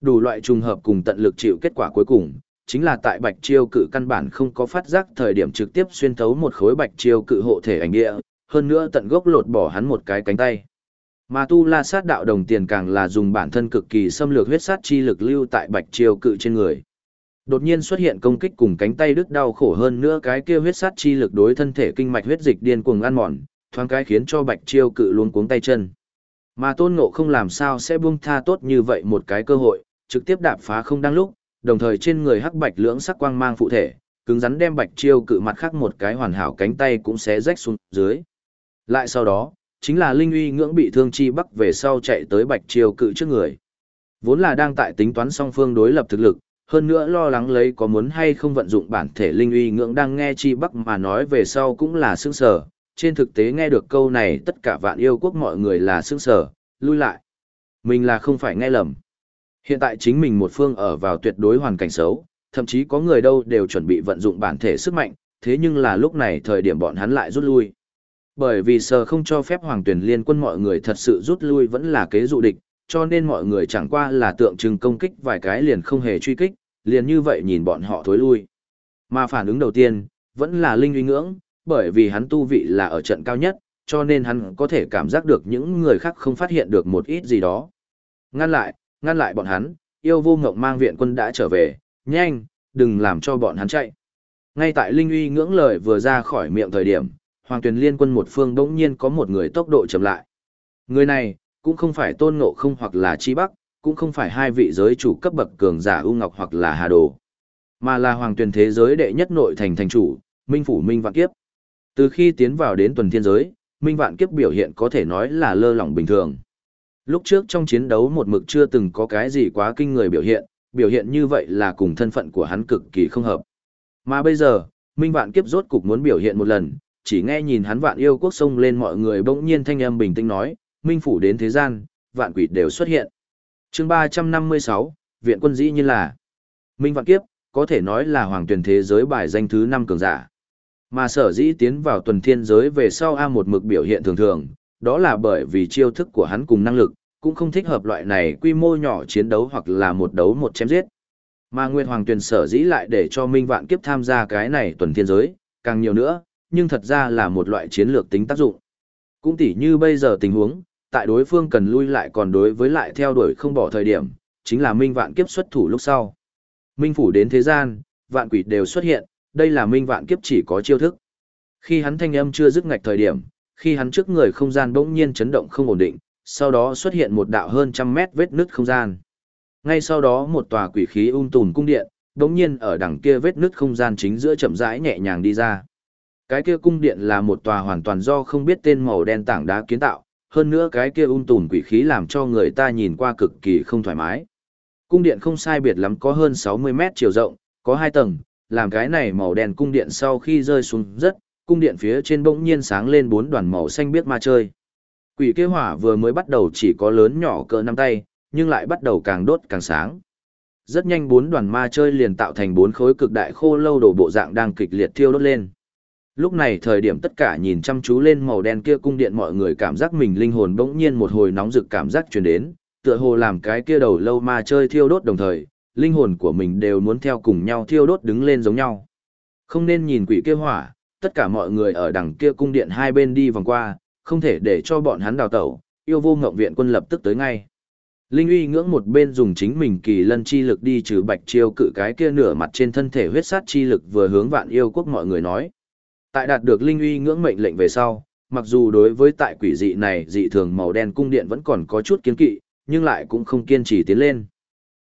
Đủ loại trùng hợp cùng tận lực chịu kết quả cuối cùng, chính là tại Bạch Chiêu cự căn bản không có phát giác thời điểm trực tiếp xuyên thấu một khối Bạch Chiêu cự hộ thể ảnh địa, hơn nữa tận gốc lột bỏ hắn một cái cánh tay. Mà tu la sát đạo đồng tiền càng là dùng bản thân cực kỳ xâm lược huyết sát chi lực lưu tại Bạch Chiêu cự trên người. Đột nhiên xuất hiện công kích cùng cánh tay đứt đau khổ hơn nữa cái kia huyết sát chi lực đối thân thể kinh mạch huyết dịch điên cuồng ăn mòn, thoáng cái khiến cho Bạch Chiêu cự luôn cuống tay chân. Mà Tôn Ngộ không làm sao sẽ buông tha tốt như vậy một cái cơ hội, trực tiếp đạp phá không đang lúc, đồng thời trên người hắc bạch lưỡng sắc quang mang phụ thể, cứng rắn đem Bạch Chiêu cự mặt khác một cái hoàn hảo cánh tay cũng sẽ rách xuống dưới. Lại sau đó, chính là Linh uy ngưỡng bị thương chi bắc về sau chạy tới Bạch Chiêu cự trước người. Vốn là đang tại tính toán song phương đối lập thực lực, hơn nữa lo lắng lấy có muốn hay không vận dụng bản thể linh uy ngưỡng đang nghe chi bắc mà nói về sau cũng là sững sở, trên thực tế nghe được câu này tất cả vạn yêu quốc mọi người là sững sở, lui lại. Mình là không phải nghe lầm. Hiện tại chính mình một phương ở vào tuyệt đối hoàn cảnh xấu, thậm chí có người đâu đều chuẩn bị vận dụng bản thể sức mạnh, thế nhưng là lúc này thời điểm bọn hắn lại rút lui. Bởi vì sờ không cho phép hoàng tuyển liên quân mọi người thật sự rút lui vẫn là kế dụ địch, cho nên mọi người chẳng qua là tượng trưng công kích vài cái liền không hề truy kích, liền như vậy nhìn bọn họ thối lui. Mà phản ứng đầu tiên, vẫn là Linh uy ngưỡng, bởi vì hắn tu vị là ở trận cao nhất, cho nên hắn có thể cảm giác được những người khác không phát hiện được một ít gì đó. Ngăn lại, ngăn lại bọn hắn, yêu vô ngộng mang viện quân đã trở về, nhanh, đừng làm cho bọn hắn chạy. Ngay tại Linh uy ngưỡng lời vừa ra khỏi miệng thời điểm, Hoàng Tuyền Liên quân một phương đỗng nhiên có một người tốc độ chậm lại. Người này, cũng không phải tôn ngộ không hoặc là chi bắc, cũng không phải hai vị giới chủ cấp bậc cường giả U ngọc hoặc là hà đồ, mà là hoàng Tuyền thế giới đệ nhất nội thành thành chủ, minh phủ minh vạn kiếp. Từ khi tiến vào đến tuần thiên giới, minh vạn kiếp biểu hiện có thể nói là lơ lỏng bình thường. Lúc trước trong chiến đấu một mực chưa từng có cái gì quá kinh người biểu hiện, biểu hiện như vậy là cùng thân phận của hắn cực kỳ không hợp. Mà bây giờ, minh vạn kiếp rốt cục muốn biểu hiện một lần, chỉ nghe nhìn hắn vạn yêu quốc sông lên mọi người bỗng nhiên thanh âm bình tĩnh nói, minh phủ đến thế gian, vạn quỷ đều xuất hiện. chương 356, viện quân dĩ như là Minh vạn kiếp, có thể nói là hoàng tuyển thế giới bài danh thứ 5 cường giả. Mà sở dĩ tiến vào tuần thiên giới về sau A một mực biểu hiện thường thường, đó là bởi vì chiêu thức của hắn cùng năng lực, cũng không thích hợp loại này quy mô nhỏ chiến đấu hoặc là một đấu một chém giết. Mà Nguyên Hoàng Tuyền sở dĩ lại để cho Minh Vạn Kiếp tham gia cái này tuần thiên giới, càng nhiều nữa, nhưng thật ra là một loại chiến lược tính tác dụng. Cũng tỉ như bây giờ tình huống, tại đối phương cần lui lại còn đối với lại theo đuổi không bỏ thời điểm, chính là Minh Vạn Kiếp xuất thủ lúc sau. Minh phủ đến thế gian, vạn quỷ đều xuất hiện, đây là Minh Vạn Kiếp chỉ có chiêu thức. Khi hắn thanh âm chưa dứt ngạch thời điểm, khi hắn trước người không gian bỗng nhiên chấn động không ổn định, sau đó xuất hiện một đạo hơn trăm mét vết nứt không gian. Ngay sau đó một tòa quỷ khí um ung tùn cung điện, đống nhiên ở đằng kia vết nứt không gian chính giữa chậm rãi nhẹ nhàng đi ra. Cái kia cung điện là một tòa hoàn toàn do không biết tên màu đen tảng đá kiến tạo, hơn nữa cái kia um ung tùn quỷ khí làm cho người ta nhìn qua cực kỳ không thoải mái. Cung điện không sai biệt lắm có hơn 60 mét chiều rộng, có hai tầng, làm cái này màu đen cung điện sau khi rơi xuống rất, cung điện phía trên bỗng nhiên sáng lên bốn đoàn màu xanh biếc ma chơi. Quỷ kế hỏa vừa mới bắt đầu chỉ có lớn nhỏ cỡ năm tay, nhưng lại bắt đầu càng đốt càng sáng. Rất nhanh bốn đoàn ma chơi liền tạo thành bốn khối cực đại khô lâu đổ bộ dạng đang kịch liệt thiêu đốt lên. Lúc này thời điểm tất cả nhìn chăm chú lên màu đen kia cung điện mọi người cảm giác mình linh hồn bỗng nhiên một hồi nóng rực cảm giác truyền đến, tựa hồ làm cái kia đầu lâu ma chơi thiêu đốt đồng thời, linh hồn của mình đều muốn theo cùng nhau thiêu đốt đứng lên giống nhau. Không nên nhìn quỷ kia hỏa, tất cả mọi người ở đằng kia cung điện hai bên đi vòng qua, không thể để cho bọn hắn đào tẩu, yêu vô ngộng viện quân lập tức tới ngay. Linh uy ngưỡng một bên dùng chính mình kỳ lân chi lực đi trừ bạch chiêu cự cái kia nửa mặt trên thân thể huyết sát chi lực vừa hướng vạn yêu quốc mọi người nói. Tại đạt được linh uy ngưỡng mệnh lệnh về sau, mặc dù đối với tại quỷ dị này dị thường màu đen cung điện vẫn còn có chút kiến kỵ, nhưng lại cũng không kiên trì tiến lên.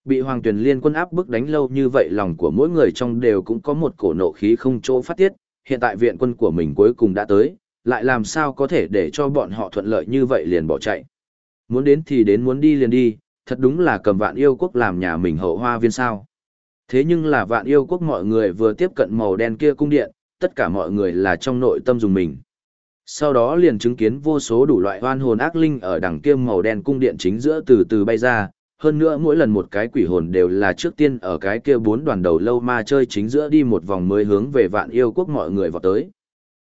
Bị hoàng tuyển liên quân áp bức đánh lâu như vậy lòng của mỗi người trong đều cũng có một cổ nộ khí không chỗ phát tiết, hiện tại viện quân của mình cuối cùng đã tới, lại làm sao có thể để cho bọn họ thuận lợi như vậy liền bỏ chạy. Muốn đến thì đến muốn đi liền đi, thật đúng là cầm vạn yêu quốc làm nhà mình hậu hoa viên sao. Thế nhưng là vạn yêu quốc mọi người vừa tiếp cận màu đen kia cung điện, tất cả mọi người là trong nội tâm dùng mình. Sau đó liền chứng kiến vô số đủ loại hoan hồn ác linh ở đằng kia màu đen cung điện chính giữa từ từ bay ra, hơn nữa mỗi lần một cái quỷ hồn đều là trước tiên ở cái kia bốn đoàn đầu lâu ma chơi chính giữa đi một vòng mới hướng về vạn yêu quốc mọi người vào tới.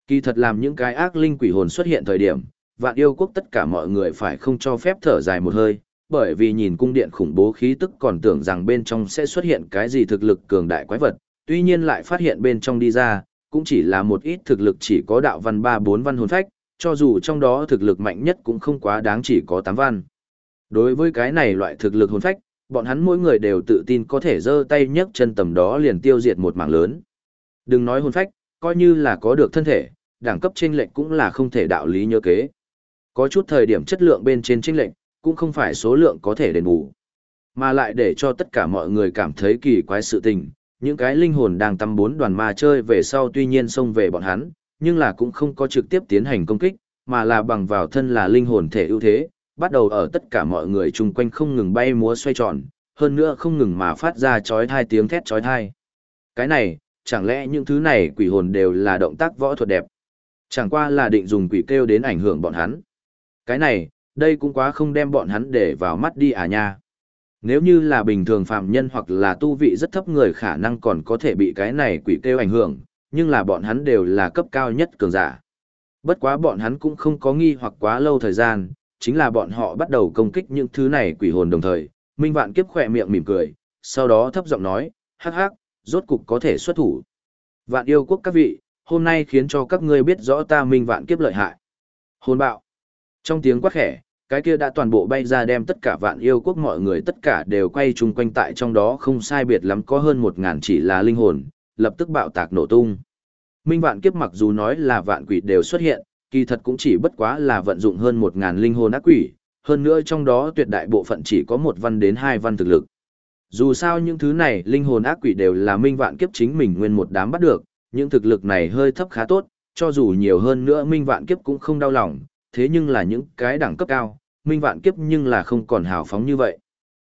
Kỳ thật làm những cái ác linh quỷ hồn xuất hiện thời điểm, vạn yêu quốc tất cả mọi người phải không cho phép thở dài một hơi, bởi vì nhìn cung điện khủng bố khí tức còn tưởng rằng bên trong sẽ xuất hiện cái gì thực lực cường đại quái vật, tuy nhiên lại phát hiện bên trong đi ra, cũng chỉ là một ít thực lực chỉ có đạo văn 3-4 văn hồn phách, cho dù trong đó thực lực mạnh nhất cũng không quá đáng chỉ có 8 văn. Đối với cái này loại thực lực hồn phách, bọn hắn mỗi người đều tự tin có thể giơ tay nhấc chân tầm đó liền tiêu diệt một mảng lớn. Đừng nói hồn phách, coi như là có được thân thể, đẳng cấp chênh lệnh cũng là không thể đạo lý nhớ kế. Có chút thời điểm chất lượng bên trên chênh lệnh, cũng không phải số lượng có thể đền bù, mà lại để cho tất cả mọi người cảm thấy kỳ quái sự tình. Những cái linh hồn đang tăm bốn đoàn ma chơi về sau tuy nhiên xông về bọn hắn, nhưng là cũng không có trực tiếp tiến hành công kích, mà là bằng vào thân là linh hồn thể ưu thế, bắt đầu ở tất cả mọi người chung quanh không ngừng bay múa xoay tròn, hơn nữa không ngừng mà phát ra chói thai tiếng thét chói thai. Cái này, chẳng lẽ những thứ này quỷ hồn đều là động tác võ thuật đẹp? Chẳng qua là định dùng quỷ kêu đến ảnh hưởng bọn hắn. Cái này, đây cũng quá không đem bọn hắn để vào mắt đi à nha. Nếu như là bình thường phạm nhân hoặc là tu vị rất thấp người khả năng còn có thể bị cái này quỷ kêu ảnh hưởng, nhưng là bọn hắn đều là cấp cao nhất cường giả. Bất quá bọn hắn cũng không có nghi hoặc quá lâu thời gian, chính là bọn họ bắt đầu công kích những thứ này quỷ hồn đồng thời. Minh Vạn Kiếp khỏe miệng mỉm cười, sau đó thấp giọng nói, hắc hắc, rốt cục có thể xuất thủ. Vạn yêu quốc các vị, hôm nay khiến cho các ngươi biết rõ ta Minh Vạn Kiếp lợi hại. Hồn bạo. Trong tiếng quát khẽ, cái kia đã toàn bộ bay ra đem tất cả vạn yêu quốc mọi người tất cả đều quay chung quanh tại trong đó không sai biệt lắm có hơn một ngàn chỉ là linh hồn, lập tức bạo tạc nổ tung. Minh vạn kiếp mặc dù nói là vạn quỷ đều xuất hiện, kỳ thật cũng chỉ bất quá là vận dụng hơn một ngàn linh hồn ác quỷ, hơn nữa trong đó tuyệt đại bộ phận chỉ có một văn đến hai văn thực lực. Dù sao những thứ này linh hồn ác quỷ đều là minh vạn kiếp chính mình nguyên một đám bắt được, những thực lực này hơi thấp khá tốt, cho dù nhiều hơn nữa minh vạn kiếp cũng không đau lòng, thế nhưng là những cái đẳng cấp cao, minh vạn kiếp nhưng là không còn hào phóng như vậy.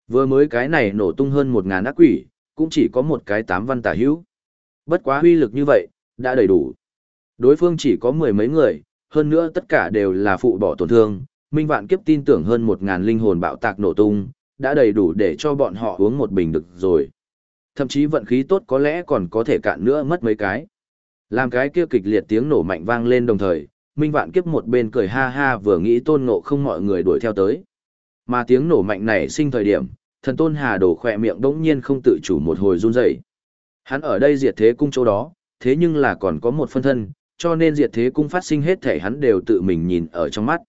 Vừa mới cái này nổ tung hơn một ngàn ác quỷ, cũng chỉ có một cái tám văn tả hữu. Bất quá huy lực như vậy, đã đầy đủ. Đối phương chỉ có mười mấy người, hơn nữa tất cả đều là phụ bỏ tổn thương, Minh Vạn Kiếp tin tưởng hơn một ngàn linh hồn bạo tạc nổ tung, đã đầy đủ để cho bọn họ uống một bình được rồi. Thậm chí vận khí tốt có lẽ còn có thể cạn nữa mất mấy cái. Làm cái kia kịch liệt tiếng nổ mạnh vang lên đồng thời, Minh Vạn Kiếp một bên cười ha ha vừa nghĩ tôn ngộ không mọi người đuổi theo tới. Mà tiếng nổ mạnh này sinh thời điểm, thần tôn hà đổ khỏe miệng đống nhiên không tự chủ một hồi run rẩy. Hắn ở đây diệt thế cung chỗ đó, thế nhưng là còn có một phân thân, cho nên diệt thế cung phát sinh hết thể hắn đều tự mình nhìn ở trong mắt.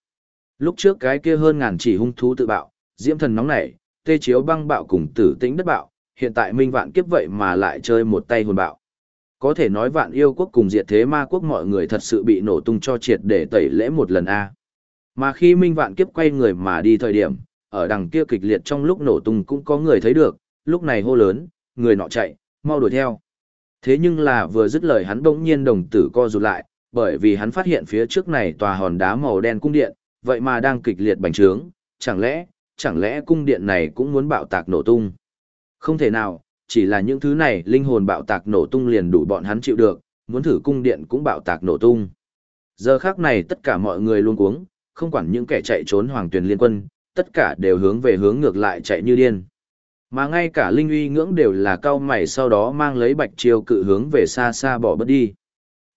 Lúc trước cái kia hơn ngàn chỉ hung thú tự bạo, diễm thần nóng nảy, tê chiếu băng bạo cùng tử tĩnh đất bạo, hiện tại minh vạn kiếp vậy mà lại chơi một tay hồn bạo. Có thể nói vạn yêu quốc cùng diệt thế ma quốc mọi người thật sự bị nổ tung cho triệt để tẩy lễ một lần a. Mà khi minh vạn kiếp quay người mà đi thời điểm, ở đằng kia kịch liệt trong lúc nổ tung cũng có người thấy được, lúc này hô lớn, người nọ chạy, mau đuổi theo. Thế nhưng là vừa dứt lời hắn bỗng nhiên đồng tử co rụt lại, bởi vì hắn phát hiện phía trước này tòa hòn đá màu đen cung điện, vậy mà đang kịch liệt bành trướng, chẳng lẽ, chẳng lẽ cung điện này cũng muốn bạo tạc nổ tung? Không thể nào, chỉ là những thứ này linh hồn bạo tạc nổ tung liền đủ bọn hắn chịu được, muốn thử cung điện cũng bạo tạc nổ tung. Giờ khác này tất cả mọi người luôn cuống, không quản những kẻ chạy trốn hoàng tuyển liên quân, tất cả đều hướng về hướng ngược lại chạy như điên. Mà ngay cả linh uy ngưỡng đều là cao mày sau đó mang lấy bạch chiêu cự hướng về xa xa bỏ bất đi.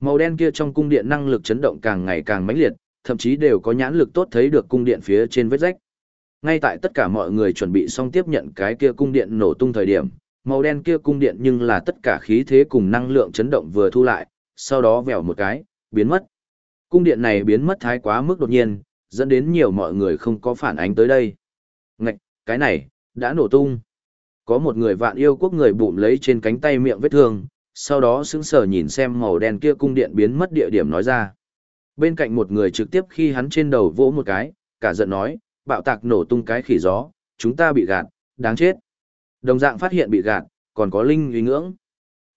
Màu đen kia trong cung điện năng lực chấn động càng ngày càng mãnh liệt, thậm chí đều có nhãn lực tốt thấy được cung điện phía trên vết rách. Ngay tại tất cả mọi người chuẩn bị xong tiếp nhận cái kia cung điện nổ tung thời điểm, màu đen kia cung điện nhưng là tất cả khí thế cùng năng lượng chấn động vừa thu lại, sau đó vèo một cái, biến mất. Cung điện này biến mất thái quá mức đột nhiên, dẫn đến nhiều mọi người không có phản ánh tới đây. Ngạch, cái này, đã nổ tung. Có một người vạn yêu quốc người bụm lấy trên cánh tay miệng vết thương, sau đó sững sờ nhìn xem màu đen kia cung điện biến mất địa điểm nói ra. Bên cạnh một người trực tiếp khi hắn trên đầu vỗ một cái, cả giận nói, bạo tạc nổ tung cái khỉ gió, chúng ta bị gạt, đáng chết. Đồng dạng phát hiện bị gạt, còn có linh uy ngưỡng.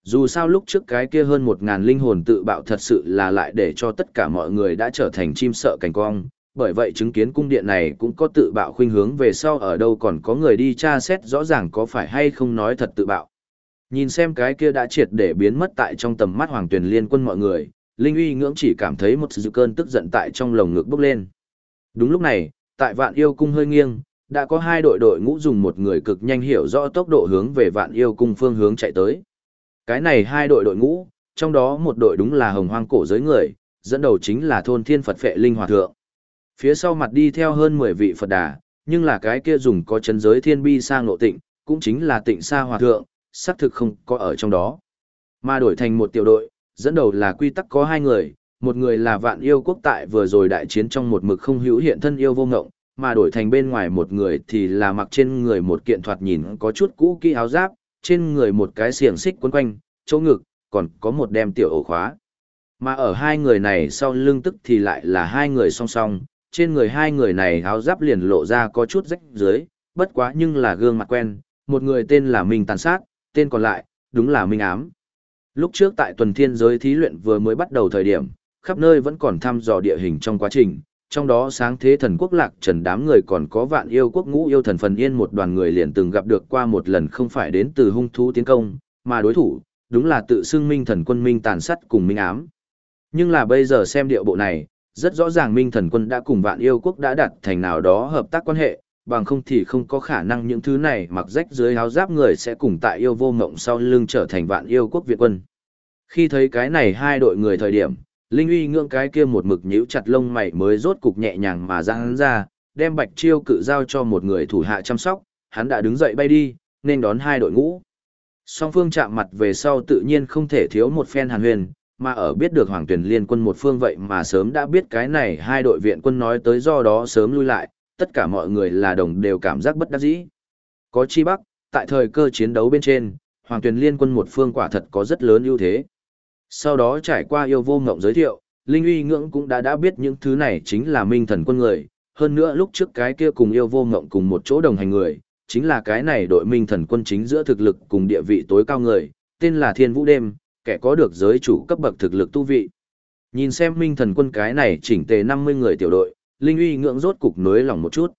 Dù sao lúc trước cái kia hơn một ngàn linh hồn tự bạo thật sự là lại để cho tất cả mọi người đã trở thành chim sợ cảnh cong, bởi vậy chứng kiến cung điện này cũng có tự bạo khuynh hướng về sau ở đâu còn có người đi tra xét rõ ràng có phải hay không nói thật tự bạo. Nhìn xem cái kia đã triệt để biến mất tại trong tầm mắt hoàng tuyển liên quân mọi người, Linh uy ngưỡng chỉ cảm thấy một sự cơn tức giận tại trong lồng ngực bốc lên. Đúng lúc này, tại vạn yêu cung hơi nghiêng, đã có hai đội đội ngũ dùng một người cực nhanh hiểu rõ tốc độ hướng về vạn yêu cung phương hướng chạy tới. Cái này hai đội đội ngũ, trong đó một đội đúng là hồng hoang cổ giới người, dẫn đầu chính là thôn thiên Phật phệ linh hòa thượng phía sau mặt đi theo hơn 10 vị Phật đà, nhưng là cái kia dùng có chân giới thiên bi sang nộ tịnh, cũng chính là tịnh sa hòa thượng, xác thực không có ở trong đó. Mà đổi thành một tiểu đội, dẫn đầu là quy tắc có hai người, một người là vạn yêu quốc tại vừa rồi đại chiến trong một mực không hữu hiện thân yêu vô ngộng, mà đổi thành bên ngoài một người thì là mặc trên người một kiện thoạt nhìn có chút cũ kỹ áo giáp, trên người một cái xiềng xích quấn quanh, chỗ ngực, còn có một đem tiểu ổ khóa. Mà ở hai người này sau lưng tức thì lại là hai người song song, trên người hai người này áo giáp liền lộ ra có chút rách dưới, bất quá nhưng là gương mặt quen, một người tên là Minh Tàn Sát, tên còn lại, đúng là Minh Ám. Lúc trước tại tuần thiên giới thí luyện vừa mới bắt đầu thời điểm, khắp nơi vẫn còn thăm dò địa hình trong quá trình, trong đó sáng thế thần quốc lạc trần đám người còn có vạn yêu quốc ngũ yêu thần phần yên một đoàn người liền từng gặp được qua một lần không phải đến từ hung thú tiến công, mà đối thủ, đúng là tự xưng minh thần quân minh tàn sắt cùng minh ám. Nhưng là bây giờ xem điệu bộ này, rất rõ ràng minh thần quân đã cùng vạn yêu quốc đã đặt thành nào đó hợp tác quan hệ, bằng không thì không có khả năng những thứ này mặc rách dưới áo giáp người sẽ cùng tại yêu vô ngộng sau lưng trở thành vạn yêu quốc viện quân. Khi thấy cái này hai đội người thời điểm, Linh uy ngưỡng cái kia một mực nhíu chặt lông mày mới rốt cục nhẹ nhàng mà ra hắn ra, đem bạch chiêu cự giao cho một người thủ hạ chăm sóc, hắn đã đứng dậy bay đi, nên đón hai đội ngũ. Song phương chạm mặt về sau tự nhiên không thể thiếu một phen hàn huyền, mà ở biết được hoàng tuyển liên quân một phương vậy mà sớm đã biết cái này hai đội viện quân nói tới do đó sớm lui lại, tất cả mọi người là đồng đều cảm giác bất đắc dĩ. Có chi bắc, tại thời cơ chiến đấu bên trên, hoàng tuyển liên quân một phương quả thật có rất lớn ưu thế. Sau đó trải qua yêu vô ngộng giới thiệu, Linh uy ngưỡng cũng đã đã biết những thứ này chính là minh thần quân người, hơn nữa lúc trước cái kia cùng yêu vô ngộng cùng một chỗ đồng hành người, chính là cái này đội minh thần quân chính giữa thực lực cùng địa vị tối cao người, tên là Thiên Vũ Đêm, kẻ có được giới chủ cấp bậc thực lực tu vị. Nhìn xem minh thần quân cái này chỉnh tề 50 người tiểu đội, Linh uy ngưỡng rốt cục nối lòng một chút.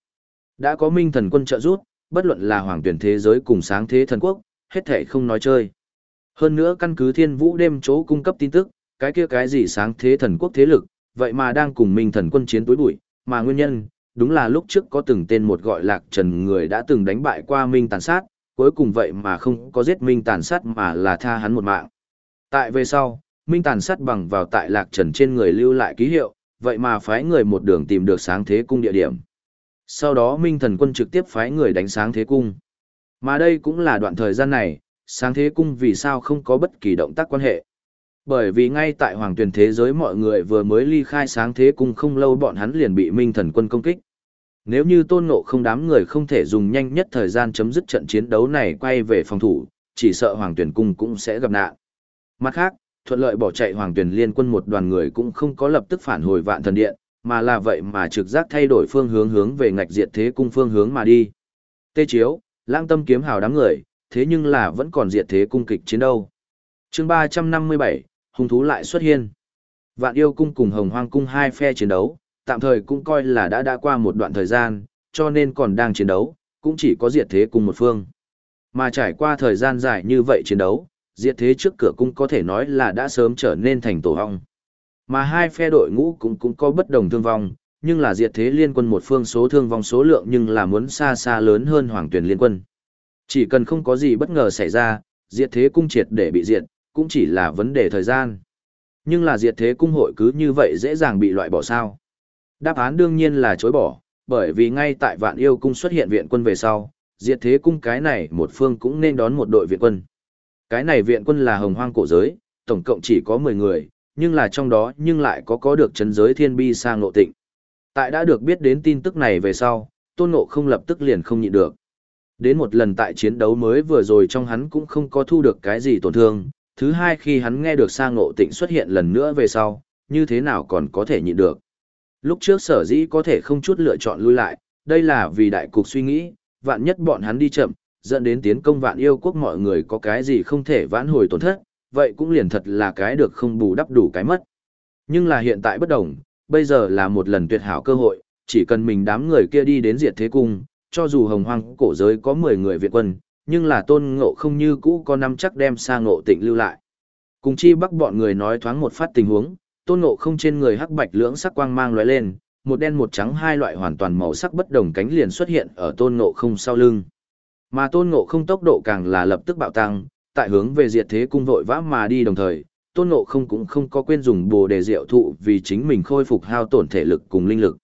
Đã có minh thần quân trợ giúp, bất luận là hoàng tuyển thế giới cùng sáng thế thần quốc, hết thể không nói chơi. Hơn nữa căn cứ thiên vũ đêm chỗ cung cấp tin tức, cái kia cái gì sáng thế thần quốc thế lực, vậy mà đang cùng minh thần quân chiến tối bụi, mà nguyên nhân, đúng là lúc trước có từng tên một gọi lạc trần người đã từng đánh bại qua minh tàn sát, cuối cùng vậy mà không có giết minh tàn sát mà là tha hắn một mạng. Tại về sau, minh tàn sát bằng vào tại lạc trần trên người lưu lại ký hiệu, vậy mà phái người một đường tìm được sáng thế cung địa điểm. Sau đó minh thần quân trực tiếp phái người đánh sáng thế cung. Mà đây cũng là đoạn thời gian này, sáng thế cung vì sao không có bất kỳ động tác quan hệ. Bởi vì ngay tại hoàng tuyển thế giới mọi người vừa mới ly khai sáng thế cung không lâu bọn hắn liền bị minh thần quân công kích. Nếu như tôn ngộ không đám người không thể dùng nhanh nhất thời gian chấm dứt trận chiến đấu này quay về phòng thủ, chỉ sợ hoàng tuyển cung cũng sẽ gặp nạn. Mặt khác, thuận lợi bỏ chạy hoàng tuyển liên quân một đoàn người cũng không có lập tức phản hồi vạn thần điện, mà là vậy mà trực giác thay đổi phương hướng hướng về ngạch diệt thế cung phương hướng mà đi. Tê chiếu, lang tâm kiếm hào đám người, thế nhưng là vẫn còn diệt thế cung kịch chiến đâu. chương 357, hung thú lại xuất hiện. Vạn yêu cung cùng hồng hoang cung hai phe chiến đấu, tạm thời cũng coi là đã đã qua một đoạn thời gian, cho nên còn đang chiến đấu, cũng chỉ có diệt thế cung một phương. Mà trải qua thời gian dài như vậy chiến đấu, diệt thế trước cửa cung có thể nói là đã sớm trở nên thành tổ hong. Mà hai phe đội ngũ cũng cũng có bất đồng thương vong, nhưng là diệt thế liên quân một phương số thương vong số lượng nhưng là muốn xa xa lớn hơn hoàng tuyển liên quân. Chỉ cần không có gì bất ngờ xảy ra, diệt thế cung triệt để bị diệt, cũng chỉ là vấn đề thời gian. Nhưng là diệt thế cung hội cứ như vậy dễ dàng bị loại bỏ sao? Đáp án đương nhiên là chối bỏ, bởi vì ngay tại vạn yêu cung xuất hiện viện quân về sau, diệt thế cung cái này một phương cũng nên đón một đội viện quân. Cái này viện quân là hồng hoang cổ giới, tổng cộng chỉ có 10 người, nhưng là trong đó nhưng lại có có được chấn giới thiên bi sang ngộ tịnh. Tại đã được biết đến tin tức này về sau, tôn ngộ không lập tức liền không nhịn được. Đến một lần tại chiến đấu mới vừa rồi trong hắn cũng không có thu được cái gì tổn thương, thứ hai khi hắn nghe được sang ngộ tịnh xuất hiện lần nữa về sau, như thế nào còn có thể nhịn được. Lúc trước sở dĩ có thể không chút lựa chọn lui lại, đây là vì đại cục suy nghĩ, vạn nhất bọn hắn đi chậm, dẫn đến tiến công vạn yêu quốc mọi người có cái gì không thể vãn hồi tổn thất, vậy cũng liền thật là cái được không bù đắp đủ cái mất. Nhưng là hiện tại bất đồng, bây giờ là một lần tuyệt hảo cơ hội, chỉ cần mình đám người kia đi đến diệt thế cung, cho dù hồng hoang cổ giới có 10 người viện quân, nhưng là tôn ngộ không như cũ có năm chắc đem sang ngộ tịnh lưu lại. Cùng chi bắc bọn người nói thoáng một phát tình huống, tôn ngộ không trên người hắc bạch lưỡng sắc quang mang lóe lên, một đen một trắng hai loại hoàn toàn màu sắc bất đồng cánh liền xuất hiện ở tôn ngộ không sau lưng. Mà tôn ngộ không tốc độ càng là lập tức bạo tăng, tại hướng về diệt thế cung vội vã mà đi đồng thời, tôn ngộ không cũng không có quên dùng bồ đề diệu thụ vì chính mình khôi phục hao tổn thể lực cùng linh lực.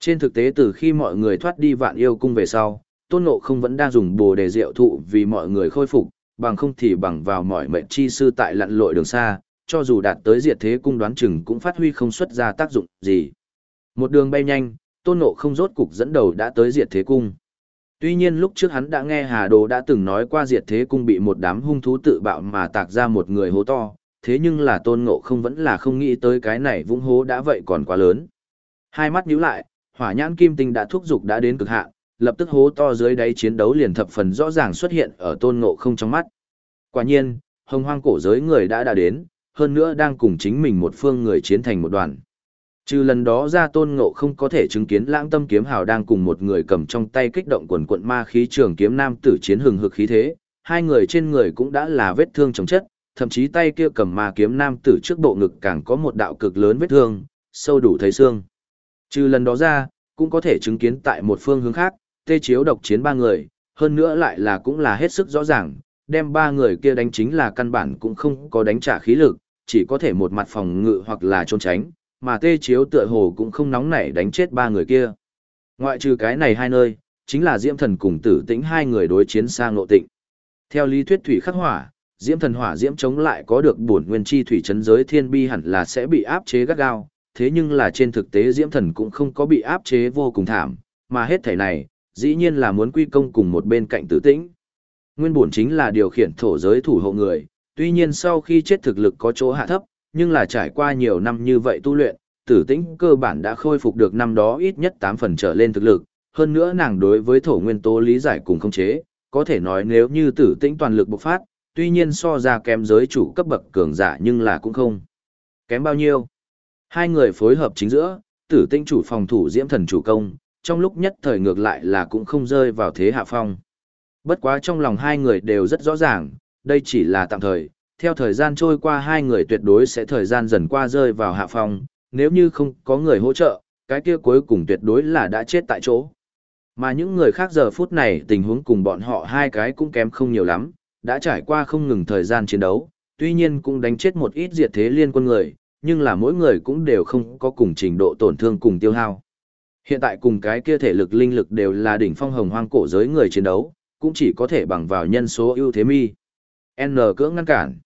Trên thực tế từ khi mọi người thoát đi vạn yêu cung về sau, tôn ngộ không vẫn đang dùng bồ đề rượu thụ vì mọi người khôi phục, bằng không thì bằng vào mọi mệnh chi sư tại lặn lội đường xa, cho dù đạt tới diệt thế cung đoán chừng cũng phát huy không xuất ra tác dụng gì. Một đường bay nhanh, tôn ngộ không rốt cục dẫn đầu đã tới diệt thế cung. Tuy nhiên lúc trước hắn đã nghe Hà Đồ đã từng nói qua diệt thế cung bị một đám hung thú tự bạo mà tạc ra một người hố to, thế nhưng là tôn ngộ không vẫn là không nghĩ tới cái này vũng hố đã vậy còn quá lớn. Hai mắt nhíu lại, hỏa nhãn kim tinh đã thúc giục đã đến cực hạn, lập tức hố to dưới đáy chiến đấu liền thập phần rõ ràng xuất hiện ở tôn ngộ không trong mắt. Quả nhiên, hồng hoang cổ giới người đã đã đến, hơn nữa đang cùng chính mình một phương người chiến thành một đoàn. Trừ lần đó ra tôn ngộ không có thể chứng kiến lãng tâm kiếm hào đang cùng một người cầm trong tay kích động quần quận ma khí trường kiếm nam tử chiến hừng hực khí thế, hai người trên người cũng đã là vết thương chống chất, thậm chí tay kia cầm ma kiếm nam tử trước bộ ngực càng có một đạo cực lớn vết thương, sâu đủ thấy xương. Trừ lần đó ra, cũng có thể chứng kiến tại một phương hướng khác, tê chiếu độc chiến ba người, hơn nữa lại là cũng là hết sức rõ ràng, đem ba người kia đánh chính là căn bản cũng không có đánh trả khí lực, chỉ có thể một mặt phòng ngự hoặc là trốn tránh, mà tê chiếu tựa hồ cũng không nóng nảy đánh chết ba người kia. Ngoại trừ cái này hai nơi, chính là Diễm Thần cùng Tử Tĩnh hai người đối chiến sang nội tịnh. Theo lý thuyết thủy khắc hỏa, Diễm Thần hỏa diễm chống lại có được bổn nguyên chi thủy chấn giới thiên bi hẳn là sẽ bị áp chế gắt gao, thế nhưng là trên thực tế Diễm Thần cũng không có bị áp chế vô cùng thảm, mà hết thể này, dĩ nhiên là muốn quy công cùng một bên cạnh Tử Tĩnh. Nguyên bổn chính là điều khiển thổ giới thủ hộ người, tuy nhiên sau khi chết thực lực có chỗ hạ thấp, nhưng là trải qua nhiều năm như vậy tu luyện, tử tĩnh cơ bản đã khôi phục được năm đó ít nhất 8 phần trở lên thực lực, hơn nữa nàng đối với thổ nguyên tố lý giải cùng không chế, có thể nói nếu như tử tĩnh toàn lực bộc phát, tuy nhiên so ra kém giới chủ cấp bậc cường giả nhưng là cũng không. Kém bao nhiêu? Hai người phối hợp chính giữa, tử Tinh chủ phòng thủ diễm thần chủ công, trong lúc nhất thời ngược lại là cũng không rơi vào thế hạ phong. Bất quá trong lòng hai người đều rất rõ ràng, đây chỉ là tạm thời, theo thời gian trôi qua hai người tuyệt đối sẽ thời gian dần qua rơi vào hạ phong, nếu như không có người hỗ trợ, cái kia cuối cùng tuyệt đối là đã chết tại chỗ. Mà những người khác giờ phút này tình huống cùng bọn họ hai cái cũng kém không nhiều lắm, đã trải qua không ngừng thời gian chiến đấu, tuy nhiên cũng đánh chết một ít diệt thế liên quân người, nhưng là mỗi người cũng đều không có cùng trình độ tổn thương cùng tiêu hao. Hiện tại cùng cái kia thể lực linh lực đều là đỉnh phong hồng hoang cổ giới người chiến đấu, cũng chỉ có thể bằng vào nhân số ưu thế mi. N cưỡng ngăn cản.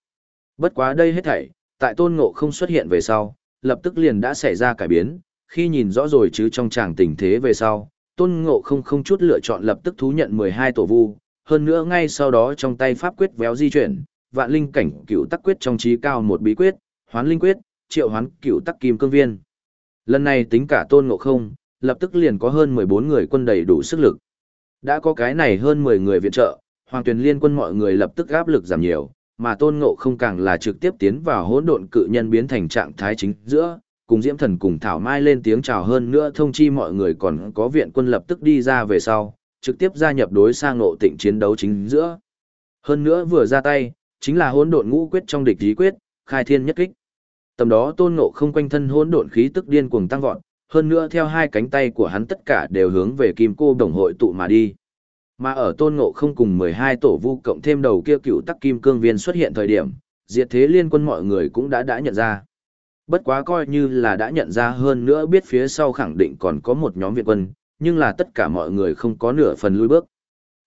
Bất quá đây hết thảy, tại tôn ngộ không xuất hiện về sau, lập tức liền đã xảy ra cải biến, khi nhìn rõ rồi chứ trong tràng tình thế về sau, tôn ngộ không không chút lựa chọn lập tức thú nhận 12 tổ vu, hơn nữa ngay sau đó trong tay pháp quyết véo di chuyển, vạn linh cảnh cựu tắc quyết trong trí cao một bí quyết, hoán linh quyết, triệu hoán cựu tắc kim cương viên. Lần này tính cả tôn ngộ không, lập tức liền có hơn 14 người quân đầy đủ sức lực. Đã có cái này hơn 10 người viện trợ, hoàng tuyển liên quân mọi người lập tức áp lực giảm nhiều, mà tôn ngộ không càng là trực tiếp tiến vào hỗn độn cự nhân biến thành trạng thái chính giữa, cùng diễm thần cùng thảo mai lên tiếng chào hơn nữa thông chi mọi người còn có viện quân lập tức đi ra về sau, trực tiếp gia nhập đối sang ngộ tịnh chiến đấu chính giữa. Hơn nữa vừa ra tay, chính là hỗn độn ngũ quyết trong địch lý quyết, khai thiên nhất kích. Tầm đó tôn ngộ không quanh thân hỗn độn khí tức điên cuồng tăng vọt, hơn nữa theo hai cánh tay của hắn tất cả đều hướng về kim cô đồng hội tụ mà đi. Mà ở tôn ngộ không cùng 12 tổ vu cộng thêm đầu kia cựu tắc kim cương viên xuất hiện thời điểm, diệt thế liên quân mọi người cũng đã đã nhận ra. Bất quá coi như là đã nhận ra hơn nữa biết phía sau khẳng định còn có một nhóm viện quân, nhưng là tất cả mọi người không có nửa phần lui bước.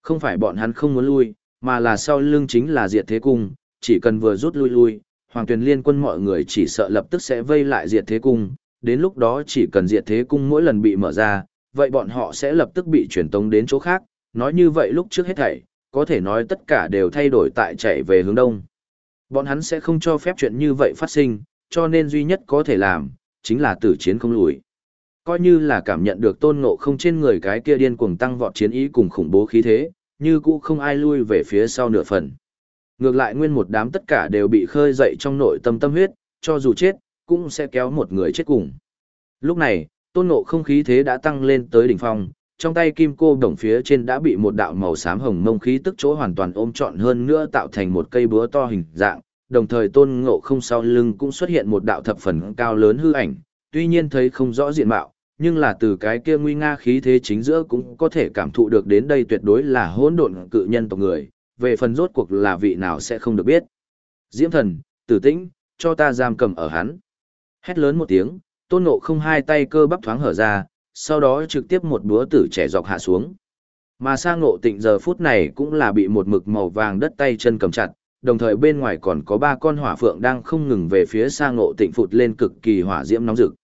Không phải bọn hắn không muốn lui, mà là sau lưng chính là diệt thế cung, chỉ cần vừa rút lui lui, hoàng Tuyền liên quân mọi người chỉ sợ lập tức sẽ vây lại diệt thế cung, đến lúc đó chỉ cần diệt thế cung mỗi lần bị mở ra, vậy bọn họ sẽ lập tức bị chuyển tống đến chỗ khác, nói như vậy lúc trước hết thảy, có thể nói tất cả đều thay đổi tại chạy về hướng đông. Bọn hắn sẽ không cho phép chuyện như vậy phát sinh, cho nên duy nhất có thể làm, chính là tử chiến không lùi. Coi như là cảm nhận được tôn ngộ không trên người cái kia điên cuồng tăng vọt chiến ý cùng khủng bố khí thế, như cũ không ai lui về phía sau nửa phần. Ngược lại nguyên một đám tất cả đều bị khơi dậy trong nội tâm tâm huyết, cho dù chết, cũng sẽ kéo một người chết cùng. Lúc này, tôn ngộ không khí thế đã tăng lên tới đỉnh phong, trong tay kim cô đồng phía trên đã bị một đạo màu xám hồng mông khí tức chỗ hoàn toàn ôm trọn hơn nữa tạo thành một cây búa to hình dạng, đồng thời tôn ngộ không sau lưng cũng xuất hiện một đạo thập phần cao lớn hư ảnh, tuy nhiên thấy không rõ diện mạo, nhưng là từ cái kia nguy nga khí thế chính giữa cũng có thể cảm thụ được đến đây tuyệt đối là hỗn độn cự nhân tộc người, về phần rốt cuộc là vị nào sẽ không được biết. Diễm thần, tử tĩnh, cho ta giam cầm ở hắn. Hét lớn một tiếng, tôn ngộ không hai tay cơ bắp thoáng hở ra, sau đó trực tiếp một búa tử trẻ dọc hạ xuống. Mà sang ngộ tịnh giờ phút này cũng là bị một mực màu vàng đất tay chân cầm chặt, đồng thời bên ngoài còn có ba con hỏa phượng đang không ngừng về phía sang ngộ tịnh phụt lên cực kỳ hỏa diễm nóng rực.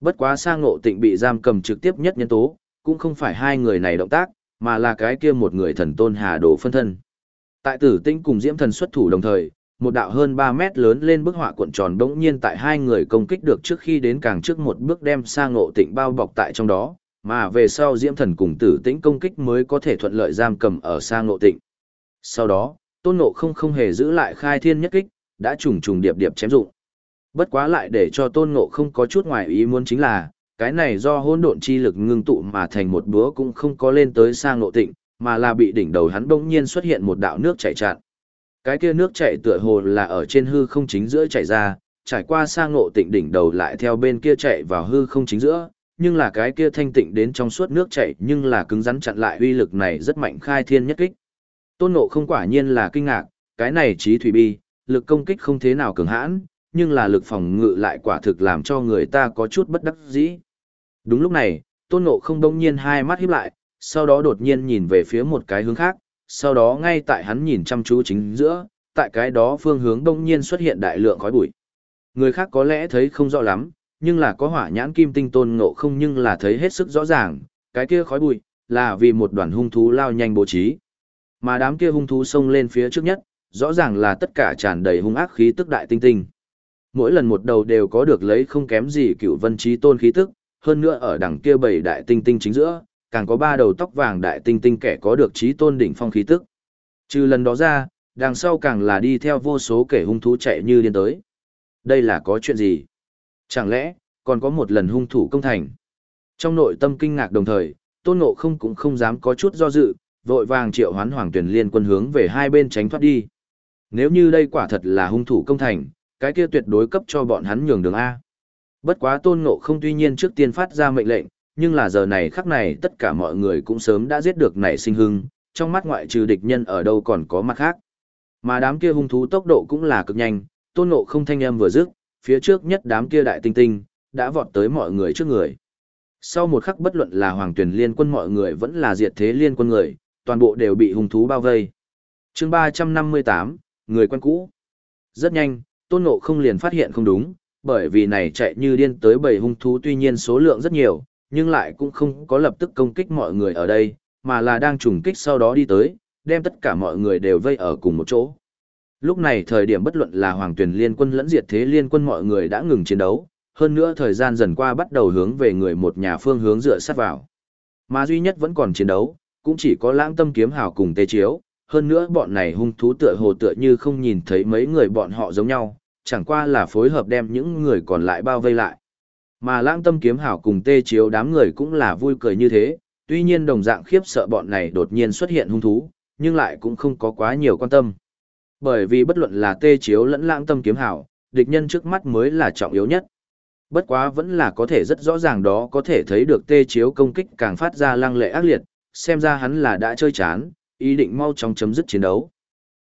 Bất quá sang ngộ tịnh bị giam cầm trực tiếp nhất nhân tố, cũng không phải hai người này động tác, mà là cái kia một người thần tôn hà đồ phân thân. Tại tử tinh cùng diễm thần xuất thủ đồng thời, một đạo hơn 3 mét lớn lên bức họa cuộn tròn đống nhiên tại hai người công kích được trước khi đến càng trước một bước đem sang ngộ tịnh bao bọc tại trong đó, mà về sau diễm thần cùng tử tĩnh công kích mới có thể thuận lợi giam cầm ở sang ngộ tịnh. Sau đó, tôn ngộ không không hề giữ lại khai thiên nhất kích, đã trùng trùng điệp điệp chém dụng. Bất quá lại để cho tôn ngộ không có chút ngoài ý muốn chính là, cái này do hỗn độn chi lực ngưng tụ mà thành một búa cũng không có lên tới sang ngộ tịnh, mà là bị đỉnh đầu hắn bỗng nhiên xuất hiện một đạo nước chảy chặn. Cái kia nước chảy tựa hồ là ở trên hư không chính giữa chảy ra, trải qua sang ngộ tịnh đỉnh đầu lại theo bên kia chạy vào hư không chính giữa, nhưng là cái kia thanh tịnh đến trong suốt nước chảy nhưng là cứng rắn chặn lại uy lực này rất mạnh khai thiên nhất kích. Tôn ngộ không quả nhiên là kinh ngạc, cái này trí thủy bi, lực công kích không thế nào cường hãn, nhưng là lực phòng ngự lại quả thực làm cho người ta có chút bất đắc dĩ. Đúng lúc này, tôn ngộ không đông nhiên hai mắt híp lại, sau đó đột nhiên nhìn về phía một cái hướng khác, sau đó ngay tại hắn nhìn chăm chú chính giữa, tại cái đó phương hướng đông nhiên xuất hiện đại lượng khói bụi. Người khác có lẽ thấy không rõ lắm, nhưng là có hỏa nhãn kim tinh tôn ngộ không nhưng là thấy hết sức rõ ràng, cái kia khói bụi, là vì một đoàn hung thú lao nhanh bố trí. Mà đám kia hung thú xông lên phía trước nhất, rõ ràng là tất cả tràn đầy hung ác khí tức đại tinh tinh. Mỗi lần một đầu đều có được lấy không kém gì cựu vân trí tôn khí tức, hơn nữa ở đằng kia bảy đại tinh tinh chính giữa, càng có ba đầu tóc vàng đại tinh tinh kẻ có được trí tôn đỉnh phong khí tức. Trừ lần đó ra, đằng sau càng là đi theo vô số kẻ hung thú chạy như điên tới. Đây là có chuyện gì? Chẳng lẽ, còn có một lần hung thủ công thành? Trong nội tâm kinh ngạc đồng thời, tôn ngộ không cũng không dám có chút do dự, vội vàng triệu hoán hoàng tuyển liên quân hướng về hai bên tránh thoát đi. Nếu như đây quả thật là hung thủ công thành, cái kia tuyệt đối cấp cho bọn hắn nhường đường A. Bất quá tôn ngộ không tuy nhiên trước tiên phát ra mệnh lệnh, nhưng là giờ này khắc này tất cả mọi người cũng sớm đã giết được nảy sinh hưng, trong mắt ngoại trừ địch nhân ở đâu còn có mặt khác. Mà đám kia hung thú tốc độ cũng là cực nhanh, tôn ngộ không thanh âm vừa dứt, phía trước nhất đám kia đại tinh tinh, đã vọt tới mọi người trước người. Sau một khắc bất luận là hoàng tuyển liên quân mọi người vẫn là diệt thế liên quân người, toàn bộ đều bị hung thú bao vây. chương 358, người quen cũ. Rất nhanh, tôn ngộ không liền phát hiện không đúng, bởi vì này chạy như điên tới bầy hung thú tuy nhiên số lượng rất nhiều, nhưng lại cũng không có lập tức công kích mọi người ở đây, mà là đang trùng kích sau đó đi tới, đem tất cả mọi người đều vây ở cùng một chỗ. Lúc này thời điểm bất luận là Hoàng Tuyển Liên quân lẫn diệt thế liên quân mọi người đã ngừng chiến đấu, hơn nữa thời gian dần qua bắt đầu hướng về người một nhà phương hướng dựa sát vào. Mà duy nhất vẫn còn chiến đấu, cũng chỉ có lãng tâm kiếm hào cùng tê chiếu, hơn nữa bọn này hung thú tựa hồ tựa như không nhìn thấy mấy người bọn họ giống nhau, chẳng qua là phối hợp đem những người còn lại bao vây lại. Mà lãng tâm kiếm hảo cùng tê chiếu đám người cũng là vui cười như thế, tuy nhiên đồng dạng khiếp sợ bọn này đột nhiên xuất hiện hung thú, nhưng lại cũng không có quá nhiều quan tâm. Bởi vì bất luận là tê chiếu lẫn lãng tâm kiếm hảo, địch nhân trước mắt mới là trọng yếu nhất. Bất quá vẫn là có thể rất rõ ràng đó có thể thấy được tê chiếu công kích càng phát ra lăng lệ ác liệt, xem ra hắn là đã chơi chán, ý định mau chóng chấm dứt chiến đấu.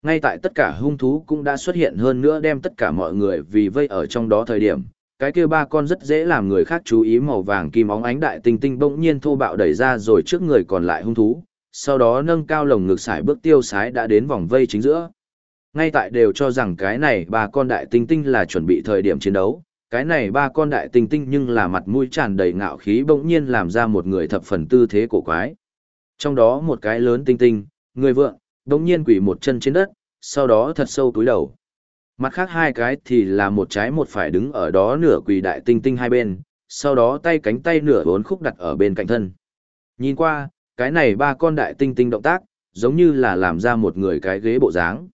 Ngay tại tất cả hung thú cũng đã xuất hiện hơn nữa đem tất cả mọi người vì vây ở trong đó thời điểm, cái kia ba con rất dễ làm người khác chú ý màu vàng kim óng ánh đại tinh tinh bỗng nhiên thô bạo đẩy ra rồi trước người còn lại hung thú, sau đó nâng cao lồng ngực sải bước tiêu sái đã đến vòng vây chính giữa. Ngay tại đều cho rằng cái này ba con đại tinh tinh là chuẩn bị thời điểm chiến đấu, cái này ba con đại tinh tinh nhưng là mặt mũi tràn đầy ngạo khí bỗng nhiên làm ra một người thập phần tư thế cổ quái. Trong đó một cái lớn tinh tinh, người vượng, bỗng nhiên quỳ một chân trên đất, sau đó thật sâu túi đầu. Mặt khác hai cái thì là một trái một phải đứng ở đó nửa quỳ đại tinh tinh hai bên, sau đó tay cánh tay nửa bốn khúc đặt ở bên cạnh thân. Nhìn qua, cái này ba con đại tinh tinh động tác, giống như là làm ra một người cái ghế bộ dáng.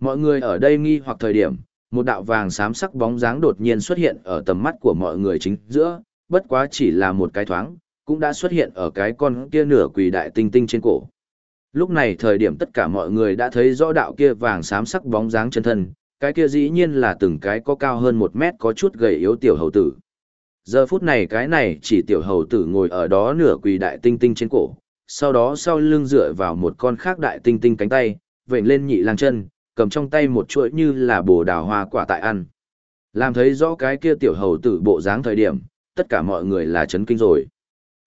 Mọi người ở đây nghi hoặc thời điểm, một đạo vàng xám sắc bóng dáng đột nhiên xuất hiện ở tầm mắt của mọi người chính giữa, bất quá chỉ là một cái thoáng, cũng đã xuất hiện ở cái con kia nửa quỳ đại tinh tinh trên cổ. Lúc này thời điểm tất cả mọi người đã thấy rõ đạo kia vàng xám sắc bóng dáng chân thân, cái kia dĩ nhiên là từng cái có cao hơn một mét có chút gầy yếu tiểu hầu tử. Giờ phút này cái này chỉ tiểu hầu tử ngồi ở đó nửa quỳ đại tinh tinh trên cổ, sau đó sau lưng dựa vào một con khác đại tinh tinh cánh tay, vệnh lên nhị lang chân, cầm trong tay một chuỗi như là bồ đào hoa quả tại ăn. Làm thấy rõ cái kia tiểu hầu tử bộ dáng thời điểm, tất cả mọi người là chấn kinh rồi.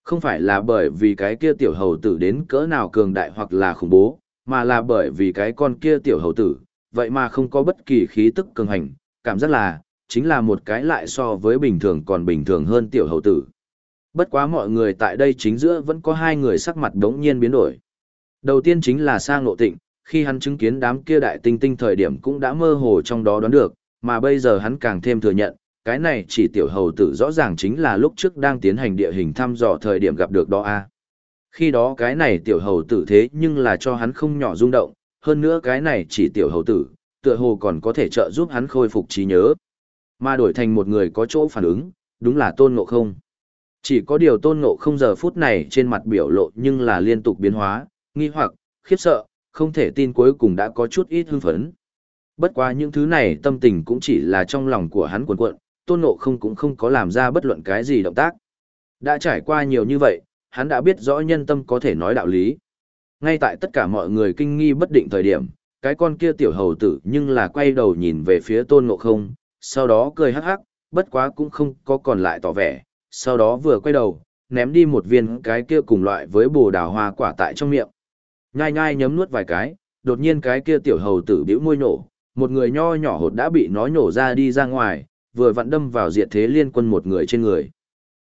Không phải là bởi vì cái kia tiểu hầu tử đến cỡ nào cường đại hoặc là khủng bố, mà là bởi vì cái con kia tiểu hầu tử, vậy mà không có bất kỳ khí tức cường hành, cảm giác là, chính là một cái lại so với bình thường còn bình thường hơn tiểu hầu tử. Bất quá mọi người tại đây chính giữa vẫn có hai người sắc mặt đống nhiên biến đổi. Đầu tiên chính là sang ngộ tịnh, khi hắn chứng kiến đám kia đại tinh tinh thời điểm cũng đã mơ hồ trong đó đoán được, mà bây giờ hắn càng thêm thừa nhận, cái này chỉ tiểu hầu tử rõ ràng chính là lúc trước đang tiến hành địa hình thăm dò thời điểm gặp được đó a. Khi đó cái này tiểu hầu tử thế nhưng là cho hắn không nhỏ rung động, hơn nữa cái này chỉ tiểu hầu tử, tựa hồ còn có thể trợ giúp hắn khôi phục trí nhớ. Mà đổi thành một người có chỗ phản ứng, đúng là tôn ngộ không. Chỉ có điều tôn ngộ không giờ phút này trên mặt biểu lộ nhưng là liên tục biến hóa, nghi hoặc, khiếp sợ, không thể tin cuối cùng đã có chút ít hưng phấn. Bất quá những thứ này tâm tình cũng chỉ là trong lòng của hắn cuộn cuộn, tôn ngộ không cũng không có làm ra bất luận cái gì động tác. Đã trải qua nhiều như vậy, hắn đã biết rõ nhân tâm có thể nói đạo lý. Ngay tại tất cả mọi người kinh nghi bất định thời điểm, cái con kia tiểu hầu tử nhưng là quay đầu nhìn về phía tôn ngộ không, sau đó cười hắc hắc, bất quá cũng không có còn lại tỏ vẻ, sau đó vừa quay đầu, ném đi một viên cái kia cùng loại với bồ đào hoa quả tại trong miệng. Nhai nhai nhấm nuốt vài cái, đột nhiên cái kia tiểu hầu tử bĩu môi nổ, một người nho nhỏ hột đã bị nó nhổ ra đi ra ngoài, vừa vặn đâm vào diệt thế liên quân một người trên người.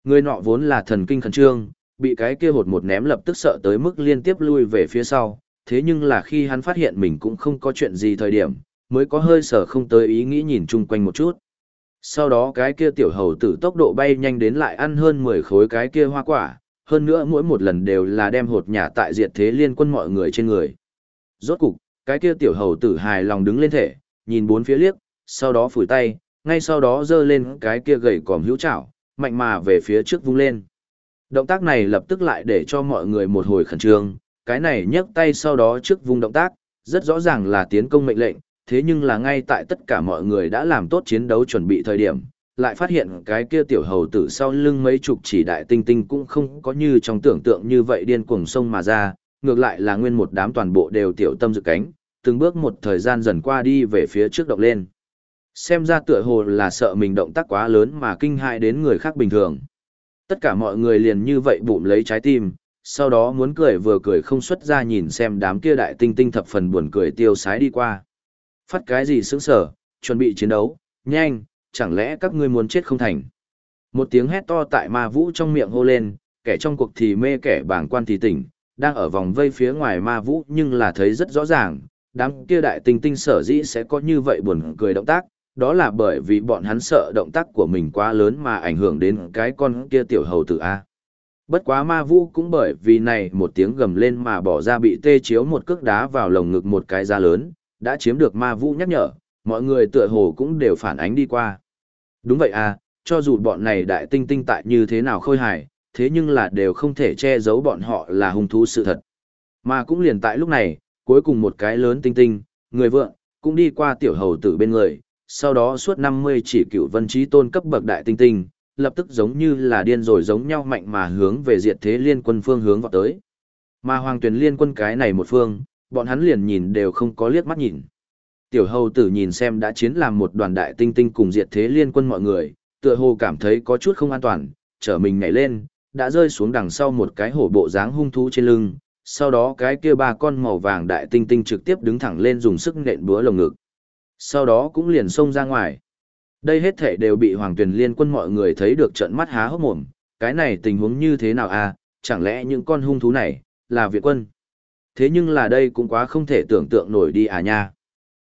Người nọ vốn là thần kinh khẩn trương, bị cái kia hột một ném lập tức sợ tới mức liên tiếp lui về phía sau, thế nhưng là khi hắn phát hiện mình cũng không có chuyện gì thời điểm, mới có hơi sở không tới ý nghĩ nhìn chung quanh một chút. Sau đó cái kia tiểu hầu tử tốc độ bay nhanh đến lại ăn hơn 10 khối cái kia hoa quả, hơn nữa mỗi một lần đều là đem hột nhà tại diệt thế liên quân mọi người trên người. Rốt cục, cái kia tiểu hầu tử hài lòng đứng lên thể, nhìn bốn phía liếc, sau đó phủi tay, ngay sau đó giơ lên cái kia gầy còm hữu chảo, mạnh mà về phía trước vung lên. Động tác này lập tức lại để cho mọi người một hồi khẩn trương, cái này nhấc tay sau đó trước vung động tác, rất rõ ràng là tiến công mệnh lệnh, thế nhưng là ngay tại tất cả mọi người đã làm tốt chiến đấu chuẩn bị thời điểm, lại phát hiện cái kia tiểu hầu tử sau lưng mấy chục chỉ đại tinh tinh cũng không có như trong tưởng tượng như vậy điên cuồng sông mà ra, ngược lại là nguyên một đám toàn bộ đều tiểu tâm dự cánh, từng bước một thời gian dần qua đi về phía trước động lên. Xem ra tựa hồ là sợ mình động tác quá lớn mà kinh hại đến người khác bình thường. Tất cả mọi người liền như vậy bụng lấy trái tim, sau đó muốn cười vừa cười không xuất ra nhìn xem đám kia đại tinh tinh thập phần buồn cười tiêu sái đi qua. Phát cái gì sững sở, chuẩn bị chiến đấu, nhanh, chẳng lẽ các ngươi muốn chết không thành. Một tiếng hét to tại ma vũ trong miệng hô lên, kẻ trong cuộc thì mê kẻ bảng quan thì tỉnh, đang ở vòng vây phía ngoài ma vũ nhưng là thấy rất rõ ràng, đám kia đại tinh tinh sở dĩ sẽ có như vậy buồn cười động tác, đó là bởi vì bọn hắn sợ động tác của mình quá lớn mà ảnh hưởng đến cái con kia tiểu hầu tử A. Bất quá ma vũ cũng bởi vì này một tiếng gầm lên mà bỏ ra bị tê chiếu một cước đá vào lồng ngực một cái da lớn, đã chiếm được ma vũ nhắc nhở, mọi người tựa hồ cũng đều phản ánh đi qua. Đúng vậy à, cho dù bọn này đại tinh tinh tại như thế nào khôi hài, thế nhưng là đều không thể che giấu bọn họ là hung thú sự thật. Mà cũng liền tại lúc này, cuối cùng một cái lớn tinh tinh, người vượng, cũng đi qua tiểu hầu tử bên người, sau đó suốt 50 chỉ cựu vân trí tôn cấp bậc đại tinh tinh, lập tức giống như là điên rồi giống nhau mạnh mà hướng về diệt thế liên quân phương hướng vào tới. Mà hoàng tuyển liên quân cái này một phương, bọn hắn liền nhìn đều không có liếc mắt nhìn. Tiểu hầu tử nhìn xem đã chiến làm một đoàn đại tinh tinh cùng diệt thế liên quân mọi người, tựa hồ cảm thấy có chút không an toàn, trở mình nhảy lên, đã rơi xuống đằng sau một cái hổ bộ dáng hung thú trên lưng, sau đó cái kia ba con màu vàng đại tinh tinh trực tiếp đứng thẳng lên dùng sức nện búa lồng ngực. Sau đó cũng liền xông ra ngoài. Đây hết thể đều bị Hoàng Tuyền Liên quân mọi người thấy được trận mắt há hốc mồm, cái này tình huống như thế nào à, chẳng lẽ những con hung thú này, là Việt quân? Thế nhưng là đây cũng quá không thể tưởng tượng nổi đi à nha.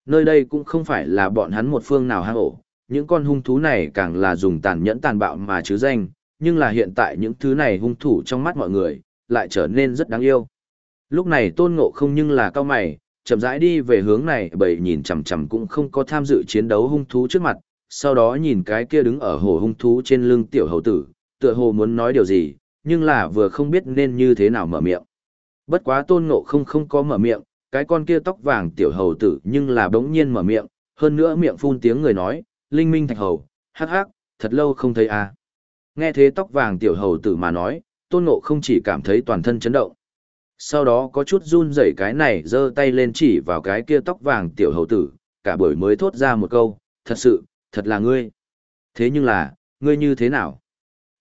Nơi đây cũng không phải là bọn hắn một phương nào hang ổ, những con hung thú này càng là dùng tàn nhẫn tàn bạo mà chứ danh, nhưng là hiện tại những thứ này hung thủ trong mắt mọi người, lại trở nên rất đáng yêu. Lúc này tôn ngộ không nhưng là cao mày, chậm rãi đi về hướng này bởi nhìn chằm chằm cũng không có tham dự chiến đấu hung thú trước mặt, sau đó nhìn cái kia đứng ở hồ hung thú trên lưng tiểu hầu tử, tựa hồ muốn nói điều gì, nhưng là vừa không biết nên như thế nào mở miệng. Bất quá tôn ngộ không không có mở miệng, cái con kia tóc vàng tiểu hầu tử nhưng là bỗng nhiên mở miệng, hơn nữa miệng phun tiếng người nói, linh minh thạch hầu, hắc hắc, thật lâu không thấy à. Nghe thế tóc vàng tiểu hầu tử mà nói, tôn ngộ không chỉ cảm thấy toàn thân chấn động. Sau đó có chút run rẩy cái này giơ tay lên chỉ vào cái kia tóc vàng tiểu hầu tử, cả buổi mới thốt ra một câu, thật sự, thật là ngươi. Thế nhưng là, ngươi như thế nào?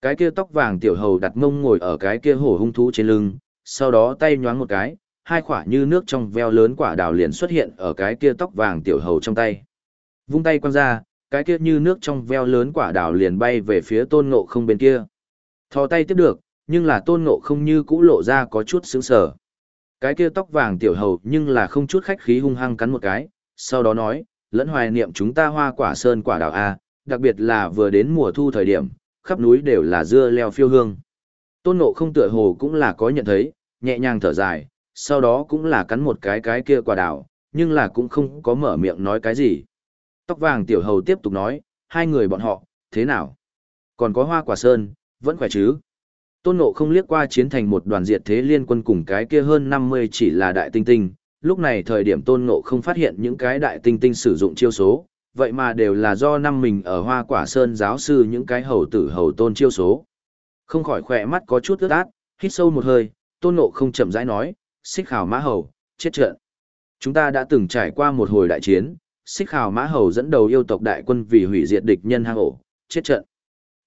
Cái kia tóc vàng tiểu hầu đặt mông ngồi ở cái kia hổ hung thú trên lưng, sau đó tay nhoáng một cái, hai quả như nước trong veo lớn quả đào liền xuất hiện ở cái kia tóc vàng tiểu hầu trong tay. Vung tay quăng ra, cái kia như nước trong veo lớn quả đào liền bay về phía tôn ngộ không bên kia. Thò tay tiếp được, nhưng là tôn ngộ không như cũ lộ ra có chút sững sờ Cái kia tóc vàng tiểu hầu nhưng là không chút khách khí hung hăng cắn một cái, sau đó nói, lẫn hoài niệm chúng ta hoa quả sơn quả đào A, đặc biệt là vừa đến mùa thu thời điểm, khắp núi đều là dưa leo phiêu hương. Tôn ngộ không tựa hồ cũng là có nhận thấy, nhẹ nhàng thở dài, sau đó cũng là cắn một cái cái kia quả đào, nhưng là cũng không có mở miệng nói cái gì. Tóc vàng tiểu hầu tiếp tục nói, hai người bọn họ, thế nào? Còn có hoa quả sơn, vẫn khỏe chứ? Tôn Ngộ không liếc qua chiến thành một đoàn diệt thế liên quân cùng cái kia hơn 50 chỉ là đại tinh tinh, lúc này thời điểm Tôn Ngộ không phát hiện những cái đại tinh tinh sử dụng chiêu số, vậy mà đều là do năm mình ở hoa quả sơn giáo sư những cái hầu tử hầu tôn chiêu số. Không khỏi khỏe mắt có chút ướt át, hít sâu một hơi, Tôn Ngộ không chậm rãi nói, xích khảo mã hầu, chết trận. Chúng ta đã từng trải qua một hồi đại chiến, xích khảo mã hầu dẫn đầu yêu tộc đại quân vì hủy diệt địch nhân hang ổ, chết trận.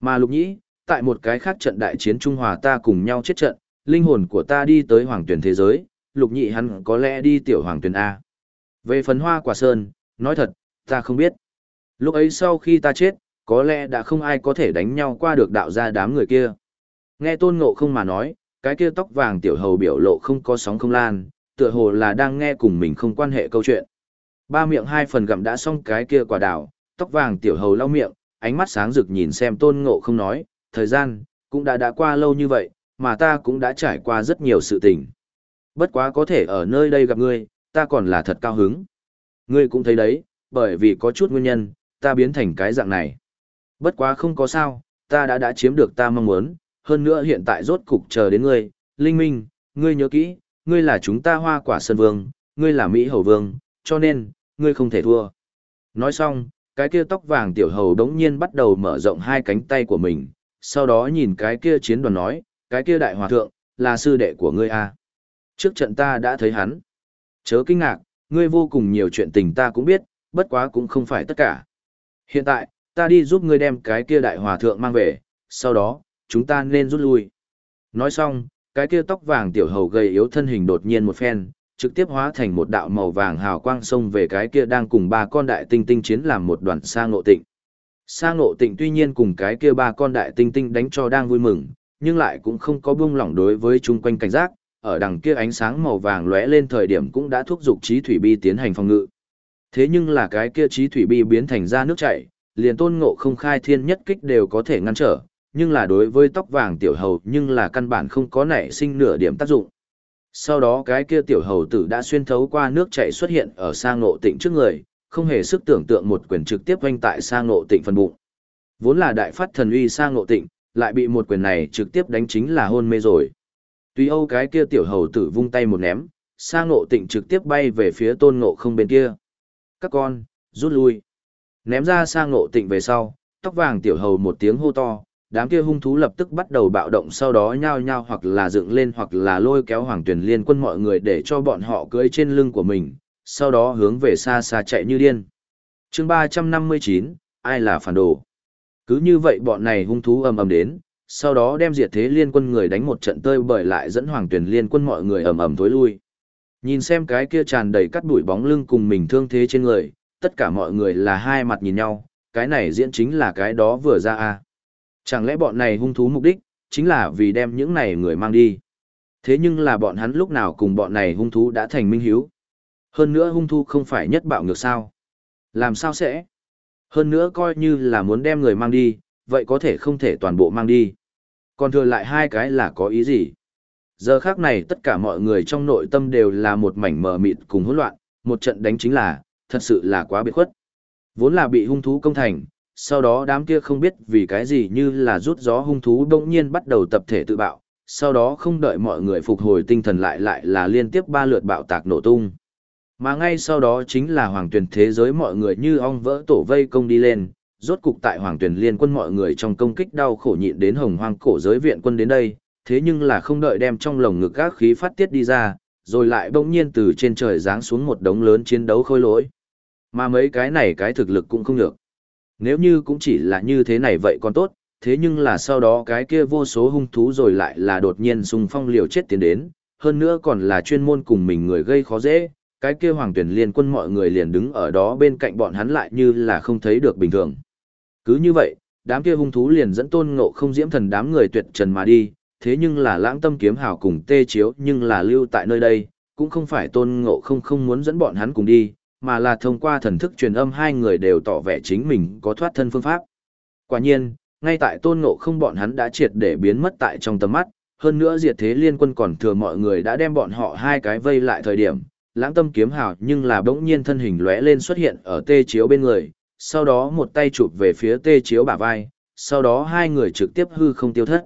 Mà lục nhĩ, tại một cái khác trận đại chiến Trung Hòa ta cùng nhau chết trận, linh hồn của ta đi tới hoàng tuyển thế giới, lục nhị hắn có lẽ đi tiểu hoàng tuyển A. Về phấn hoa quả sơn, nói thật, ta không biết. Lúc ấy sau khi ta chết, có lẽ đã không ai có thể đánh nhau qua được đạo gia đám người kia. Nghe tôn ngộ không mà nói, cái kia tóc vàng tiểu hầu biểu lộ không có sóng không lan, tựa hồ là đang nghe cùng mình không quan hệ câu chuyện. Ba miệng hai phần gặm đã xong cái kia quả đào, tóc vàng tiểu hầu lau miệng, ánh mắt sáng rực nhìn xem tôn ngộ không nói, thời gian, cũng đã đã qua lâu như vậy, mà ta cũng đã trải qua rất nhiều sự tình. Bất quá có thể ở nơi đây gặp ngươi, ta còn là thật cao hứng. Ngươi cũng thấy đấy, bởi vì có chút nguyên nhân, ta biến thành cái dạng này. Bất quá không có sao, ta đã đã chiếm được ta mong muốn, hơn nữa hiện tại rốt cục chờ đến ngươi, Linh Minh, ngươi nhớ kỹ, ngươi là chúng ta hoa quả sơn vương, ngươi là Mỹ hầu vương, cho nên, ngươi không thể thua. Nói xong, cái kia tóc vàng tiểu hầu đống nhiên bắt đầu mở rộng hai cánh tay của mình, sau đó nhìn cái kia chiến đoàn nói, cái kia đại hòa thượng, là sư đệ của ngươi à. Trước trận ta đã thấy hắn. Chớ kinh ngạc, ngươi vô cùng nhiều chuyện tình ta cũng biết, bất quá cũng không phải tất cả. Hiện tại, ta đi giúp ngươi đem cái kia đại hòa thượng mang về, sau đó, chúng ta nên rút lui. Nói xong, cái kia tóc vàng tiểu hầu gầy yếu thân hình đột nhiên một phen, trực tiếp hóa thành một đạo màu vàng hào quang xông về cái kia đang cùng ba con đại tinh tinh chiến làm một đoàn sang ngộ tịnh. Sa ngộ tịnh tuy nhiên cùng cái kia ba con đại tinh tinh đánh cho đang vui mừng, nhưng lại cũng không có buông lỏng đối với chung quanh cảnh giác, ở đằng kia ánh sáng màu vàng lóe lên thời điểm cũng đã thúc giục trí thủy bi tiến hành phòng ngự. Thế nhưng là cái kia trí thủy bi biến thành ra nước chảy, liền tôn ngộ không khai thiên nhất kích đều có thể ngăn trở, nhưng là đối với tóc vàng tiểu hầu nhưng là căn bản không có nảy sinh nửa điểm tác dụng. Sau đó cái kia tiểu hầu tử đã xuyên thấu qua nước chảy xuất hiện ở sang ngộ tịnh trước người, không hề sức tưởng tượng một quyền trực tiếp oanh tại sang ngộ tịnh phần bụng. Vốn là đại phát thần uy sang ngộ tịnh, lại bị một quyền này trực tiếp đánh chính là hôn mê rồi. Tuy Âu cái kia tiểu hầu tử vung tay một ném, sang ngộ tịnh trực tiếp bay về phía tôn ngộ không bên kia. Các con, rút lui. Ném ra sang ngộ tịnh về sau, tóc vàng tiểu hầu một tiếng hô to, đám kia hung thú lập tức bắt đầu bạo động sau đó nhao nhao hoặc là dựng lên hoặc là lôi kéo hoàng tuyển liên quân mọi người để cho bọn họ cưỡi trên lưng của mình, sau đó hướng về xa xa chạy như điên. chương 359, ai là phản đồ? Cứ như vậy bọn này hung thú ầm ầm đến, sau đó đem diệt thế liên quân người đánh một trận tơi bởi lại dẫn hoàng tuyển liên quân mọi người ầm ầm tối lui. Nhìn xem cái kia tràn đầy cắt đuổi bóng lưng cùng mình thương thế trên người, tất cả mọi người là hai mặt nhìn nhau, cái này diễn chính là cái đó vừa ra a Chẳng lẽ bọn này hung thú mục đích, chính là vì đem những này người mang đi. Thế nhưng là bọn hắn lúc nào cùng bọn này hung thú đã thành minh hiếu. Hơn nữa hung thu không phải nhất bạo ngược sao. Làm sao sẽ? Hơn nữa coi như là muốn đem người mang đi, vậy có thể không thể toàn bộ mang đi. Còn thừa lại hai cái là có ý gì? Giờ khác này tất cả mọi người trong nội tâm đều là một mảnh mờ mịt cùng hỗn loạn, một trận đánh chính là, thật sự là quá biệt khuất. Vốn là bị hung thú công thành, sau đó đám kia không biết vì cái gì như là rút gió hung thú đông nhiên bắt đầu tập thể tự bạo, sau đó không đợi mọi người phục hồi tinh thần lại lại là liên tiếp ba lượt bạo tạc nổ tung. Mà ngay sau đó chính là hoàng tuyển thế giới mọi người như ong vỡ tổ vây công đi lên, rốt cục tại hoàng tuyển liên quân mọi người trong công kích đau khổ nhịn đến hồng hoang cổ giới viện quân đến đây, thế nhưng là không đợi đem trong lồng ngực các khí phát tiết đi ra, rồi lại bỗng nhiên từ trên trời giáng xuống một đống lớn chiến đấu khôi lỗi. Mà mấy cái này cái thực lực cũng không được. Nếu như cũng chỉ là như thế này vậy còn tốt, thế nhưng là sau đó cái kia vô số hung thú rồi lại là đột nhiên xung phong liều chết tiến đến, hơn nữa còn là chuyên môn cùng mình người gây khó dễ, cái kia hoàng tuyển liên quân mọi người liền đứng ở đó bên cạnh bọn hắn lại như là không thấy được bình thường. Cứ như vậy, đám kia hung thú liền dẫn tôn ngộ không diễm thần đám người tuyệt trần mà đi, thế nhưng là lãng tâm kiếm hào cùng tê chiếu nhưng là lưu tại nơi đây, cũng không phải tôn ngộ không không muốn dẫn bọn hắn cùng đi, mà là thông qua thần thức truyền âm hai người đều tỏ vẻ chính mình có thoát thân phương pháp. Quả nhiên, ngay tại tôn ngộ không bọn hắn đã triệt để biến mất tại trong tầm mắt, hơn nữa diệt thế liên quân còn thừa mọi người đã đem bọn họ hai cái vây lại thời điểm, lãng tâm kiếm hào nhưng là bỗng nhiên thân hình lóe lên xuất hiện ở tê chiếu bên người, sau đó một tay chụp về phía tê chiếu bả vai, sau đó hai người trực tiếp hư không tiêu thất.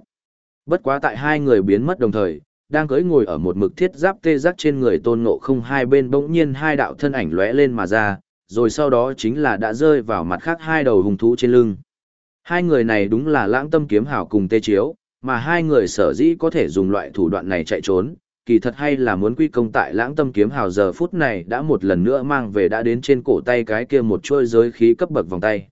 Bất quá tại hai người biến mất đồng thời, đang cưỡi ngồi ở một mực thiết giáp tê giác trên người tôn ngộ không hai bên bỗng nhiên hai đạo thân ảnh lóe lên mà ra, rồi sau đó chính là đã rơi vào mặt khác hai đầu hùng thú trên lưng. Hai người này đúng là lãng tâm kiếm hảo cùng tê chiếu, mà hai người sở dĩ có thể dùng loại thủ đoạn này chạy trốn, kỳ thật hay là muốn quy công tại lãng tâm kiếm hào giờ phút này đã một lần nữa mang về đã đến trên cổ tay cái kia một chuôi giới khí cấp bậc vòng tay.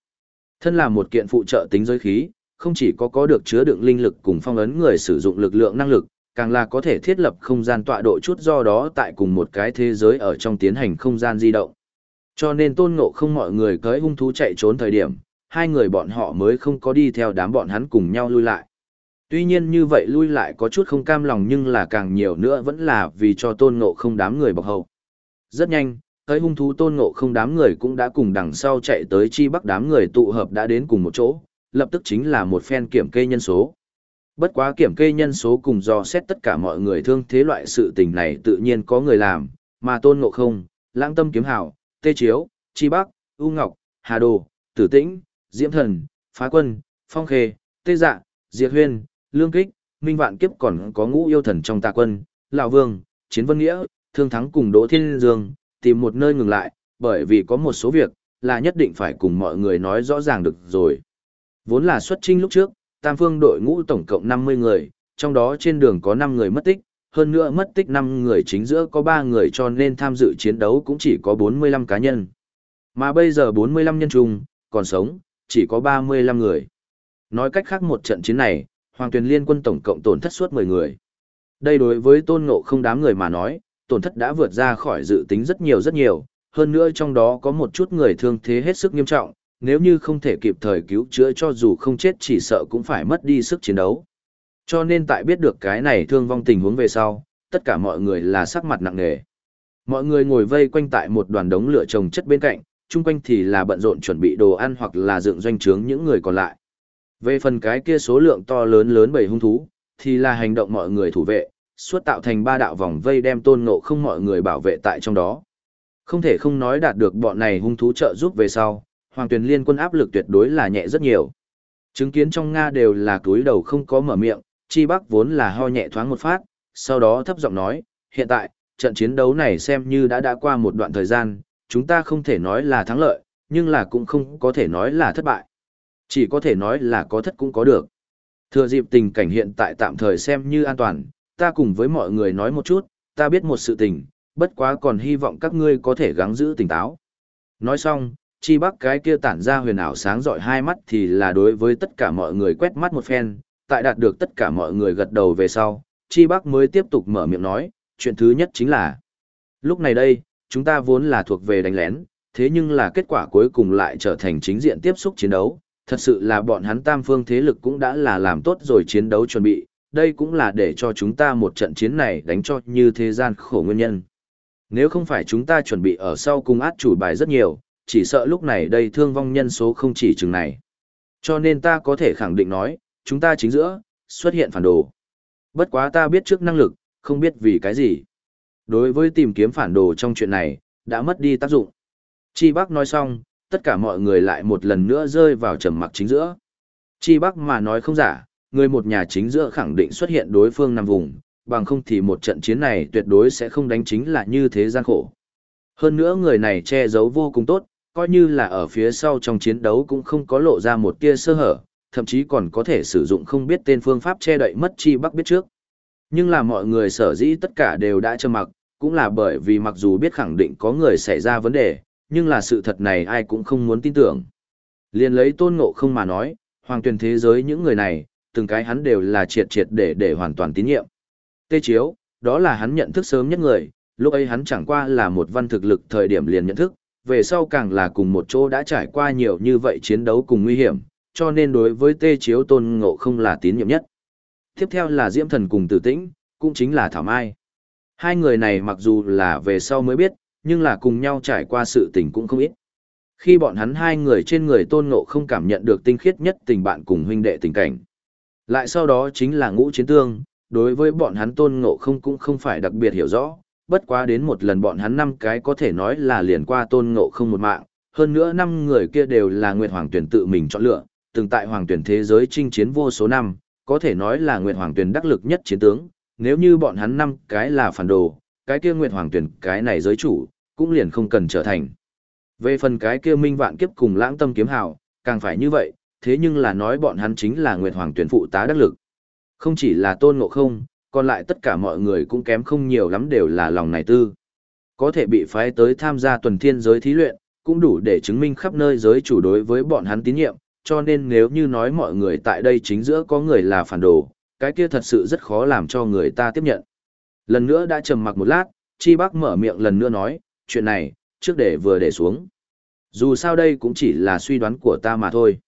Thân là một kiện phụ trợ tính giới khí, không chỉ có có được chứa đựng linh lực cùng phong ấn người sử dụng lực lượng năng lực, càng là có thể thiết lập không gian tọa độ chút do đó tại cùng một cái thế giới ở trong tiến hành không gian di động. Cho nên tôn ngộ không mọi người cưới hung thú chạy trốn thời điểm, hai người bọn họ mới không có đi theo đám bọn hắn cùng nhau lui lại. Tuy nhiên như vậy lui lại có chút không cam lòng nhưng là càng nhiều nữa vẫn là vì cho tôn ngộ không đám người bọc hậu. Rất nhanh, tới hung thú tôn ngộ không đám người cũng đã cùng đằng sau chạy tới chi bắc đám người tụ hợp đã đến cùng một chỗ, lập tức chính là một phen kiểm kê nhân số. Bất quá kiểm kê nhân số cùng do xét tất cả mọi người thương thế loại sự tình này tự nhiên có người làm, mà tôn ngộ không, lãng tâm kiếm hảo, tê chiếu, chi bắc, u ngọc, hà đồ, tử tĩnh, diễm thần, phá quân, phong khê, tê dạ, diệt huyên, lương kích, minh vạn kiếp còn có ngũ yêu thần trong tà quân, lão vương, chiến vân nghĩa, thương thắng cùng đỗ thiên dương, tìm một nơi ngừng lại, bởi vì có một số việc, là nhất định phải cùng mọi người nói rõ ràng được rồi. Vốn là xuất trinh lúc trước, tam phương đội ngũ tổng cộng 50 người, trong đó trên đường có 5 người mất tích, hơn nữa mất tích 5 người chính giữa có 3 người cho nên tham dự chiến đấu cũng chỉ có 45 cá nhân. Mà bây giờ 45 nhân chung, còn sống, chỉ có 35 người. Nói cách khác một trận chiến này, Hoàng Tuyền Liên quân tổng cộng tổn thất suốt 10 người. Đây đối với tôn ngộ không đám người mà nói, tổn thất đã vượt ra khỏi dự tính rất nhiều rất nhiều, hơn nữa trong đó có một chút người thương thế hết sức nghiêm trọng, nếu như không thể kịp thời cứu chữa cho dù không chết chỉ sợ cũng phải mất đi sức chiến đấu. Cho nên tại biết được cái này thương vong tình huống về sau, tất cả mọi người là sắc mặt nặng nề. Mọi người ngồi vây quanh tại một đoàn đống lửa trồng chất bên cạnh, chung quanh thì là bận rộn chuẩn bị đồ ăn hoặc là dựng doanh trướng những người còn lại. Về phần cái kia số lượng to lớn lớn bầy hung thú, thì là hành động mọi người thủ vệ, suốt tạo thành ba đạo vòng vây đem tôn ngộ không mọi người bảo vệ tại trong đó. Không thể không nói đạt được bọn này hung thú trợ giúp về sau, Hoàng tuyển Liên quân áp lực tuyệt đối là nhẹ rất nhiều. Chứng kiến trong Nga đều là túi đầu không có mở miệng, Chi Bắc vốn là ho nhẹ thoáng một phát, sau đó thấp giọng nói, hiện tại, trận chiến đấu này xem như đã đã qua một đoạn thời gian, chúng ta không thể nói là thắng lợi, nhưng là cũng không có thể nói là thất bại. Chỉ có thể nói là có thất cũng có được. Thừa dịp tình cảnh hiện tại tạm thời xem như an toàn, ta cùng với mọi người nói một chút, ta biết một sự tình, bất quá còn hy vọng các ngươi có thể gắng giữ tỉnh táo. Nói xong, chi bắc cái kia tản ra huyền ảo sáng rọi hai mắt thì là đối với tất cả mọi người quét mắt một phen, tại đạt được tất cả mọi người gật đầu về sau, chi bắc mới tiếp tục mở miệng nói, chuyện thứ nhất chính là, lúc này đây, chúng ta vốn là thuộc về đánh lén, thế nhưng là kết quả cuối cùng lại trở thành chính diện tiếp xúc chiến đấu, thật sự là bọn hắn tam phương thế lực cũng đã là làm tốt rồi chiến đấu chuẩn bị, đây cũng là để cho chúng ta một trận chiến này đánh cho như thế gian khổ nguyên nhân. Nếu không phải chúng ta chuẩn bị ở sau cùng át chủ bài rất nhiều, chỉ sợ lúc này đây thương vong nhân số không chỉ chừng này. Cho nên ta có thể khẳng định nói, chúng ta chính giữa, xuất hiện phản đồ. Bất quá ta biết trước năng lực, không biết vì cái gì. Đối với tìm kiếm phản đồ trong chuyện này, đã mất đi tác dụng. Chi Bắc nói xong, tất cả mọi người lại một lần nữa rơi vào trầm mặc chính giữa. Chi Bắc mà nói không giả, người một nhà chính giữa khẳng định xuất hiện đối phương nằm vùng, bằng không thì một trận chiến này tuyệt đối sẽ không đánh chính là như thế gian khổ. Hơn nữa người này che giấu vô cùng tốt, coi như là ở phía sau trong chiến đấu cũng không có lộ ra một tia sơ hở, thậm chí còn có thể sử dụng không biết tên phương pháp che đậy mất Chi Bắc biết trước. Nhưng là mọi người sở dĩ tất cả đều đã trầm mặc, cũng là bởi vì mặc dù biết khẳng định có người xảy ra vấn đề, nhưng là sự thật này ai cũng không muốn tin tưởng. Liên lấy tôn ngộ không mà nói, Hoàng tuyển thế giới những người này, từng cái hắn đều là triệt triệt để để hoàn toàn tín nhiệm. Tê Chiếu, đó là hắn nhận thức sớm nhất người, lúc ấy hắn chẳng qua là một văn thực lực thời điểm liền nhận thức, về sau càng là cùng một chỗ đã trải qua nhiều như vậy chiến đấu cùng nguy hiểm, cho nên đối với Tê Chiếu tôn ngộ không là tín nhiệm nhất. Tiếp theo là Diễm Thần cùng Tử Tĩnh, cũng chính là Thảo Mai. Hai người này mặc dù là về sau mới biết, nhưng là cùng nhau trải qua sự tình cũng không ít. Khi bọn hắn hai người trên người tôn ngộ không cảm nhận được tinh khiết nhất tình bạn cùng huynh đệ tình cảnh. Lại sau đó chính là ngũ chiến tương, đối với bọn hắn tôn ngộ không cũng không phải đặc biệt hiểu rõ, bất quá đến một lần bọn hắn năm cái có thể nói là liền qua tôn ngộ không một mạng, hơn nữa năm người kia đều là Nguyệt Hoàng tuyển tự mình chọn lựa, từng tại Hoàng tuyển thế giới chinh chiến vô số năm, có thể nói là Nguyệt Hoàng tuyển đắc lực nhất chiến tướng, nếu như bọn hắn năm cái là phản đồ, cái kia Nguyệt Hoàng tuyển cái này giới chủ, cũng liền không cần trở thành. Về phần cái kia Minh Vạn Kiếp cùng Lãng Tâm Kiếm Hào, càng phải như vậy, thế nhưng là nói bọn hắn chính là Nguyệt Hoàng tuyển phụ tá đắc lực. Không chỉ là tôn ngộ không, còn lại tất cả mọi người cũng kém không nhiều lắm đều là lòng này tư. Có thể bị phái tới tham gia tuần thiên giới thí luyện, cũng đủ để chứng minh khắp nơi giới chủ đối với bọn hắn tín nhiệm, cho nên nếu như nói mọi người tại đây chính giữa có người là phản đồ, cái kia thật sự rất khó làm cho người ta tiếp nhận. Lần nữa đã trầm mặc một lát, Chi bác mở miệng lần nữa nói, chuyện này, trước để vừa để xuống. Dù sao đây cũng chỉ là suy đoán của ta mà thôi.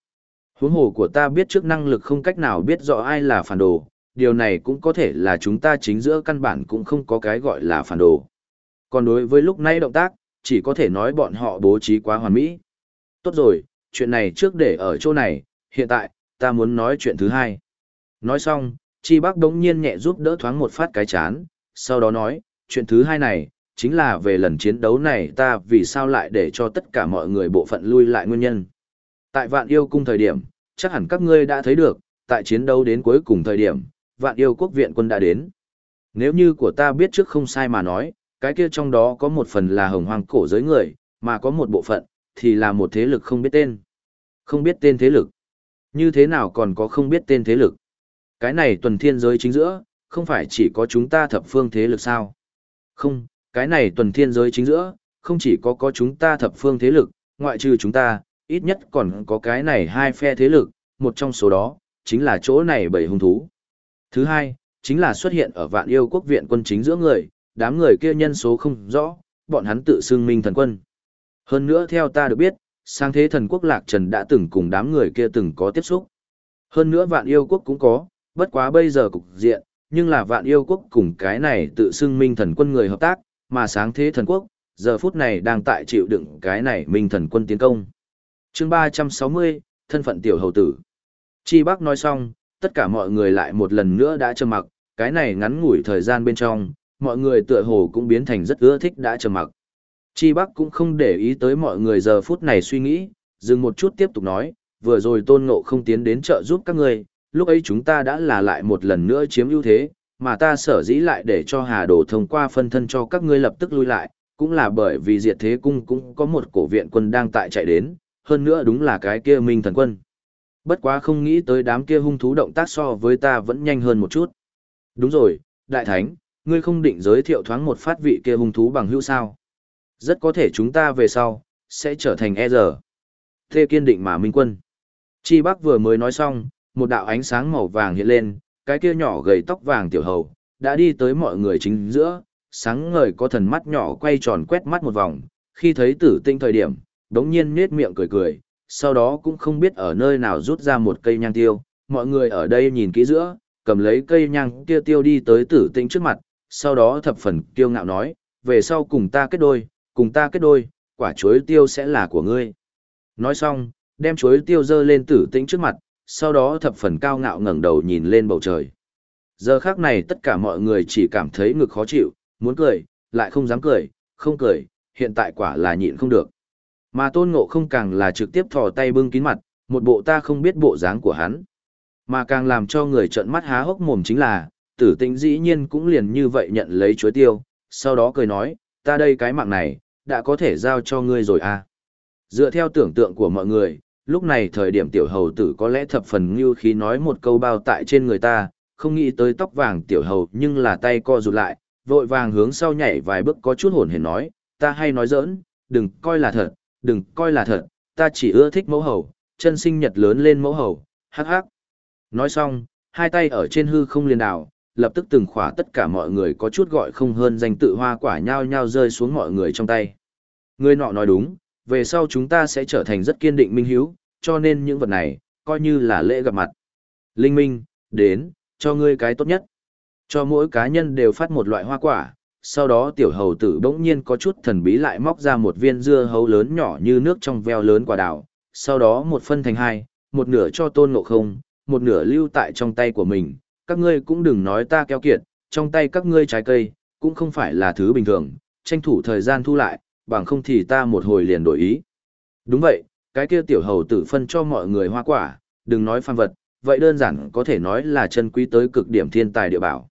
Huống hồ của ta biết trước năng lực không cách nào biết rõ ai là phản đồ, điều này cũng có thể là chúng ta chính giữa căn bản cũng không có cái gọi là phản đồ. Còn đối với lúc nay động tác, chỉ có thể nói bọn họ bố trí quá hoàn mỹ. Tốt rồi, chuyện này trước để ở chỗ này, hiện tại, ta muốn nói chuyện thứ hai. Nói xong, Chi Bác đống nhiên nhẹ giúp đỡ thoáng một phát cái chán, sau đó nói, chuyện thứ hai này, chính là về lần chiến đấu này ta vì sao lại để cho tất cả mọi người bộ phận lui lại nguyên nhân. Tại vạn yêu cung thời điểm, chắc hẳn các ngươi đã thấy được, tại chiến đấu đến cuối cùng thời điểm, vạn yêu quốc viện quân đã đến. Nếu như của ta biết trước không sai mà nói, cái kia trong đó có một phần là hồng hoang cổ giới người, mà có một bộ phận, thì là một thế lực không biết tên. Không biết tên thế lực. Như thế nào còn có không biết tên thế lực? Cái này tuần thiên giới chính giữa, không phải chỉ có chúng ta thập phương thế lực sao? Không, cái này tuần thiên giới chính giữa, không chỉ có có chúng ta thập phương thế lực, ngoại trừ chúng ta, ít nhất còn có cái này hai phe thế lực, một trong số đó, chính là chỗ này bảy hung thú. Thứ hai, chính là xuất hiện ở vạn yêu quốc viện quân chính giữa người, đám người kia nhân số không rõ, bọn hắn tự xưng minh thần quân. Hơn nữa theo ta được biết, sang thế thần quốc lạc trần đã từng cùng đám người kia từng có tiếp xúc. Hơn nữa vạn yêu quốc cũng có, bất quá bây giờ cục diện, nhưng là vạn yêu quốc cùng cái này tự xưng minh thần quân người hợp tác, mà sáng thế thần quốc, giờ phút này đang tại chịu đựng cái này minh thần quân tiến công. chương 360, thân phận tiểu hầu tử. Chi Bắc nói xong, tất cả mọi người lại một lần nữa đã trầm mặc, cái này ngắn ngủi thời gian bên trong, mọi người tựa hồ cũng biến thành rất ưa thích đã trầm mặc. Chi Bắc cũng không để ý tới mọi người giờ phút này suy nghĩ, dừng một chút tiếp tục nói, vừa rồi tôn ngộ không tiến đến trợ giúp các người, lúc ấy chúng ta đã là lại một lần nữa chiếm ưu thế, mà ta sở dĩ lại để cho Hà Đồ thông qua phân thân cho các ngươi lập tức lui lại, cũng là bởi vì diệt thế cung cũng có một cổ viện quân đang tại chạy đến, hơn nữa đúng là cái kia minh thần quân. Bất quá không nghĩ tới đám kia hung thú động tác so với ta vẫn nhanh hơn một chút. Đúng rồi, đại thánh, ngươi không định giới thiệu thoáng một phát vị kia hung thú bằng hữu sao. Rất có thể chúng ta về sau, sẽ trở thành e giờ. Thê kiên định mà minh quân. Chi Bắc vừa mới nói xong, một đạo ánh sáng màu vàng hiện lên, cái kia nhỏ gầy tóc vàng tiểu hầu, đã đi tới mọi người chính giữa, sáng ngời có thần mắt nhỏ quay tròn quét mắt một vòng, khi thấy tử tinh thời điểm, đống nhiên nết miệng cười cười, sau đó cũng không biết ở nơi nào rút ra một cây nhang tiêu, mọi người ở đây nhìn kỹ giữa, cầm lấy cây nhang kia tiêu đi tới tử tinh trước mặt, sau đó thập phần kiêu ngạo nói, về sau cùng ta kết đôi, cùng ta kết đôi, quả chuối tiêu sẽ là của ngươi. Nói xong, đem chuối tiêu dơ lên tử tinh trước mặt, sau đó thập phần cao ngạo ngẩng đầu nhìn lên bầu trời. Giờ khác này tất cả mọi người chỉ cảm thấy ngực khó chịu, muốn cười, lại không dám cười, không cười, hiện tại quả là nhịn không được. Mà tôn ngộ không càng là trực tiếp thò tay bưng kín mặt, một bộ ta không biết bộ dáng của hắn. Mà càng làm cho người trợn mắt há hốc mồm chính là, tử tĩnh dĩ nhiên cũng liền như vậy nhận lấy chuối tiêu, sau đó cười nói, ta đây cái mạng này, đã có thể giao cho ngươi rồi à. Dựa theo tưởng tượng của mọi người, lúc này thời điểm tiểu hầu tử có lẽ thập phần ngưu khí nói một câu bao tại trên người ta, không nghĩ tới tóc vàng tiểu hầu nhưng là tay co rụt lại, vội vàng hướng sau nhảy vài bước có chút hồn hển nói, ta hay nói giỡn, đừng coi là thật, đừng coi là thật, ta chỉ ưa thích mẫu hầu, chân sinh nhật lớn lên mẫu hầu, Hắc hắc. Nói xong, hai tay ở trên hư không liên đảo, lập tức từng khỏa tất cả mọi người có chút gọi không hơn danh tự hoa quả nhao nhao rơi xuống mọi người trong tay. Người nọ nói đúng, về sau chúng ta sẽ trở thành rất kiên định minh hiếu, cho nên những vật này, coi như là lễ gặp mặt. Linh minh, đến, cho ngươi cái tốt nhất. Cho mỗi cá nhân đều phát một loại hoa quả, sau đó tiểu hầu tử bỗng nhiên có chút thần bí lại móc ra một viên dưa hấu lớn nhỏ như nước trong veo lớn quả đào, sau đó một phân thành hai, một nửa cho tôn ngộ không, một nửa lưu tại trong tay của mình, các ngươi cũng đừng nói ta keo kiệt, trong tay các ngươi trái cây, cũng không phải là thứ bình thường, tranh thủ thời gian thu lại, bằng không thì ta một hồi liền đổi ý. Đúng vậy, cái kia tiểu hầu tử phân cho mọi người hoa quả, đừng nói phan vật, vậy đơn giản có thể nói là chân quý tới cực điểm thiên tài địa bảo.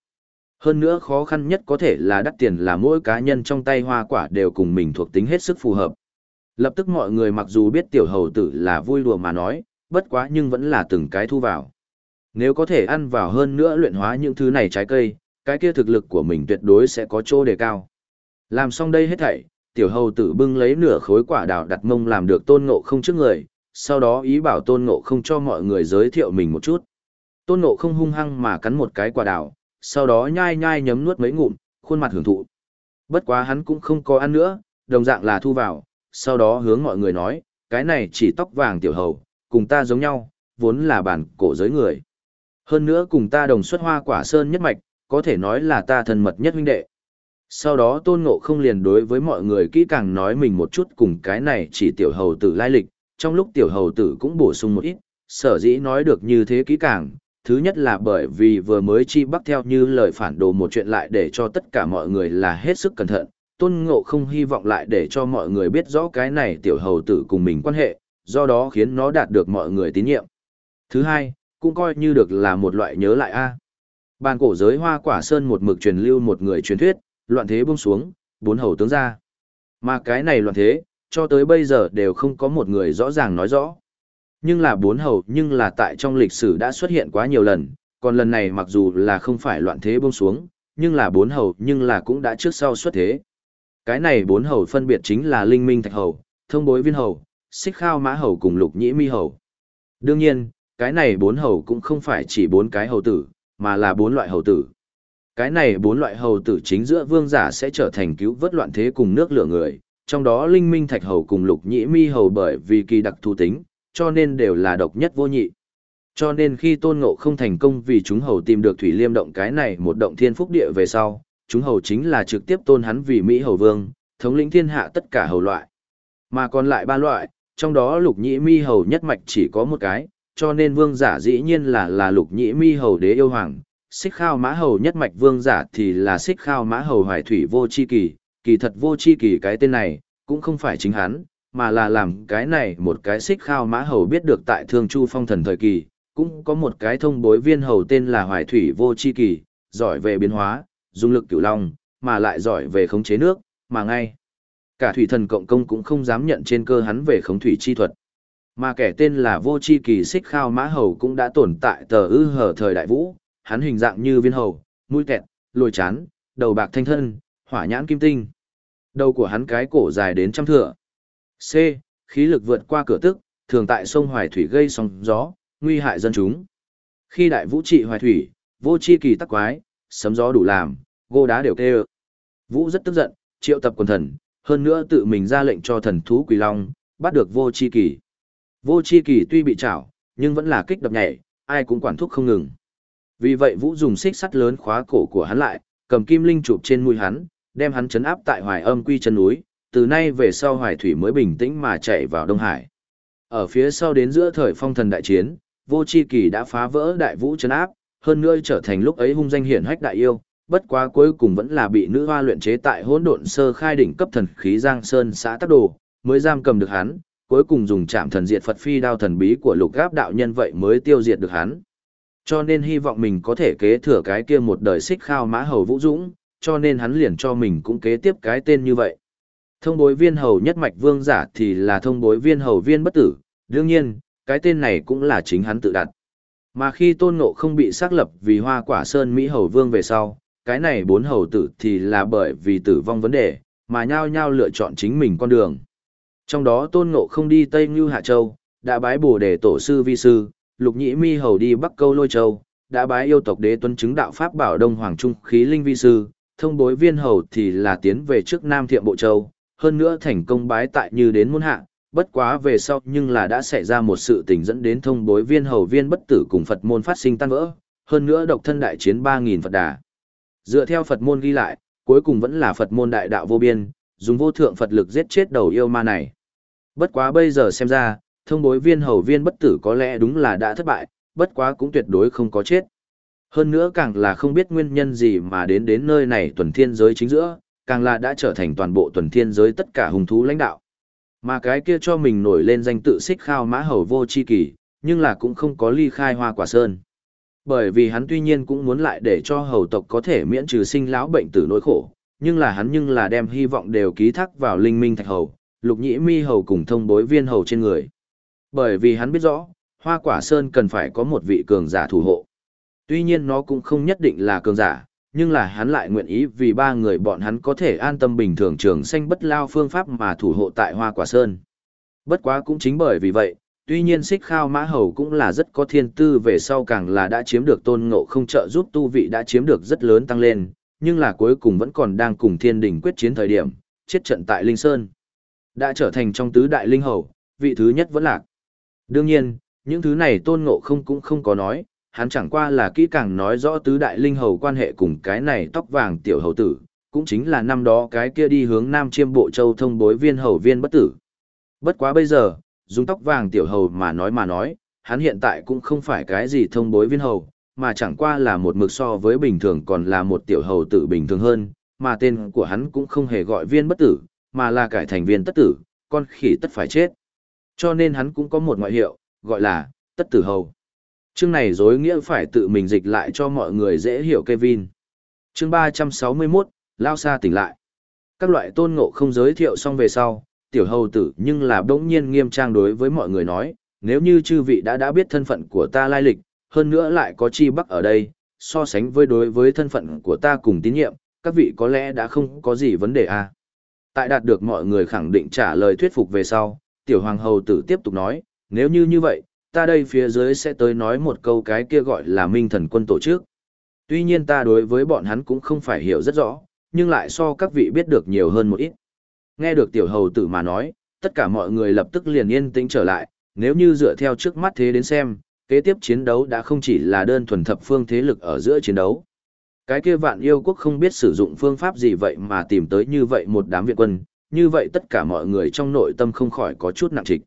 Hơn nữa khó khăn nhất có thể là đắt tiền là mỗi cá nhân trong tay hoa quả đều cùng mình thuộc tính hết sức phù hợp. Lập tức mọi người mặc dù biết tiểu hầu tử là vui đùa mà nói, bất quá nhưng vẫn là từng cái thu vào. Nếu có thể ăn vào hơn nữa luyện hóa những thứ này trái cây, cái kia thực lực của mình tuyệt đối sẽ có chỗ đề cao. Làm xong đây hết thảy, tiểu hầu tử bưng lấy nửa khối quả đào đặt mông làm được tôn ngộ không trước người, sau đó ý bảo tôn ngộ không cho mọi người giới thiệu mình một chút. Tôn ngộ không hung hăng mà cắn một cái quả đào, sau đó nhai nhai nhấm nuốt mấy ngụm, khuôn mặt hưởng thụ. Bất quá hắn cũng không có ăn nữa, đồng dạng là thu vào, sau đó hướng mọi người nói, cái này chỉ tóc vàng tiểu hầu, cùng ta giống nhau, vốn là bản cổ giới người. Hơn nữa cùng ta đồng xuất hoa quả sơn nhất mạch, có thể nói là ta thân mật nhất huynh đệ. Sau đó tôn ngộ không liền đối với mọi người kỹ càng nói mình một chút cùng cái này chỉ tiểu hầu tử lai lịch, trong lúc tiểu hầu tử cũng bổ sung một ít, sở dĩ nói được như thế kỹ càng, thứ nhất là bởi vì vừa mới chi bắc theo như lời phản đồ một chuyện lại để cho tất cả mọi người là hết sức cẩn thận, tôn ngộ không hy vọng lại để cho mọi người biết rõ cái này tiểu hầu tử cùng mình quan hệ, do đó khiến nó đạt được mọi người tín nhiệm. Thứ hai, cũng coi như được là một loại nhớ lại a. Bàn cổ giới hoa quả sơn một mực truyền lưu một người truyền thuyết, loạn thế buông xuống, bốn hầu tướng ra. Mà cái này loạn thế, cho tới bây giờ đều không có một người rõ ràng nói rõ. Nhưng là bốn hầu nhưng là tại trong lịch sử đã xuất hiện quá nhiều lần, còn lần này mặc dù là không phải loạn thế buông xuống, nhưng là bốn hầu nhưng là cũng đã trước sau xuất thế. Cái này bốn hầu phân biệt chính là Linh Minh Thạch Hầu, Thông Bối Viên Hầu, Xích Khao Mã Hầu cùng Lục Nhĩ Mi Hầu. Đương nhiên, cái này bốn hầu cũng không phải chỉ bốn cái hầu tử, mà là bốn loại hầu tử. Cái này bốn loại hầu tử chính giữa vương giả sẽ trở thành cứu vớt loạn thế cùng nước lửa người, trong đó linh minh thạch hầu cùng lục nhĩ mi hầu bởi vì kỳ đặc thù tính, cho nên đều là độc nhất vô nhị. Cho nên khi tôn ngộ không thành công vì chúng hầu tìm được thủy liêm động cái này một động thiên phúc địa về sau, chúng hầu chính là trực tiếp tôn hắn vì Mỹ hầu vương, thống lĩnh thiên hạ tất cả hầu loại. Mà còn lại ba loại, trong đó lục nhĩ mi hầu nhất mạch chỉ có một cái, cho nên vương giả dĩ nhiên là là lục nhĩ mi hầu đế yêu hoàng, xích khao mã hầu nhất mạch vương giả thì là xích khao mã hầu hoài thủy vô chi kỳ, kỳ thật vô chi kỳ cái tên này, cũng không phải chính hắn, mà là làm cái này một cái xích khao mã hầu biết được tại thương chu phong thần thời kỳ, cũng có một cái thông bối viên hầu tên là hoài thủy vô chi kỳ, giỏi về biến hóa, dung lực cửu long, mà lại giỏi về khống chế nước, mà ngay. Cả thủy thần cộng công cũng không dám nhận trên cơ hắn về khống thủy chi thuật. Mà kẻ tên là vô chi kỳ xích khao mã hầu cũng đã tồn tại tờ ư hở thời đại vũ, hắn hình dạng như viên hầu, mũi kẹt, lồi chán, đầu bạc thanh thân, hỏa nhãn kim tinh. Đầu của hắn cái cổ dài đến trăm thửa. C. Khí lực vượt qua cửa tức, thường tại sông Hoài Thủy gây sóng gió, nguy hại dân chúng. Khi đại vũ trị Hoài Thủy, vô chi kỳ tắc quái, sấm gió đủ làm, gô đá đều kêu. Vũ rất tức giận, triệu tập quần thần, hơn nữa tự mình ra lệnh cho thần thú Quỳ Long, bắt được vô chi kỳ. Vô chi kỳ tuy bị chảo, nhưng vẫn là kích đập nhảy, ai cũng quản thúc không ngừng. Vì vậy Vũ dùng xích sắt lớn khóa cổ của hắn lại, cầm kim linh chụp trên mũi hắn, đem hắn chấn áp tại Hoài Âm Quy chân núi, từ nay về sau Hoài Thủy mới bình tĩnh mà chạy vào Đông Hải. Ở phía sau đến giữa thời phong thần đại chiến, Vô Chi Kỳ đã phá vỡ đại vũ chấn áp, hơn nữa trở thành lúc ấy hung danh hiển hách đại yêu, bất quá cuối cùng vẫn là bị nữ hoa luyện chế tại hỗn độn sơ khai đỉnh cấp thần khí Giang Sơn xã tác Đồ, mới giam cầm được hắn, cuối cùng dùng chạm thần diệt Phật phi đao thần bí của lục gáp đạo nhân vậy mới tiêu diệt được hắn. Cho nên hy vọng mình có thể kế thừa cái kia một đời xích khao mã hầu vũ dũng, cho nên hắn liền cho mình cũng kế tiếp cái tên như vậy. Thông bối viên hầu nhất mạch vương giả thì là thông bối viên hầu viên bất tử, đương nhiên, cái tên này cũng là chính hắn tự đặt. Mà khi tôn ngộ không bị xác lập vì hoa quả sơn Mỹ hầu vương về sau, cái này bốn hầu tử thì là bởi vì tử vong vấn đề, mà nhao nhao lựa chọn chính mình con đường. Trong đó tôn ngộ không đi Tây Ngưu Hạ Châu, đã bái bồ đề tổ sư vi sư, lục nhĩ mi hầu đi Bắc Câu Lôi Châu, đã bái yêu tộc đế tuân chứng đạo Pháp bảo Đông Hoàng Trung khí linh vi sư, thông bối viên hầu thì là tiến về trước Nam Thiệm Bộ Châu, hơn nữa thành công bái tại như đến muôn hạ, bất quá về sau nhưng là đã xảy ra một sự tình dẫn đến thông bối viên hầu viên bất tử cùng Phật môn phát sinh tan vỡ, hơn nữa độc thân đại chiến ba nghìn Phật đà. Dựa theo Phật môn ghi lại, cuối cùng vẫn là Phật môn đại đạo vô biên, dùng vô thượng Phật lực giết chết đầu yêu ma này. Bất quá bây giờ xem ra, thông bối viên hầu viên bất tử có lẽ đúng là đã thất bại, bất quá cũng tuyệt đối không có chết. Hơn nữa càng là không biết nguyên nhân gì mà đến đến nơi này tuần thiên giới chính giữa, càng là đã trở thành toàn bộ tuần thiên giới tất cả hùng thú lãnh đạo. Mà cái kia cho mình nổi lên danh tự xích khao mã hầu vô chi kỳ, nhưng là cũng không có ly khai hoa quả sơn. Bởi vì hắn tuy nhiên cũng muốn lại để cho hầu tộc có thể miễn trừ sinh lão bệnh tử nỗi khổ, nhưng là hắn nhưng là đem hy vọng đều ký thác vào linh minh thạch hầu, lục nhĩ mi hầu cùng thông bối viên hầu trên người. Bởi vì hắn biết rõ, hoa quả sơn cần phải có một vị cường giả thủ hộ. Tuy nhiên nó cũng không nhất định là cường giả, nhưng là hắn lại nguyện ý vì ba người bọn hắn có thể an tâm bình thường trường xanh bất lao phương pháp mà thủ hộ tại hoa quả sơn. Bất quá cũng chính bởi vì vậy, tuy nhiên xích khao mã hầu cũng là rất có thiên tư về sau càng là đã chiếm được tôn ngộ không trợ giúp tu vị đã chiếm được rất lớn tăng lên, nhưng là cuối cùng vẫn còn đang cùng thiên đình quyết chiến thời điểm, chết trận tại Linh Sơn. Đã trở thành trong tứ đại linh hầu, vị thứ nhất vẫn lạc. Đương nhiên, những thứ này tôn ngộ không cũng không có nói, hắn chẳng qua là kỹ càng nói rõ tứ đại linh hầu quan hệ cùng cái này tóc vàng tiểu hầu tử, cũng chính là năm đó cái kia đi hướng nam chiêm bộ châu thông bối viên hầu viên bất tử. Bất quá bây giờ, dùng tóc vàng tiểu hầu mà nói mà nói, hắn hiện tại cũng không phải cái gì thông bối viên hầu, mà chẳng qua là một mực so với bình thường còn là một tiểu hầu tử bình thường hơn, mà tên của hắn cũng không hề gọi viên bất tử, mà là cải thành viên tất tử, con khỉ tất phải chết. Cho nên hắn cũng có một ngoại hiệu, gọi là tất tử hầu. Chương này dối nghĩa phải tự mình dịch lại cho mọi người dễ hiểu Kevin. Chương 361, Lao Sa tỉnh lại. Các loại tôn ngộ không giới thiệu xong về sau, tiểu hầu tử nhưng là đống nhiên nghiêm trang đối với mọi người nói, nếu như chư vị đã đã biết thân phận của ta lai lịch, hơn nữa lại có chi bắc ở đây, so sánh với đối với thân phận của ta cùng tín nhiệm, các vị có lẽ đã không có gì vấn đề à. Tại đạt được mọi người khẳng định trả lời thuyết phục về sau, tiểu hoàng hầu tử tiếp tục nói, nếu như như vậy, ta đây phía dưới sẽ tới nói một câu cái kia gọi là minh thần quân tổ chức. Tuy nhiên ta đối với bọn hắn cũng không phải hiểu rất rõ, nhưng lại so các vị biết được nhiều hơn một ít. Nghe được tiểu hầu tử mà nói, tất cả mọi người lập tức liền yên tĩnh trở lại, nếu như dựa theo trước mắt thế đến xem, kế tiếp chiến đấu đã không chỉ là đơn thuần thập phương thế lực ở giữa chiến đấu. Cái kia vạn yêu quốc không biết sử dụng phương pháp gì vậy mà tìm tới như vậy một đám viện quân, như vậy tất cả mọi người trong nội tâm không khỏi có chút nặng trịch.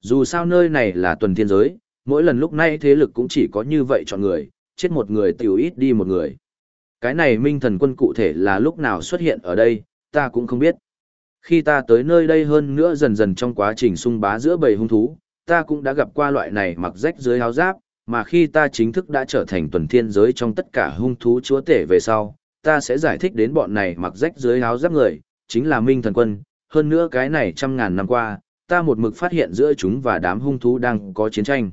Dù sao nơi này là tuần thiên giới, mỗi lần lúc này thế lực cũng chỉ có như vậy chọn người, chết một người tiểu ít đi một người. Cái này minh thần quân cụ thể là lúc nào xuất hiện ở đây, ta cũng không biết. Khi ta tới nơi đây hơn nữa dần dần trong quá trình sung bá giữa bầy hung thú, ta cũng đã gặp qua loại này mặc rách dưới áo giáp, mà khi ta chính thức đã trở thành tuần thiên giới trong tất cả hung thú chúa tể về sau, ta sẽ giải thích đến bọn này mặc rách dưới áo giáp người, chính là Minh Thần Quân, hơn nữa cái này trăm ngàn năm qua, ta một mực phát hiện giữa chúng và đám hung thú đang có chiến tranh.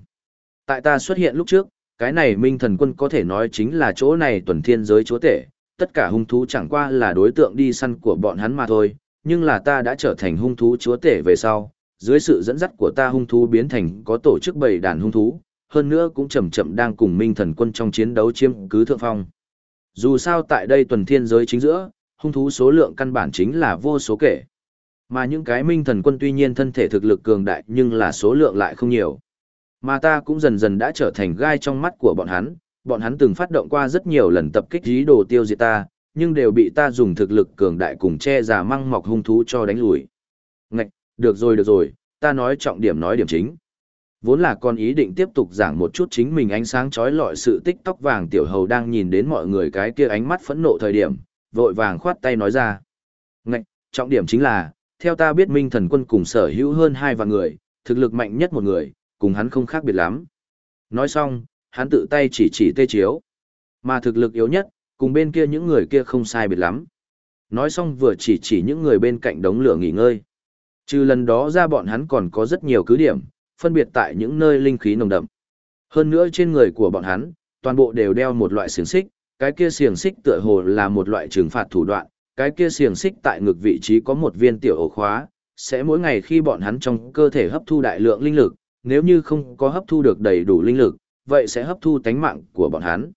Tại ta xuất hiện lúc trước, cái này Minh Thần Quân có thể nói chính là chỗ này tuần thiên giới chúa tể, tất cả hung thú chẳng qua là đối tượng đi săn của bọn hắn mà thôi, nhưng là ta đã trở thành hung thú chúa tể về sau, dưới sự dẫn dắt của ta hung thú biến thành có tổ chức bầy đàn hung thú, hơn nữa cũng chậm chậm đang cùng Minh Thần Quân trong chiến đấu chiếm cứ thượng phong. Dù sao tại đây tuần thiên giới chính giữa, hung thú số lượng căn bản chính là vô số kể. Mà những cái Minh Thần Quân tuy nhiên thân thể thực lực cường đại nhưng là số lượng lại không nhiều. Mà ta cũng dần dần đã trở thành gai trong mắt của bọn hắn, bọn hắn từng phát động qua rất nhiều lần tập kích ý đồ tiêu diệt ta, nhưng đều bị ta dùng thực lực cường đại cùng che giả măng mọc hung thú cho đánh lùi. Ngạch, được rồi được rồi, ta nói trọng điểm nói điểm chính. Vốn là con ý định tiếp tục giảng một chút chính mình ánh sáng chói lọi sự tích tóc vàng tiểu hầu đang nhìn đến mọi người cái kia ánh mắt phẫn nộ thời điểm, vội vàng khoát tay nói ra. Ngạch, trọng điểm chính là, theo ta biết minh thần quân cùng sở hữu hơn hai vạn người, thực lực mạnh nhất một người, cùng hắn không khác biệt lắm. Nói xong, hắn tự tay chỉ chỉ tê chiếu. Mà thực lực yếu nhất, cùng bên kia những người kia không sai biệt lắm. Nói xong vừa chỉ chỉ những người bên cạnh đống lửa nghỉ ngơi. Trừ lần đó ra bọn hắn còn có rất nhiều cứ điểm, phân biệt tại những nơi linh khí nồng đậm. Hơn nữa trên người của bọn hắn, toàn bộ đều đeo một loại xiềng xích, cái kia xiềng xích tựa hồ là một loại trừng phạt thủ đoạn, cái kia xiềng xích tại ngực vị trí có một viên tiểu ổ khóa, sẽ mỗi ngày khi bọn hắn trong cơ thể hấp thu đại lượng linh lực, nếu như không có hấp thu được đầy đủ linh lực, vậy sẽ hấp thu tánh mạng của bọn hắn.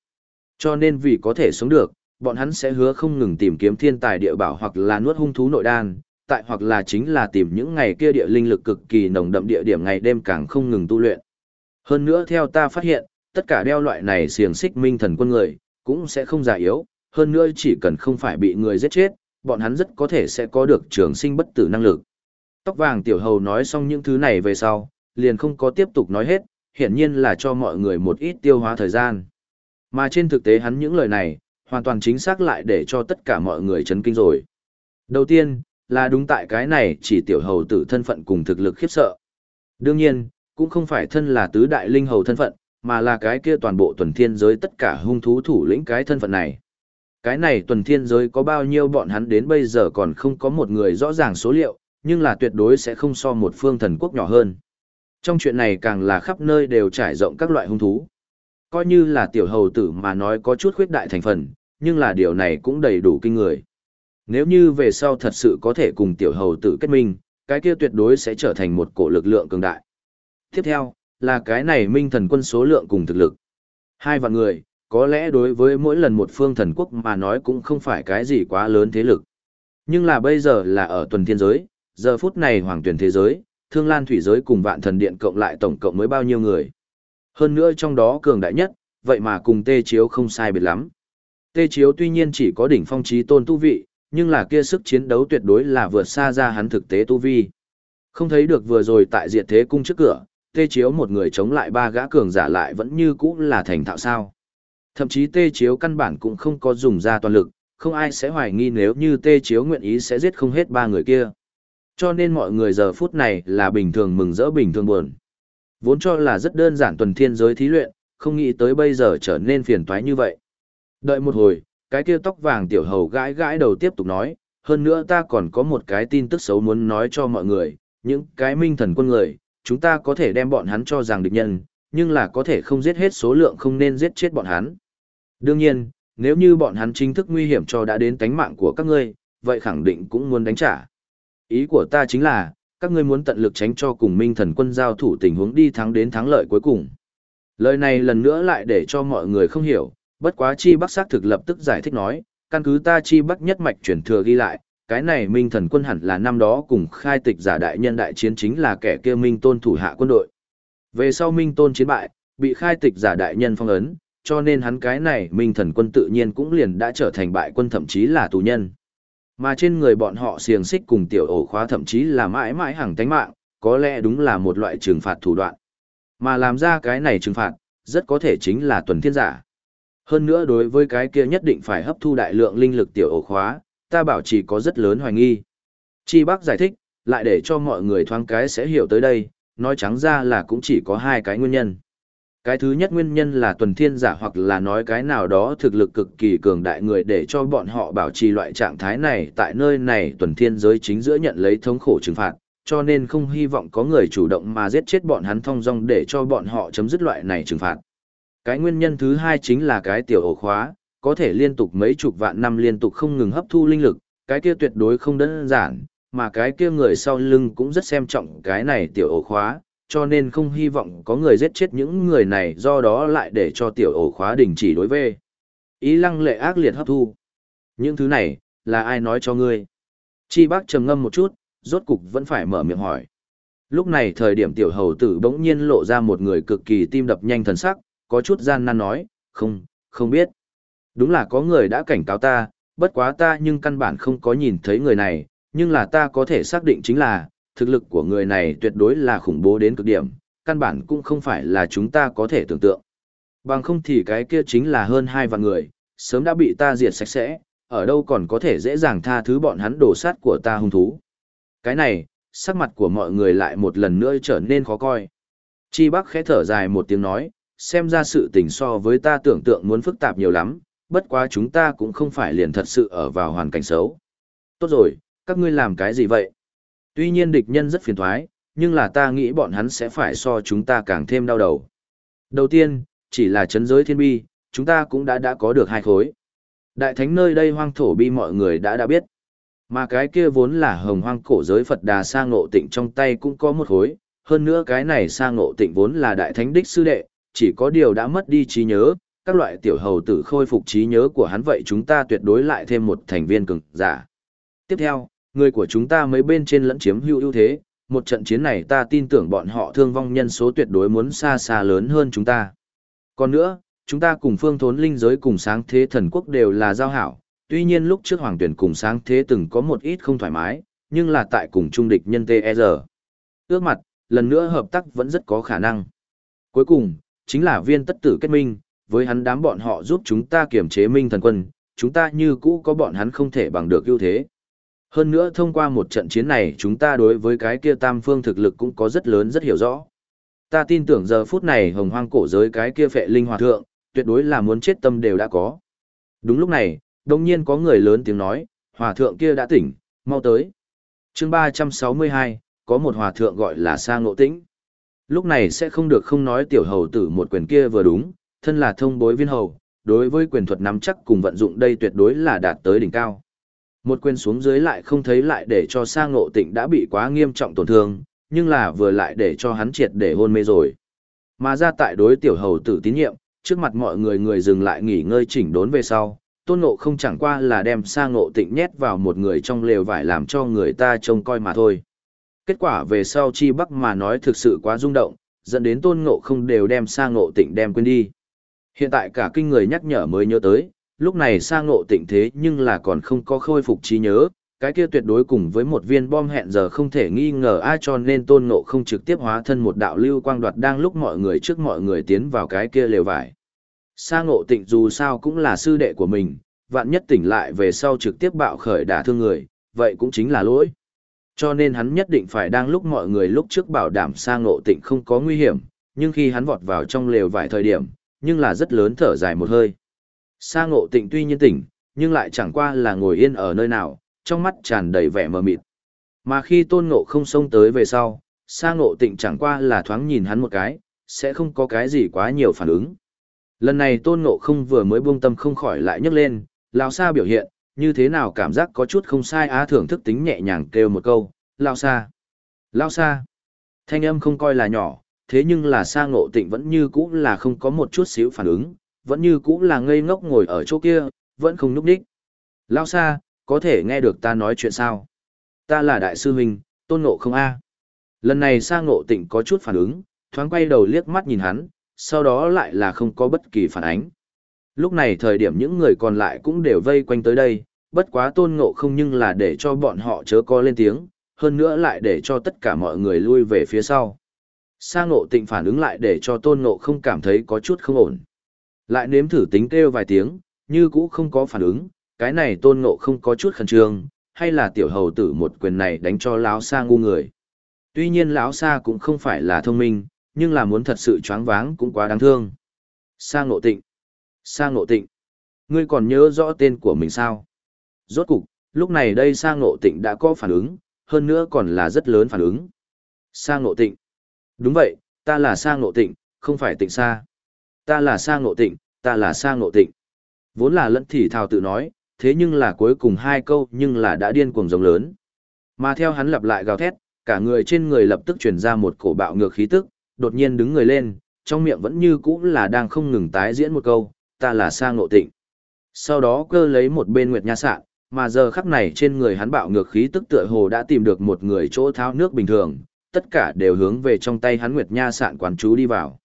Cho nên vì có thể sống được, bọn hắn sẽ hứa không ngừng tìm kiếm thiên tài địa bảo hoặc là nuốt hung thú nội đan, tại hoặc là chính là tìm những ngày kia địa linh lực cực kỳ nồng đậm địa điểm ngày đêm càng không ngừng tu luyện. Hơn nữa theo ta phát hiện, tất cả đeo loại này xiềng xích minh thần quân người, cũng sẽ không già yếu, hơn nữa chỉ cần không phải bị người giết chết, bọn hắn rất có thể sẽ có được trường sinh bất tử năng lực. Tóc vàng tiểu hầu nói xong những thứ này về sau, liền không có tiếp tục nói hết, hiển nhiên là cho mọi người một ít tiêu hóa thời gian. Mà trên thực tế hắn những lời này, hoàn toàn chính xác lại để cho tất cả mọi người chấn kinh rồi. Đầu tiên, là đúng tại cái này chỉ tiểu hầu tử thân phận cùng thực lực khiếp sợ. Đương nhiên, cũng không phải thân là tứ đại linh hầu thân phận, mà là cái kia toàn bộ tuần thiên giới tất cả hung thú thủ lĩnh cái thân phận này. Cái này tuần thiên giới có bao nhiêu bọn hắn đến bây giờ còn không có một người rõ ràng số liệu, nhưng là tuyệt đối sẽ không so một phương thần quốc nhỏ hơn. Trong chuyện này càng là khắp nơi đều trải rộng các loại hung thú. Coi như là tiểu hầu tử mà nói có chút khuyết đại thành phần, nhưng là điều này cũng đầy đủ kinh người. Nếu như về sau thật sự có thể cùng tiểu hầu tử kết minh, cái kia tuyệt đối sẽ trở thành một cổ lực lượng cường đại. Tiếp theo, là cái này minh thần quân số lượng cùng thực lực. Hai vạn người, có lẽ đối với mỗi lần một phương thần quốc mà nói cũng không phải cái gì quá lớn thế lực. Nhưng là bây giờ là ở tuần thiên giới, giờ phút này hoàng tuyển thế giới, thương lan thủy giới cùng vạn thần điện cộng lại tổng cộng mới bao nhiêu người. Hơn nữa trong đó cường đại nhất, vậy mà cùng tê chiếu không sai biệt lắm. Tê chiếu tuy nhiên chỉ có đỉnh phong trí tôn tu vị, nhưng là kia sức chiến đấu tuyệt đối là vượt xa ra hắn thực tế tu vi. Không thấy được vừa rồi tại diệt thế cung trước cửa, tê chiếu một người chống lại ba gã cường giả lại vẫn như cũ là thành thạo sao. Thậm chí tê chiếu căn bản cũng không có dùng ra toàn lực, không ai sẽ hoài nghi nếu như tê chiếu nguyện ý sẽ giết không hết ba người kia. Cho nên mọi người giờ phút này là bình thường mừng rỡ bình thường buồn. Vốn cho là rất đơn giản tuần thiên giới thí luyện, không nghĩ tới bây giờ trở nên phiền toái như vậy. Đợi một hồi, cái kia tóc vàng tiểu hầu gãi gãi đầu tiếp tục nói, hơn nữa ta còn có một cái tin tức xấu muốn nói cho mọi người, những cái minh thần quân người, chúng ta có thể đem bọn hắn cho rằng địch nhân, nhưng là có thể không giết hết số lượng không nên giết chết bọn hắn. Đương nhiên, nếu như bọn hắn chính thức nguy hiểm cho đã đến tánh mạng của các ngươi, vậy khẳng định cũng muốn đánh trả. Ý của ta chính là, các ngươi muốn tận lực tránh cho cùng minh thần quân giao thủ tình huống đi thắng đến thắng lợi cuối cùng. Lời này lần nữa lại để cho mọi người không hiểu, bất quá chi bắc xác thực lập tức giải thích nói, căn cứ ta chi bắc nhất mạch chuyển thừa ghi lại, cái này minh thần quân hẳn là năm đó cùng khai tịch giả đại nhân đại chiến chính là kẻ kia minh tôn thủ hạ quân đội. Về sau minh tôn chiến bại, bị khai tịch giả đại nhân phong ấn, cho nên hắn cái này minh thần quân tự nhiên cũng liền đã trở thành bại quân thậm chí là tù nhân. Mà trên người bọn họ xiềng xích cùng tiểu ổ khóa thậm chí là mãi mãi hàng tánh mạng, có lẽ đúng là một loại trừng phạt thủ đoạn. Mà làm ra cái này trừng phạt, rất có thể chính là tuần thiên giả. Hơn nữa đối với cái kia nhất định phải hấp thu đại lượng linh lực tiểu ổ khóa, ta bảo chỉ có rất lớn hoài nghi. Chi Bắc giải thích, lại để cho mọi người thoáng cái sẽ hiểu tới đây, nói trắng ra là cũng chỉ có hai cái nguyên nhân. Cái thứ nhất nguyên nhân là tuần thiên giả hoặc là nói cái nào đó thực lực cực kỳ cường đại người để cho bọn họ bảo trì loại trạng thái này tại nơi này tuần thiên giới chính giữa nhận lấy thống khổ trừng phạt, cho nên không hy vọng có người chủ động mà giết chết bọn hắn thông dong để cho bọn họ chấm dứt loại này trừng phạt. Cái nguyên nhân thứ hai chính là cái tiểu ổ khóa, có thể liên tục mấy chục vạn năm liên tục không ngừng hấp thu linh lực, cái kia tuyệt đối không đơn giản, mà cái kia người sau lưng cũng rất xem trọng cái này tiểu ổ khóa, cho nên không hy vọng có người giết chết những người này do đó lại để cho tiểu ổ khóa đình chỉ đối với. Ý lăng lệ ác liệt hấp thu. Những thứ này, là ai nói cho ngươi? Chi bác trầm ngâm một chút, rốt cục vẫn phải mở miệng hỏi. Lúc này thời điểm tiểu hầu tử bỗng nhiên lộ ra một người cực kỳ tim đập nhanh thần sắc, có chút gian nan nói, không, không biết. Đúng là có người đã cảnh cáo ta, bất quá ta nhưng căn bản không có nhìn thấy người này, nhưng là ta có thể xác định chính là, thực lực của người này tuyệt đối là khủng bố đến cực điểm, căn bản cũng không phải là chúng ta có thể tưởng tượng. Bằng không thì cái kia chính là hơn hai vạn người, sớm đã bị ta diệt sạch sẽ, ở đâu còn có thể dễ dàng tha thứ bọn hắn đổ sát của ta hung thú. Cái này, sắc mặt của mọi người lại một lần nữa trở nên khó coi. Chi Bắc khẽ thở dài một tiếng nói, xem ra sự tình so với ta tưởng tượng muốn phức tạp nhiều lắm, bất quá chúng ta cũng không phải liền thật sự ở vào hoàn cảnh xấu. Tốt rồi, các ngươi làm cái gì vậy? Tuy nhiên địch nhân rất phiền thoái, nhưng là ta nghĩ bọn hắn sẽ phải so chúng ta càng thêm đau đầu. Đầu tiên, chỉ là chấn giới thiên bi, chúng ta cũng đã đã có được hai khối. Đại thánh nơi đây hoang thổ bi mọi người đã đã biết. Mà cái kia vốn là hồng hoang cổ giới Phật Đà Sa Ngộ Tịnh trong tay cũng có một khối, hơn nữa cái này sang ngộ tịnh vốn là đại thánh đích sư đệ, chỉ có điều đã mất đi trí nhớ, các loại tiểu hầu tử khôi phục trí nhớ của hắn vậy chúng ta tuyệt đối lại thêm một thành viên cường giả. Tiếp theo, người của chúng ta mấy bên trên lẫn chiếm hữu ưu thế, một trận chiến này ta tin tưởng bọn họ thương vong nhân số tuyệt đối muốn xa xa lớn hơn chúng ta. Còn nữa, chúng ta cùng phương thốn linh giới cùng sáng thế thần quốc đều là giao hảo, tuy nhiên lúc trước hoàng tuyển cùng sáng thế từng có một ít không thoải mái, nhưng là tại cùng trung địch nhân TR. E Ước mặt, lần nữa hợp tác vẫn rất có khả năng. Cuối cùng, chính là viên tất tử kết minh, với hắn đám bọn họ giúp chúng ta kiểm chế minh thần quân, chúng ta như cũ có bọn hắn không thể bằng được ưu thế. Hơn nữa thông qua một trận chiến này chúng ta đối với cái kia tam phương thực lực cũng có rất lớn rất hiểu rõ. Ta tin tưởng giờ phút này hồng hoang cổ giới cái kia phệ linh hòa thượng, tuyệt đối là muốn chết tâm đều đã có. Đúng lúc này, đồng nhiên có người lớn tiếng nói, hòa thượng kia đã tỉnh, mau tới. chương 362, có một hòa thượng gọi là sa ngộ tĩnh. Lúc này sẽ không được không nói tiểu hầu tử một quyền kia vừa đúng, thân là thông bối viên hầu, đối với quyền thuật nắm chắc cùng vận dụng đây tuyệt đối là đạt tới đỉnh cao. Một quyền xuống dưới lại không thấy lại để cho sa ngộ tịnh đã bị quá nghiêm trọng tổn thương, nhưng là vừa lại để cho hắn triệt để hôn mê rồi. Mà ra tại đối tiểu hầu tử tín nhiệm, trước mặt mọi người người dừng lại nghỉ ngơi chỉnh đốn về sau, tôn ngộ không chẳng qua là đem sa ngộ tịnh nhét vào một người trong lều vải làm cho người ta trông coi mà thôi. Kết quả về sau chi bắc mà nói thực sự quá rung động, dẫn đến tôn ngộ không đều đem sa ngộ tịnh đem quên đi. Hiện tại cả kinh người nhắc nhở mới nhớ tới, lúc này Sang ngộ tịnh thế nhưng là còn không có khôi phục trí nhớ, cái kia tuyệt đối cùng với một viên bom hẹn giờ không thể nghi ngờ ai cho nên tôn ngộ không trực tiếp hóa thân một đạo lưu quang đoạt đang lúc mọi người trước mọi người tiến vào cái kia lều vải. Sa ngộ tịnh dù sao cũng là sư đệ của mình, vạn nhất tỉnh lại về sau trực tiếp bạo khởi đả thương người, vậy cũng chính là lỗi. Cho nên hắn nhất định phải đang lúc mọi người lúc trước bảo đảm sa ngộ tịnh không có nguy hiểm, nhưng khi hắn vọt vào trong lều vải thời điểm, nhưng là rất lớn thở dài một hơi. Sa ngộ tịnh tuy nhiên tỉnh, nhưng lại chẳng qua là ngồi yên ở nơi nào, trong mắt tràn đầy vẻ mờ mịt. Mà khi tôn ngộ không xông tới về sau, sa ngộ tịnh chẳng qua là thoáng nhìn hắn một cái, sẽ không có cái gì quá nhiều phản ứng. Lần này tôn ngộ không vừa mới buông tâm không khỏi lại nhấc lên, lao sa biểu hiện, như thế nào cảm giác có chút không sai á thưởng thức tính nhẹ nhàng kêu một câu, lao sa. Lao sa. Thanh âm không coi là nhỏ, thế nhưng là sa ngộ tịnh vẫn như cũ là không có một chút xíu phản ứng, vẫn như cũ là ngây ngốc ngồi ở chỗ kia, vẫn không núp đích. Lao sa, có thể nghe được ta nói chuyện sao? Ta là đại sư huynh, tôn ngộ không a. Lần này sa ngộ tịnh có chút phản ứng, thoáng quay đầu liếc mắt nhìn hắn, sau đó lại là không có bất kỳ phản ánh. Lúc này thời điểm những người còn lại cũng đều vây quanh tới đây, bất quá tôn ngộ không nhưng là để cho bọn họ chớ có lên tiếng, hơn nữa lại để cho tất cả mọi người lui về phía sau. Sa ngộ tịnh phản ứng lại để cho tôn ngộ không cảm thấy có chút không ổn. Lại nếm thử tính kêu vài tiếng, như cũ không có phản ứng, cái này tôn ngộ không có chút khẩn trương, hay là tiểu hầu tử một quyền này đánh cho lão sa ngu người. Tuy nhiên lão sa cũng không phải là thông minh, nhưng là muốn thật sự choáng váng cũng quá đáng thương. Sa ngộ tịnh. Sa ngộ tịnh. Ngươi còn nhớ rõ tên của mình sao? Rốt cục, lúc này đây Sa ngộ tịnh đã có phản ứng, hơn nữa còn là rất lớn phản ứng. Sa ngộ tịnh. Đúng vậy, ta là Sa ngộ tịnh, không phải tịnh Sa. Ta là Sa ngộ tịnh, ta là Sa ngộ tịnh. Vốn là lẫn thì thào tự nói, thế nhưng là cuối cùng hai câu nhưng là đã điên cuồng rồng lớn. Mà theo hắn lặp lại gào thét, cả người trên người lập tức truyền ra một cổ bạo ngược khí tức, đột nhiên đứng người lên, trong miệng vẫn như cũ là đang không ngừng tái diễn một câu, ta là Sa Ngộ Tịnh. Sau đó cơ lấy một bên Nguyệt Nha Sạn, mà giờ khắc này trên người hắn bạo ngược khí tức tựa hồ đã tìm được một người chỗ tháo nước bình thường, tất cả đều hướng về trong tay hắn Nguyệt Nha Sạn quán chú đi vào.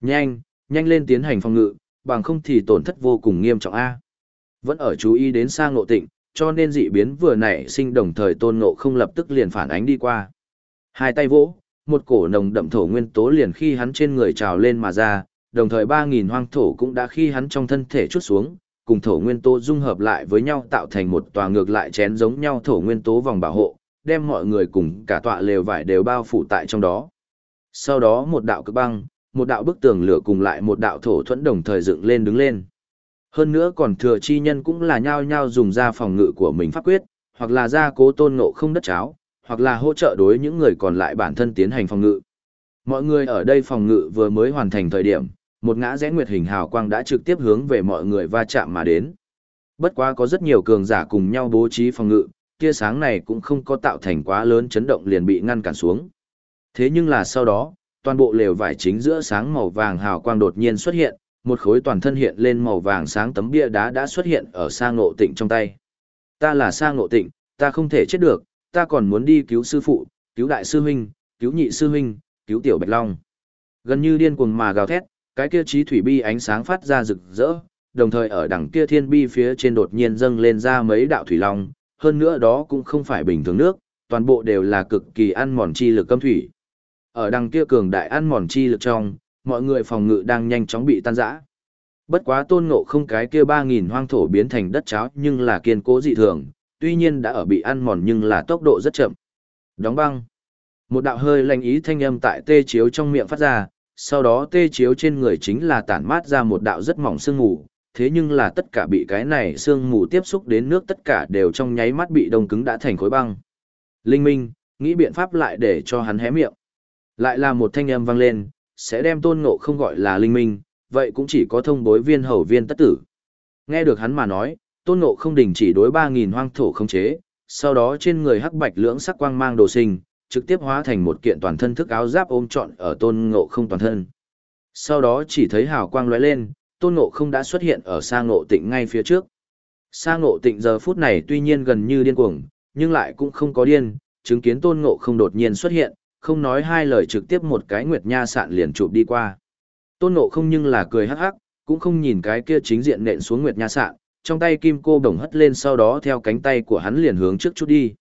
Nhanh, nhanh lên tiến hành phòng ngự, bằng không thì tổn thất vô cùng nghiêm trọng a. Vẫn ở chú ý đến Sang Ngộ Tịnh, cho nên dị biến vừa nảy sinh đồng thời Tôn Ngộ không lập tức liền phản ánh đi qua. Hai tay vỗ, một cổ nồng đậm thổ nguyên tố liền khi hắn trên người trào lên mà ra, đồng thời 3.000 hoang thổ cũng đã khi hắn trong thân thể chút xuống, cùng thổ nguyên tố dung hợp lại với nhau tạo thành một tòa ngược lại chén giống nhau thổ nguyên tố vòng bảo hộ, đem mọi người cùng cả tọa lều vải đều bao phủ tại trong đó. Sau đó một đạo cực băng, một đạo bức tường lửa cùng lại một đạo thổ thuẫn đồng thời dựng lên đứng lên. Hơn nữa còn thừa chi nhân cũng là nhao nhao dùng ra phòng ngự của mình pháp quyết, hoặc là ra cố tôn ngộ không đất cháo, hoặc là hỗ trợ đối những người còn lại bản thân tiến hành phòng ngự. Mọi người ở đây phòng ngự vừa mới hoàn thành thời điểm, một ngã rẽ nguyệt hình hào quang đã trực tiếp hướng về mọi người va chạm mà đến. Bất quá có rất nhiều cường giả cùng nhau bố trí phòng ngự, tia sáng này cũng không có tạo thành quá lớn chấn động liền bị ngăn cản xuống. Thế nhưng là sau đó, toàn bộ lều vải chính giữa sáng màu vàng hào quang đột nhiên xuất hiện, một khối toàn thân hiện lên màu vàng sáng tấm bia đá đã xuất hiện ở sang ngộ tịnh trong tay. Ta là sang ngộ tịnh, ta không thể chết được, ta còn muốn đi cứu sư phụ, cứu đại sư huynh, cứu nhị sư huynh, cứu tiểu bạch long. Gần như điên cuồng mà gào thét, cái kia trí thủy bi ánh sáng phát ra rực rỡ, đồng thời ở đằng kia thiên bi phía trên đột nhiên dâng lên ra mấy đạo thủy long, hơn nữa đó cũng không phải bình thường nước, toàn bộ đều là cực kỳ ăn mòn chi lực cấm thủy. Ở đằng kia cường đại ăn mòn chi lực trong, mọi người phòng ngự đang nhanh chóng bị tan rã. Bất quá tôn ngộ không cái kia 3.000 hoang thổ biến thành đất cháo nhưng là kiên cố dị thường, tuy nhiên đã ở bị ăn mòn nhưng là tốc độ rất chậm. Đóng băng. Một đạo hơi lạnh ý thanh âm tại tê chiếu trong miệng phát ra, sau đó tê chiếu trên người chính là tản mát ra một đạo rất mỏng sương mù, thế nhưng là tất cả bị cái này sương mù tiếp xúc đến nước tất cả đều trong nháy mắt bị đông cứng đã thành khối băng. Linh Minh, nghĩ biện pháp lại để cho hắn hé miệng. Lại là một thanh âm vang lên, sẽ đem tôn ngộ không gọi là Linh Minh, vậy cũng chỉ có thông bối viên hầu viên tất tử. Nghe được hắn mà nói, tôn ngộ không đình chỉ đối 3.000 hoang thổ không chế, sau đó trên người hắc bạch lưỡng sắc quang mang đồ sinh, trực tiếp hóa thành một kiện toàn thân thức áo giáp ôm trọn ở tôn ngộ không toàn thân. Sau đó chỉ thấy hào quang lóe lên, tôn ngộ không đã xuất hiện ở sa ngộ tịnh ngay phía trước. Sa ngộ tịnh giờ phút này tuy nhiên gần như điên cuồng, nhưng lại cũng không có điên, chứng kiến tôn ngộ không đột nhiên xuất hiện, không nói hai lời trực tiếp một cái nguyệt nha sạn liền chụp đi qua. Tôn ngộ không nhưng là cười hắc hắc, cũng không nhìn cái kia chính diện nện xuống nguyệt nha sạn, trong tay kim cô đồng hất lên sau đó theo cánh tay của hắn liền hướng trước chút đi.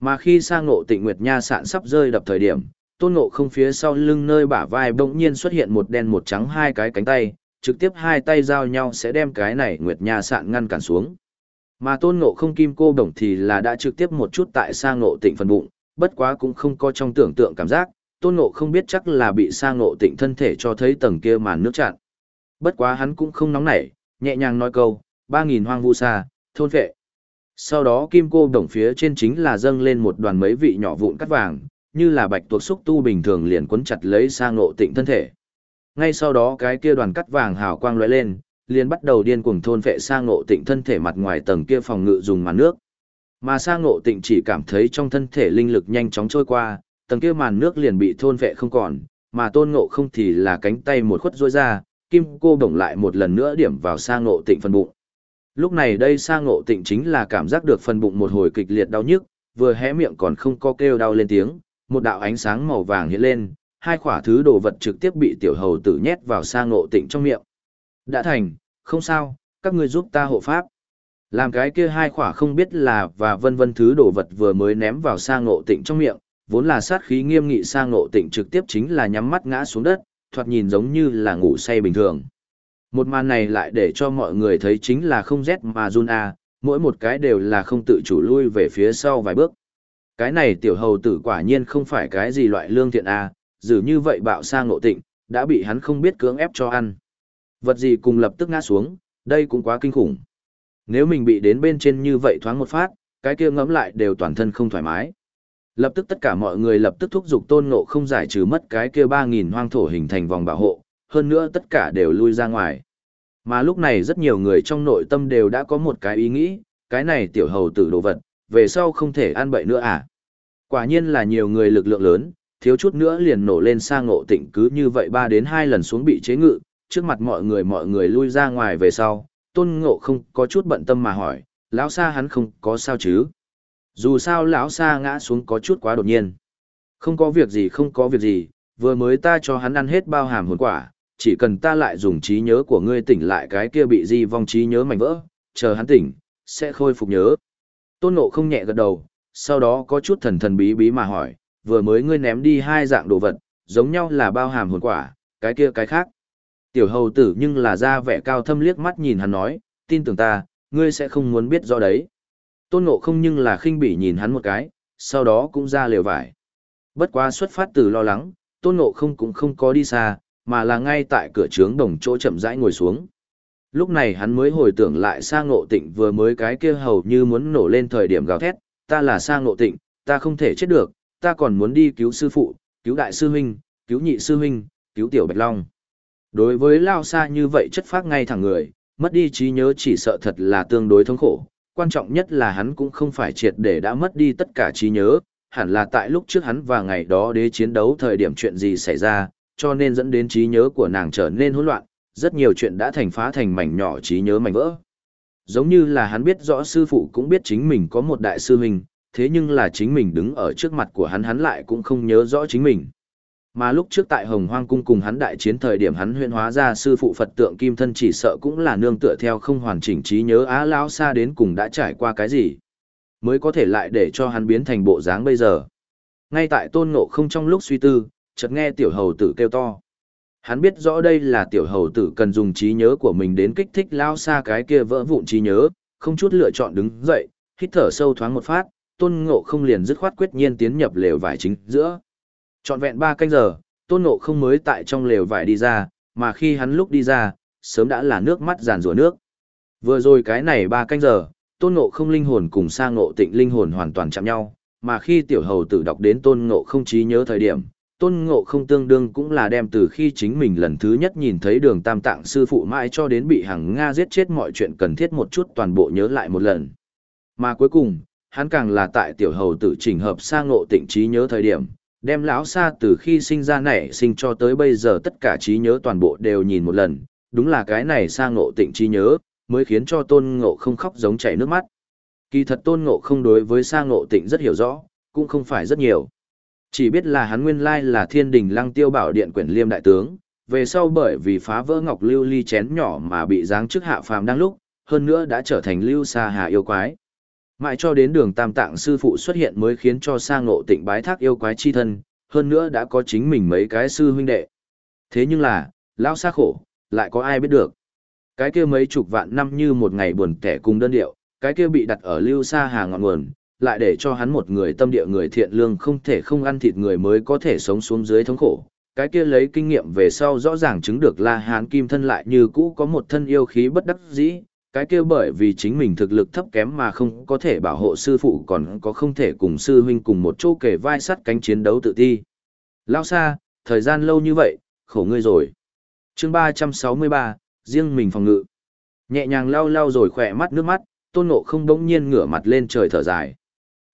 Mà khi Sa ngộ tịnh nguyệt nha sạn sắp rơi đập thời điểm, tôn ngộ không phía sau lưng nơi bả vai bỗng nhiên xuất hiện một đen một trắng hai cái cánh tay, trực tiếp hai tay giao nhau sẽ đem cái này nguyệt nha sạn ngăn cản xuống. Mà tôn ngộ không kim cô đồng thì là đã trực tiếp một chút tại sang ngộ tịnh phần bụng, bất quá cũng không có trong tưởng tượng cảm giác, tôn ngộ không biết chắc là bị sang ngộ tịnh thân thể cho thấy tầng kia màn nước chặn. Bất quá hắn cũng không nóng nảy, nhẹ nhàng nói câu, ba nghìn hoang vu xa, thôn vệ. Sau đó kim cô đồng phía trên chính là dâng lên một đoàn mấy vị nhỏ vụn cắt vàng, như là bạch tuộc xúc tu bình thường liền quấn chặt lấy sang ngộ tịnh thân thể. Ngay sau đó cái kia đoàn cắt vàng hào quang lóe lên, liền bắt đầu điên cuồng thôn vệ sang ngộ tịnh thân thể mặt ngoài tầng kia phòng ngự dùng màn nước. Mà sang ngộ tịnh chỉ cảm thấy trong thân thể linh lực nhanh chóng trôi qua, tầng kia màn nước liền bị thôn vệ không còn, mà tôn ngộ không thì là cánh tay một khuất rôi ra, kim cô đồng lại một lần nữa điểm vào sang ngộ tịnh phần bụng. Lúc này đây sang ngộ tịnh chính là cảm giác được phần bụng một hồi kịch liệt đau nhức, vừa hé miệng còn không có kêu đau lên tiếng, một đạo ánh sáng màu vàng hiện lên, hai khỏa thứ đồ vật trực tiếp bị tiểu hầu tử nhét vào sang ngộ tịnh trong miệng. Đã thành, không sao, các ngươi giúp ta hộ pháp. Làm cái kia hai khỏa không biết là và vân vân thứ đồ vật vừa mới ném vào sang ngộ tịnh trong miệng, vốn là sát khí nghiêm nghị sang ngộ tịnh trực tiếp chính là nhắm mắt ngã xuống đất, thoạt nhìn giống như là ngủ say bình thường. Một màn này lại để cho mọi người thấy chính là không rét mà run a, mỗi một cái đều là không tự chủ lui về phía sau vài bước. Cái này tiểu hầu tử quả nhiên không phải cái gì loại lương thiện a, dường như vậy bạo sang ngộ tịnh, đã bị hắn không biết cưỡng ép cho ăn. Vật gì cùng lập tức ngã xuống, đây cũng quá kinh khủng. Nếu mình bị đến bên trên như vậy thoáng một phát, cái kia ngẫm lại đều toàn thân không thoải mái. Lập tức tất cả mọi người lập tức thúc giục tôn ngộ không giải trừ mất cái kia 3.000 hoang thổ hình thành vòng bảo hộ, hơn nữa tất cả đều lui ra ngoài. Mà lúc này rất nhiều người trong nội tâm đều đã có một cái ý nghĩ, cái này tiểu hầu tử đồ vật, về sau không thể ăn bậy nữa à. Quả nhiên là nhiều người lực lượng lớn, thiếu chút nữa liền nổ lên sang ngộ tịnh cứ như vậy ba đến hai lần xuống bị chế ngự, trước mặt mọi người mọi người lui ra ngoài về sau, tôn ngộ không có chút bận tâm mà hỏi, lão xa hắn không có sao chứ. Dù sao lão xa ngã xuống có chút quá đột nhiên. Không có việc gì không có việc gì, vừa mới ta cho hắn ăn hết bao hàm hồn quả, chỉ cần ta lại dùng trí nhớ của ngươi tỉnh lại cái kia bị di vong trí nhớ mảnh vỡ, chờ hắn tỉnh, sẽ khôi phục nhớ. Tôn ngộ không nhẹ gật đầu, sau đó có chút thần thần bí bí mà hỏi, vừa mới ngươi ném đi hai dạng đồ vật, giống nhau là bao hàm hồn quả, cái kia cái khác. Tiểu hầu tử nhưng là ra vẻ cao thâm liếc mắt nhìn hắn nói, tin tưởng ta, ngươi sẽ không muốn biết rõ đấy. Tôn ngộ không nhưng là khinh bỉ nhìn hắn một cái, sau đó cũng ra lều vải. Bất quá xuất phát từ lo lắng, tôn ngộ không cũng không có đi xa, mà là ngay tại cửa trướng đồng chỗ chậm rãi ngồi xuống. Lúc này hắn mới hồi tưởng lại sang ngộ tịnh vừa mới cái kia hầu như muốn nổ lên thời điểm gào thét, ta là sang ngộ tịnh, ta không thể chết được, ta còn muốn đi cứu sư phụ, cứu đại sư huynh, cứu nhị sư huynh, cứu tiểu bạch long. Đối với Lao Sa như vậy chất phát ngay thẳng người, mất đi trí nhớ chỉ sợ thật là tương đối thống khổ, quan trọng nhất là hắn cũng không phải triệt để đã mất đi tất cả trí nhớ, hẳn là tại lúc trước hắn và ngày đó đế chiến đấu thời điểm chuyện gì xảy ra, cho nên dẫn đến trí nhớ của nàng trở nên hỗn loạn, rất nhiều chuyện đã thành phá thành mảnh nhỏ trí nhớ mảnh vỡ. Giống như là hắn biết rõ sư phụ cũng biết chính mình có một đại sư huynh, thế nhưng là chính mình đứng ở trước mặt của hắn hắn lại cũng không nhớ rõ chính mình. Mà lúc trước tại Hồng Hoang Cung cùng hắn đại chiến thời điểm hắn huyện hóa ra sư phụ Phật tượng Kim Thân chỉ sợ cũng là nương tựa theo không hoàn chỉnh trí nhớ á Lão xa đến cùng đã trải qua cái gì. Mới có thể lại để cho hắn biến thành bộ dáng bây giờ. Ngay tại tôn ngộ không trong lúc suy tư, chợt nghe tiểu hầu tử kêu to. Hắn biết rõ đây là tiểu hầu tử cần dùng trí nhớ của mình đến kích thích lao xa cái kia vỡ vụn trí nhớ, không chút lựa chọn đứng dậy, hít thở sâu thoáng một phát, tôn ngộ không liền dứt khoát quyết nhiên tiến nhập lều vải chính giữa. Trọn vẹn ba canh giờ, tôn ngộ không mới tại trong lều vải đi ra, mà khi hắn lúc đi ra, sớm đã là nước mắt giàn rủa nước. Vừa rồi cái này ba canh giờ, tôn ngộ không linh hồn cùng sang ngộ tịnh linh hồn hoàn toàn chạm nhau, mà khi tiểu hầu tử đọc đến tôn ngộ không trí nhớ thời điểm, tôn ngộ không tương đương cũng là đem từ khi chính mình lần thứ nhất nhìn thấy đường tam tạng sư phụ mãi cho đến bị hàng Nga giết chết mọi chuyện cần thiết một chút toàn bộ nhớ lại một lần. Mà cuối cùng, hắn càng là tại tiểu hầu tử chỉnh hợp sang ngộ tịnh trí nhớ thời điểm, đem lão xa từ khi sinh ra nảy sinh cho tới bây giờ tất cả trí nhớ toàn bộ đều nhìn một lần, đúng là cái này sang ngộ tịnh trí nhớ, mới khiến cho tôn ngộ không khóc giống chảy nước mắt. Kỳ thật tôn ngộ không đối với sang ngộ tịnh rất hiểu rõ, cũng không phải rất nhiều. Chỉ biết là hắn nguyên lai là thiên đình lăng tiêu bảo điện quyển liêm đại tướng, về sau bởi vì phá vỡ ngọc lưu ly chén nhỏ mà bị giáng chức hạ phàm đang lúc, hơn nữa đã trở thành lưu xa hà yêu quái. Mãi cho đến đường tam tạng sư phụ xuất hiện mới khiến cho sang ngộ tịnh bái thác yêu quái chi thân, hơn nữa đã có chính mình mấy cái sư huynh đệ. Thế nhưng là, lão xa khổ, lại có ai biết được. Cái kia mấy chục vạn năm như một ngày buồn tẻ cùng đơn điệu, cái kia bị đặt ở lưu xa hà ngọn nguồn, lại để cho hắn một người tâm địa người thiện lương không thể không ăn thịt người mới có thể sống xuống dưới thống khổ. Cái kia lấy kinh nghiệm về sau rõ ràng chứng được La Hán Kim thân lại như cũ có một thân yêu khí bất đắc dĩ, cái kia bởi vì chính mình thực lực thấp kém mà không có thể bảo hộ sư phụ còn có không thể cùng sư huynh cùng một chỗ kể vai sắt cánh chiến đấu tự ti. Lao xa, thời gian lâu như vậy, khổ ngươi rồi. chương 363, riêng mình phòng ngự. Nhẹ nhàng lau lau rồi khỏe mắt nước mắt, tôn ngộ không đống nhiên ngửa mặt lên trời thở dài.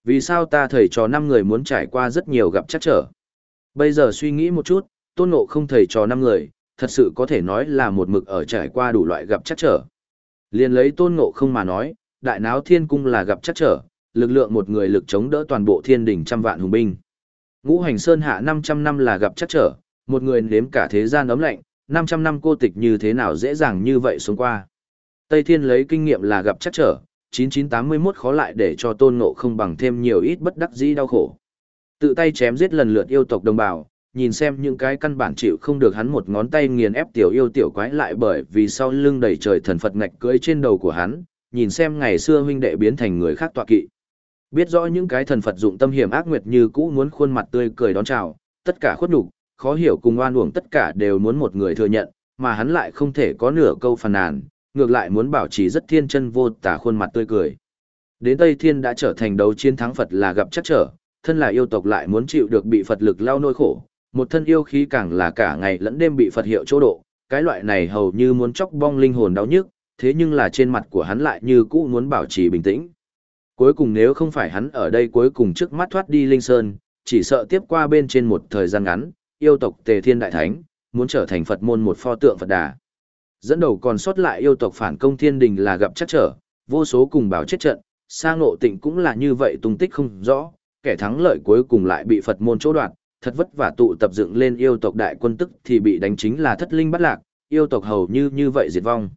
Vì sao ta thầy trò năm người muốn trải qua rất nhiều gặp chắc trở? Bây giờ suy nghĩ một chút, tôn ngộ không thầy trò năm người, thật sự có thể nói là một mực ở trải qua đủ loại gặp chắc trở. Liên lấy tôn ngộ không mà nói, đại náo thiên cung là gặp chắc trở, lực lượng một người lực chống đỡ toàn bộ thiên đỉnh trăm vạn hùng binh. Ngũ hành sơn hạ 500 năm là gặp chắc trở, một người nếm cả thế gian ấm lạnh, 500 năm cô tịch như thế nào dễ dàng như vậy xuống qua. Tây Thiên lấy kinh nghiệm là gặp chắc trở, 9981 khó lại để cho tôn ngộ không bằng thêm nhiều ít bất đắc dĩ đau khổ. Tự tay chém giết lần lượt yêu tộc đồng bào, nhìn xem những cái căn bản chịu không được hắn một ngón tay nghiền ép tiểu yêu tiểu quái lại bởi vì sau lưng đầy trời thần Phật ngạch cưỡi trên đầu của hắn, nhìn xem ngày xưa huynh đệ biến thành người khác tọa kỵ. Biết rõ những cái thần Phật dụng tâm hiểm ác nguyệt như cũ muốn khuôn mặt tươi cười đón chào, tất cả khuất nhục, khó hiểu cùng oan uổng tất cả đều muốn một người thừa nhận, mà hắn lại không thể có nửa câu phàn nàn, ngược lại muốn bảo trì rất thiên chân vô tả khuôn mặt tươi cười. Đến Tây Thiên đã trở thành đấu chiến thắng Phật là gặp chắc trở, thân là yêu tộc lại muốn chịu được bị Phật lực lao nỗi khổ, một thân yêu khí càng là cả ngày lẫn đêm bị Phật hiệu chỗ độ, cái loại này hầu như muốn chóc bong linh hồn đau nhức, thế nhưng là trên mặt của hắn lại như cũ muốn bảo trì bình tĩnh. Cuối cùng nếu không phải hắn ở đây cuối cùng trước mắt thoát đi Linh Sơn, chỉ sợ tiếp qua bên trên một thời gian ngắn, yêu tộc Tề Thiên Đại Thánh, muốn trở thành Phật môn một pho tượng Phật đà. Dẫn đầu còn sót lại yêu tộc phản công thiên đình là gặp chắc trở, vô số cùng bảo chết trận, sang ngộ tịnh cũng là như vậy tung tích không rõ, kẻ thắng lợi cuối cùng lại bị Phật môn chỗ đoạt, thật vất vả tụ tập dựng lên yêu tộc đại quân tức thì bị đánh chính là thất linh bắt lạc, yêu tộc hầu như như vậy diệt vong.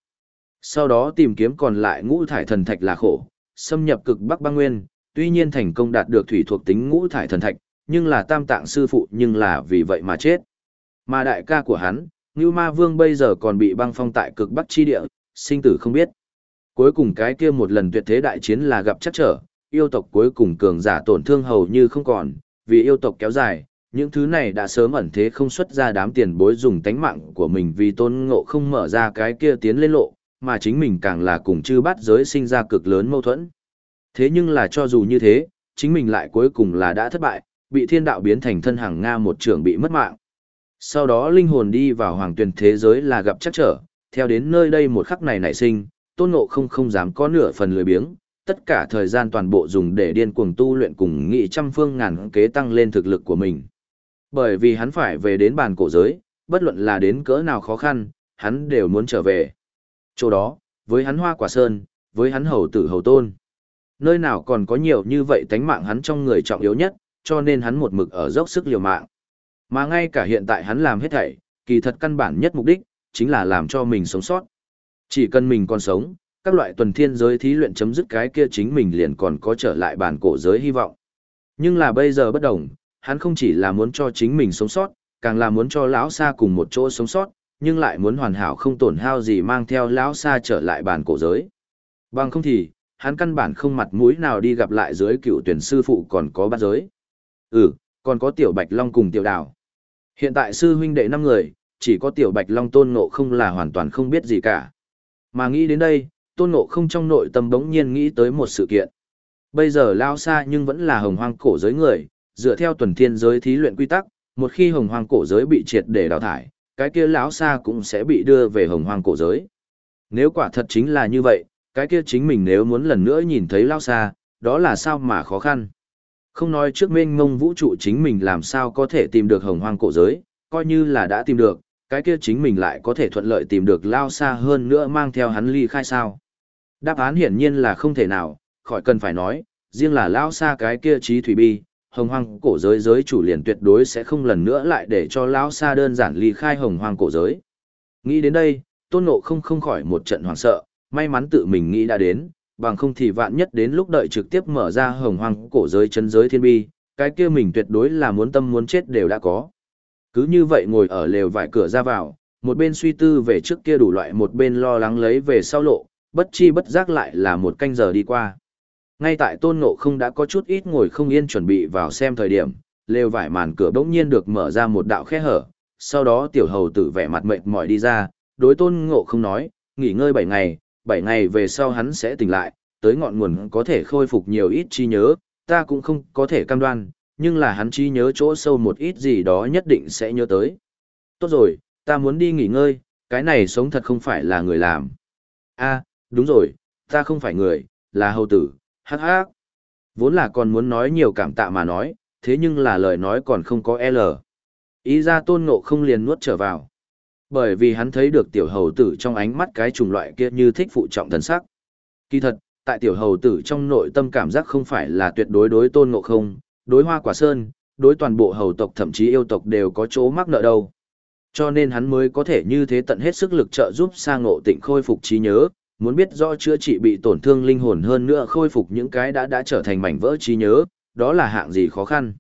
Sau đó tìm kiếm còn lại ngũ thải thần thạch là khổ, xâm nhập cực Bắc băng nguyên, tuy nhiên thành công đạt được thủy thuộc tính ngũ thải thần thạch, nhưng là tam tạng sư phụ nhưng là vì vậy mà chết. Mà đại ca của hắn, Ngưu Ma Vương bây giờ còn bị băng phong tại cực Bắc chi địa, sinh tử không biết. Cuối cùng cái kia một lần tuyệt thế đại chiến là gặp chắc trở, yêu tộc cuối cùng cường giả tổn thương hầu như không còn, vì yêu tộc kéo dài, những thứ này đã sớm ẩn thế không xuất ra đám tiền bối dùng tánh mạng của mình vì tôn ngộ không mở ra cái kia tiến lên lộ, mà chính mình càng là cùng chư bát giới sinh ra cực lớn mâu thuẫn. Thế nhưng là cho dù như thế, chính mình lại cuối cùng là đã thất bại, bị thiên đạo biến thành thân hàng Nga một trưởng bị mất mạng. Sau đó linh hồn đi vào hoàng tuyển thế giới là gặp chắc trở, theo đến nơi đây một khắc này nảy sinh, tôn ngộ không không dám có nửa phần lười biếng, tất cả thời gian toàn bộ dùng để điên cuồng tu luyện cùng nghị trăm phương ngàn kế tăng lên thực lực của mình. Bởi vì hắn phải về đến bàn cổ giới, bất luận là đến cỡ nào khó khăn, hắn đều muốn trở về. Chỗ đó, với hắn hoa quả sơn, với hắn hầu tử hầu tôn. Nơi nào còn có nhiều như vậy tánh mạng hắn trong người trọng yếu nhất, cho nên hắn một mực ở dốc sức liều mạng. Mà ngay cả hiện tại hắn làm hết thảy, kỳ thật căn bản nhất mục đích, chính là làm cho mình sống sót. Chỉ cần mình còn sống, các loại tuần thiên giới thí luyện chấm dứt cái kia chính mình liền còn có trở lại bản cổ giới hy vọng. Nhưng là bây giờ bất đồng, hắn không chỉ là muốn cho chính mình sống sót, càng là muốn cho lão Sa cùng một chỗ sống sót, nhưng lại muốn hoàn hảo không tổn hao gì mang theo lão Sa trở lại bản cổ giới. Bằng không thì, hắn căn bản không mặt mũi nào đi gặp lại dưới cựu tuyển sư phụ còn có bát giới. Ừ, còn có tiểu bạch long cùng tiểu đào. Hiện tại sư huynh đệ năm người, chỉ có tiểu bạch long tôn ngộ không là hoàn toàn không biết gì cả. Mà nghĩ đến đây, tôn ngộ không trong nội tâm bỗng nhiên nghĩ tới một sự kiện. Bây giờ lao xa nhưng vẫn là hồng hoang cổ giới người, dựa theo tuần thiên giới thí luyện quy tắc, một khi hồng hoang cổ giới bị triệt để đào thải, cái kia lão xa cũng sẽ bị đưa về hồng hoang cổ giới. Nếu quả thật chính là như vậy, cái kia chính mình nếu muốn lần nữa nhìn thấy lão xa, đó là sao mà khó khăn. Không nói trước mênh mông vũ trụ chính mình làm sao có thể tìm được hồng hoang cổ giới, coi như là đã tìm được, cái kia chính mình lại có thể thuận lợi tìm được lao xa hơn nữa mang theo hắn ly khai sao. Đáp án hiển nhiên là không thể nào, khỏi cần phải nói, riêng là lao xa cái kia trí thủy bi, hồng hoang cổ giới giới chủ liền tuyệt đối sẽ không lần nữa lại để cho lão Sa đơn giản ly khai hồng hoang cổ giới. Nghĩ đến đây, tôn nộ không không khỏi một trận hoảng sợ, may mắn tự mình nghĩ đã đến, bằng không thì vạn nhất đến lúc đợi trực tiếp mở ra hồng hoang cổ giới chân giới thiên bi, cái kia mình tuyệt đối là muốn tâm muốn chết đều đã có. Cứ như vậy ngồi ở lều vải cửa ra vào, một bên suy tư về trước kia đủ loại một bên lo lắng lấy về sau lộ, bất chi bất giác lại là một canh giờ đi qua. Ngay tại tôn ngộ không đã có chút ít ngồi không yên chuẩn bị vào xem thời điểm, lều vải màn cửa bỗng nhiên được mở ra một đạo khe hở, sau đó tiểu hầu tử vẻ mặt mệt mỏi đi ra, đối tôn ngộ không nói, nghỉ ngơi 7 ngày, 7 ngày về sau hắn sẽ tỉnh lại, tới ngọn nguồn có thể khôi phục nhiều ít trí nhớ, ta cũng không có thể cam đoan, nhưng là hắn trí nhớ chỗ sâu một ít gì đó nhất định sẽ nhớ tới. Tốt rồi, ta muốn đi nghỉ ngơi, cái này sống thật không phải là người làm. a đúng rồi, ta không phải người, là hầu tử, hắc hắc. Vốn là còn muốn nói nhiều cảm tạ mà nói, thế nhưng là lời nói còn không có L. Ý ra tôn ngộ không liền nuốt trở vào. Bởi vì hắn thấy được tiểu hầu tử trong ánh mắt cái chủng loại kia như thích phụ trọng thần sắc. Kỳ thật, tại tiểu hầu tử trong nội tâm cảm giác không phải là tuyệt đối đối tôn ngộ không, đối hoa quả sơn, đối toàn bộ hầu tộc thậm chí yêu tộc đều có chỗ mắc nợ đâu. Cho nên hắn mới có thể như thế tận hết sức lực trợ giúp sang ngộ tịnh khôi phục trí nhớ, muốn biết rõ chữa trị bị tổn thương linh hồn hơn nữa khôi phục những cái đã đã trở thành mảnh vỡ trí nhớ, đó là hạng gì khó khăn.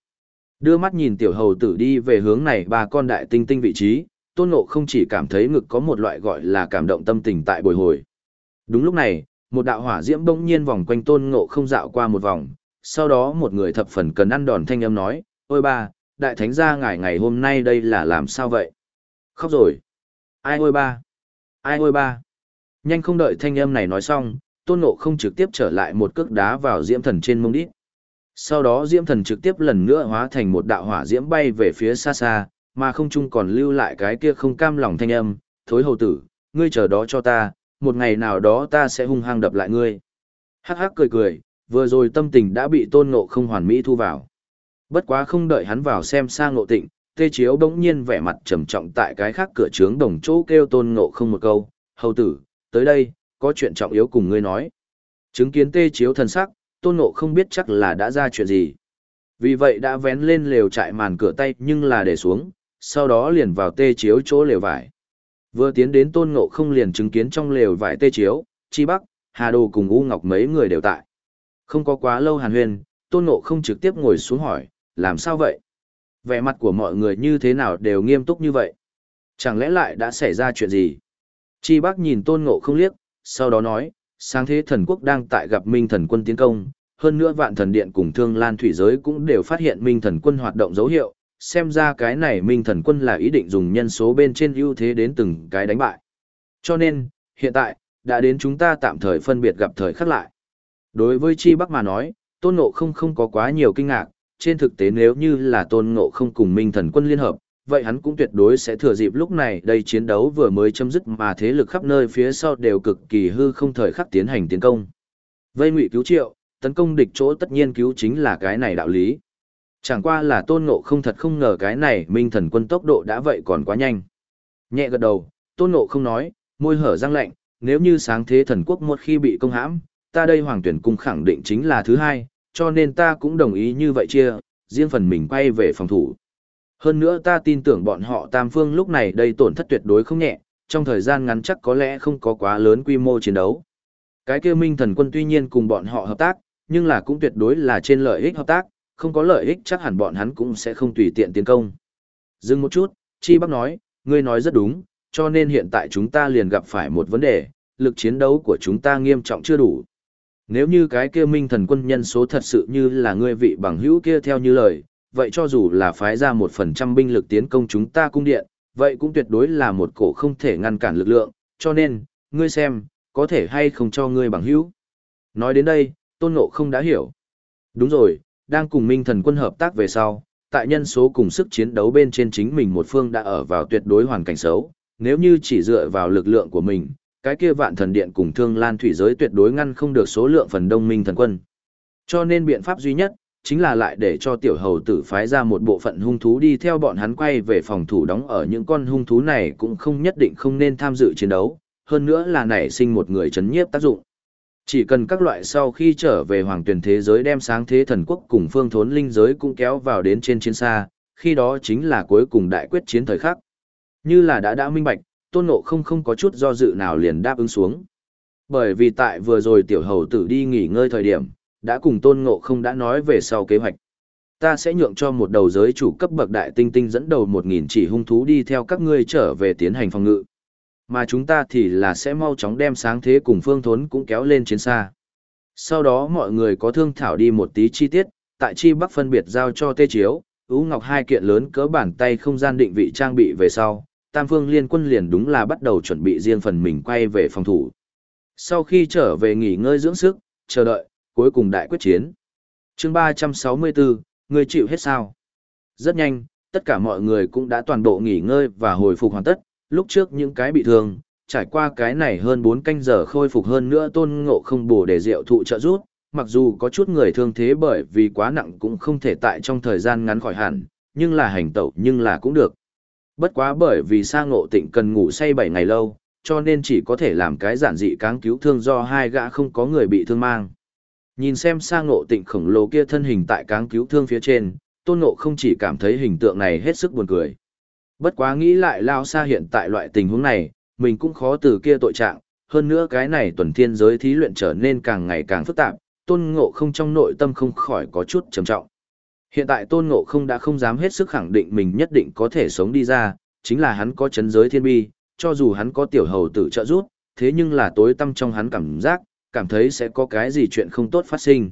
Đưa mắt nhìn tiểu hầu tử đi về hướng này ba con đại tinh tinh vị trí, tôn ngộ không chỉ cảm thấy ngực có một loại gọi là cảm động tâm tình tại bồi hồi. Đúng lúc này, một đạo hỏa diễm bỗng nhiên vòng quanh tôn ngộ không dạo qua một vòng, sau đó một người thập phần cần ăn đòn thanh âm nói, ôi ba, đại thánh gia ngài ngày hôm nay đây là làm sao vậy? Khóc rồi. Ai ôi ba? Ai ôi ba? Nhanh không đợi thanh âm này nói xong, tôn ngộ không trực tiếp trở lại một cước đá vào diễm thần trên mông đít. Sau đó diễm thần trực tiếp lần nữa hóa thành một đạo hỏa diễm bay về phía xa xa, mà không chung còn lưu lại cái kia không cam lòng thanh âm, thối hầu tử, ngươi chờ đó cho ta, một ngày nào đó ta sẽ hung hăng đập lại ngươi. Hắc hắc cười cười, vừa rồi tâm tình đã bị tôn ngộ không hoàn mỹ thu vào. Bất quá không đợi hắn vào xem sang ngộ tịnh, tê chiếu bỗng nhiên vẻ mặt trầm trọng tại cái khác cửa trướng đồng chỗ kêu tôn ngộ không một câu, hầu tử, tới đây, có chuyện trọng yếu cùng ngươi nói. Chứng kiến tê chiếu thần sắc, tôn ngộ không biết chắc là đã ra chuyện gì. Vì vậy đã vén lên lều trại màn cửa tay nhưng là để xuống, sau đó liền vào tê chiếu chỗ lều vải. Vừa tiến đến tôn ngộ không liền chứng kiến trong lều vải tê chiếu, chi bắc, hà đồ cùng u ngọc mấy người đều tại. Không có quá lâu hàn huyền, tôn ngộ không trực tiếp ngồi xuống hỏi, làm sao vậy? Vẻ mặt của mọi người như thế nào đều nghiêm túc như vậy? Chẳng lẽ lại đã xảy ra chuyện gì? Chi Bắc nhìn tôn ngộ không liếc, sau đó nói, sáng thế thần quốc đang tại gặp minh thần quân tiến công, hơn nữa vạn thần điện cùng thương lan thủy giới cũng đều phát hiện minh thần quân hoạt động dấu hiệu, xem ra cái này minh thần quân là ý định dùng nhân số bên trên ưu thế đến từng cái đánh bại. Cho nên, hiện tại, đã đến chúng ta tạm thời phân biệt gặp thời khắc lại. Đối với Chi Bắc mà nói, Tôn Ngộ không không có quá nhiều kinh ngạc, trên thực tế nếu như là Tôn Ngộ không cùng Minh Thần quân liên hợp, vậy hắn cũng tuyệt đối sẽ thừa dịp lúc này đây chiến đấu vừa mới chấm dứt mà thế lực khắp nơi phía sau đều cực kỳ hư không thời khắc tiến hành tiến công. Vây ngụy cứu triệu, tấn công địch chỗ tất nhiên cứu chính là cái này đạo lý. Chẳng qua là tôn ngộ không thật không ngờ cái này minh thần quân tốc độ đã vậy còn quá nhanh. Nhẹ gật đầu, tôn ngộ không nói, môi hở răng lạnh, nếu như sáng thế thần quốc một khi bị công hãm, ta đây hoàng tuyển cung khẳng định chính là thứ hai, cho nên ta cũng đồng ý như vậy chia, riêng phần mình quay về phòng thủ. Hơn nữa ta tin tưởng bọn họ tam phương lúc này đây tổn thất tuyệt đối không nhẹ, trong thời gian ngắn chắc có lẽ không có quá lớn quy mô chiến đấu. Cái kia minh thần quân tuy nhiên cùng bọn họ hợp tác, nhưng là cũng tuyệt đối là trên lợi ích hợp tác, không có lợi ích chắc hẳn bọn hắn cũng sẽ không tùy tiện tiến công. Dừng một chút, Chi Bắc nói, ngươi nói rất đúng, cho nên hiện tại chúng ta liền gặp phải một vấn đề, lực chiến đấu của chúng ta nghiêm trọng chưa đủ. Nếu như cái kia minh thần quân nhân số thật sự như là ngươi vị bằng hữu kia theo như lời, vậy cho dù là phái ra một phần trăm binh lực tiến công chúng ta cung điện, vậy cũng tuyệt đối là một cổ không thể ngăn cản lực lượng, cho nên, ngươi xem, có thể hay không cho ngươi bằng hữu. Nói đến đây, tôn ngộ không đã hiểu. Đúng rồi, đang cùng minh thần quân hợp tác về sau, tại nhân số cùng sức chiến đấu bên trên chính mình một phương đã ở vào tuyệt đối hoàn cảnh xấu, nếu như chỉ dựa vào lực lượng của mình, cái kia vạn thần điện cùng thương lan thủy giới tuyệt đối ngăn không được số lượng phần đông minh thần quân. Cho nên biện pháp duy nhất, chính là lại để cho tiểu hầu tử phái ra một bộ phận hung thú đi theo bọn hắn quay về phòng thủ đóng ở những con hung thú này cũng không nhất định không nên tham dự chiến đấu, hơn nữa là nảy sinh một người chấn nhiếp tác dụng. Chỉ cần các loại sau khi trở về hoàng tuyển thế giới đem sáng thế thần quốc cùng phương thốn linh giới cũng kéo vào đến trên chiến xa, khi đó chính là cuối cùng đại quyết chiến thời khắc. Như là đã đã minh bạch, tôn ngộ không không có chút do dự nào liền đáp ứng xuống. Bởi vì tại vừa rồi tiểu hầu tử đi nghỉ ngơi thời điểm, đã cùng tôn ngộ không đã nói về sau kế hoạch. Ta sẽ nhượng cho một đầu giới chủ cấp bậc đại tinh tinh dẫn đầu một nghìn chỉ hung thú đi theo các ngươi trở về tiến hành phòng ngự. Mà chúng ta thì là sẽ mau chóng đem sáng thế cùng phương thốn cũng kéo lên chiến xa. Sau đó mọi người có thương thảo đi một tí chi tiết, tại chi bắc phân biệt giao cho tê chiếu, ú ngọc hai kiện lớn cỡ bản tay không gian định vị trang bị về sau, tam phương liên quân liền đúng là bắt đầu chuẩn bị riêng phần mình quay về phòng thủ. Sau khi trở về nghỉ ngơi dưỡng sức, chờ đợi, cuối cùng đại quyết chiến. chương 364, người chịu hết sao? Rất nhanh, tất cả mọi người cũng đã toàn bộ nghỉ ngơi và hồi phục hoàn tất, lúc trước những cái bị thương, trải qua cái này hơn 4 canh giờ khôi phục hơn nữa tôn ngộ không bổ để rượu thụ trợ rút, mặc dù có chút người thương thế bởi vì quá nặng cũng không thể tại trong thời gian ngắn khỏi hẳn, nhưng là hành tẩu nhưng là cũng được. Bất quá bởi vì sa ngộ tịnh cần ngủ say 7 ngày lâu, cho nên chỉ có thể làm cái giản dị cáng cứu thương do hai gã không có người bị thương mang. Nhìn xem sa ngộ tịnh khổng lồ kia thân hình tại cáng cứu thương phía trên, tôn ngộ không chỉ cảm thấy hình tượng này hết sức buồn cười. Bất quá nghĩ lại lao xa hiện tại loại tình huống này, mình cũng khó từ kia tội trạng, hơn nữa cái này tuần thiên giới thí luyện trở nên càng ngày càng phức tạp, tôn ngộ không trong nội tâm không khỏi có chút trầm trọng. Hiện tại tôn ngộ không đã không dám hết sức khẳng định mình nhất định có thể sống đi ra, chính là hắn có chấn giới thiên bi, cho dù hắn có tiểu hầu tử trợ giúp, thế nhưng là tối tâm trong hắn cảm giác, cảm thấy sẽ có cái gì chuyện không tốt phát sinh.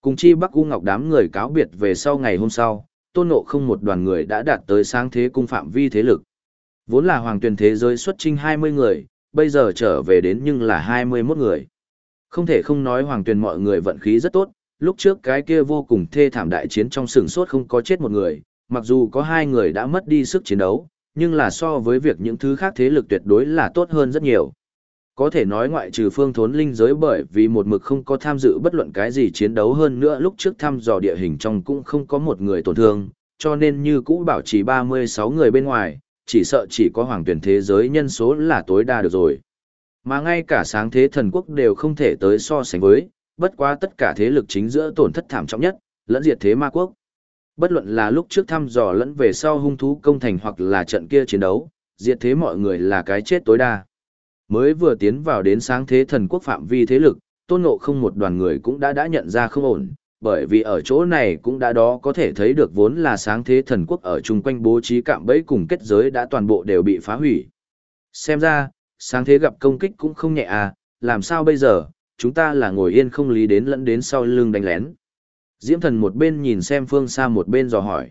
Cùng chi Bắc U Ngọc đám người cáo biệt về sau ngày hôm sau, tôn ngộ không một đoàn người đã đạt tới sáng thế cung phạm vi thế lực. Vốn là hoàng tuyển thế giới xuất trinh 20 người, bây giờ trở về đến nhưng là 21 người. Không thể không nói hoàng tuyển mọi người vận khí rất tốt, lúc trước cái kia vô cùng thê thảm đại chiến trong sừng sốt không có chết một người, mặc dù có hai người đã mất đi sức chiến đấu, nhưng là so với việc những thứ khác thế lực tuyệt đối là tốt hơn rất nhiều. Có thể nói ngoại trừ phương thốn linh giới bởi vì một mực không có tham dự bất luận cái gì chiến đấu hơn nữa lúc trước thăm dò địa hình trong cũng không có một người tổn thương, cho nên như cũ bảo trì 36 người bên ngoài, chỉ sợ chỉ có hoàng tuyển thế giới nhân số là tối đa được rồi. Mà ngay cả sáng thế thần quốc đều không thể tới so sánh với, bất quá tất cả thế lực chính giữa tổn thất thảm trọng nhất, lẫn diệt thế ma quốc. Bất luận là lúc trước thăm dò lẫn về sau hung thú công thành hoặc là trận kia chiến đấu, diệt thế mọi người là cái chết tối đa. Mới vừa tiến vào đến sáng thế thần quốc phạm vi thế lực, tôn ngộ không một đoàn người cũng đã đã nhận ra không ổn, bởi vì ở chỗ này cũng đã đó có thể thấy được vốn là sáng thế thần quốc ở chung quanh bố trí cạm bẫy cùng kết giới đã toàn bộ đều bị phá hủy. Xem ra, sáng thế gặp công kích cũng không nhẹ à, làm sao bây giờ, chúng ta là ngồi yên không lý đến lẫn đến sau lưng đánh lén. Diễm thần một bên nhìn xem phương xa một bên dò hỏi.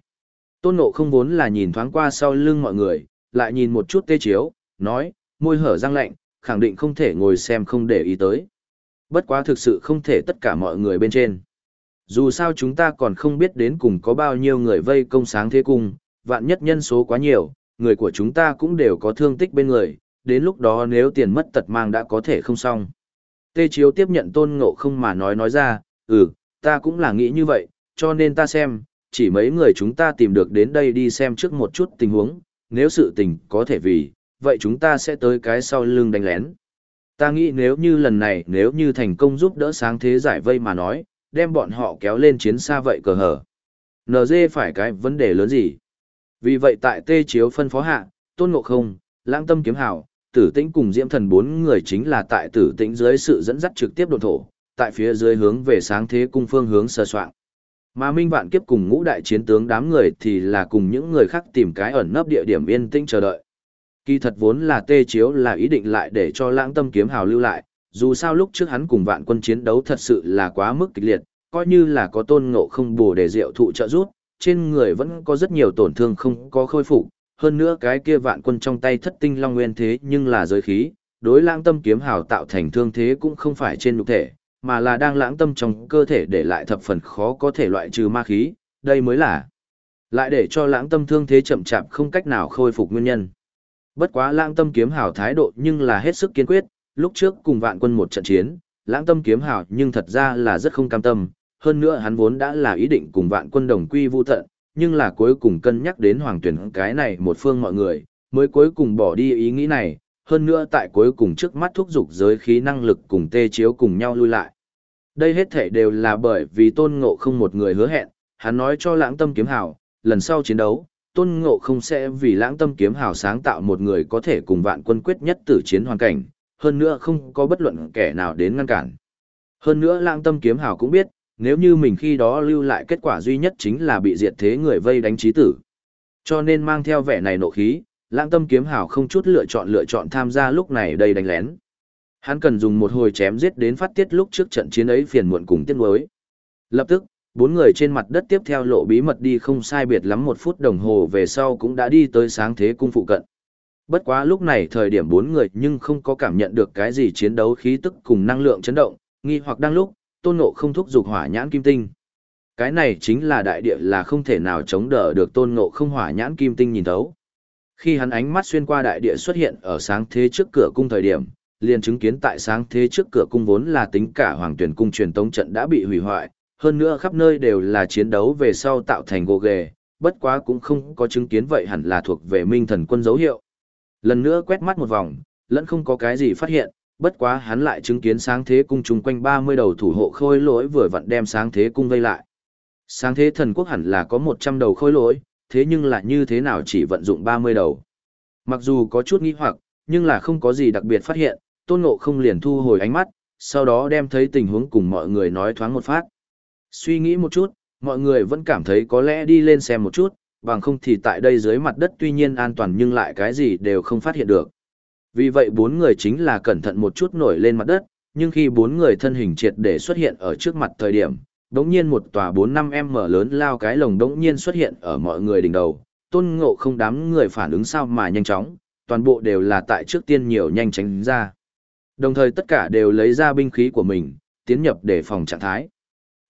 Tôn ngộ không vốn là nhìn thoáng qua sau lưng mọi người, lại nhìn một chút tê chiếu, nói, môi hở răng lạnh, khẳng định không thể ngồi xem không để ý tới. Bất quá thực sự không thể tất cả mọi người bên trên. Dù sao chúng ta còn không biết đến cùng có bao nhiêu người vây công sáng thế cung, vạn nhất nhân số quá nhiều, người của chúng ta cũng đều có thương tích bên người, đến lúc đó nếu tiền mất tật mang đã có thể không xong. Tê Chiếu tiếp nhận tôn ngộ không mà nói nói ra, ừ, ta cũng là nghĩ như vậy, cho nên ta xem, chỉ mấy người chúng ta tìm được đến đây đi xem trước một chút tình huống, nếu sự tình có thể vì, vậy chúng ta sẽ tới cái sau lưng đánh lén. Ta nghĩ nếu như lần này nếu như thành công giúp đỡ sáng thế giải vây mà nói, đem bọn họ kéo lên chiến xa vậy cờ hở. NG phải cái vấn đề lớn gì? Vì vậy tại tê chiếu phân phó hạ, tôn ngộ không, lãng tâm kiếm hảo, tử tĩnh cùng diễm thần bốn người chính là tại tử tĩnh dưới sự dẫn dắt trực tiếp đột thổ, tại phía dưới hướng về sáng thế cung phương hướng sơ soạn. Mà Minh Vạn Kiếp cùng ngũ đại chiến tướng đám người thì là cùng những người khác tìm cái ẩn nấp địa điểm yên tĩnh chờ đợi. Kỳ thật vốn là tê chiếu là ý định lại để cho lãng tâm kiếm hào lưu lại, dù sao lúc trước hắn cùng vạn quân chiến đấu thật sự là quá mức kịch liệt, coi như là có tôn ngộ không bổ để rượu thụ trợ rút, trên người vẫn có rất nhiều tổn thương không có khôi phục, hơn nữa cái kia vạn quân trong tay thất tinh long nguyên thế nhưng là giới khí, đối lãng tâm kiếm hào tạo thành thương thế cũng không phải trên nhục thể, mà là đang lãng tâm trong cơ thể để lại thập phần khó có thể loại trừ ma khí, đây mới là lại để cho lãng tâm thương thế chậm chạp không cách nào khôi phục nguyên nhân. Bất quá lãng tâm kiếm hào thái độ nhưng là hết sức kiên quyết, lúc trước cùng vạn quân một trận chiến, lãng tâm kiếm hào nhưng thật ra là rất không cam tâm, hơn nữa hắn vốn đã là ý định cùng vạn quân đồng quy vu tận, nhưng là cuối cùng cân nhắc đến hoàng tuyển cái này một phương mọi người, mới cuối cùng bỏ đi ý nghĩ này, hơn nữa tại cuối cùng trước mắt thúc dục giới khí năng lực cùng tê chiếu cùng nhau lui lại. Đây hết thể đều là bởi vì tôn ngộ không một người hứa hẹn, hắn nói cho lãng tâm kiếm hào, lần sau chiến đấu, tôn ngộ không sẽ vì lãng tâm kiếm hào sáng tạo một người có thể cùng vạn quân quyết nhất tử chiến hoàn cảnh, hơn nữa không có bất luận kẻ nào đến ngăn cản. Hơn nữa lãng tâm kiếm hào cũng biết, nếu như mình khi đó lưu lại kết quả duy nhất chính là bị diệt thế người vây đánh trí tử. Cho nên mang theo vẻ này nộ khí, lãng tâm kiếm hào không chút lựa chọn lựa chọn tham gia lúc này đây đánh lén. Hắn cần dùng một hồi chém giết đến phát tiết lúc trước trận chiến ấy phiền muộn cùng tiếc nuối. Lập tức, bốn người trên mặt đất tiếp theo lộ bí mật đi không sai biệt lắm một phút đồng hồ về sau cũng đã đi tới sáng thế cung phụ cận. Bất quá lúc này thời điểm bốn người nhưng không có cảm nhận được cái gì chiến đấu khí tức cùng năng lượng chấn động, nghi hoặc đang lúc, tôn ngộ không thúc giục hỏa nhãn kim tinh. Cái này chính là đại địa là không thể nào chống đỡ được tôn ngộ không hỏa nhãn kim tinh nhìn thấu. Khi hắn ánh mắt xuyên qua đại địa xuất hiện ở sáng thế trước cửa cung thời điểm, liền chứng kiến tại sáng thế trước cửa cung vốn là tính cả hoàng tuyển cung truyền tống trận đã bị hủy hoại, hơn nữa khắp nơi đều là chiến đấu về sau tạo thành gỗ ghề, bất quá cũng không có chứng kiến vậy hẳn là thuộc về minh thần quân dấu hiệu. Lần nữa quét mắt một vòng, lẫn không có cái gì phát hiện, bất quá hắn lại chứng kiến sáng thế cung chung quanh 30 đầu thủ hộ khôi lỗi vừa vặn đem sáng thế cung vây lại. Sáng thế thần quốc hẳn là có 100 đầu khôi lỗi, thế nhưng lại như thế nào chỉ vận dụng 30 đầu. Mặc dù có chút nghi hoặc, nhưng là không có gì đặc biệt phát hiện, tôn ngộ không liền thu hồi ánh mắt, sau đó đem thấy tình huống cùng mọi người nói thoáng một phát. Suy nghĩ một chút, mọi người vẫn cảm thấy có lẽ đi lên xem một chút, bằng không thì tại đây dưới mặt đất tuy nhiên an toàn nhưng lại cái gì đều không phát hiện được. Vì vậy bốn người chính là cẩn thận một chút nổi lên mặt đất, nhưng khi bốn người thân hình triệt để xuất hiện ở trước mặt thời điểm, đống nhiên một tòa 4-5 m lớn lao cái lồng đống nhiên xuất hiện ở mọi người đỉnh đầu, tôn ngộ không đám người phản ứng sao mà nhanh chóng, toàn bộ đều là tại trước tiên nhiều nhanh tránh ra. Đồng thời tất cả đều lấy ra binh khí của mình, tiến nhập để phòng trạng thái.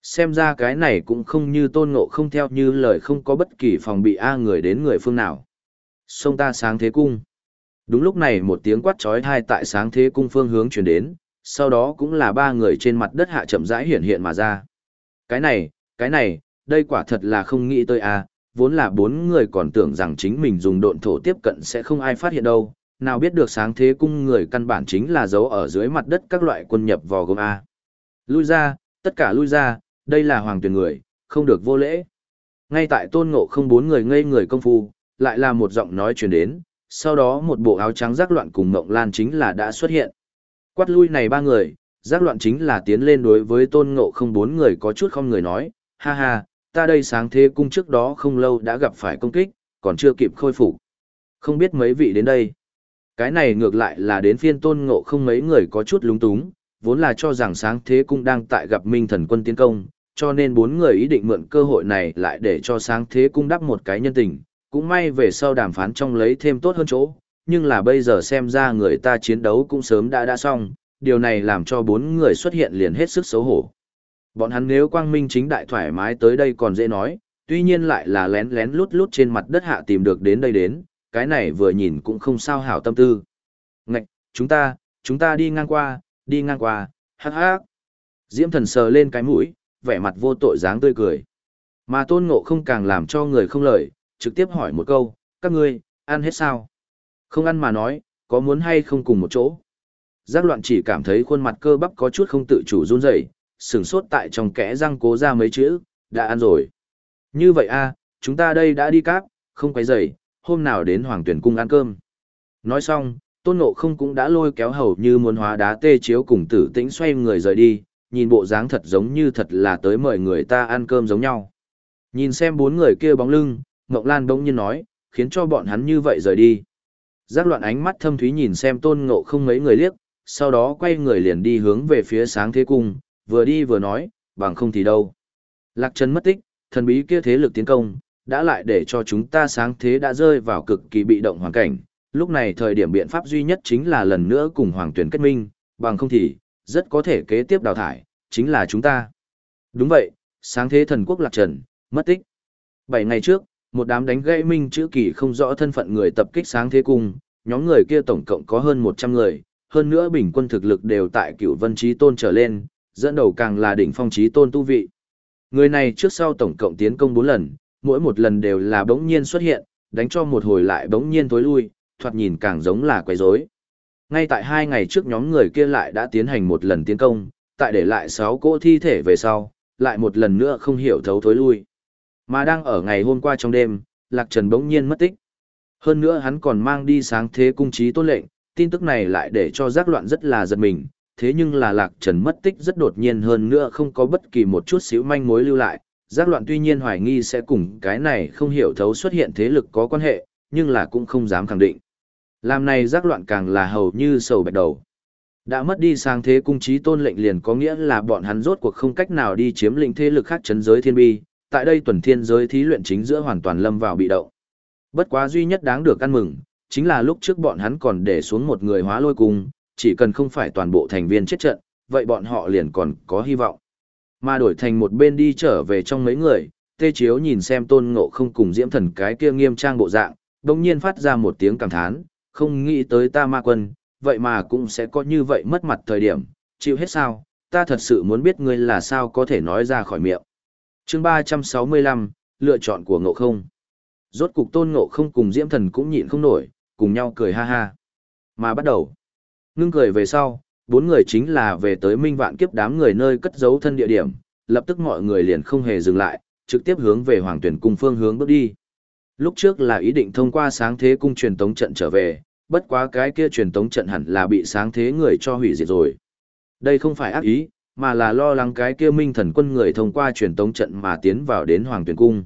Xem ra cái này cũng không như tôn ngộ không theo như lời không có bất kỳ phòng bị A người đến người phương nào. Sông ta sáng thế cung. Đúng lúc này một tiếng quát trói thai tại sáng thế cung phương hướng chuyển đến, sau đó cũng là ba người trên mặt đất hạ chậm rãi hiện hiện mà ra. Cái này, cái này, đây quả thật là không nghĩ tới a vốn là bốn người còn tưởng rằng chính mình dùng độn thổ tiếp cận sẽ không ai phát hiện đâu, nào biết được sáng thế cung người căn bản chính là giấu ở dưới mặt đất các loại quân nhập vò gồm A. Lui ra, tất cả lui ra, đây là hoàng tuyển người, không được vô lễ. Ngay tại tôn ngộ không bốn người ngây người công phu, lại là một giọng nói truyền đến, sau đó một bộ áo trắng rác loạn cùng mộng lan chính là đã xuất hiện. Quát lui này ba người, rác loạn chính là tiến lên đối với tôn ngộ không bốn người có chút không người nói, ha ha, ta đây sáng thế cung trước đó không lâu đã gặp phải công kích, còn chưa kịp khôi phục. Không biết mấy vị đến đây. Cái này ngược lại là đến phiên tôn ngộ không mấy người có chút lúng túng, vốn là cho rằng sáng thế cung đang tại gặp minh thần quân tiến công, cho nên bốn người ý định mượn cơ hội này lại để cho sáng thế cung đắp một cái nhân tình, cũng may về sau đàm phán trong lấy thêm tốt hơn chỗ, nhưng là bây giờ xem ra người ta chiến đấu cũng sớm đã đã xong, điều này làm cho bốn người xuất hiện liền hết sức xấu hổ. Bọn hắn nếu quang minh chính đại thoải mái tới đây còn dễ nói, tuy nhiên lại là lén lén lút lút trên mặt đất hạ tìm được đến đây đến, cái này vừa nhìn cũng không sao hảo tâm tư. Ngạch, chúng ta, chúng ta đi ngang qua, đi ngang qua, Hắc hắc. Diễm thần sờ lên cái mũi, vẻ mặt vô tội dáng tươi cười. Mà tôn ngộ không càng làm cho người không lời, trực tiếp hỏi một câu, các ngươi, ăn hết sao? Không ăn mà nói, có muốn hay không cùng một chỗ? Giác loạn chỉ cảm thấy khuôn mặt cơ bắp có chút không tự chủ run rẩy, sừng sốt tại trong kẽ răng cố ra mấy chữ, đã ăn rồi. Như vậy a, chúng ta đây đã đi cáp, không quấy rầy, hôm nào đến Hoàng Tuyển cung ăn cơm. Nói xong, Tôn Ngộ không cũng đã lôi kéo hầu như muốn hóa đá tê chiếu cùng tử tĩnh xoay người rời đi, nhìn bộ dáng thật giống như thật là tới mời người ta ăn cơm giống nhau. Nhìn xem bốn người kia bóng lưng, Ngọc Lan bỗng nhiên nói, khiến cho bọn hắn như vậy rời đi. Giác loạn ánh mắt thâm thúy nhìn xem Tôn Ngộ không mấy người liếc, sau đó quay người liền đi hướng về phía sáng thế cung, vừa đi vừa nói, bằng không thì đâu. Lạc Trần mất tích, thần bí kia thế lực tiến công, đã lại để cho chúng ta sáng thế đã rơi vào cực kỳ bị động hoàn cảnh. Lúc này thời điểm biện pháp duy nhất chính là lần nữa cùng hoàng tuyển kết minh, bằng không thì, rất có thể kế tiếp đào thải, chính là chúng ta. Đúng vậy, sáng thế thần quốc Lạc Trần, mất tích. Bảy ngày trước, một đám đánh gây minh chữ kỳ không rõ thân phận người tập kích sáng thế cung, nhóm người kia tổng cộng có hơn 100 người, hơn nữa bình quân thực lực đều tại cựu vân trí tôn trở lên, dẫn đầu càng là đỉnh phong trí tôn tu vị. Người này trước sau tổng cộng tiến công 4 lần, mỗi một lần đều là bỗng nhiên xuất hiện, đánh cho một hồi lại bỗng nhiên tối lui, thoạt nhìn càng giống là quấy rối. Ngay tại hai ngày trước nhóm người kia lại đã tiến hành một lần tiến công, tại để lại 6 cỗ thi thể về sau, lại một lần nữa không hiểu thấu thối lui. Mà đang ở ngày hôm qua trong đêm, Lạc Trần bỗng nhiên mất tích. Hơn nữa hắn còn mang đi sáng thế cung trí tôn lệnh, tin tức này lại để cho giác loạn rất là giật mình, thế nhưng là Lạc Trần mất tích rất đột nhiên hơn nữa không có bất kỳ một chút xíu manh mối lưu lại, giác loạn tuy nhiên hoài nghi sẽ cùng cái này không hiểu thấu xuất hiện thế lực có quan hệ, nhưng là cũng không dám khẳng định. Làm này giác loạn càng là hầu như sầu bạch đầu. Đã mất đi sang thế cung trí tôn lệnh liền có nghĩa là bọn hắn rốt cuộc không cách nào đi chiếm lĩnh thế lực khác chấn giới thiên bi, tại đây tuần thiên giới thí luyện chính giữa hoàn toàn lâm vào bị động. Bất quá duy nhất đáng được ăn mừng, chính là lúc trước bọn hắn còn để xuống một người hóa lôi cung, chỉ cần không phải toàn bộ thành viên chết trận, vậy bọn họ liền còn có hy vọng. Mà đổi thành một bên đi trở về trong mấy người, tê chiếu nhìn xem tôn ngộ không cùng diễm thần cái kia nghiêm trang bộ dạng, đồng nhiên phát ra một tiếng cảm thán, không nghĩ tới ta ma quân, vậy mà cũng sẽ có như vậy mất mặt thời điểm, chịu hết sao, ta thật sự muốn biết ngươi là sao có thể nói ra khỏi miệng. chương 365, lựa chọn của ngộ không. Rốt cục tôn ngộ không cùng diễm thần cũng nhịn không nổi, cùng nhau cười ha ha. Mà bắt đầu, ngưng cười về sau, bốn người chính là về tới minh vạn kiếp đám người nơi cất giấu thân địa điểm, lập tức mọi người liền không hề dừng lại, trực tiếp hướng về hoàng tuyển cung phương hướng bước đi. Lúc trước là ý định thông qua sáng thế cung truyền tống trận trở về, bất quá cái kia truyền tống trận hẳn là bị sáng thế người cho hủy diệt rồi. Đây không phải ác ý, mà là lo lắng cái kia minh thần quân người thông qua truyền tống trận mà tiến vào đến hoàng tuyển cung.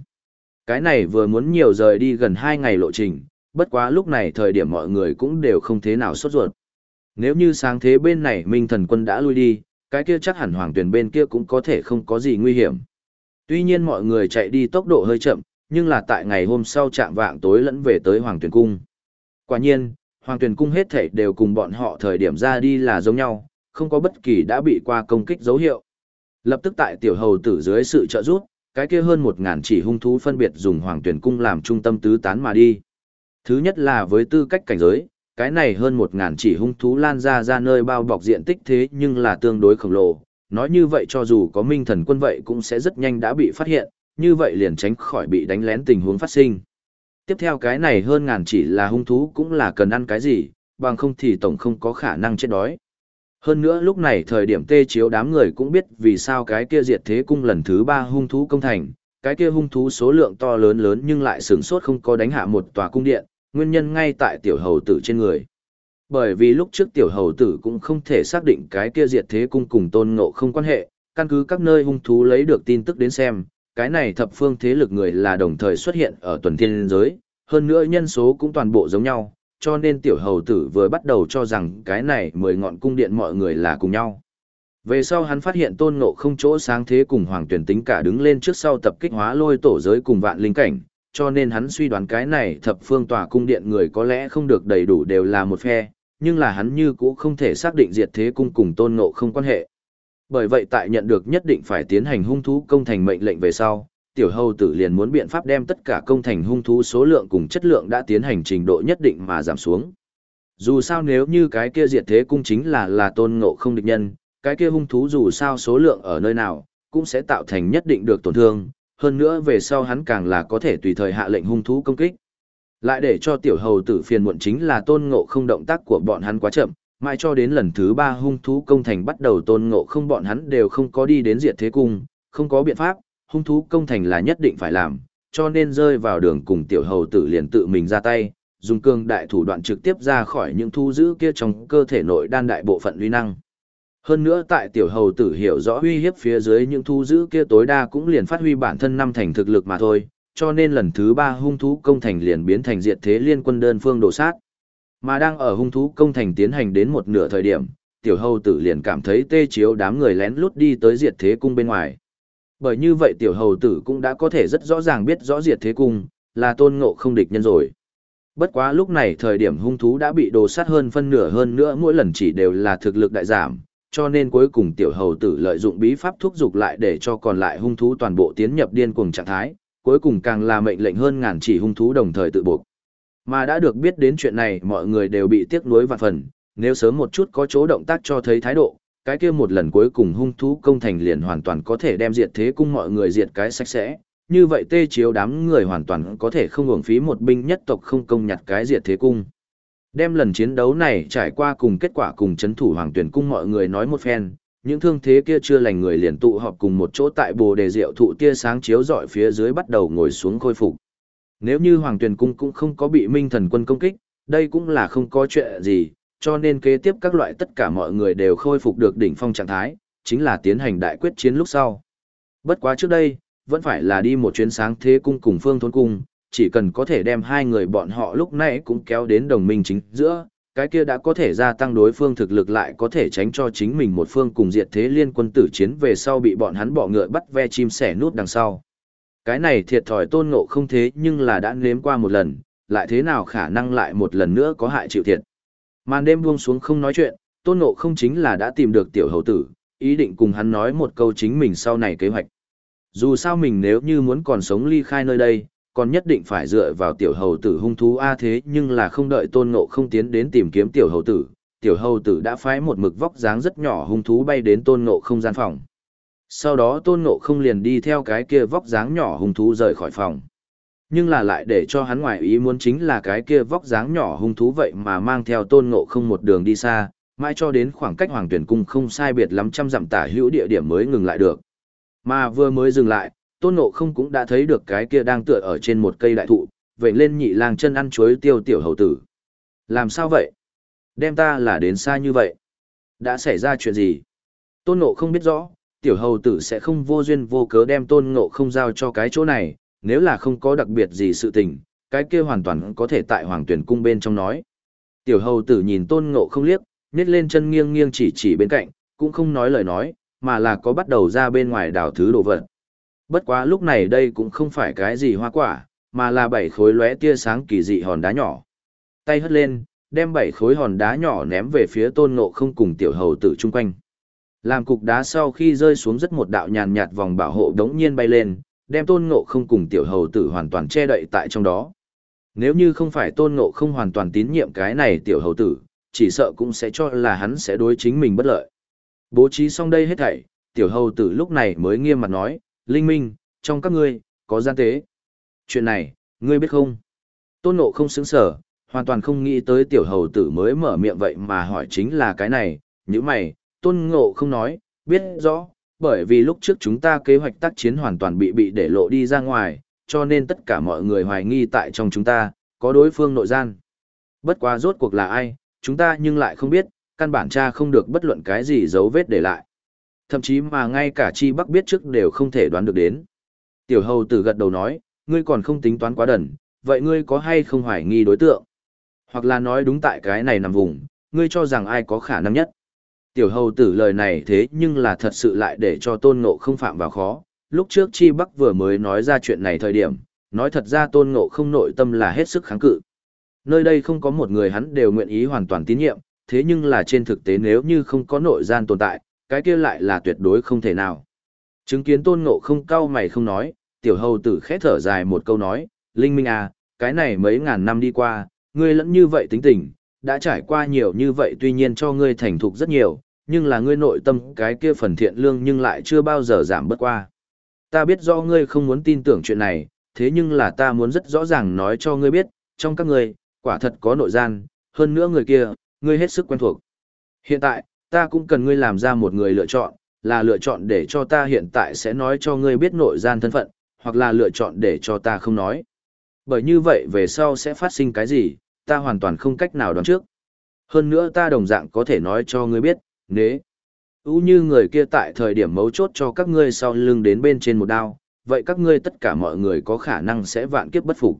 Cái này vừa muốn nhiều rời đi gần hai ngày lộ trình, bất quá lúc này thời điểm mọi người cũng đều không thế nào sốt ruột. Nếu như sáng thế bên này Minh Thần Quân đã lui đi, cái kia chắc hẳn Hoàng Tuyền bên kia cũng có thể không có gì nguy hiểm. Tuy nhiên mọi người chạy đi tốc độ hơi chậm, nhưng là tại ngày hôm sau chạm vạng tối lẫn về tới Hoàng Tuyền Cung. Quả nhiên, Hoàng Tuyền Cung hết thảy đều cùng bọn họ thời điểm ra đi là giống nhau, không có bất kỳ đã bị qua công kích dấu hiệu. Lập tức tại tiểu hầu tử dưới sự trợ giúp, cái kia hơn một ngàn chỉ hung thú phân biệt dùng Hoàng Tuyền Cung làm trung tâm tứ tán mà đi. Thứ nhất là với tư cách cảnh giới, cái này hơn một ngàn chỉ hung thú lan ra ra nơi bao bọc diện tích thế nhưng là tương đối khổng lồ. Nói như vậy cho dù có minh thần quân vậy cũng sẽ rất nhanh đã bị phát hiện, như vậy liền tránh khỏi bị đánh lén tình huống phát sinh. Tiếp theo cái này hơn ngàn chỉ là hung thú cũng là cần ăn cái gì, bằng không thì tổng không có khả năng chết đói. Hơn nữa lúc này thời điểm tê chiếu đám người cũng biết vì sao cái kia diệt thế cung lần thứ ba hung thú công thành, cái kia hung thú số lượng to lớn lớn nhưng lại sướng sốt không có đánh hạ một tòa cung điện, nguyên nhân ngay tại tiểu hầu tử trên người. Bởi vì lúc trước tiểu hầu tử cũng không thể xác định cái kia diệt thế cung cùng tôn ngộ không quan hệ, căn cứ các nơi hung thú lấy được tin tức đến xem, cái này thập phương thế lực người là đồng thời xuất hiện ở tuần thiên giới, hơn nữa nhân số cũng toàn bộ giống nhau, cho nên tiểu hầu tử vừa bắt đầu cho rằng cái này mười ngọn cung điện mọi người là cùng nhau. Về sau hắn phát hiện tôn ngộ không chỗ sáng thế cùng hoàng tuyển tính cả đứng lên trước sau tập kích hóa lôi tổ giới cùng vạn linh cảnh, cho nên hắn suy đoán cái này thập phương tòa cung điện người có lẽ không được đầy đủ đều là một phe, nhưng là hắn như cũ không thể xác định diệt thế cung cùng tôn ngộ không quan hệ. Bởi vậy tại nhận được nhất định phải tiến hành hung thú công thành mệnh lệnh về sau, tiểu hầu tử liền muốn biện pháp đem tất cả công thành hung thú số lượng cùng chất lượng đã tiến hành trình độ nhất định mà giảm xuống. Dù sao nếu như cái kia diệt thế cung chính là là tôn ngộ không địch nhân, cái kia hung thú dù sao số lượng ở nơi nào, cũng sẽ tạo thành nhất định được tổn thương, hơn nữa về sau hắn càng là có thể tùy thời hạ lệnh hung thú công kích. Lại để cho tiểu hầu tử phiền muộn chính là tôn ngộ không động tác của bọn hắn quá chậm, mãi cho đến lần thứ ba hung thú công thành bắt đầu tôn ngộ không bọn hắn đều không có đi đến diệt thế cung, không có biện pháp, hung thú công thành là nhất định phải làm, cho nên rơi vào đường cùng tiểu hầu tử liền tự mình ra tay, dùng cương đại thủ đoạn trực tiếp ra khỏi những thu giữ kia trong cơ thể nội đan đại bộ phận uy năng. Hơn nữa tại tiểu hầu tử hiểu rõ uy hiếp phía dưới những thu giữ kia tối đa cũng liền phát huy bản thân năm thành thực lực mà thôi, cho nên lần thứ ba hung thú công thành liền biến thành diệt thế liên quân đơn phương đổ sát. Mà đang ở hung thú công thành tiến hành đến một nửa thời điểm, tiểu hầu tử liền cảm thấy tê chiếu đám người lén lút đi tới diệt thế cung bên ngoài. Bởi như vậy tiểu hầu tử cũng đã có thể rất rõ ràng biết rõ diệt thế cung, là tôn ngộ không địch nhân rồi. Bất quá lúc này thời điểm hung thú đã bị đồ sát hơn phân nửa hơn nữa mỗi lần chỉ đều là thực lực đại giảm, cho nên cuối cùng tiểu hầu tử lợi dụng bí pháp thúc dục lại để cho còn lại hung thú toàn bộ tiến nhập điên cuồng trạng thái, cuối cùng càng là mệnh lệnh hơn ngàn chỉ hung thú đồng thời tự buộc. Mà đã được biết đến chuyện này mọi người đều bị tiếc nuối vạn phần, nếu sớm một chút có chỗ động tác cho thấy thái độ, cái kia một lần cuối cùng hung thú công thành liền hoàn toàn có thể đem diệt thế cung mọi người diệt cái sạch sẽ. Như vậy tê chiếu đám người hoàn toàn có thể không hưởng phí một binh nhất tộc không công nhặt cái diệt thế cung. Đem lần chiến đấu này trải qua cùng kết quả cùng chấn thủ hoàng tuyển cung mọi người nói một phen, những thương thế kia chưa lành người liền tụ họp cùng một chỗ tại bồ đề rượu thụ tia sáng chiếu dọi phía dưới bắt đầu ngồi xuống khôi phục. Nếu như hoàng Tuyền cung cũng không có bị minh thần quân công kích, đây cũng là không có chuyện gì, cho nên kế tiếp các loại tất cả mọi người đều khôi phục được đỉnh phong trạng thái, chính là tiến hành đại quyết chiến lúc sau. Bất quá trước đây, vẫn phải là đi một chuyến sáng thế cung cùng phương thôn cung, chỉ cần có thể đem hai người bọn họ lúc nãy cũng kéo đến đồng minh chính giữa, cái kia đã có thể gia tăng đối phương thực lực lại có thể tránh cho chính mình một phương cùng diệt thế liên quân tử chiến về sau bị bọn hắn bỏ ngựa bắt ve chim sẻ nút đằng sau. Cái này thiệt thòi tôn ngộ không thế nhưng là đã nếm qua một lần, lại thế nào khả năng lại một lần nữa có hại chịu thiệt. Màn đêm buông xuống không nói chuyện, tôn ngộ không chính là đã tìm được tiểu hầu tử, ý định cùng hắn nói một câu chính mình sau này kế hoạch. Dù sao mình nếu như muốn còn sống ly khai nơi đây, còn nhất định phải dựa vào tiểu hầu tử hung thú A thế nhưng là không đợi tôn ngộ không tiến đến tìm kiếm tiểu hầu tử. Tiểu hầu tử đã phái một mực vóc dáng rất nhỏ hung thú bay đến tôn ngộ không gian phòng. Sau đó tôn ngộ không liền đi theo cái kia vóc dáng nhỏ hung thú rời khỏi phòng. Nhưng là lại để cho hắn ngoại ý muốn chính là cái kia vóc dáng nhỏ hung thú vậy mà mang theo tôn ngộ không một đường đi xa, mãi cho đến khoảng cách hoàng tuyển cung không sai biệt lắm trăm dặm tả hữu địa điểm mới ngừng lại được. Mà vừa mới dừng lại, tôn ngộ không cũng đã thấy được cái kia đang tựa ở trên một cây đại thụ, vậy lên nhị lang chân ăn chuối tiêu tiểu hầu tử. Làm sao vậy? Đem ta là đến xa như vậy. Đã xảy ra chuyện gì? Tôn ngộ không biết rõ, tiểu hầu tử sẽ không vô duyên vô cớ đem tôn ngộ không giao cho cái chỗ này, nếu là không có đặc biệt gì sự tình, cái kia hoàn toàn có thể tại hoàng tuyển cung bên trong nói. Tiểu hầu tử nhìn tôn ngộ không liếc, nhét lên chân nghiêng nghiêng chỉ chỉ bên cạnh, cũng không nói lời nói, mà là có bắt đầu ra bên ngoài đào thứ đồ vật. Bất quá lúc này đây cũng không phải cái gì hoa quả, mà là bảy khối lóe tia sáng kỳ dị hòn đá nhỏ. Tay hất lên, đem bảy khối hòn đá nhỏ ném về phía tôn ngộ không cùng tiểu hầu tử chung quanh. Làm cục đá sau khi rơi xuống rất một đạo nhàn nhạt vòng bảo hộ đống nhiên bay lên, đem tôn ngộ không cùng tiểu hầu tử hoàn toàn che đậy tại trong đó. Nếu như không phải tôn ngộ không hoàn toàn tín nhiệm cái này tiểu hầu tử, chỉ sợ cũng sẽ cho là hắn sẽ đối chính mình bất lợi. Bố trí xong đây hết thảy, tiểu hầu tử lúc này mới nghiêm mặt nói, Linh Minh, trong các ngươi, có gian tế. Chuyện này, ngươi biết không? Tôn ngộ không xứng sở, hoàn toàn không nghĩ tới tiểu hầu tử mới mở miệng vậy mà hỏi chính là cái này, như mày, tôn ngộ không nói, biết rõ, bởi vì lúc trước chúng ta kế hoạch tác chiến hoàn toàn bị bị để lộ đi ra ngoài, cho nên tất cả mọi người hoài nghi tại trong chúng ta, có đối phương nội gian. Bất quá rốt cuộc là ai, chúng ta nhưng lại không biết, căn bản cha không được bất luận cái gì dấu vết để lại. Thậm chí mà ngay cả chi bắc biết trước đều không thể đoán được đến. Tiểu hầu tử gật đầu nói, ngươi còn không tính toán quá đần, vậy ngươi có hay không hoài nghi đối tượng? Hoặc là nói đúng tại cái này nằm vùng, ngươi cho rằng ai có khả năng nhất? Tiểu hầu tử lời này thế nhưng là thật sự lại để cho tôn ngộ không phạm vào khó. Lúc trước Chi Bắc vừa mới nói ra chuyện này thời điểm, nói thật ra tôn ngộ không nội tâm là hết sức kháng cự. Nơi đây không có một người hắn đều nguyện ý hoàn toàn tín nhiệm, thế nhưng là trên thực tế nếu như không có nội gian tồn tại, cái kia lại là tuyệt đối không thể nào. Chứng kiến tôn ngộ không cau mày không nói, tiểu hầu tử khẽ thở dài một câu nói, Linh Minh à, cái này mấy ngàn năm đi qua, ngươi lẫn như vậy tính tình, đã trải qua nhiều như vậy tuy nhiên cho ngươi thành thục rất nhiều, nhưng là ngươi nội tâm cái kia phần thiện lương nhưng lại chưa bao giờ giảm bớt qua. Ta biết rõ ngươi không muốn tin tưởng chuyện này, thế nhưng là ta muốn rất rõ ràng nói cho ngươi biết, trong các ngươi, quả thật có nội gian, hơn nữa người kia, ngươi hết sức quen thuộc. Hiện tại, ta cũng cần ngươi làm ra một người lựa chọn, là lựa chọn để cho ta hiện tại sẽ nói cho ngươi biết nội gian thân phận, hoặc là lựa chọn để cho ta không nói. Bởi như vậy về sau sẽ phát sinh cái gì, ta hoàn toàn không cách nào đoán trước. Hơn nữa ta đồng dạng có thể nói cho ngươi biết, nế. Ú như người kia tại thời điểm mấu chốt cho các ngươi sau lưng đến bên trên một đao, vậy các ngươi tất cả mọi người có khả năng sẽ vạn kiếp bất phục.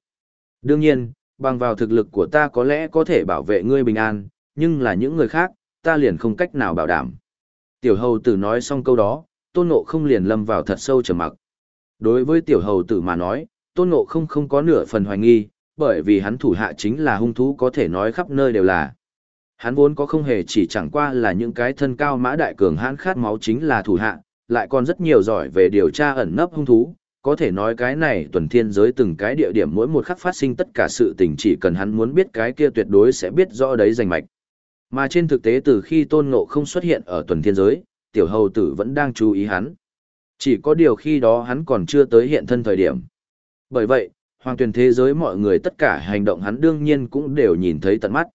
Đương nhiên, bằng vào thực lực của ta có lẽ có thể bảo vệ ngươi bình an, nhưng là những người khác, ta liền không cách nào bảo đảm. Tiểu hầu tử nói xong câu đó, tôn ngộ không liền lâm vào thật sâu trầm mặc. Đối với tiểu hầu tử mà nói, tôn ngộ không không có nửa phần hoài nghi, bởi vì hắn thủ hạ chính là hung thú có thể nói khắp nơi đều là. Hắn vốn có không hề chỉ chẳng qua là những cái thân cao mã đại cường hãn khát máu chính là thủ hạ, lại còn rất nhiều giỏi về điều tra ẩn nấp hung thú, có thể nói cái này tuần thiên giới từng cái địa điểm mỗi một khắc phát sinh tất cả sự tình chỉ cần hắn muốn biết cái kia tuyệt đối sẽ biết rõ đấy rành mạch. Mà trên thực tế từ khi tôn ngộ không xuất hiện ở tuần thiên giới, tiểu hầu tử vẫn đang chú ý hắn. Chỉ có điều khi đó hắn còn chưa tới hiện thân thời điểm. Bởi vậy, hoàng tuyển thế giới mọi người tất cả hành động hắn đương nhiên cũng đều nhìn thấy tận mắt.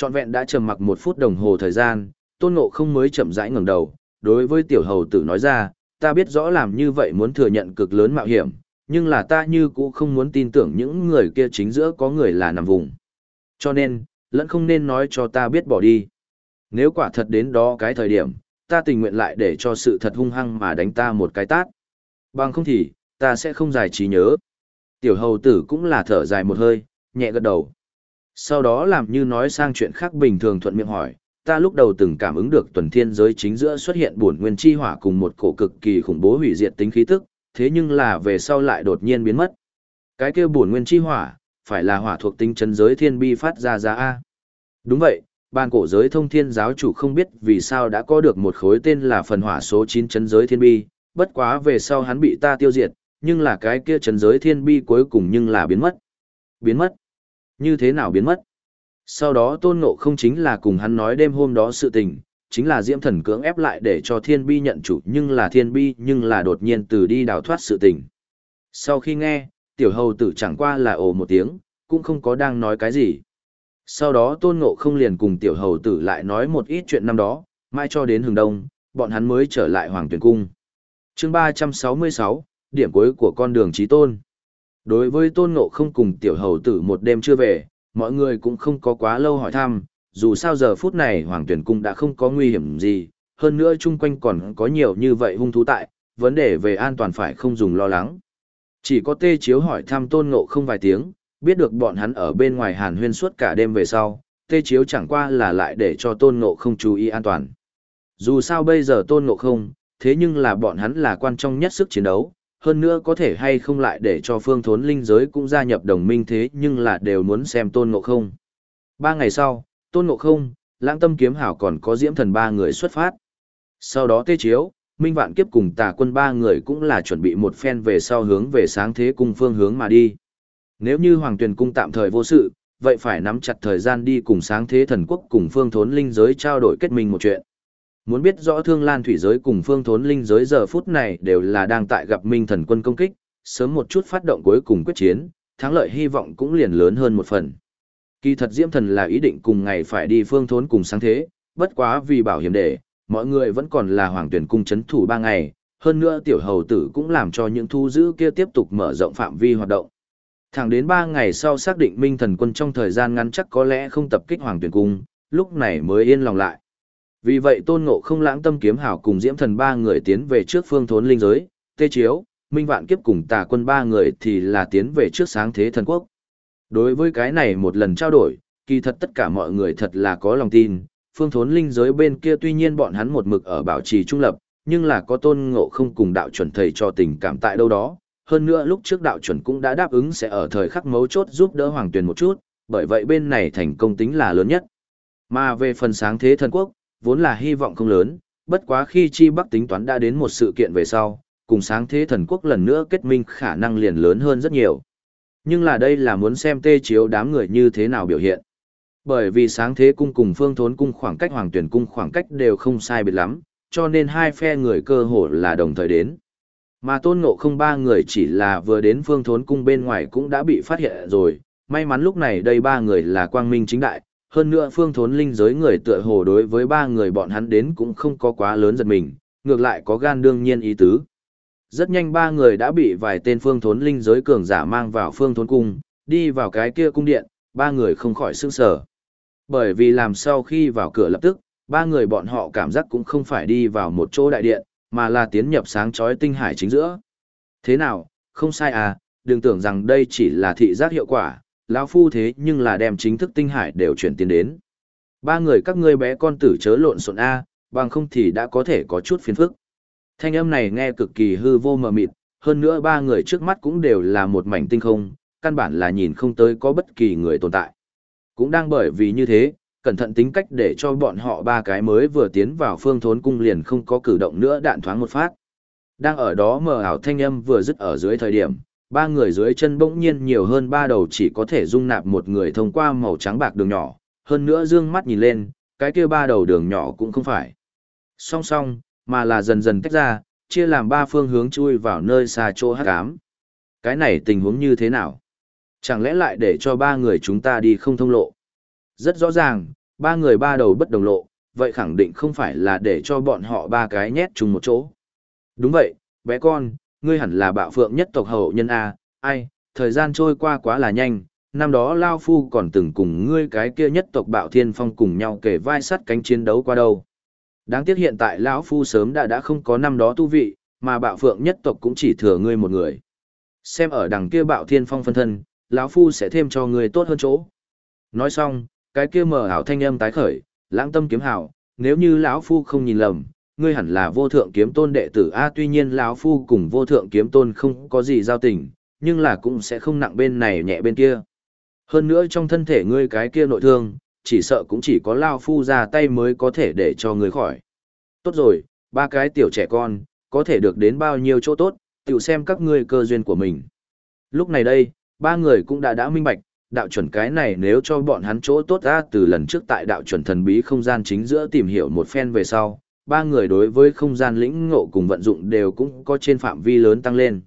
Trọn vẹn đã trầm mặc một phút đồng hồ thời gian, tôn ngộ không mới chậm rãi ngẩng đầu, đối với tiểu hầu tử nói ra, ta biết rõ làm như vậy muốn thừa nhận cực lớn mạo hiểm, nhưng là ta như cũ không muốn tin tưởng những người kia chính giữa có người là nằm vùng. Cho nên, lẫn không nên nói cho ta biết bỏ đi. Nếu quả thật đến đó cái thời điểm, ta tình nguyện lại để cho sự thật hung hăng mà đánh ta một cái tát. Bằng không thì, ta sẽ không giải trí nhớ. Tiểu hầu tử cũng là thở dài một hơi, nhẹ gật đầu. Sau đó làm như nói sang chuyện khác bình thường thuận miệng hỏi, ta lúc đầu từng cảm ứng được tuần thiên giới chính giữa xuất hiện bổn nguyên chi hỏa cùng một cổ cực kỳ khủng bố hủy diệt tính khí tức, thế nhưng là về sau lại đột nhiên biến mất. Cái kia bổn nguyên chi hỏa, phải là hỏa thuộc tính chân giới thiên bi phát ra ra A. Đúng vậy, ban cổ giới thông thiên giáo chủ không biết vì sao đã có được một khối tên là phần hỏa số 9 chân giới thiên bi, bất quá về sau hắn bị ta tiêu diệt, nhưng là cái kia chân giới thiên bi cuối cùng nhưng là biến mất. Biến mất? Như thế nào biến mất? Sau đó tôn ngộ không chính là cùng hắn nói đêm hôm đó sự tình, chính là diễm thần cưỡng ép lại để cho thiên bi nhận chủ nhưng là thiên bi nhưng là đột nhiên từ đi đào thoát sự tình. Sau khi nghe, tiểu hầu tử chẳng qua là ồ một tiếng, cũng không có đang nói cái gì. Sau đó tôn ngộ không liền cùng tiểu hầu tử lại nói một ít chuyện năm đó, mai cho đến hừng đông, bọn hắn mới trở lại hoàng tuyển cung. chương ba trăm sáu mươi sáu điểm cuối của con đường trí tôn. Đối với tôn ngộ không cùng tiểu hầu tử một đêm chưa về, mọi người cũng không có quá lâu hỏi thăm, dù sao giờ phút này hoàng tuyển cung đã không có nguy hiểm gì, hơn nữa chung quanh còn có nhiều như vậy hung thú tại, vấn đề về an toàn phải không dùng lo lắng. Chỉ có tê chiếu hỏi thăm tôn ngộ không vài tiếng, biết được bọn hắn ở bên ngoài hàn huyên suốt cả đêm về sau, tê chiếu chẳng qua là lại để cho tôn ngộ không chú ý an toàn. Dù sao bây giờ tôn ngộ không, thế nhưng là bọn hắn là quan trọng nhất sức chiến đấu, hơn nữa có thể hay không lại để cho phương thốn linh giới cũng gia nhập đồng minh thế nhưng là đều muốn xem tôn ngộ không. Ba ngày sau, tôn ngộ không, lãng tâm kiếm hảo còn có diễm thần ba người xuất phát. Sau đó tê chiếu, minh vạn kiếp cùng tà quân ba người cũng là chuẩn bị một phen về sau hướng về sáng thế cung phương hướng mà đi. Nếu như hoàng tuyển cung tạm thời vô sự, vậy phải nắm chặt thời gian đi cùng sáng thế thần quốc cùng phương thốn linh giới trao đổi kết minh một chuyện. Muốn biết rõ thương lan thủy giới cùng phương thốn linh giới giờ phút này đều là đang tại gặp minh thần quân công kích, sớm một chút phát động cuối cùng quyết chiến, thắng lợi hy vọng cũng liền lớn hơn một phần. Kỳ thật Diễm Thần là ý định cùng ngày phải đi phương thốn cùng sáng thế, bất quá vì bảo hiểm để, mọi người vẫn còn là hoàng tuyển cung chấn thủ ba ngày, hơn nữa tiểu hầu tử cũng làm cho những thu giữ kia tiếp tục mở rộng phạm vi hoạt động. Thẳng đến ba ngày sau xác định minh thần quân trong thời gian ngắn chắc có lẽ không tập kích hoàng tuyển cung, lúc này mới yên lòng lại. Vì vậy tôn ngộ không lãng tâm kiếm hảo cùng diễm thần ba người tiến về trước phương thốn linh giới, tê chiếu, minh vạn kiếp cùng tà quân ba người thì là tiến về trước sáng thế thần quốc. Đối với cái này một lần trao đổi, kỳ thật tất cả mọi người thật là có lòng tin, phương thốn linh giới bên kia tuy nhiên bọn hắn một mực ở bảo trì trung lập, nhưng là có tôn ngộ không cùng đạo chuẩn thầy cho tình cảm tại đâu đó. Hơn nữa lúc trước đạo chuẩn cũng đã đáp ứng sẽ ở thời khắc mấu chốt giúp đỡ hoàng tuyền một chút, bởi vậy bên này thành công tính là lớn nhất. Mà về phần sáng thế thần quốc, vốn là hy vọng không lớn, bất quá khi chi bắc tính toán đã đến một sự kiện về sau, cùng sáng thế thần quốc lần nữa kết minh khả năng liền lớn hơn rất nhiều. Nhưng là đây là muốn xem tê chiếu đám người như thế nào biểu hiện. Bởi vì sáng thế cung cùng phương thốn cung khoảng cách hoàng tuyển cung khoảng cách đều không sai biệt lắm, cho nên hai phe người cơ hồ là đồng thời đến. Mà tôn ngộ không ba người chỉ là vừa đến phương thốn cung bên ngoài cũng đã bị phát hiện rồi, may mắn lúc này đây ba người là quang minh chính đại, hơn nữa phương thốn linh giới người tựa hồ đối với ba người bọn hắn đến cũng không có quá lớn giật mình, ngược lại có gan đương nhiên ý tứ. Rất nhanh ba người đã bị vài tên phương thốn linh giới cường giả mang vào phương thốn cung, đi vào cái kia cung điện, ba người không khỏi sững sở. Bởi vì làm sau khi vào cửa lập tức, ba người bọn họ cảm giác cũng không phải đi vào một chỗ đại điện, mà là tiến nhập sáng chói tinh hải chính giữa. Thế nào, không sai à, đừng tưởng rằng đây chỉ là thị giác hiệu quả, lão phu thế nhưng là đem chính thức tinh hải đều chuyển tiền đến. Ba người các ngươi bé con tử chớ lộn xộn a, bằng không thì đã có thể có chút phiền phức. Thanh âm này nghe cực kỳ hư vô mờ mịt, hơn nữa ba người trước mắt cũng đều là một mảnh tinh không, căn bản là nhìn không tới có bất kỳ người tồn tại. Cũng đang bởi vì như thế, cẩn thận tính cách để cho bọn họ ba cái mới vừa tiến vào phương thốn cung liền không có cử động nữa đạn thoáng một phát. Đang ở đó mờ ảo thanh âm vừa dứt ở dưới thời điểm, ba người dưới chân bỗng nhiên nhiều hơn ba đầu chỉ có thể dung nạp một người thông qua màu trắng bạc đường nhỏ, hơn nữa dương mắt nhìn lên, cái kia ba đầu đường nhỏ cũng không phải. Song song, mà là dần dần tách ra, chia làm ba phương hướng chui vào nơi xa chỗ hắc ám. Cái này tình huống như thế nào? Chẳng lẽ lại để cho ba người chúng ta đi không thông lộ? Rất rõ ràng, ba người ba đầu bất đồng lộ, vậy khẳng định không phải là để cho bọn họ ba cái nhét chung một chỗ. Đúng vậy, bé con, ngươi hẳn là bạo phượng nhất tộc hậu nhân A, ai, thời gian trôi qua quá là nhanh, năm đó Lao Phu còn từng cùng ngươi cái kia nhất tộc bạo thiên phong cùng nhau kể vai sắt cánh chiến đấu qua đâu. Đáng tiếc hiện tại lão Phu sớm đã đã không có năm đó tu vị, mà bạo phượng nhất tộc cũng chỉ thừa ngươi một người. Xem ở đằng kia bạo thiên phong phân thân, lão Phu sẽ thêm cho ngươi tốt hơn chỗ. Nói xong, cái kia mở ảo thanh âm tái khởi, lãng tâm kiếm hảo, nếu như lão Phu không nhìn lầm, ngươi hẳn là vô thượng kiếm tôn đệ tử. A, tuy nhiên lão phu cùng vô thượng kiếm tôn không có gì giao tình, nhưng là cũng sẽ không nặng bên này nhẹ bên kia. Hơn nữa trong thân thể ngươi cái kia nội thương, chỉ sợ cũng chỉ có lao phu ra tay mới có thể để cho ngươi khỏi. Tốt rồi, ba cái tiểu trẻ con, có thể được đến bao nhiêu chỗ tốt tự xem các ngươi cơ duyên của mình. Lúc này đây, ba người cũng đã đã minh bạch, đạo chuẩn cái này nếu cho bọn hắn chỗ tốt ra từ lần trước tại đạo chuẩn thần bí không gian chính giữa tìm hiểu một phen về sau ba người đối với không gian lĩnh ngộ cùng vận dụng đều cũng có trên phạm vi lớn tăng lên.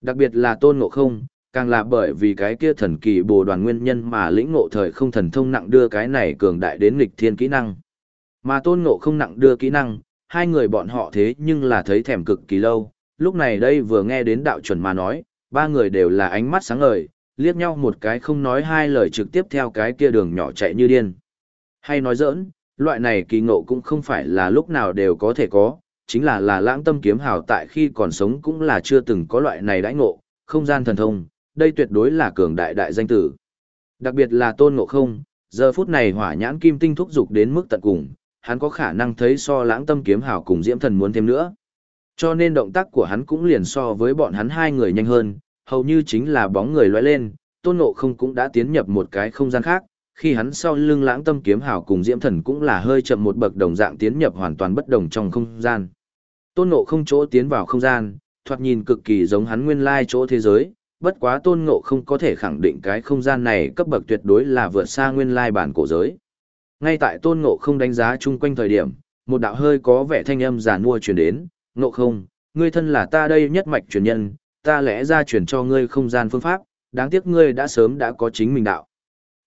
Đặc biệt là tôn ngộ không, càng là bởi vì cái kia thần kỳ bồ đoàn nguyên nhân mà lĩnh ngộ thời không thần thông nặng đưa cái này cường đại đến nghịch thiên kỹ năng. Mà tôn ngộ không nặng đưa kỹ năng, hai người bọn họ thế nhưng là thấy thèm cực kỳ lâu, lúc này đây vừa nghe đến đạo chuẩn mà nói, ba người đều là ánh mắt sáng ngời, liếc nhau một cái không nói hai lời trực tiếp theo cái kia đường nhỏ chạy như điên. Hay nói giỡn, loại này kỳ ngộ cũng không phải là lúc nào đều có thể có, chính là là lãng tâm kiếm hào tại khi còn sống cũng là chưa từng có loại này đãi ngộ, không gian thần thông, đây tuyệt đối là cường đại đại danh tử. Đặc biệt là tôn ngộ không, giờ phút này hỏa nhãn kim tinh thúc dục đến mức tận cùng, hắn có khả năng thấy so lãng tâm kiếm hào cùng diễm thần muốn thêm nữa. Cho nên động tác của hắn cũng liền so với bọn hắn hai người nhanh hơn, hầu như chính là bóng người lóe lên, tôn ngộ không cũng đã tiến nhập một cái không gian khác, khi hắn sau lưng lãng tâm kiếm hào cùng diễm thần cũng là hơi chậm một bậc đồng dạng tiến nhập hoàn toàn bất đồng trong không gian. Tôn ngộ không chỗ tiến vào không gian, thoạt nhìn cực kỳ giống hắn nguyên lai chỗ thế giới, bất quá tôn ngộ không có thể khẳng định cái không gian này cấp bậc tuyệt đối là vượt xa nguyên lai bản cổ giới. Ngay tại tôn ngộ không đánh giá chung quanh thời điểm, một đạo hơi có vẻ thanh âm giả nua truyền đến, ngộ không, ngươi thân là ta đây nhất mạch truyền nhân, ta lẽ ra truyền cho ngươi không gian phương pháp, đáng tiếc ngươi đã sớm đã có chính mình đạo.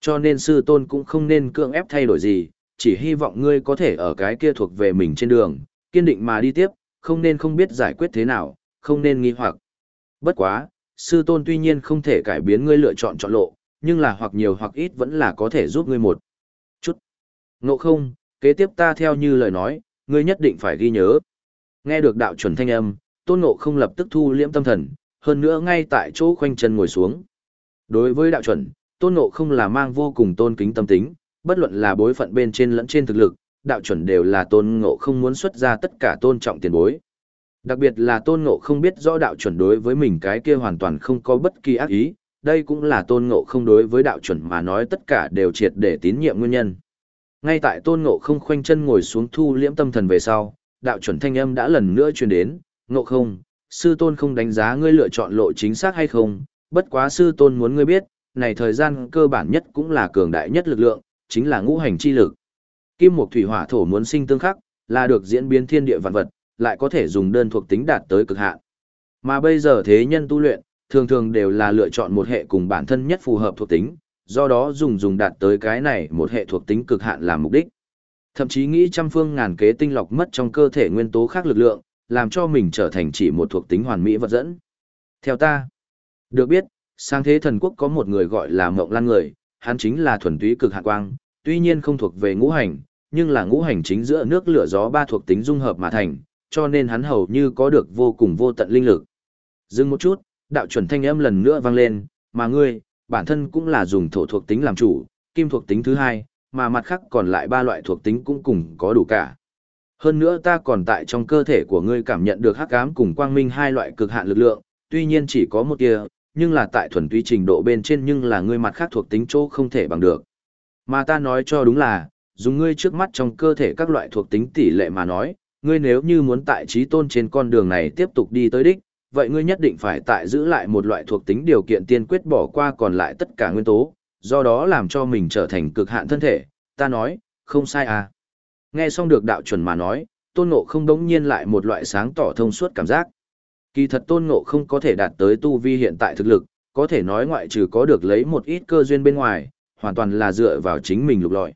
Cho nên sư tôn cũng không nên cưỡng ép thay đổi gì, chỉ hy vọng ngươi có thể ở cái kia thuộc về mình trên đường, kiên định mà đi tiếp, không nên không biết giải quyết thế nào, không nên nghi hoặc. Bất quá, sư tôn tuy nhiên không thể cải biến ngươi lựa chọn chọn lộ, nhưng là hoặc nhiều hoặc ít vẫn là có thể giúp ngươi một chút. Ngộ không, kế tiếp ta theo như lời nói, ngươi nhất định phải ghi nhớ. Nghe được đạo chuẩn thanh âm, tôn ngộ không lập tức thu liễm tâm thần, hơn nữa ngay tại chỗ khoanh chân ngồi xuống. Đối với đạo chuẩn, tôn ngộ không là mang vô cùng tôn kính tâm tính, bất luận là bối phận bên trên lẫn trên thực lực, đạo chuẩn đều là tôn ngộ không muốn xuất ra tất cả tôn trọng tiền bối. Đặc biệt là tôn ngộ không biết rõ đạo chuẩn đối với mình cái kia hoàn toàn không có bất kỳ ác ý, đây cũng là tôn ngộ không đối với đạo chuẩn mà nói tất cả đều triệt để tín nhiệm nguyên nhân. Ngay tại tôn ngộ không khoanh chân ngồi xuống thu liễm tâm thần về sau, đạo chuẩn thanh âm đã lần nữa truyền đến, ngộ không, sư tôn không đánh giá ngươi lựa chọn lộ chính xác hay không, bất quá sư tôn muốn ngươi biết, này thời gian cơ bản nhất cũng là cường đại nhất lực lượng, chính là ngũ hành chi lực. Kim mộc thủy hỏa thổ muốn sinh tương khắc, là được diễn biến thiên địa vạn vật, lại có thể dùng đơn thuộc tính đạt tới cực hạn. Mà bây giờ thế nhân tu luyện, thường thường đều là lựa chọn một hệ cùng bản thân nhất phù hợp thuộc tính, do đó dùng dùng đạt tới cái này một hệ thuộc tính cực hạn làm mục đích. Thậm chí nghĩ trăm phương ngàn kế tinh lọc mất trong cơ thể nguyên tố khác lực lượng, làm cho mình trở thành chỉ một thuộc tính hoàn mỹ vật dẫn. Theo ta, được biết, sang thế thần quốc có một người gọi là Mộng Lan người, hắn chính là thuần túy cực hạn quang, tuy nhiên không thuộc về ngũ hành, nhưng là ngũ hành chính giữa nước lửa gió ba thuộc tính dung hợp mà thành, cho nên hắn hầu như có được vô cùng vô tận linh lực. Dừng một chút, đạo chuẩn thanh âm lần nữa vang lên, mà ngươi, bản thân cũng là dùng thổ thuộc tính làm chủ, kim thuộc tính thứ hai, mà mặt khác còn lại ba loại thuộc tính cũng cùng có đủ cả. Hơn nữa ta còn tại trong cơ thể của ngươi cảm nhận được hắc ám cùng quang minh hai loại cực hạn lực lượng, tuy nhiên chỉ có một tia, nhưng là tại thuần túy trình độ bên trên nhưng là ngươi mặt khác thuộc tính chỗ không thể bằng được. Mà ta nói cho đúng là, dùng ngươi trước mắt trong cơ thể các loại thuộc tính tỷ lệ mà nói, ngươi nếu như muốn tại trí tôn trên con đường này tiếp tục đi tới đích, vậy ngươi nhất định phải tại giữ lại một loại thuộc tính điều kiện tiên quyết bỏ qua còn lại tất cả nguyên tố, do đó làm cho mình trở thành cực hạn thân thể, ta nói, không sai à. Nghe xong được đạo chuẩn mà nói, tôn ngộ không đống nhiên lại một loại sáng tỏ thông suốt cảm giác. Kỳ thật tôn ngộ không có thể đạt tới tu vi hiện tại thực lực, có thể nói ngoại trừ có được lấy một ít cơ duyên bên ngoài, hoàn toàn là dựa vào chính mình lục lọi.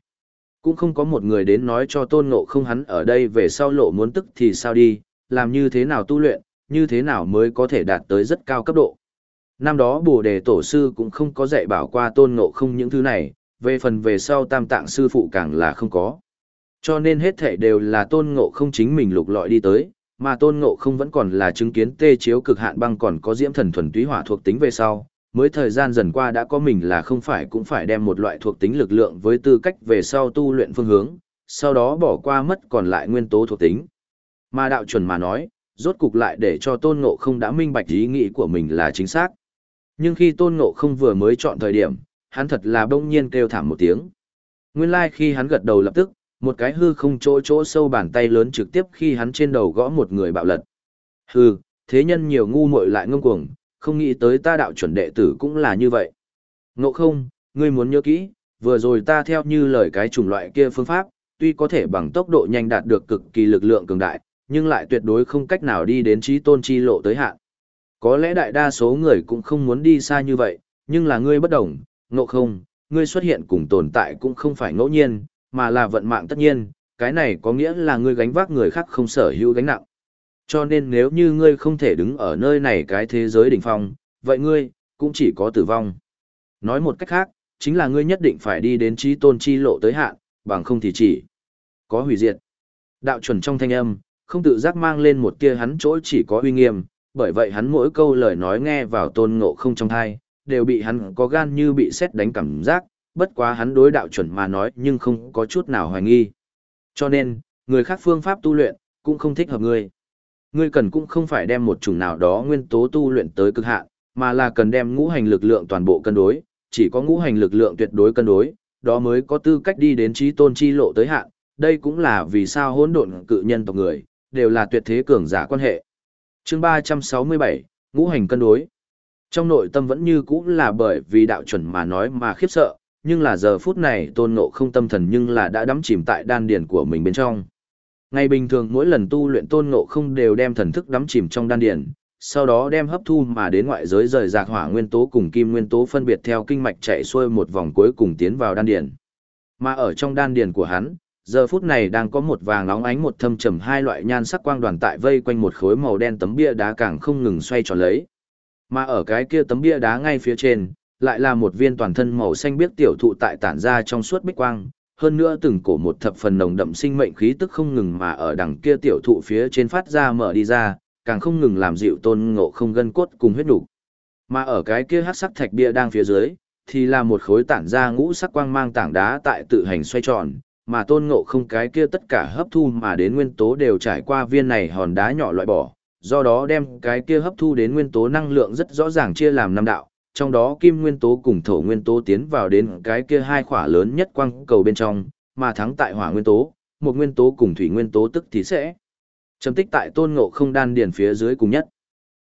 Cũng không có một người đến nói cho tôn ngộ không hắn ở đây về sau lộ muốn tức thì sao đi, làm như thế nào tu luyện, như thế nào mới có thể đạt tới rất cao cấp độ. Năm đó bồ đề tổ sư cũng không có dạy bảo qua tôn ngộ không những thứ này, về phần về sau tam tạng sư phụ càng là không có. Cho nên hết thể đều là tôn ngộ không chính mình lục lọi đi tới, mà tôn ngộ không vẫn còn là chứng kiến tê chiếu cực hạn băng còn có diễm thần thuần túy hỏa thuộc tính về sau, mới thời gian dần qua đã có mình là không phải cũng phải đem một loại thuộc tính lực lượng với tư cách về sau tu luyện phương hướng, sau đó bỏ qua mất còn lại nguyên tố thuộc tính. Mà đạo chuẩn mà nói, rốt cục lại để cho tôn ngộ không đã minh bạch ý nghĩ của mình là chính xác. Nhưng khi tôn ngộ không vừa mới chọn thời điểm, hắn thật là bỗng nhiên kêu thảm một tiếng. Nguyên lai like khi hắn gật đầu lập tức, một cái hư không chỗ chỗ sâu bàn tay lớn trực tiếp khi hắn trên đầu gõ một người bạo lật. Hư, thế nhân nhiều ngu muội lại ngông cuồng, không nghĩ tới ta đạo chuẩn đệ tử cũng là như vậy. Ngộ không, ngươi muốn nhớ kỹ, vừa rồi ta theo như lời cái chủng loại kia phương pháp, tuy có thể bằng tốc độ nhanh đạt được cực kỳ lực lượng cường đại, nhưng lại tuyệt đối không cách nào đi đến trí tôn chi lộ tới hạn. Có lẽ đại đa số người cũng không muốn đi xa như vậy, nhưng là ngươi bất đồng, ngộ không, ngươi xuất hiện cùng tồn tại cũng không phải ngẫu nhiên, mà là vận mạng tất nhiên, cái này có nghĩa là ngươi gánh vác người khác không sở hữu gánh nặng. Cho nên nếu như ngươi không thể đứng ở nơi này cái thế giới đỉnh phong, vậy ngươi, cũng chỉ có tử vong. Nói một cách khác, chính là ngươi nhất định phải đi đến trí tôn chi lộ tới hạn, bằng không thì chỉ có hủy diệt. Đạo chuẩn trong thanh âm, không tự giác mang lên một tia hắn chỗ chỉ có uy nghiêm, bởi vậy hắn mỗi câu lời nói nghe vào tôn ngộ không trong thai, đều bị hắn có gan như bị xét đánh cảm giác, bất quá hắn đối đạo chuẩn mà nói nhưng không có chút nào hoài nghi. Cho nên, người khác phương pháp tu luyện, cũng không thích hợp ngươi. Ngươi cần cũng không phải đem một chủng nào đó nguyên tố tu luyện tới cực hạn, mà là cần đem ngũ hành lực lượng toàn bộ cân đối, chỉ có ngũ hành lực lượng tuyệt đối cân đối, đó mới có tư cách đi đến trí tôn chi lộ tới hạn. Đây cũng là vì sao hỗn độn cự nhân tộc người, đều là tuyệt thế cường giả quan hệ. Chương 367, ngũ hành cân đối. Trong nội tâm vẫn như cũ là bởi vì đạo chuẩn mà nói mà khiếp sợ, nhưng là giờ phút này tôn ngộ không tâm thần nhưng là đã đắm chìm tại đan điền của mình bên trong. Ngày bình thường mỗi lần tu luyện tôn ngộ không đều đem thần thức đắm chìm trong đan điền, sau đó đem hấp thu mà đến ngoại giới rời rạc hỏa nguyên tố cùng kim nguyên tố phân biệt theo kinh mạch chạy xuôi một vòng cuối cùng tiến vào đan điền. Mà ở trong đan điền của hắn, giờ phút này đang có một vàng nóng ánh một thâm trầm hai loại nhan sắc quang đoàn tại vây quanh một khối màu đen tấm bia đá càng không ngừng xoay tròn lấy. Mà ở cái kia tấm bia đá ngay phía trên, lại là một viên toàn thân màu xanh biếc tiểu thụ tại tản ra trong suốt bích quang, hơn nữa từng cổ một thập phần nồng đậm sinh mệnh khí tức không ngừng mà ở đằng kia tiểu thụ phía trên phát ra mở đi ra, càng không ngừng làm dịu tôn ngộ không gân cốt cùng huyết đủ. Mà ở cái kia hắc sắc thạch bia đang phía dưới, thì là một khối tản ra ngũ sắc quang mang tảng đá tại tự hành xoay tròn, mà tôn ngộ không cái kia tất cả hấp thu mà đến nguyên tố đều trải qua viên này hòn đá nhỏ loại bỏ, do đó đem cái kia hấp thu đến nguyên tố năng lượng rất rõ ràng chia làm năm đạo, trong đó kim nguyên tố cùng thổ nguyên tố tiến vào đến cái kia hai khỏa lớn nhất quang cầu bên trong, mà thắng tại hỏa nguyên tố, một nguyên tố cùng thủy nguyên tố tức thì sẽ chấm tích tại tôn ngộ không đan điền phía dưới cùng nhất.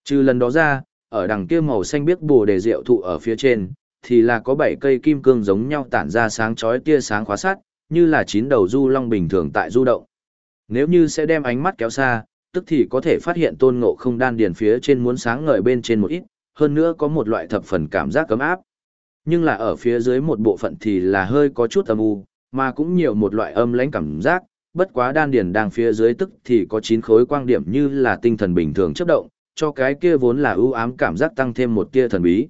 Trừ lần đó ra, ở đằng kia màu xanh biếc bồ đề rượu thụ ở phía trên, thì là có bảy cây kim cương giống nhau tản ra sáng chói tia sáng khóa sát, như là chín đầu du long bình thường tại du động. Nếu như sẽ đem ánh mắt kéo xa, tức thì có thể phát hiện tôn ngộ không đan điền phía trên muốn sáng ngời bên trên một ít, hơn nữa có một loại thập phần cảm giác cấm áp. Nhưng là ở phía dưới một bộ phận thì là hơi có chút âm u, mà cũng nhiều một loại âm lãnh cảm giác, bất quá đan điền đang phía dưới tức thì có chín khối quang điểm như là tinh thần bình thường chấp động, cho cái kia vốn là ưu ám cảm giác tăng thêm một tia thần bí.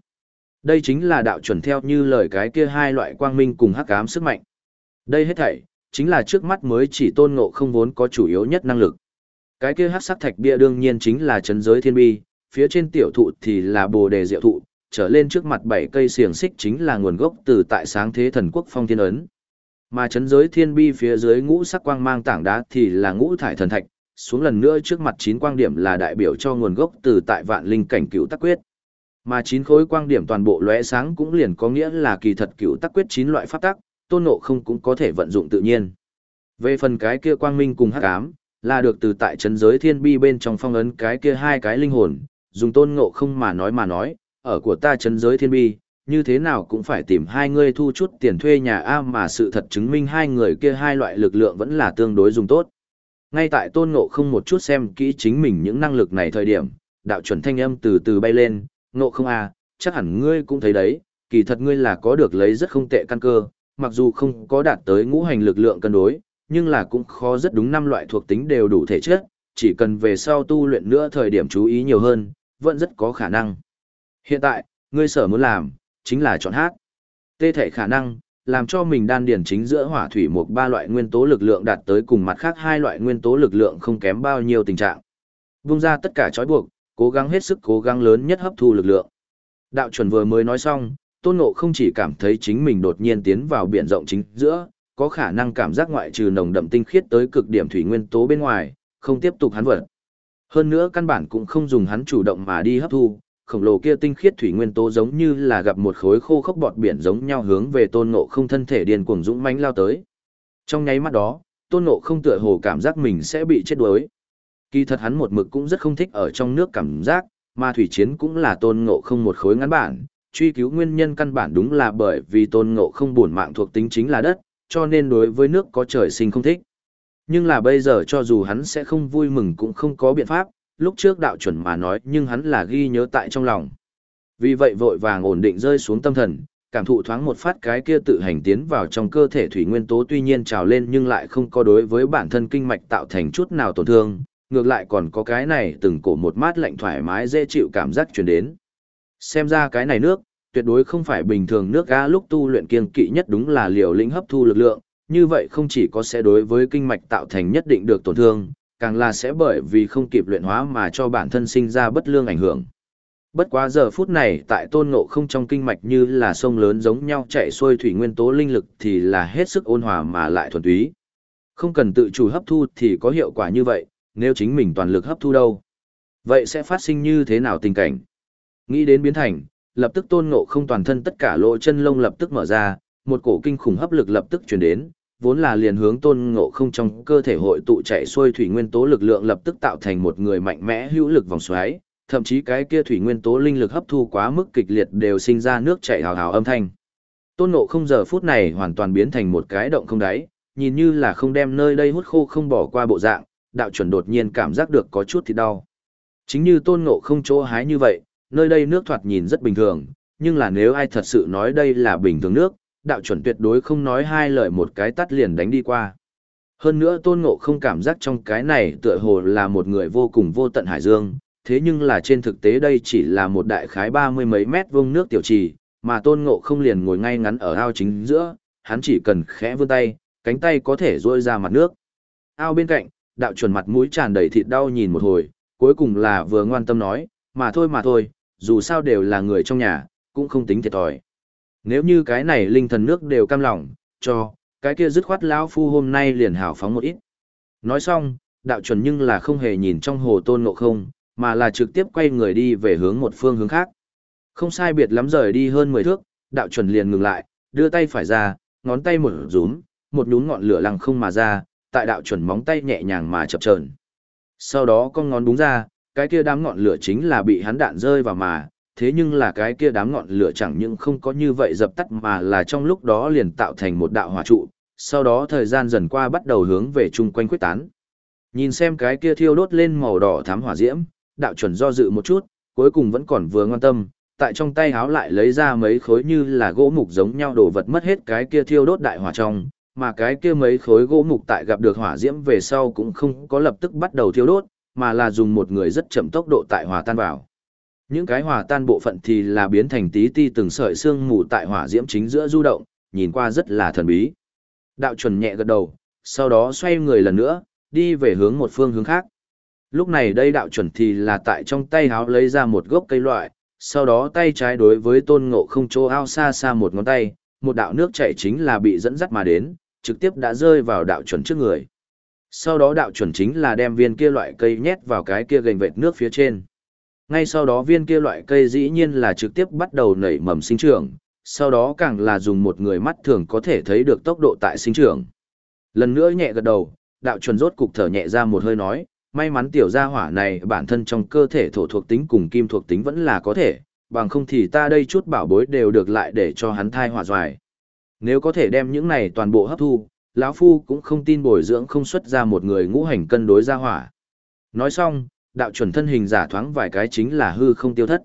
Đây chính là đạo chuẩn theo như lời cái kia hai loại quang minh cùng hắc ám sức mạnh. Đây hết thảy, chính là trước mắt mới chỉ tôn ngộ không vốn có chủ yếu nhất năng lực. Cái kia hắc sắc thạch bia đương nhiên chính là chấn giới thiên bi, phía trên tiểu thụ thì là bồ đề diệu thụ, trở lên trước mặt bảy cây xiềng xích chính là nguồn gốc từ tại sáng thế thần quốc phong thiên ấn. Mà chấn giới thiên bi phía dưới ngũ sắc quang mang tảng đá thì là ngũ thải thần thạch, xuống lần nữa trước mặt chín quang điểm là đại biểu cho nguồn gốc từ tại vạn linh cảnh cựu tắc quyết. Mà chín khối quang điểm toàn bộ lóe sáng cũng liền có nghĩa là kỳ thật cựu tắc quyết chín loại pháp tắc, tôn ngộ không cũng có thể vận dụng tự nhiên. Về phần cái kia quang minh cùng hắc ám, là được từ tại chấn giới thiên bi bên trong phong ấn cái kia hai cái linh hồn, dùng tôn ngộ không mà nói mà nói, ở của ta chấn giới thiên bi, như thế nào cũng phải tìm hai người thu chút tiền thuê nhà A mà sự thật chứng minh hai người kia hai loại lực lượng vẫn là tương đối dùng tốt. Ngay tại tôn ngộ không một chút xem kỹ chính mình những năng lực này thời điểm, đạo chuẩn thanh âm từ từ bay lên, ngộ không A, chắc hẳn ngươi cũng thấy đấy, kỳ thật ngươi là có được lấy rất không tệ căn cơ, mặc dù không có đạt tới ngũ hành lực lượng cân đối, nhưng là cũng khó rất đúng năm loại thuộc tính đều đủ thể chất, chỉ cần về sau tu luyện nữa thời điểm chú ý nhiều hơn, vẫn rất có khả năng. Hiện tại, ngươi sở muốn làm, chính là chọn hát. Tê thể khả năng, làm cho mình đan điển chính giữa hỏa thủy một ba loại nguyên tố lực lượng đạt tới cùng mặt khác hai loại nguyên tố lực lượng không kém bao nhiêu tình trạng. Vung ra tất cả trói buộc, cố gắng hết sức cố gắng lớn nhất hấp thu lực lượng. Đạo chuẩn vừa mới nói xong, tôn ngộ không chỉ cảm thấy chính mình đột nhiên tiến vào biển rộng chính giữa, có khả năng cảm giác ngoại trừ nồng đậm tinh khiết tới cực điểm thủy nguyên tố bên ngoài, không tiếp tục hắn vật. Hơn nữa căn bản cũng không dùng hắn chủ động mà đi hấp thu, khổng lồ kia tinh khiết thủy nguyên tố giống như là gặp một khối khô khốc bọt biển giống nhau hướng về tôn ngộ không thân thể điên cuồng dũng mãnh lao tới. Trong nháy mắt đó, tôn ngộ không tựa hồ cảm giác mình sẽ bị chết đuối. Kỳ thật hắn một mực cũng rất không thích ở trong nước cảm giác, mà thủy chiến cũng là tôn ngộ không một khối ngắn bản, truy cứu nguyên nhân căn bản đúng là bởi vì tôn ngộ không buồn mạng thuộc tính chính là đất, cho nên đối với nước có trời sinh không thích. Nhưng là bây giờ cho dù hắn sẽ không vui mừng cũng không có biện pháp, lúc trước đạo chuẩn mà nói nhưng hắn là ghi nhớ tại trong lòng. Vì vậy vội vàng ổn định rơi xuống tâm thần, cảm thụ thoáng một phát cái kia tự hành tiến vào trong cơ thể thủy nguyên tố tuy nhiên trào lên nhưng lại không có đối với bản thân kinh mạch tạo thành chút nào tổn thương, ngược lại còn có cái này từng cổ một mát lạnh thoải mái dễ chịu cảm giác truyền đến. Xem ra cái này nước, tuyệt đối không phải bình thường nước ga lúc tu luyện kiêng kỵ nhất đúng là liều lĩnh hấp thu lực lượng, như vậy không chỉ có sẽ đối với kinh mạch tạo thành nhất định được tổn thương, càng là sẽ bởi vì không kịp luyện hóa mà cho bản thân sinh ra bất lương ảnh hưởng. Bất quá giờ phút này tại tôn ngộ không trong kinh mạch như là sông lớn giống nhau chạy xuôi thủy nguyên tố linh lực thì là hết sức ôn hòa mà lại thuần túy. Không cần tự chủ hấp thu thì có hiệu quả như vậy, nếu chính mình toàn lực hấp thu đâu. Vậy sẽ phát sinh như thế nào tình cảnh? Nghĩ đến biến thành, lập tức tôn ngộ không toàn thân tất cả lỗ chân lông lập tức mở ra, một cổ kinh khủng hấp lực lập tức truyền đến, vốn là liền hướng tôn ngộ không trong cơ thể hội tụ chạy xuôi thủy nguyên tố lực lượng lập tức tạo thành một người mạnh mẽ hữu lực vòng xoáy, thậm chí cái kia thủy nguyên tố linh lực hấp thu quá mức kịch liệt đều sinh ra nước chảy hào hào âm thanh. Tôn ngộ không giờ phút này hoàn toàn biến thành một cái động không đáy, nhìn như là không đem nơi đây hút khô không bỏ qua bộ dạng, đạo chuẩn đột nhiên cảm giác được có chút thì đau. Chính như tôn ngộ không chỗ hái như vậy, nơi đây nước thoạt nhìn rất bình thường, nhưng là nếu ai thật sự nói đây là bình thường nước, đạo chuẩn tuyệt đối không nói hai lời một cái tắt liền đánh đi qua. Hơn nữa tôn ngộ không cảm giác trong cái này tựa hồ là một người vô cùng vô tận hải dương, thế nhưng là trên thực tế đây chỉ là một đại khái ba mươi mấy mét vuông nước tiểu trì, mà tôn ngộ không liền ngồi ngay ngắn ở ao chính giữa, hắn chỉ cần khẽ vươn tay, cánh tay có thể rôi ra mặt nước. Ao bên cạnh, đạo chuẩn mặt mũi tràn đầy thịt đau nhìn một hồi, cuối cùng là vừa ngoan tâm nói, mà thôi mà thôi, dù sao đều là người trong nhà, cũng không tính thiệt thòi. Nếu như cái này linh thần nước đều cam lòng, cho, cái kia dứt khoát lão phu hôm nay liền hào phóng một ít. Nói xong, đạo chuẩn nhưng là không hề nhìn trong hồ tôn ngộ không, mà là trực tiếp quay người đi về hướng một phương hướng khác. Không sai biệt lắm rời đi hơn 10 thước, đạo chuẩn liền ngừng lại, đưa tay phải ra, ngón tay một rúm, một nhún ngọn lửa lăng không mà ra, tại đạo chuẩn móng tay nhẹ nhàng mà chập chờn. Sau đó con ngón đúng ra, cái kia đám ngọn lửa chính là bị hắn đạn rơi vào mà, thế nhưng là cái kia đám ngọn lửa chẳng những không có như vậy dập tắt mà là trong lúc đó liền tạo thành một đạo hỏa trụ, sau đó thời gian dần qua bắt đầu hướng về chung quanh quyết tán. Nhìn xem cái kia thiêu đốt lên màu đỏ thắm hỏa diễm, đạo chuẩn do dự một chút, cuối cùng vẫn còn vừa ngoan tâm, tại trong tay háo lại lấy ra mấy khối như là gỗ mục giống nhau đồ vật mất hết cái kia thiêu đốt đại hỏa trong, mà cái kia mấy khối gỗ mục tại gặp được hỏa diễm về sau cũng không có lập tức bắt đầu thiêu đốt, mà là dùng một người rất chậm tốc độ tại hòa tan vào. Những cái hòa tan bộ phận thì là biến thành tí ti từng sợi xương mù tại hỏa diễm chính giữa du động, nhìn qua rất là thần bí. Đạo chuẩn nhẹ gật đầu, sau đó xoay người lần nữa, đi về hướng một phương hướng khác. Lúc này đây đạo chuẩn thì là tại trong tay háo lấy ra một gốc cây loại, sau đó tay trái đối với tôn ngộ không chỗ ao xa xa một ngón tay, một đạo nước chảy chính là bị dẫn dắt mà đến, trực tiếp đã rơi vào đạo chuẩn trước người. Sau đó đạo chuẩn chính là đem viên kia loại cây nhét vào cái kia gành vệt nước phía trên. Ngay sau đó viên kia loại cây dĩ nhiên là trực tiếp bắt đầu nảy mầm sinh trưởng, sau đó càng là dùng một người mắt thường có thể thấy được tốc độ tại sinh trưởng. Lần nữa nhẹ gật đầu, đạo chuẩn rốt cục thở nhẹ ra một hơi nói, may mắn tiểu gia hỏa này bản thân trong cơ thể thổ thuộc tính cùng kim thuộc tính vẫn là có thể, bằng không thì ta đây chút bảo bối đều được lại để cho hắn thai hỏa doài. Nếu có thể đem những này toàn bộ hấp thu, lão phu cũng không tin bồi dưỡng không xuất ra một người ngũ hành cân đối gia hỏa. Nói xong, đạo chuẩn thân hình giả thoáng vài cái chính là hư không tiêu thất.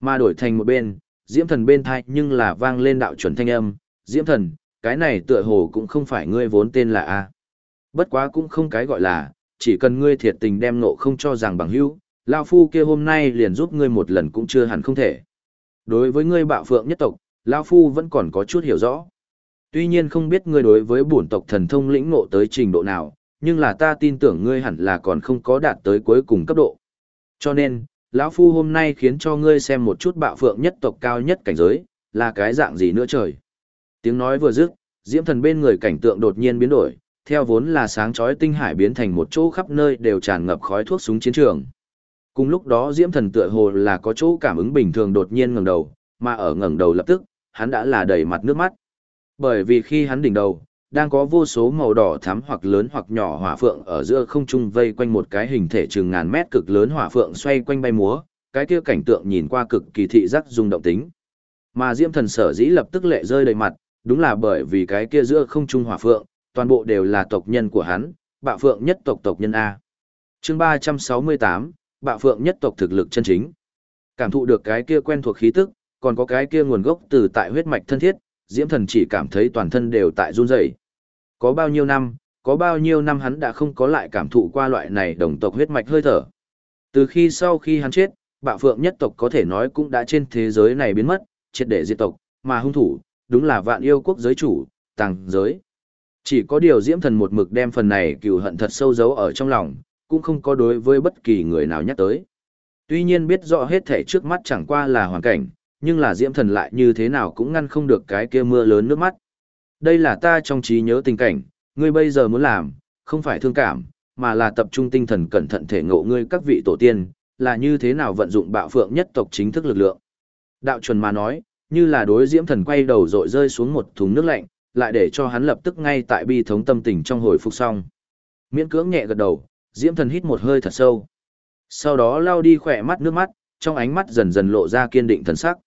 Mà đổi thành một bên, diễm thần bên thai nhưng là vang lên đạo chuẩn thanh âm, diễm thần, cái này tựa hồ cũng không phải ngươi vốn tên là A. Bất quá cũng không cái gọi là, chỉ cần ngươi thiệt tình đem nộ không cho rằng bằng hữu, Lao Phu kia hôm nay liền giúp ngươi một lần cũng chưa hẳn không thể. Đối với ngươi bạo phượng nhất tộc, Lao Phu vẫn còn có chút hiểu rõ. Tuy nhiên không biết ngươi đối với bổn tộc thần thông lĩnh ngộ tới trình độ nào, nhưng là ta tin tưởng ngươi hẳn là còn không có đạt tới cuối cùng cấp độ. Cho nên, lão Phu hôm nay khiến cho ngươi xem một chút bạo phượng nhất tộc cao nhất cảnh giới, là cái dạng gì nữa trời. Tiếng nói vừa dứt, diễm thần bên người cảnh tượng đột nhiên biến đổi, theo vốn là sáng chói tinh hải biến thành một chỗ khắp nơi đều tràn ngập khói thuốc súng chiến trường. Cùng lúc đó Diễm Thần tựa hồ là có chỗ cảm ứng bình thường đột nhiên ngẩng đầu, mà ở ngẩng đầu lập tức, hắn đã là đầy mặt nước mắt. Bởi vì khi hắn đỉnh đầu, đang có vô số màu đỏ thắm hoặc lớn hoặc nhỏ hỏa phượng ở giữa không trung vây quanh một cái hình thể chừng ngàn mét cực lớn hỏa phượng xoay quanh bay múa, cái kia cảnh tượng nhìn qua cực kỳ thị giác rung động tính. Mà Diễm Thần sở dĩ lập tức lệ rơi đầy mặt, đúng là bởi vì cái kia giữa không trung hỏa phượng, toàn bộ đều là tộc nhân của hắn, bạo phượng nhất tộc tộc nhân A. chương 368, bạo phượng nhất tộc thực lực chân chính. Cảm thụ được cái kia quen thuộc khí tức, còn có cái kia nguồn gốc từ tại huyết mạch thân thiết, diễm thần chỉ cảm thấy toàn thân đều tại run rẩy. Có bao nhiêu năm, có bao nhiêu năm hắn đã không có lại cảm thụ qua loại này đồng tộc huyết mạch hơi thở. Từ khi sau khi hắn chết, bạo phượng nhất tộc có thể nói cũng đã trên thế giới này biến mất, triệt để diệt tộc, mà hung thủ, đúng là vạn yêu quốc giới chủ, tàng giới. Chỉ có điều diễm thần một mực đem phần này cừu hận thật sâu giấu ở trong lòng, cũng không có đối với bất kỳ người nào nhắc tới. Tuy nhiên biết rõ hết thể trước mắt chẳng qua là hoàn cảnh, nhưng là diễm thần lại như thế nào cũng ngăn không được cái kia mưa lớn nước mắt. Đây là ta trong trí nhớ tình cảnh, ngươi bây giờ muốn làm, không phải thương cảm, mà là tập trung tinh thần cẩn thận thể ngộ ngươi các vị tổ tiên, là như thế nào vận dụng bạo phượng nhất tộc chính thức lực lượng. Đạo chuẩn mà nói, như là đối diễm thần quay đầu rội rơi xuống một thùng nước lạnh, lại để cho hắn lập tức ngay tại bi thống tâm tình trong hồi phục xong. Miễn cưỡng nhẹ gật đầu, Diễm Thần hít một hơi thật sâu. Sau đó lao đi khỏe mắt nước mắt, trong ánh mắt dần dần lộ ra kiên định thần sắc.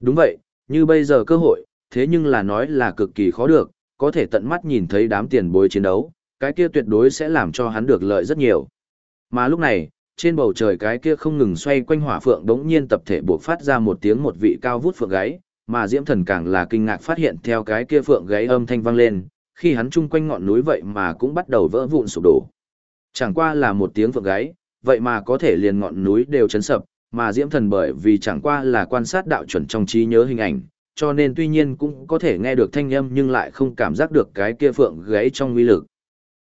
Đúng vậy, như bây giờ cơ hội, thế nhưng là nói là cực kỳ khó được, có thể tận mắt nhìn thấy đám tiền bối chiến đấu, cái kia tuyệt đối sẽ làm cho hắn được lợi rất nhiều. Mà lúc này, trên bầu trời cái kia không ngừng xoay quanh hỏa phượng đống nhiên tập thể buộc phát ra một tiếng một vị cao vút phượng gáy, mà diễm thần càng là kinh ngạc phát hiện theo cái kia phượng gáy âm thanh vang lên, khi hắn chung quanh ngọn núi vậy mà cũng bắt đầu vỡ vụn sụp đổ. Chẳng qua là một tiếng phượng gáy, vậy mà có thể liền ngọn núi đều chấn sập, mà diễm thần bởi vì chẳng qua là quan sát đạo chuẩn trong trí nhớ hình ảnh, cho nên tuy nhiên cũng có thể nghe được thanh âm nhưng lại không cảm giác được cái kia phượng gáy trong uy lực.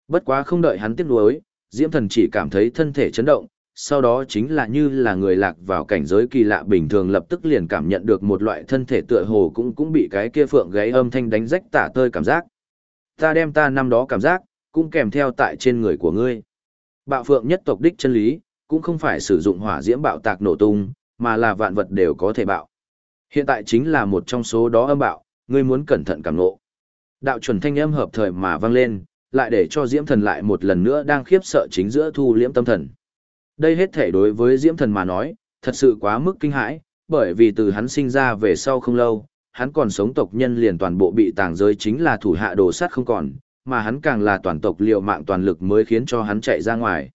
Bất quá không đợi hắn tiếp nối, diễm thần chỉ cảm thấy thân thể chấn động, sau đó chính là như là người lạc vào cảnh giới kỳ lạ bình thường lập tức liền cảm nhận được một loại thân thể tựa hồ cũng cũng bị cái kia phượng gáy âm thanh đánh rách tả tơi cảm giác. Ta đem ta năm đó cảm giác, cũng kèm theo tại trên người của ngươi. Bạo phượng nhất tộc đích chân lý, cũng không phải sử dụng hỏa diễm bạo tạc nổ tung, mà là vạn vật đều có thể bạo. Hiện tại chính là một trong số đó âm bạo, ngươi muốn cẩn thận cảm nộ. Đạo chuẩn thanh âm hợp thời mà vang lên, lại để cho diễm thần lại một lần nữa đang khiếp sợ chính giữa thu liễm tâm thần. Đây hết thể đối với Diễm Thần mà nói, thật sự quá mức kinh hãi, bởi vì từ hắn sinh ra về sau không lâu, hắn còn sống tộc nhân liền toàn bộ bị tàng giới chính là thủ hạ đồ sát không còn, mà hắn càng là toàn tộc liều mạng toàn lực mới khiến cho hắn chạy ra ngoài.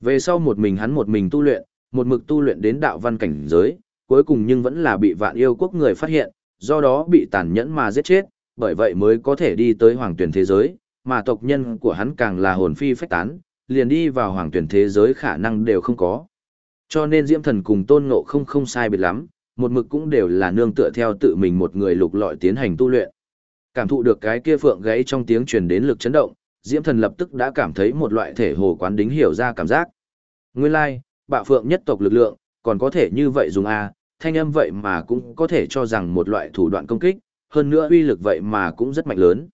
Về sau một mình hắn một mình tu luyện, một mực tu luyện đến đạo văn cảnh giới, cuối cùng nhưng vẫn là bị vạn yêu quốc người phát hiện, do đó bị tàn nhẫn mà giết chết, bởi vậy mới có thể đi tới hoàng tuyển thế giới, mà tộc nhân của hắn càng là hồn phi phách tán, liền đi vào hoàng tuyển thế giới khả năng đều không có. Cho nên Diễm Thần cùng Tôn Ngộ không không sai biệt lắm, một mực cũng đều là nương tựa theo tự mình một người lục lọi tiến hành tu luyện. Cảm thụ được cái kia phượng gãy trong tiếng truyền đến lực chấn động, Diễm Thần lập tức đã cảm thấy một loại thể hồ quán đính hiểu ra cảm giác. Nguyên lai, like, bạo phượng nhất tộc lực lượng, còn có thể như vậy dùng A, thanh âm vậy mà cũng có thể cho rằng một loại thủ đoạn công kích, hơn nữa uy lực vậy mà cũng rất mạnh lớn.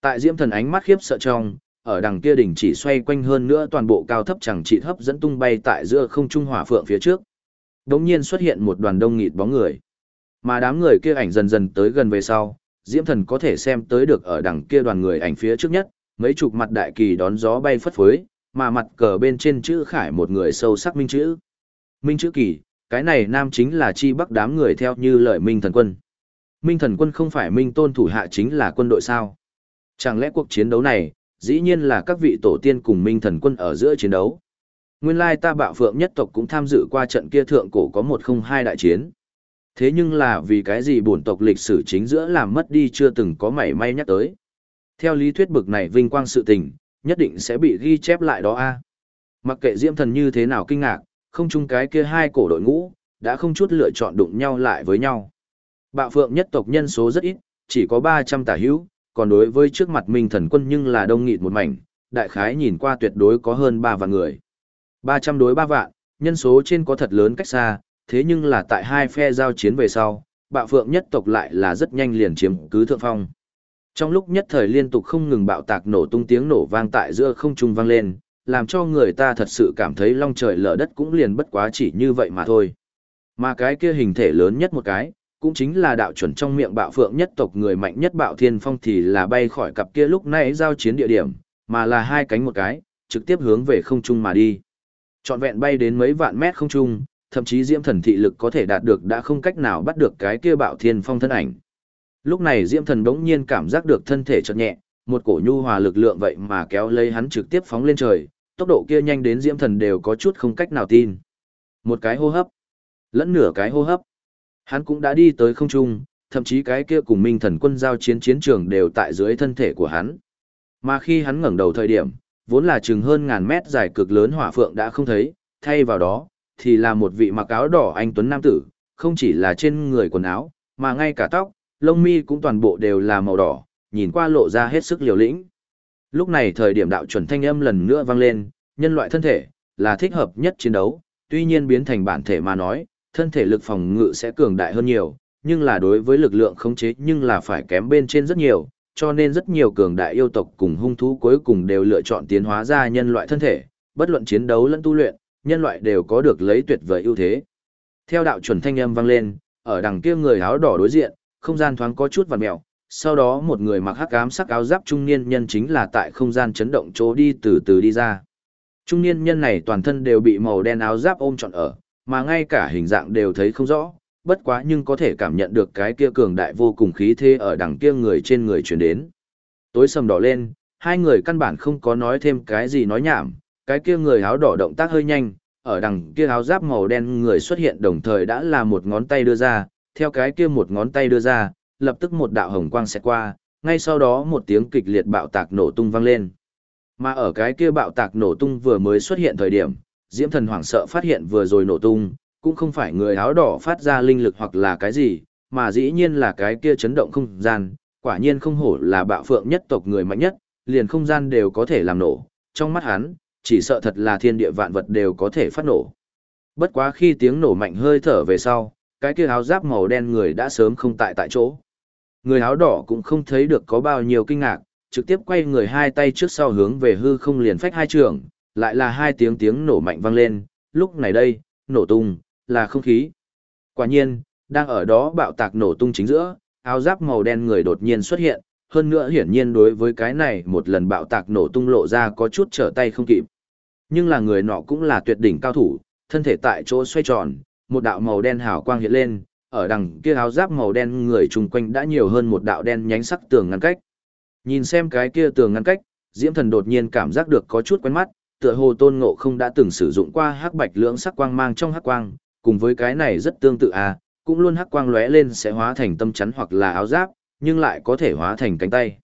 Tại Diễm Thần ánh mắt khiếp sợ trong, ở đằng kia đỉnh chỉ xoay quanh hơn nữa toàn bộ cao thấp chẳng trị hấp dẫn tung bay tại giữa không trung hỏa phượng phía trước. Đống nhiên xuất hiện một đoàn đông nghịt bóng người. Mà đám người kia ảnh dần dần tới gần về sau, Diễm Thần có thể xem tới được ở đằng kia đoàn người ảnh phía trước nhất, mấy chục mặt đại kỳ đón gió bay phất phới, mà mặt cờ bên trên chữ khải một người sâu sắc minh chữ. Minh chữ kỳ, cái này nam chính là chi bắc đám người theo như lời Minh thần quân. Minh thần quân không phải Minh tôn thủ hạ chính là quân đội sao? Chẳng lẽ cuộc chiến đấu này, dĩ nhiên là các vị tổ tiên cùng Minh thần quân ở giữa chiến đấu? Nguyên lai ta bạo phượng nhất tộc cũng tham dự qua trận kia thượng cổ có một không hai đại chiến. Thế nhưng là vì cái gì bổn tộc lịch sử chính giữa làm mất đi chưa từng có mảy may nhắc tới. Theo lý thuyết bực này vinh quang sự tình, nhất định sẽ bị ghi chép lại đó a. Mặc kệ Diễm Thần như thế nào kinh ngạc, không chung cái kia hai cổ đội ngũ, đã không chút lựa chọn đụng nhau lại với nhau. Bạo phượng nhất tộc nhân số rất ít, chỉ có 300 tả hữu, còn đối với trước mặt Minh thần quân nhưng là đông nghịt một mảnh, đại khái nhìn qua tuyệt đối có hơn 3 vạn người. 300 đối 3 vạn, nhân số trên có thật lớn cách xa, thế nhưng là tại hai phe giao chiến về sau, bạo phượng nhất tộc lại là rất nhanh liền chiếm cứ thượng phong. Trong lúc nhất thời liên tục không ngừng bạo tạc nổ tung tiếng nổ vang tại giữa không trung vang lên, làm cho người ta thật sự cảm thấy long trời lở đất cũng liền bất quá chỉ như vậy mà thôi. Mà cái kia hình thể lớn nhất một cái, cũng chính là đạo chuẩn trong miệng bạo phượng nhất tộc người mạnh nhất bạo thiên phong thì là bay khỏi cặp kia lúc nãy giao chiến địa điểm, mà là hai cánh một cái, trực tiếp hướng về không trung mà đi. Trọn vẹn bay đến mấy vạn mét không trung, thậm chí diễm thần thị lực có thể đạt được đã không cách nào bắt được cái kia bạo thiên phong thân ảnh. Lúc này diễm thần đống nhiên cảm giác được thân thể chợt nhẹ, một cổ nhu hòa lực lượng vậy mà kéo lấy hắn trực tiếp phóng lên trời, tốc độ kia nhanh đến diễm thần đều có chút không cách nào tin. Một cái hô hấp, lẫn nửa cái hô hấp. Hắn cũng đã đi tới không trung, thậm chí cái kia cùng minh thần quân giao chiến chiến trường đều tại dưới thân thể của hắn. Mà khi hắn ngẩng đầu thời điểm, vốn là chừng hơn ngàn mét dài cực lớn hỏa phượng đã không thấy, thay vào đó, thì là một vị mặc áo đỏ anh tuấn nam tử, không chỉ là trên người quần áo, mà ngay cả tóc, lông mi cũng toàn bộ đều là màu đỏ, nhìn qua lộ ra hết sức liều lĩnh. Lúc này thời điểm đạo chuẩn thanh âm lần nữa vang lên, nhân loại thân thể, là thích hợp nhất chiến đấu, tuy nhiên biến thành bản thể mà nói, thân thể lực phòng ngự sẽ cường đại hơn nhiều, nhưng là đối với lực lượng khống chế nhưng là phải kém bên trên rất nhiều, cho nên rất nhiều cường đại yêu tộc cùng hung thú cuối cùng đều lựa chọn tiến hóa ra nhân loại thân thể, bất luận chiến đấu lẫn tu luyện, nhân loại đều có được lấy tuyệt vời ưu thế. Theo đạo chuẩn thanh âm vang lên, ở đằng kia người áo đỏ đối diện, không gian thoáng có chút vặn mèo, sau đó một người mặc hắc ám sắc áo giáp trung niên nhân chính là tại không gian chấn động chỗ đi từ từ đi ra. Trung niên nhân này toàn thân đều bị màu đen áo giáp ôm trọn ở, mà ngay cả hình dạng đều thấy không rõ, bất quá nhưng có thể cảm nhận được cái kia cường đại vô cùng khí thế ở đằng kia người trên người truyền đến. Tối sầm đỏ lên, hai người căn bản không có nói thêm cái gì nói nhảm, cái kia người áo đỏ động tác hơi nhanh, ở đằng kia áo giáp màu đen người xuất hiện đồng thời đã là một ngón tay đưa ra, theo cái kia một ngón tay đưa ra, lập tức một đạo hồng quang xẹt qua, ngay sau đó một tiếng kịch liệt bạo tạc nổ tung vang lên. Mà ở cái kia bạo tạc nổ tung vừa mới xuất hiện thời điểm, Diễm Thần hoảng sợ phát hiện vừa rồi nổ tung, cũng không phải người áo đỏ phát ra linh lực hoặc là cái gì, mà dĩ nhiên là cái kia chấn động không gian, quả nhiên không hổ là bạo phượng nhất tộc người mạnh nhất, liền không gian đều có thể làm nổ, trong mắt hắn, chỉ sợ thật là thiên địa vạn vật đều có thể phát nổ. Bất quá khi tiếng nổ mạnh hơi thở về sau, cái kia áo giáp màu đen người đã sớm không tại tại chỗ. Người áo đỏ cũng không thấy được có bao nhiêu kinh ngạc, trực tiếp quay người hai tay trước sau hướng về hư không liền phách hai trường, lại là hai tiếng tiếng nổ mạnh vang lên, lúc này đây, nổ tung, là không khí. Quả nhiên, đang ở đó bạo tạc nổ tung chính giữa, áo giáp màu đen người đột nhiên xuất hiện, hơn nữa hiển nhiên đối với cái này một lần bạo tạc nổ tung lộ ra có chút trở tay không kịp. Nhưng là người nọ cũng là tuyệt đỉnh cao thủ, thân thể tại chỗ xoay tròn, một đạo màu đen hào quang hiện lên, ở đằng kia áo giáp màu đen người chung quanh đã nhiều hơn một đạo đen nhánh sắc tường ngăn cách. Nhìn xem cái kia tường ngăn cách, Diễm Thần đột nhiên cảm giác được có chút quen mắt, tựa hồ Tôn Ngộ không đã từng sử dụng qua hắc bạch lưỡng sắc quang mang trong hắc quang, cùng với cái này rất tương tự à, cũng luôn hắc quang lóe lên sẽ hóa thành tâm chắn hoặc là áo giáp, nhưng lại có thể hóa thành cánh tay.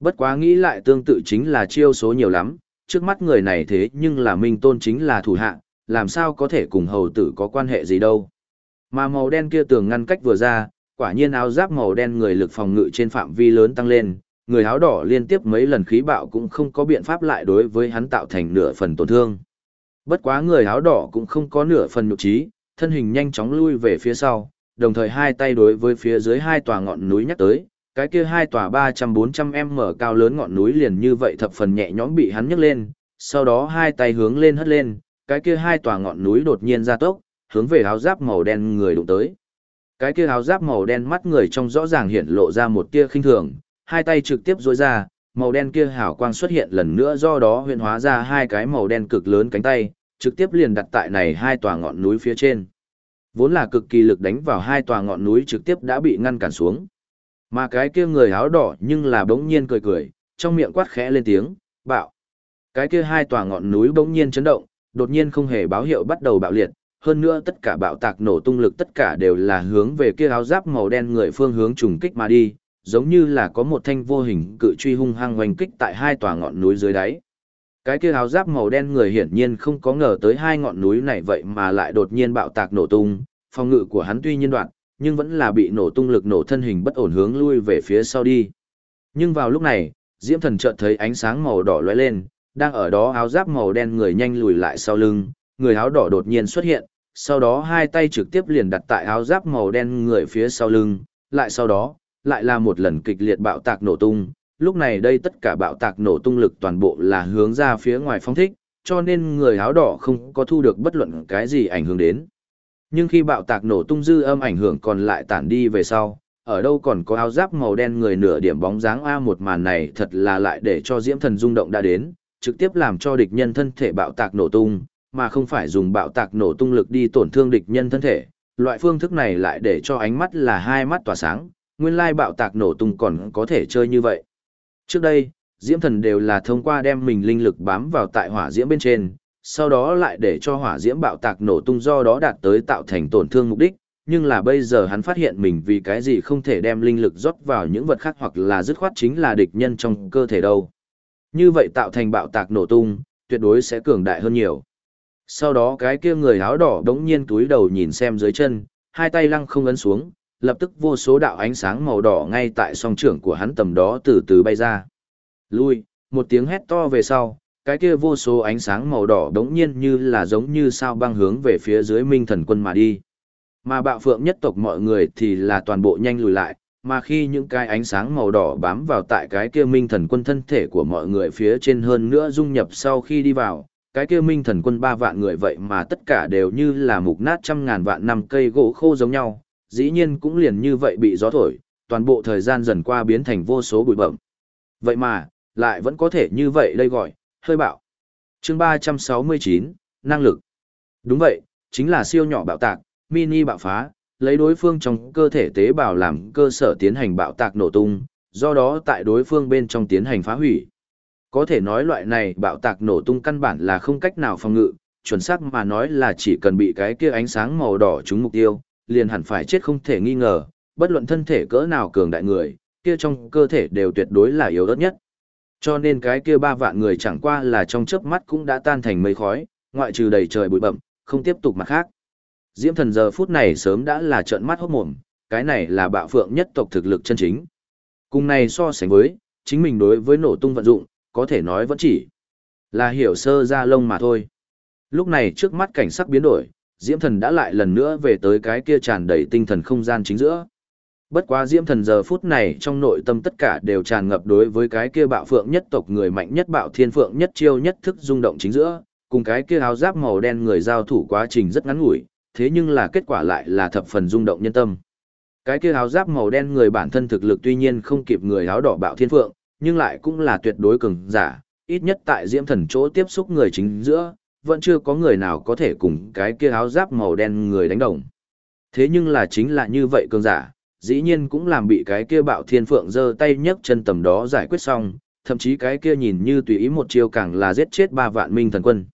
Bất quá nghĩ lại tương tự chính là chiêu số nhiều lắm, trước mắt người này thế nhưng là Minh Tôn chính là thủ hạ, làm sao có thể cùng hầu tử có quan hệ gì đâu. Mà màu đen kia tường ngăn cách vừa ra, quả nhiên áo giáp màu đen người lực phòng ngự trên phạm vi lớn tăng lên, người áo đỏ liên tiếp mấy lần khí bạo cũng không có biện pháp lại đối với hắn tạo thành nửa phần tổn thương. Bất quá người áo đỏ cũng không có nửa phần nhục trí, thân hình nhanh chóng lui về phía sau, đồng thời hai tay đối với phía dưới hai tòa ngọn núi nhắc tới, cái kia hai tòa 300-400m cao lớn ngọn núi liền như vậy thập phần nhẹ nhõm bị hắn nhấc lên, sau đó hai tay hướng lên hất lên, cái kia hai tòa ngọn núi đột nhiên ra tốc, hướng về áo giáp màu đen người đụng tới. Cái kia áo giáp màu đen mắt người trong rõ ràng hiện lộ ra một tia khinh thường, hai tay trực tiếp duỗi ra, màu đen kia hào quang xuất hiện lần nữa do đó huyện hóa ra hai cái màu đen cực lớn cánh tay, trực tiếp liền đặt tại này hai tòa ngọn núi phía trên. Vốn là cực kỳ lực đánh vào hai tòa ngọn núi trực tiếp đã bị ngăn cản xuống. Mà cái kia người áo đỏ nhưng là bỗng nhiên cười cười, trong miệng quát khẽ lên tiếng, bạo. Cái kia hai tòa ngọn núi bỗng nhiên chấn động, đột nhiên không hề báo hiệu bắt đầu bạo liệt, hơn nữa tất cả bạo tạc nổ tung lực tất cả đều là hướng về kia áo giáp màu đen người phương hướng trùng kích mà đi, giống như là có một thanh vô hình cự truy hung hăng hoành kích tại hai tòa ngọn núi dưới đáy. Cái kia áo giáp màu đen người hiển nhiên không có ngờ tới hai ngọn núi này vậy mà lại đột nhiên bạo tạc nổ tung, phòng ngự của hắn tuy nhiên đoạn, nhưng vẫn là bị nổ tung lực nổ thân hình bất ổn hướng lui về phía sau đi. Nhưng vào lúc này, Diễm Thần chợt thấy ánh sáng màu đỏ lóe lên, đang ở đó áo giáp màu đen người nhanh lùi lại sau lưng, người áo đỏ đột nhiên xuất hiện, sau đó hai tay trực tiếp liền đặt tại áo giáp màu đen người phía sau lưng, lại sau đó, lại là một lần kịch liệt bạo tạc nổ tung, lúc này đây tất cả bạo tạc nổ tung lực toàn bộ là hướng ra phía ngoài phóng thích, cho nên người áo đỏ không có thu được bất luận cái gì ảnh hưởng đến. Nhưng khi bạo tạc nổ tung dư âm ảnh hưởng còn lại tản đi về sau, ở đâu còn có áo giáp màu đen người nửa điểm bóng dáng A một màn này thật là lại để cho diễm thần rung động đã đến, trực tiếp làm cho địch nhân thân thể bạo tạc nổ tung, mà không phải dùng bạo tạc nổ tung lực đi tổn thương địch nhân thân thể. Loại phương thức này lại để cho ánh mắt là hai mắt tỏa sáng, nguyên lai bạo tạc nổ tung còn có thể chơi như vậy. Trước đây, diễm thần đều là thông qua đem mình linh lực bám vào tại hỏa diễm bên trên, sau đó lại để cho hỏa diễm bạo tạc nổ tung do đó đạt tới tạo thành tổn thương mục đích, nhưng là bây giờ hắn phát hiện mình vì cái gì không thể đem linh lực rót vào những vật khác hoặc là dứt khoát chính là địch nhân trong cơ thể đâu. Như vậy tạo thành bạo tạc nổ tung, tuyệt đối sẽ cường đại hơn nhiều. Sau đó cái kia người áo đỏ đống nhiên túi đầu nhìn xem dưới chân, hai tay lăng không ấn xuống, lập tức vô số đạo ánh sáng màu đỏ ngay tại song trưởng của hắn tầm đó từ từ bay ra. Lui, một tiếng hét to về sau, cái kia vô số ánh sáng màu đỏ đống nhiên như là giống như sao băng hướng về phía dưới minh thần quân mà đi. Mà bạo phượng nhất tộc mọi người thì là toàn bộ nhanh lùi lại, mà khi những cái ánh sáng màu đỏ bám vào tại cái kia minh thần quân thân thể của mọi người phía trên hơn nữa dung nhập sau khi đi vào, cái kia minh thần quân ba vạn người vậy mà tất cả đều như là mục nát trăm ngàn vạn năm cây gỗ khô giống nhau, dĩ nhiên cũng liền như vậy bị gió thổi, toàn bộ thời gian dần qua biến thành vô số bụi bẩm. Vậy mà, lại vẫn có thể như vậy đây gọi, hơi bạo. chương 369, năng lực. Đúng vậy, chính là siêu nhỏ bạo tạc, mini bạo phá, lấy đối phương trong cơ thể tế bào làm cơ sở tiến hành bạo tạc nổ tung, do đó tại đối phương bên trong tiến hành phá hủy. Có thể nói loại này bạo tạc nổ tung căn bản là không cách nào phòng ngự, chuẩn xác mà nói là chỉ cần bị cái kia ánh sáng màu đỏ trúng mục tiêu, liền hẳn phải chết không thể nghi ngờ, bất luận thân thể cỡ nào cường đại người, kia trong cơ thể đều tuyệt đối là yếu ớt nhất. Cho nên cái kia ba vạn người chẳng qua là trong chớp mắt cũng đã tan thành mây khói, ngoại trừ đầy trời bụi bậm, không tiếp tục mặt khác. Diễm thần giờ phút này sớm đã là trợn mắt hốt mồm, cái này là bạo phượng nhất tộc thực lực chân chính. Cùng này so sánh với, chính mình đối với nổ tung vận dụng, có thể nói vẫn chỉ là hiểu sơ ra lông mà thôi. Lúc này trước mắt cảnh sắc biến đổi, Diễm thần đã lại lần nữa về tới cái kia tràn đầy tinh thần không gian chính giữa. Bất quá Diễm thần giờ phút này trong nội tâm tất cả đều tràn ngập đối với cái kia bạo phượng nhất tộc người mạnh nhất bạo thiên phượng nhất chiêu nhất thức rung động chính giữa, cùng cái kia áo giáp màu đen người giao thủ quá trình rất ngắn ngủi, thế nhưng là kết quả lại là thập phần rung động nhân tâm. Cái kia áo giáp màu đen người bản thân thực lực tuy nhiên không kịp người áo đỏ bạo thiên phượng, nhưng lại cũng là tuyệt đối cường giả, ít nhất tại diễm thần chỗ tiếp xúc người chính giữa, vẫn chưa có người nào có thể cùng cái kia áo giáp màu đen người đánh đồng. Thế nhưng là chính là như vậy cường giả, dĩ nhiên cũng làm bị cái kia bạo thiên phượng giơ tay nhấc chân tầm đó giải quyết xong, thậm chí cái kia nhìn như tùy ý một chiêu càng là giết chết ba vạn minh thần quân.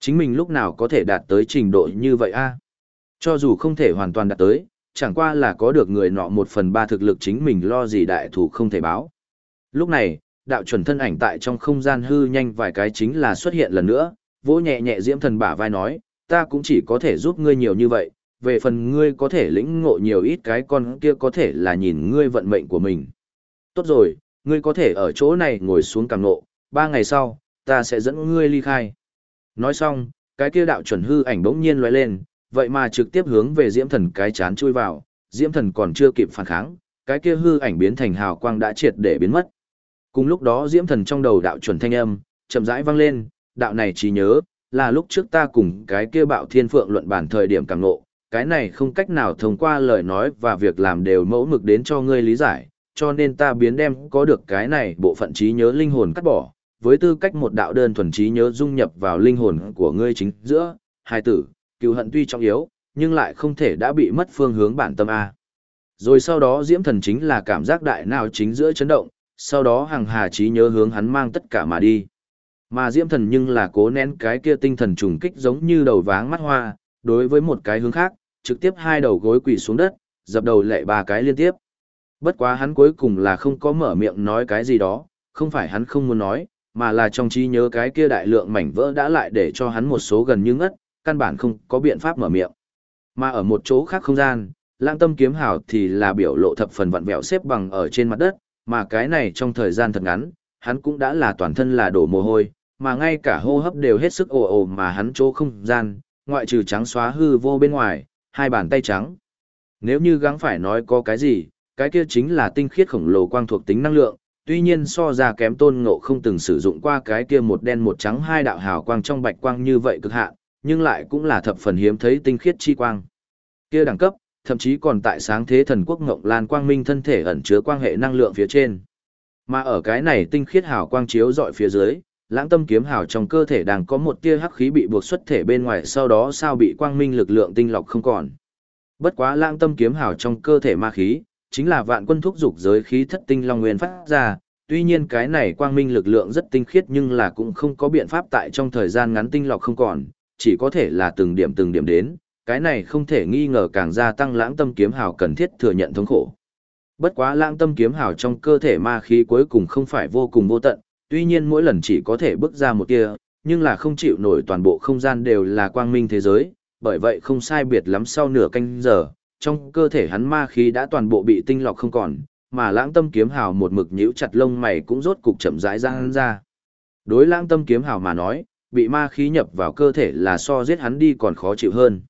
Chính mình lúc nào có thể đạt tới trình độ như vậy a? Cho dù không thể hoàn toàn đạt tới, chẳng qua là có được người nọ một phần ba thực lực chính mình lo gì đại thủ không thể báo. Lúc này, đạo chuẩn thân ảnh tại trong không gian hư nhanh vài cái chính là xuất hiện lần nữa, vỗ nhẹ nhẹ diễm thần bả vai nói, ta cũng chỉ có thể giúp ngươi nhiều như vậy, về phần ngươi có thể lĩnh ngộ nhiều ít cái con kia có thể là nhìn ngươi vận mệnh của mình. Tốt rồi, ngươi có thể ở chỗ này ngồi xuống càng ngộ, ba ngày sau, ta sẽ dẫn ngươi ly khai. Nói xong, cái kia đạo chuẩn hư ảnh bỗng nhiên lóe lên, vậy mà trực tiếp hướng về diễm thần cái chán chui vào, diễm thần còn chưa kịp phản kháng, cái kia hư ảnh biến thành hào quang đã triệt để biến mất. Cùng lúc đó diễm thần trong đầu đạo chuẩn thanh âm, chậm rãi vang lên, đạo này chỉ nhớ, là lúc trước ta cùng cái kia bạo thiên phượng luận bản thời điểm càng ngộ, cái này không cách nào thông qua lời nói và việc làm đều mẫu mực đến cho ngươi lý giải, cho nên ta biến đem có được cái này bộ phận trí nhớ linh hồn cắt bỏ, với tư cách một đạo đơn thuần trí nhớ dung nhập vào linh hồn của ngươi chính giữa, hai tử, cựu hận tuy trọng yếu, nhưng lại không thể đã bị mất phương hướng bản tâm A. Rồi sau đó diễm thần chính là cảm giác đại nào chính giữa chấn động, sau đó hàng hà trí nhớ hướng hắn mang tất cả mà đi. Mà diễm thần nhưng là cố nén cái kia tinh thần trùng kích giống như đầu váng mắt hoa, đối với một cái hướng khác, trực tiếp hai đầu gối quỳ xuống đất, dập đầu lệ ba cái liên tiếp. Bất quá hắn cuối cùng là không có mở miệng nói cái gì đó, không phải hắn không muốn nói, mà là trong trí nhớ cái kia đại lượng mảnh vỡ đã lại để cho hắn một số gần như ngất, căn bản không có biện pháp mở miệng. Mà ở một chỗ khác không gian, lãng tâm kiếm hào thì là biểu lộ thập phần vặn vẹo xếp bằng ở trên mặt đất, mà cái này trong thời gian thật ngắn, hắn cũng đã là toàn thân là đổ mồ hôi, mà ngay cả hô hấp đều hết sức ồ ồ mà hắn chỗ không gian, ngoại trừ trắng xóa hư vô bên ngoài, hai bàn tay trắng. Nếu như gắng phải nói có cái gì, cái kia chính là tinh khiết khổng lồ quang thuộc tính năng lượng, tuy nhiên so ra kém tôn ngộ không từng sử dụng qua cái kia một đen một trắng hai đạo hào quang trong bạch quang như vậy cực hạn, nhưng lại cũng là thập phần hiếm thấy tinh khiết chi quang. Kia đẳng cấp, thậm chí còn tại sáng thế thần quốc ngộng lan quang minh thân thể ẩn chứa quang hệ năng lượng phía trên. Mà ở cái này tinh khiết hào quang chiếu dọi phía dưới, lãng tâm kiếm hào trong cơ thể đang có một tia hắc khí bị buộc xuất thể bên ngoài sau đó sao bị quang minh lực lượng tinh lọc không còn. Bất quá lãng tâm kiếm hào trong cơ thể ma khí, chính là vạn quân thúc dục giới khí thất tinh long nguyên phát ra, tuy nhiên cái này quang minh lực lượng rất tinh khiết nhưng là cũng không có biện pháp tại trong thời gian ngắn tinh lọc không còn, chỉ có thể là từng điểm từng điểm đến, cái này không thể nghi ngờ càng gia tăng lãng tâm kiếm hào cần thiết thừa nhận thống khổ. Bất quá lãng tâm kiếm hào trong cơ thể ma khí cuối cùng không phải vô cùng vô tận, tuy nhiên mỗi lần chỉ có thể bước ra một tia, nhưng là không chịu nổi toàn bộ không gian đều là quang minh thế giới, bởi vậy không sai biệt lắm sau nửa canh giờ, trong cơ thể hắn ma khí đã toàn bộ bị tinh lọc không còn, mà lãng tâm kiếm hào một mực nhíu chặt lông mày cũng rốt cục chậm rãi ra hắn ra. Đối lãng tâm kiếm hào mà nói, bị ma khí nhập vào cơ thể là so giết hắn đi còn khó chịu hơn.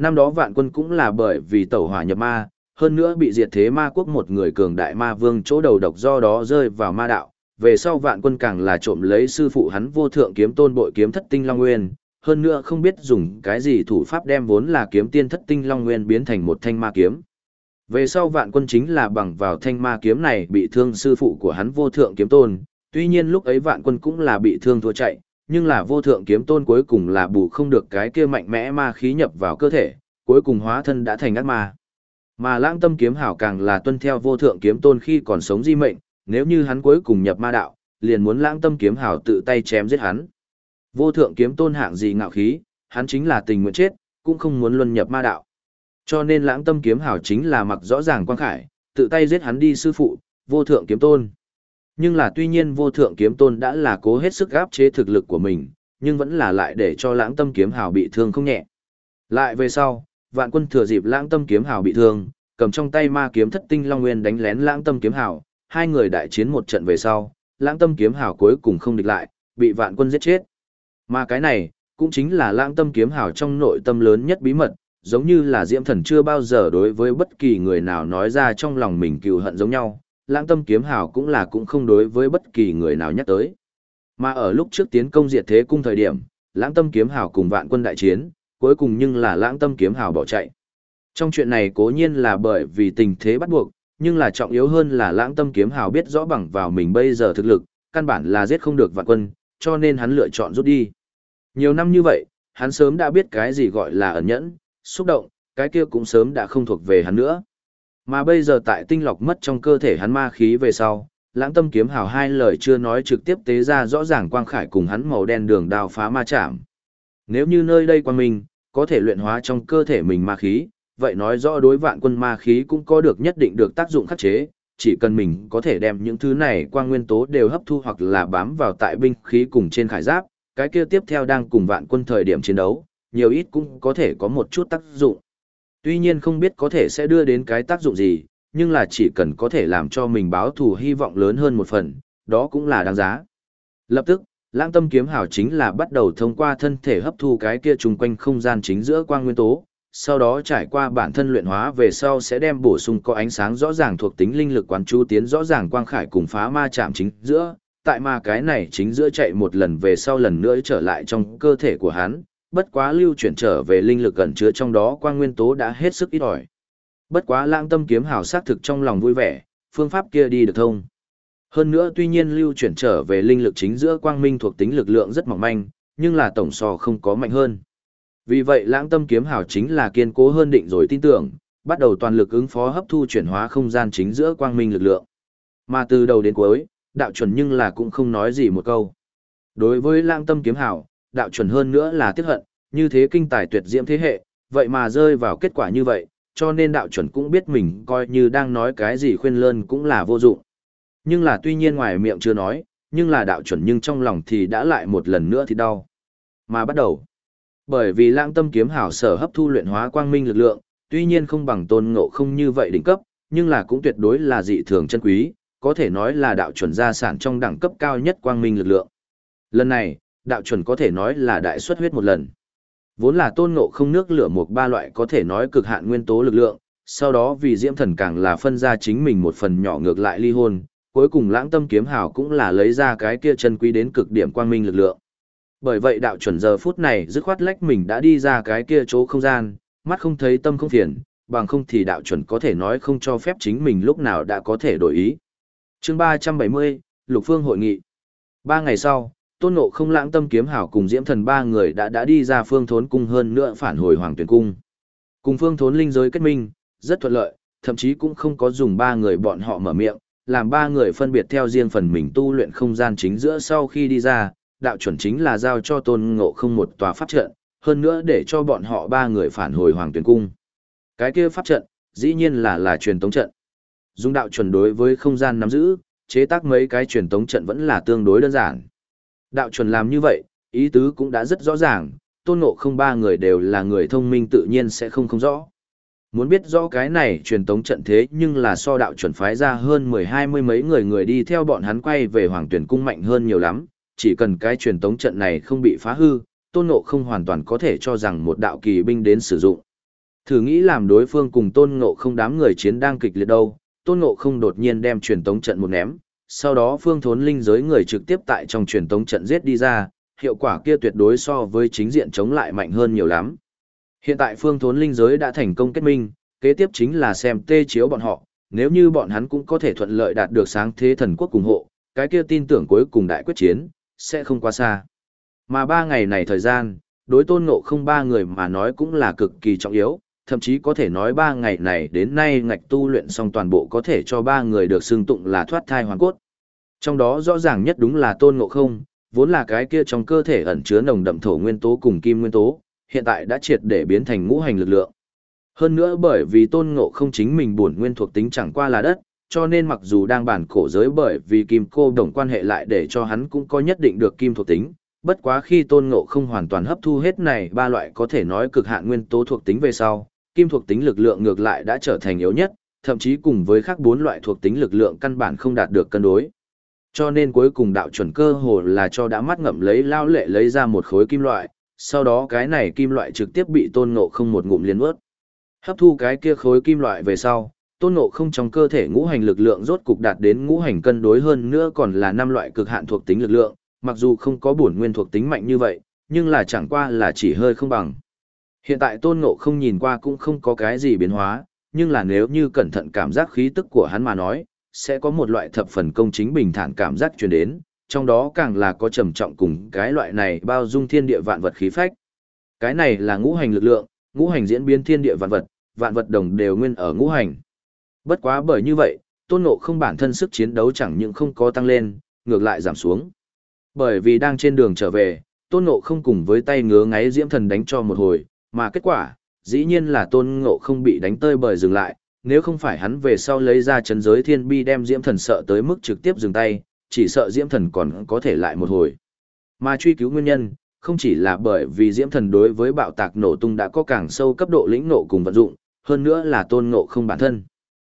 Năm đó vạn quân cũng là bởi vì tẩu hỏa nhập ma, hơn nữa bị diệt thế ma quốc một người cường đại ma vương chỗ đầu độc do đó rơi vào ma đạo, về sau vạn quân càng là trộm lấy sư phụ hắn vô thượng kiếm tôn bội kiếm thất tinh long nguyên, hơn nữa không biết dùng cái gì thủ pháp đem vốn là kiếm tiên thất tinh long nguyên biến thành một thanh ma kiếm. Về sau vạn quân chính là bằng vào thanh ma kiếm này bị thương sư phụ của hắn vô thượng kiếm tôn, tuy nhiên lúc ấy vạn quân cũng là bị thương thua chạy, nhưng là vô thượng kiếm tôn cuối cùng là bù không được cái kia mạnh mẽ ma khí nhập vào cơ thể, cuối cùng hóa thân đã thành ác ma. Mà lãng tâm kiếm hảo càng là tuân theo vô thượng kiếm tôn khi còn sống di mệnh, nếu như hắn cuối cùng nhập ma đạo, liền muốn lãng tâm kiếm hảo tự tay chém giết hắn. Vô thượng kiếm tôn hạng gì ngạo khí, hắn chính là tình nguyện chết, cũng không muốn luân nhập ma đạo. Cho nên lãng tâm kiếm hảo chính là mặc rõ ràng quang khải, tự tay giết hắn đi sư phụ, vô thượng kiếm tôn. Nhưng là tuy nhiên vô thượng kiếm tôn đã là cố hết sức gáp chế thực lực của mình, nhưng vẫn là lại để cho lãng tâm kiếm hào bị thương không nhẹ. Lại về sau, vạn quân thừa dịp lãng tâm kiếm hào bị thương, cầm trong tay ma kiếm thất tinh long nguyên đánh lén lãng tâm kiếm hào, hai người đại chiến một trận về sau, lãng tâm kiếm hào cuối cùng không địch lại, bị vạn quân giết chết. Mà cái này, cũng chính là lãng tâm kiếm hào trong nội tâm lớn nhất bí mật, giống như là diễm thần chưa bao giờ đối với bất kỳ người nào nói ra trong lòng mình cừu hận giống nhau, lãng tâm kiếm hào cũng là cũng không đối với bất kỳ người nào nhắc tới. Mà ở lúc trước tiến công diệt thế cung thời điểm, lãng tâm kiếm hào cùng vạn quân đại chiến, cuối cùng nhưng là lãng tâm kiếm hào bỏ chạy. Trong chuyện này cố nhiên là bởi vì tình thế bắt buộc, nhưng là trọng yếu hơn là lãng tâm kiếm hào biết rõ bằng vào mình bây giờ thực lực, căn bản là giết không được vạn quân, cho nên hắn lựa chọn rút đi. Nhiều năm như vậy, hắn sớm đã biết cái gì gọi là ẩn nhẫn, xúc động, cái kia cũng sớm đã không thuộc về hắn nữa. Mà bây giờ tại tinh lọc mất trong cơ thể hắn ma khí về sau, lãng tâm kiếm hào hai lời chưa nói trực tiếp tế ra rõ ràng quang khải cùng hắn màu đen đường đao phá ma chạm. Nếu như nơi đây quan minh, có thể luyện hóa trong cơ thể mình ma khí, vậy nói rõ đối vạn quân ma khí cũng có được nhất định được tác dụng khắc chế, chỉ cần mình có thể đem những thứ này quang nguyên tố đều hấp thu hoặc là bám vào tại binh khí cùng trên khải giáp, cái kia tiếp theo đang cùng vạn quân thời điểm chiến đấu, nhiều ít cũng có thể có một chút tác dụng. Tuy nhiên không biết có thể sẽ đưa đến cái tác dụng gì, nhưng là chỉ cần có thể làm cho mình báo thù hy vọng lớn hơn một phần, đó cũng là đáng giá. Lập tức, lãng tâm kiếm hào chính là bắt đầu thông qua thân thể hấp thu cái kia trùng quanh không gian chính giữa quang nguyên tố, sau đó trải qua bản thân luyện hóa về sau sẽ đem bổ sung có ánh sáng rõ ràng thuộc tính linh lực quán chú tiến rõ ràng quang khải cùng phá ma chạm chính giữa, tại mà cái này chính giữa chạy một lần về sau lần nữa trở lại trong cơ thể của hắn, bất quá lưu chuyển trở về linh lực gần chứa trong đó quang nguyên tố đã hết sức ít ỏi. Bất quá lãng tâm kiếm hào xác thực trong lòng vui vẻ, phương pháp kia đi được thông. Hơn nữa tuy nhiên lưu chuyển trở về linh lực chính giữa quang minh thuộc tính lực lượng rất mỏng manh, nhưng là tổng so không có mạnh hơn. Vì vậy lãng tâm kiếm hào chính là kiên cố hơn định rồi tin tưởng, bắt đầu toàn lực ứng phó hấp thu chuyển hóa không gian chính giữa quang minh lực lượng. Mà từ đầu đến cuối, đạo chuẩn nhưng là cũng không nói gì một câu. Đối với lãng tâm kiếm hào, đạo chuẩn hơn nữa là tiếc hận, như thế kinh tài tuyệt diễm thế hệ, vậy mà rơi vào kết quả như vậy, cho nên đạo chuẩn cũng biết mình coi như đang nói cái gì khuyên lơn cũng là vô dụng. Nhưng là tuy nhiên ngoài miệng chưa nói, nhưng là đạo chuẩn nhưng trong lòng thì đã lại một lần nữa thì đau. Mà bắt đầu, bởi vì lãng tâm kiếm hảo sở hấp thu luyện hóa quang minh lực lượng, tuy nhiên không bằng tôn ngộ không như vậy đỉnh cấp, nhưng là cũng tuyệt đối là dị thường chân quý, có thể nói là đạo chuẩn gia sản trong đẳng cấp cao nhất quang minh lực lượng. Lần này, đạo chuẩn có thể nói là đại xuất huyết một lần. Vốn là tôn ngộ không nước lửa một ba loại có thể nói cực hạn nguyên tố lực lượng, sau đó vì diễm thần càng là phân ra chính mình một phần nhỏ ngược lại ly hôn, cuối cùng lãng tâm kiếm hào cũng là lấy ra cái kia chân quý đến cực điểm quang minh lực lượng. Bởi vậy đạo chuẩn giờ phút này dứt khoát lách mình đã đi ra cái kia chỗ không gian, mắt không thấy tâm không phiền, bằng không thì đạo chuẩn có thể nói không cho phép chính mình lúc nào đã có thể đổi ý. chương 370, Lục Phương Hội nghị. Ba ngày sau, tôn nộ không lãng tâm kiếm hảo cùng diễm thần ba người đã đã đi ra phương thốn cung hơn nữa phản hồi hoàng tuyển cung. Cùng phương thốn linh giới kết minh, rất thuận lợi, thậm chí cũng không có dùng ba người bọn họ mở miệng, làm ba người phân biệt theo riêng phần mình tu luyện không gian chính giữa sau khi đi ra, đạo chuẩn chính là giao cho tôn ngộ không một tòa pháp trận, hơn nữa để cho bọn họ ba người phản hồi hoàng tuyển cung. Cái kia pháp trận, dĩ nhiên là là truyền tống trận. Dùng đạo chuẩn đối với không gian nắm giữ, chế tác mấy cái truyền tống trận vẫn là tương đối đơn giản. Đạo chuẩn làm như vậy, ý tứ cũng đã rất rõ ràng, tôn ngộ không ba người đều là người thông minh tự nhiên sẽ không không rõ. Muốn biết rõ cái này truyền tống trận thế nhưng là so đạo chuẩn phái ra hơn mười hai mươi mấy người người đi theo bọn hắn quay về hoàng tuyển cung mạnh hơn nhiều lắm, chỉ cần cái truyền tống trận này không bị phá hư, tôn ngộ không hoàn toàn có thể cho rằng một đạo kỳ binh đến sử dụng. Thử nghĩ làm đối phương cùng tôn ngộ không đám người chiến đang kịch liệt đâu, tôn ngộ không đột nhiên đem truyền tống trận một ném, sau đó phương thốn linh giới người trực tiếp tại trong truyền tống trận giết đi ra, hiệu quả kia tuyệt đối so với chính diện chống lại mạnh hơn nhiều lắm. Hiện tại phương thốn linh giới đã thành công kết minh, kế tiếp chính là xem tê chiếu bọn họ, nếu như bọn hắn cũng có thể thuận lợi đạt được sáng thế thần quốc cùng hộ, cái kia tin tưởng cuối cùng đại quyết chiến, sẽ không quá xa. Mà ba ngày này thời gian, đối tôn ngộ không ba người mà nói cũng là cực kỳ trọng yếu, thậm chí có thể nói ba ngày này đến nay ngạch tu luyện xong toàn bộ có thể cho ba người được xưng tụng là thoát thai hoàn cốt. Trong đó rõ ràng nhất đúng là tôn ngộ không, vốn là cái kia trong cơ thể ẩn chứa nồng đậm thổ nguyên tố cùng kim nguyên tố, hiện tại đã triệt để biến thành ngũ hành lực lượng. Hơn nữa bởi vì tôn ngộ không chính mình buồn nguyên thuộc tính chẳng qua là đất, cho nên mặc dù đang bản cổ giới bởi vì kim cô đồng quan hệ lại để cho hắn cũng có nhất định được kim thuộc tính, bất quá khi tôn ngộ không hoàn toàn hấp thu hết này ba loại có thể nói cực hạn nguyên tố thuộc tính về sau, kim thuộc tính lực lượng ngược lại đã trở thành yếu nhất, thậm chí cùng với các bốn loại thuộc tính lực lượng căn bản không đạt được cân đối. Cho nên cuối cùng đạo chuẩn cơ hồ là cho đã mắt ngậm lấy lao lệ lấy ra một khối kim loại, sau đó cái này kim loại trực tiếp bị tôn ngộ không một ngụm liền ướt. Hấp thu cái kia khối kim loại về sau, tôn ngộ không trong cơ thể ngũ hành lực lượng rốt cục đạt đến ngũ hành cân đối hơn nữa còn là năm loại cực hạn thuộc tính lực lượng, mặc dù không có bổn nguyên thuộc tính mạnh như vậy, nhưng là chẳng qua là chỉ hơi không bằng. Hiện tại tôn ngộ không nhìn qua cũng không có cái gì biến hóa, nhưng là nếu như cẩn thận cảm giác khí tức của hắn mà nói, sẽ có một loại thập phần công chính bình thản cảm giác truyền đến, trong đó càng là có trầm trọng cùng cái loại này bao dung thiên địa vạn vật khí phách. Cái này là ngũ hành lực lượng, ngũ hành diễn biến thiên địa vạn vật, vạn vật đồng đều nguyên ở ngũ hành. Bất quá bởi như vậy, tôn ngộ không bản thân sức chiến đấu chẳng những không có tăng lên, ngược lại giảm xuống. Bởi vì đang trên đường trở về, tôn ngộ không cùng với tay ngứa ngáy diễm thần đánh cho một hồi, mà kết quả, dĩ nhiên là tôn ngộ không bị đánh tơi bời dừng lại, nếu không phải hắn về sau lấy ra chấn giới thiên bi đem diễm thần sợ tới mức trực tiếp dừng tay, chỉ sợ diễm thần còn có thể lại một hồi. Mà truy cứu nguyên nhân, không chỉ là bởi vì diễm thần đối với bạo tạc nổ tung đã có càng sâu cấp độ lĩnh nộ cùng vận dụng, hơn nữa là tôn ngộ không bản thân.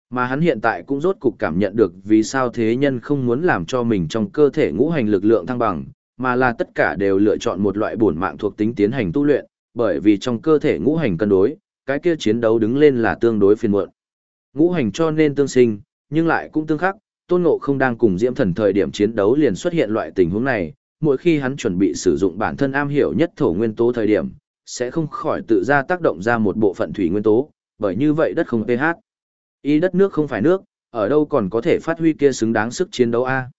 Mà hắn hiện tại cũng rốt cục cảm nhận được vì sao thế nhân không muốn làm cho mình trong cơ thể ngũ hành lực lượng thăng bằng, mà là tất cả đều lựa chọn một loại bổn mạng thuộc tính tiến hành tu luyện, bởi vì trong cơ thể ngũ hành cân đối, cái kia chiến đấu đứng lên là tương đối phiền muộn. Ngũ hành cho nên tương sinh, nhưng lại cũng tương khắc, Tôn Ngộ không đang cùng Diễm Thần thời điểm chiến đấu liền xuất hiện loại tình huống này, mỗi khi hắn chuẩn bị sử dụng bản thân am hiểu nhất thổ nguyên tố thời điểm, sẽ không khỏi tự ra tác động ra một bộ phận thủy nguyên tố, bởi như vậy đất không pH. Y đất nước không phải nước, ở đâu còn có thể phát huy kia xứng đáng sức chiến đấu a?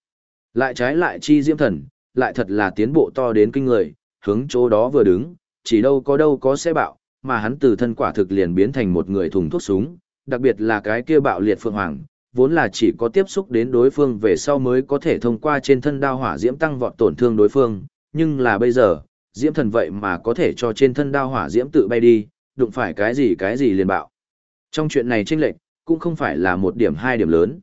Lại trái lại chi Diễm Thần, lại thật là tiến bộ to đến kinh người, hướng chỗ đó vừa đứng, chỉ đâu có đâu có sẽ bạo, mà hắn từ thân quả thực liền biến thành một người thùng thuốc súng, đặc biệt là cái kia bạo liệt phượng hoàng, vốn là chỉ có tiếp xúc đến đối phương về sau mới có thể thông qua trên thân đao hỏa diễm tăng vọt tổn thương đối phương, nhưng là bây giờ, diễm thần vậy mà có thể cho trên thân đao hỏa diễm tự bay đi, đụng phải cái gì cái gì liền bạo. Trong chuyện này chênh lệch, cũng không phải là một điểm hai điểm lớn.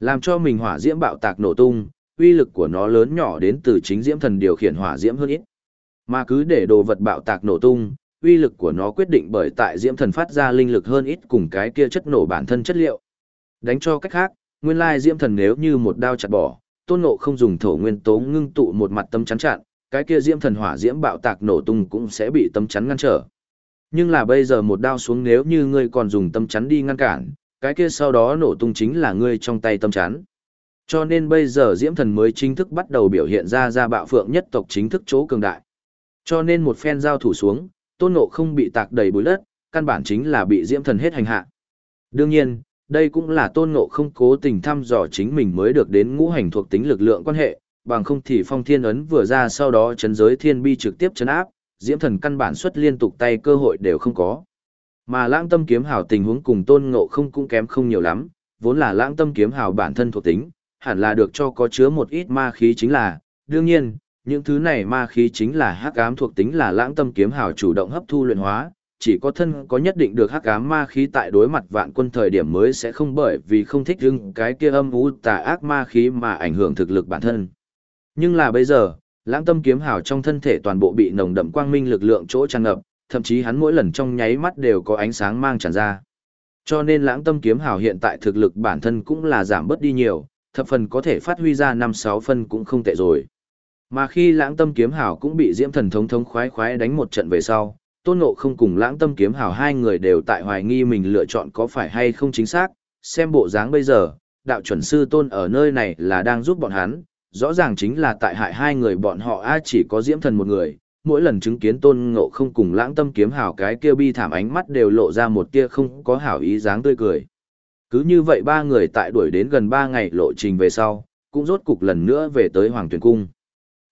Làm cho mình hỏa diễm bạo tạc nổ tung, uy lực của nó lớn nhỏ đến từ chính diễm thần điều khiển hỏa diễm hơn ít. Mà cứ để đồ vật bạo tạc nổ tung, uy lực của nó quyết định bởi tại diễm thần phát ra linh lực hơn ít cùng cái kia chất nổ bản thân chất liệu. Đánh cho cách khác, nguyên lai diễm thần nếu như một đao chặt bỏ, tôn ngộ không dùng thổ nguyên tố ngưng tụ một mặt tâm chắn chặn, cái kia diễm thần hỏa diễm bạo tạc nổ tung cũng sẽ bị tâm chắn ngăn trở. Nhưng là bây giờ một đao xuống nếu như ngươi còn dùng tâm chắn đi ngăn cản, cái kia sau đó nổ tung chính là ngươi trong tay tâm chắn. Cho nên bây giờ diễm thần mới chính thức bắt đầu biểu hiện ra ra bạo phượng nhất tộc chính thức chỗ cường đại. Cho nên một phen giao thủ xuống, tôn ngộ không bị tạc đầy bụi đất, căn bản chính là bị diễm thần hết hành hạ. Đương nhiên, đây cũng là tôn ngộ không cố tình thăm dò chính mình mới được đến ngũ hành thuộc tính lực lượng quan hệ, bằng không thì phong thiên ấn vừa ra sau đó chấn giới thiên bi trực tiếp chấn áp, diễm thần căn bản xuất liên tục tay cơ hội đều không có. Mà lãng tâm kiếm hào tình huống cùng tôn ngộ không cũng kém không nhiều lắm, vốn là lãng tâm kiếm hào bản thân thuộc tính, hẳn là được cho có chứa một ít ma khí chính là, đương nhiên, những thứ này ma khí chính là hắc ám thuộc tính là lãng tâm kiếm hào chủ động hấp thu luyện hóa, chỉ có thân có nhất định được hắc ám ma khí tại đối mặt vạn quân thời điểm mới sẽ không bởi vì không thích hưng cái kia âm u tà ác ma khí mà ảnh hưởng thực lực bản thân. Nhưng là bây giờ, lãng tâm kiếm hào trong thân thể toàn bộ bị nồng đậm quang minh lực lượng chỗ tràn ngập, thậm chí hắn mỗi lần trong nháy mắt đều có ánh sáng mang tràn ra. Cho nên lãng tâm kiếm hào hiện tại thực lực bản thân cũng là giảm bớt đi nhiều, thập phần có thể phát huy ra 5-6 phân cũng không tệ rồi. Mà khi lãng tâm kiếm hảo cũng bị diễm thần thống thống khoái khoái đánh một trận về sau, tôn ngộ không cùng lãng tâm kiếm hảo hai người đều tại hoài nghi mình lựa chọn có phải hay không chính xác, xem bộ dáng bây giờ, đạo chuẩn sư tôn ở nơi này là đang giúp bọn hắn, rõ ràng chính là tại hại hai người bọn họ a chỉ có diễm thần một người, mỗi lần chứng kiến tôn ngộ không cùng lãng tâm kiếm hảo cái kia bi thảm ánh mắt đều lộ ra một tia không có hảo ý dáng tươi cười. Cứ như vậy ba người tại đuổi đến gần ba ngày lộ trình về sau, cũng rốt cục lần nữa về tới Hoàng Tuyền Cung.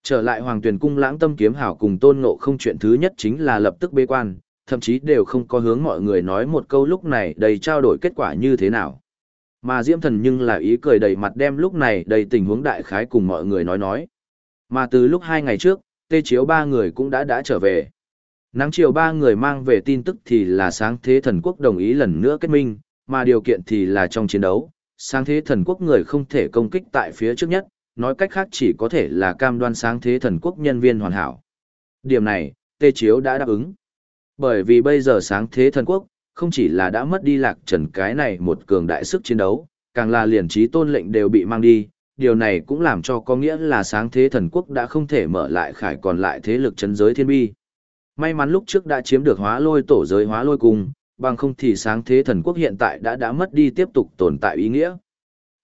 Trở lại Hoàng tuyển Cung lãng tâm kiếm hảo cùng tôn ngộ không chuyện thứ nhất chính là lập tức bế quan, thậm chí đều không có hướng mọi người nói một câu lúc này đầy trao đổi kết quả như thế nào. Mà Diễm Thần nhưng là ý cười đầy mặt đem lúc này đầy tình huống đại khái cùng mọi người nói nói. Mà từ lúc hai ngày trước, tê chiếu ba người cũng đã đã trở về. Nắng chiều ba người mang về tin tức thì là sáng thế thần quốc đồng ý lần nữa kết minh, mà điều kiện thì là trong chiến đấu, sáng thế thần quốc người không thể công kích tại phía trước nhất, nói cách khác chỉ có thể là cam đoan sáng thế thần quốc nhân viên hoàn hảo. Điểm này, Tê Chiếu đã đáp ứng. Bởi vì bây giờ sáng thế thần quốc, không chỉ là đã mất đi lạc trần cái này một cường đại sức chiến đấu, càng là liền trí tôn lệnh đều bị mang đi, điều này cũng làm cho có nghĩa là sáng thế thần quốc đã không thể mở lại khải còn lại thế lực chấn giới thiên bi. May mắn lúc trước đã chiếm được hóa lôi tổ giới hóa lôi cùng, bằng không thì sáng thế thần quốc hiện tại đã đã mất đi tiếp tục tồn tại ý nghĩa.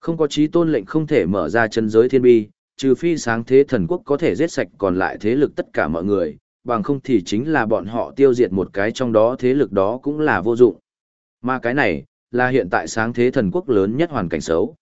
Không có trí tôn lệnh không thể mở ra chân giới thiên bi, trừ phi sáng thế thần quốc có thể giết sạch còn lại thế lực tất cả mọi người, bằng không thì chính là bọn họ tiêu diệt một cái trong đó thế lực đó cũng là vô dụng. Mà cái này, là hiện tại sáng thế thần quốc lớn nhất hoàn cảnh xấu.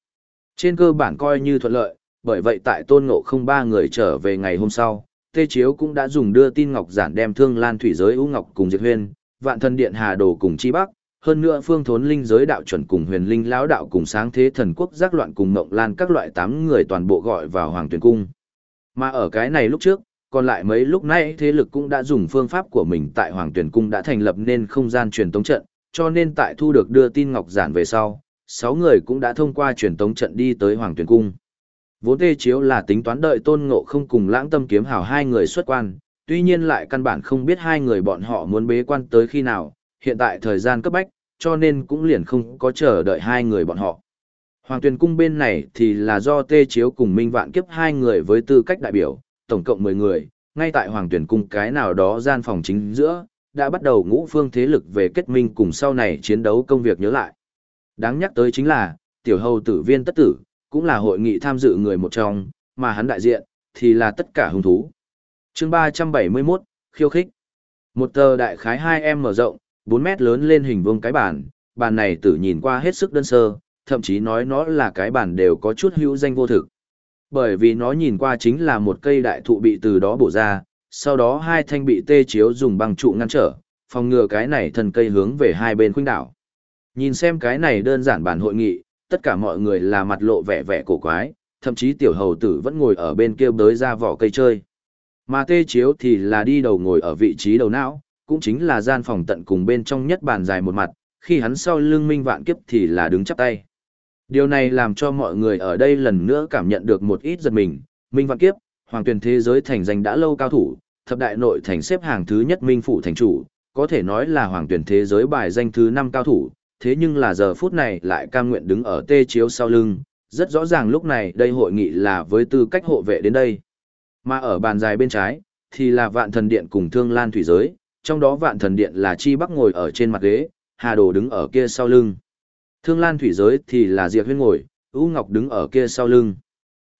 Trên cơ bản coi như thuận lợi, bởi vậy tại tôn ngộ không ba người trở về ngày hôm sau, Tê Chiếu cũng đã dùng đưa tin ngọc giản đem thương lan thủy giới ưu ngọc cùng Diệt Huyên, vạn thần điện Hà Đồ cùng Chi Bắc, hơn nữa phương thốn linh giới đạo chuẩn cùng huyền linh lão đạo cùng sáng thế thần quốc giác loạn cùng mộng lan các loại tám người toàn bộ gọi vào hoàng tuyển cung. Mà ở cái này lúc trước, còn lại mấy lúc nay thế lực cũng đã dùng phương pháp của mình tại hoàng tuyển cung đã thành lập nên không gian truyền tống trận, cho nên tại thu được đưa tin ngọc giản về sau, sáu người cũng đã thông qua truyền tống trận đi tới hoàng tuyển cung. Vốn tê chiếu là tính toán đợi tôn ngộ không cùng lãng tâm kiếm hào hai người xuất quan, tuy nhiên lại căn bản không biết hai người bọn họ muốn bế quan tới khi nào, hiện tại thời gian cấp bách, cho nên cũng liền không có chờ đợi hai người bọn họ. Hoàng tuyển cung bên này thì là do tê chiếu cùng minh vạn kiếp hai người với tư cách đại biểu, tổng cộng 10 người, ngay tại hoàng tuyển cung cái nào đó gian phòng chính giữa, đã bắt đầu ngũ phương thế lực về kết minh cùng sau này chiến đấu công việc nhớ lại. Đáng nhắc tới chính là, tiểu hầu tử viên tất tử, cũng là hội nghị tham dự người một trong, mà hắn đại diện, thì là tất cả hung thú. chương 371, khiêu khích. Một tờ đại khái 2M mở rộng, 4 mét lớn lên hình vuông cái bàn, bàn này tử nhìn qua hết sức đơn sơ, thậm chí nói nó là cái bàn đều có chút hữu danh vô thực. Bởi vì nó nhìn qua chính là một cây đại thụ bị từ đó bổ ra, sau đó hai thanh bị tê chiếu dùng băng trụ ngăn trở, phòng ngừa cái này thần cây hướng về hai bên khuynh đảo. Nhìn xem cái này đơn giản bản hội nghị, tất cả mọi người là mặt lộ vẻ vẻ cổ quái, thậm chí tiểu hầu tử vẫn ngồi ở bên kia bới ra vỏ cây chơi. Mà tê chiếu thì là đi đầu ngồi ở vị trí đầu não, cũng chính là gian phòng tận cùng bên trong nhất bàn dài một mặt, khi hắn sau lưng minh vạn kiếp thì là đứng chắp tay. Điều này làm cho mọi người ở đây lần nữa cảm nhận được một ít giật mình, minh vạn kiếp, hoàng tuyển thế giới thành danh đã lâu cao thủ, thập đại nội thành xếp hàng thứ nhất minh phủ thành chủ, có thể nói là hoàng tuyển thế giới bài danh thứ năm cao thủ, thế nhưng là giờ phút này lại cam nguyện đứng ở tê chiếu sau lưng, rất rõ ràng lúc này đây hội nghị là với tư cách hộ vệ đến đây. Mà ở bàn dài bên trái, thì là vạn thần điện cùng thương lan thủy giới, trong đó vạn thần điện là chi bắc ngồi ở trên mặt ghế, hà đồ đứng ở kia sau lưng. Thương lan thủy giới thì là diệp huyên ngồi, ưu ngọc đứng ở kia sau lưng.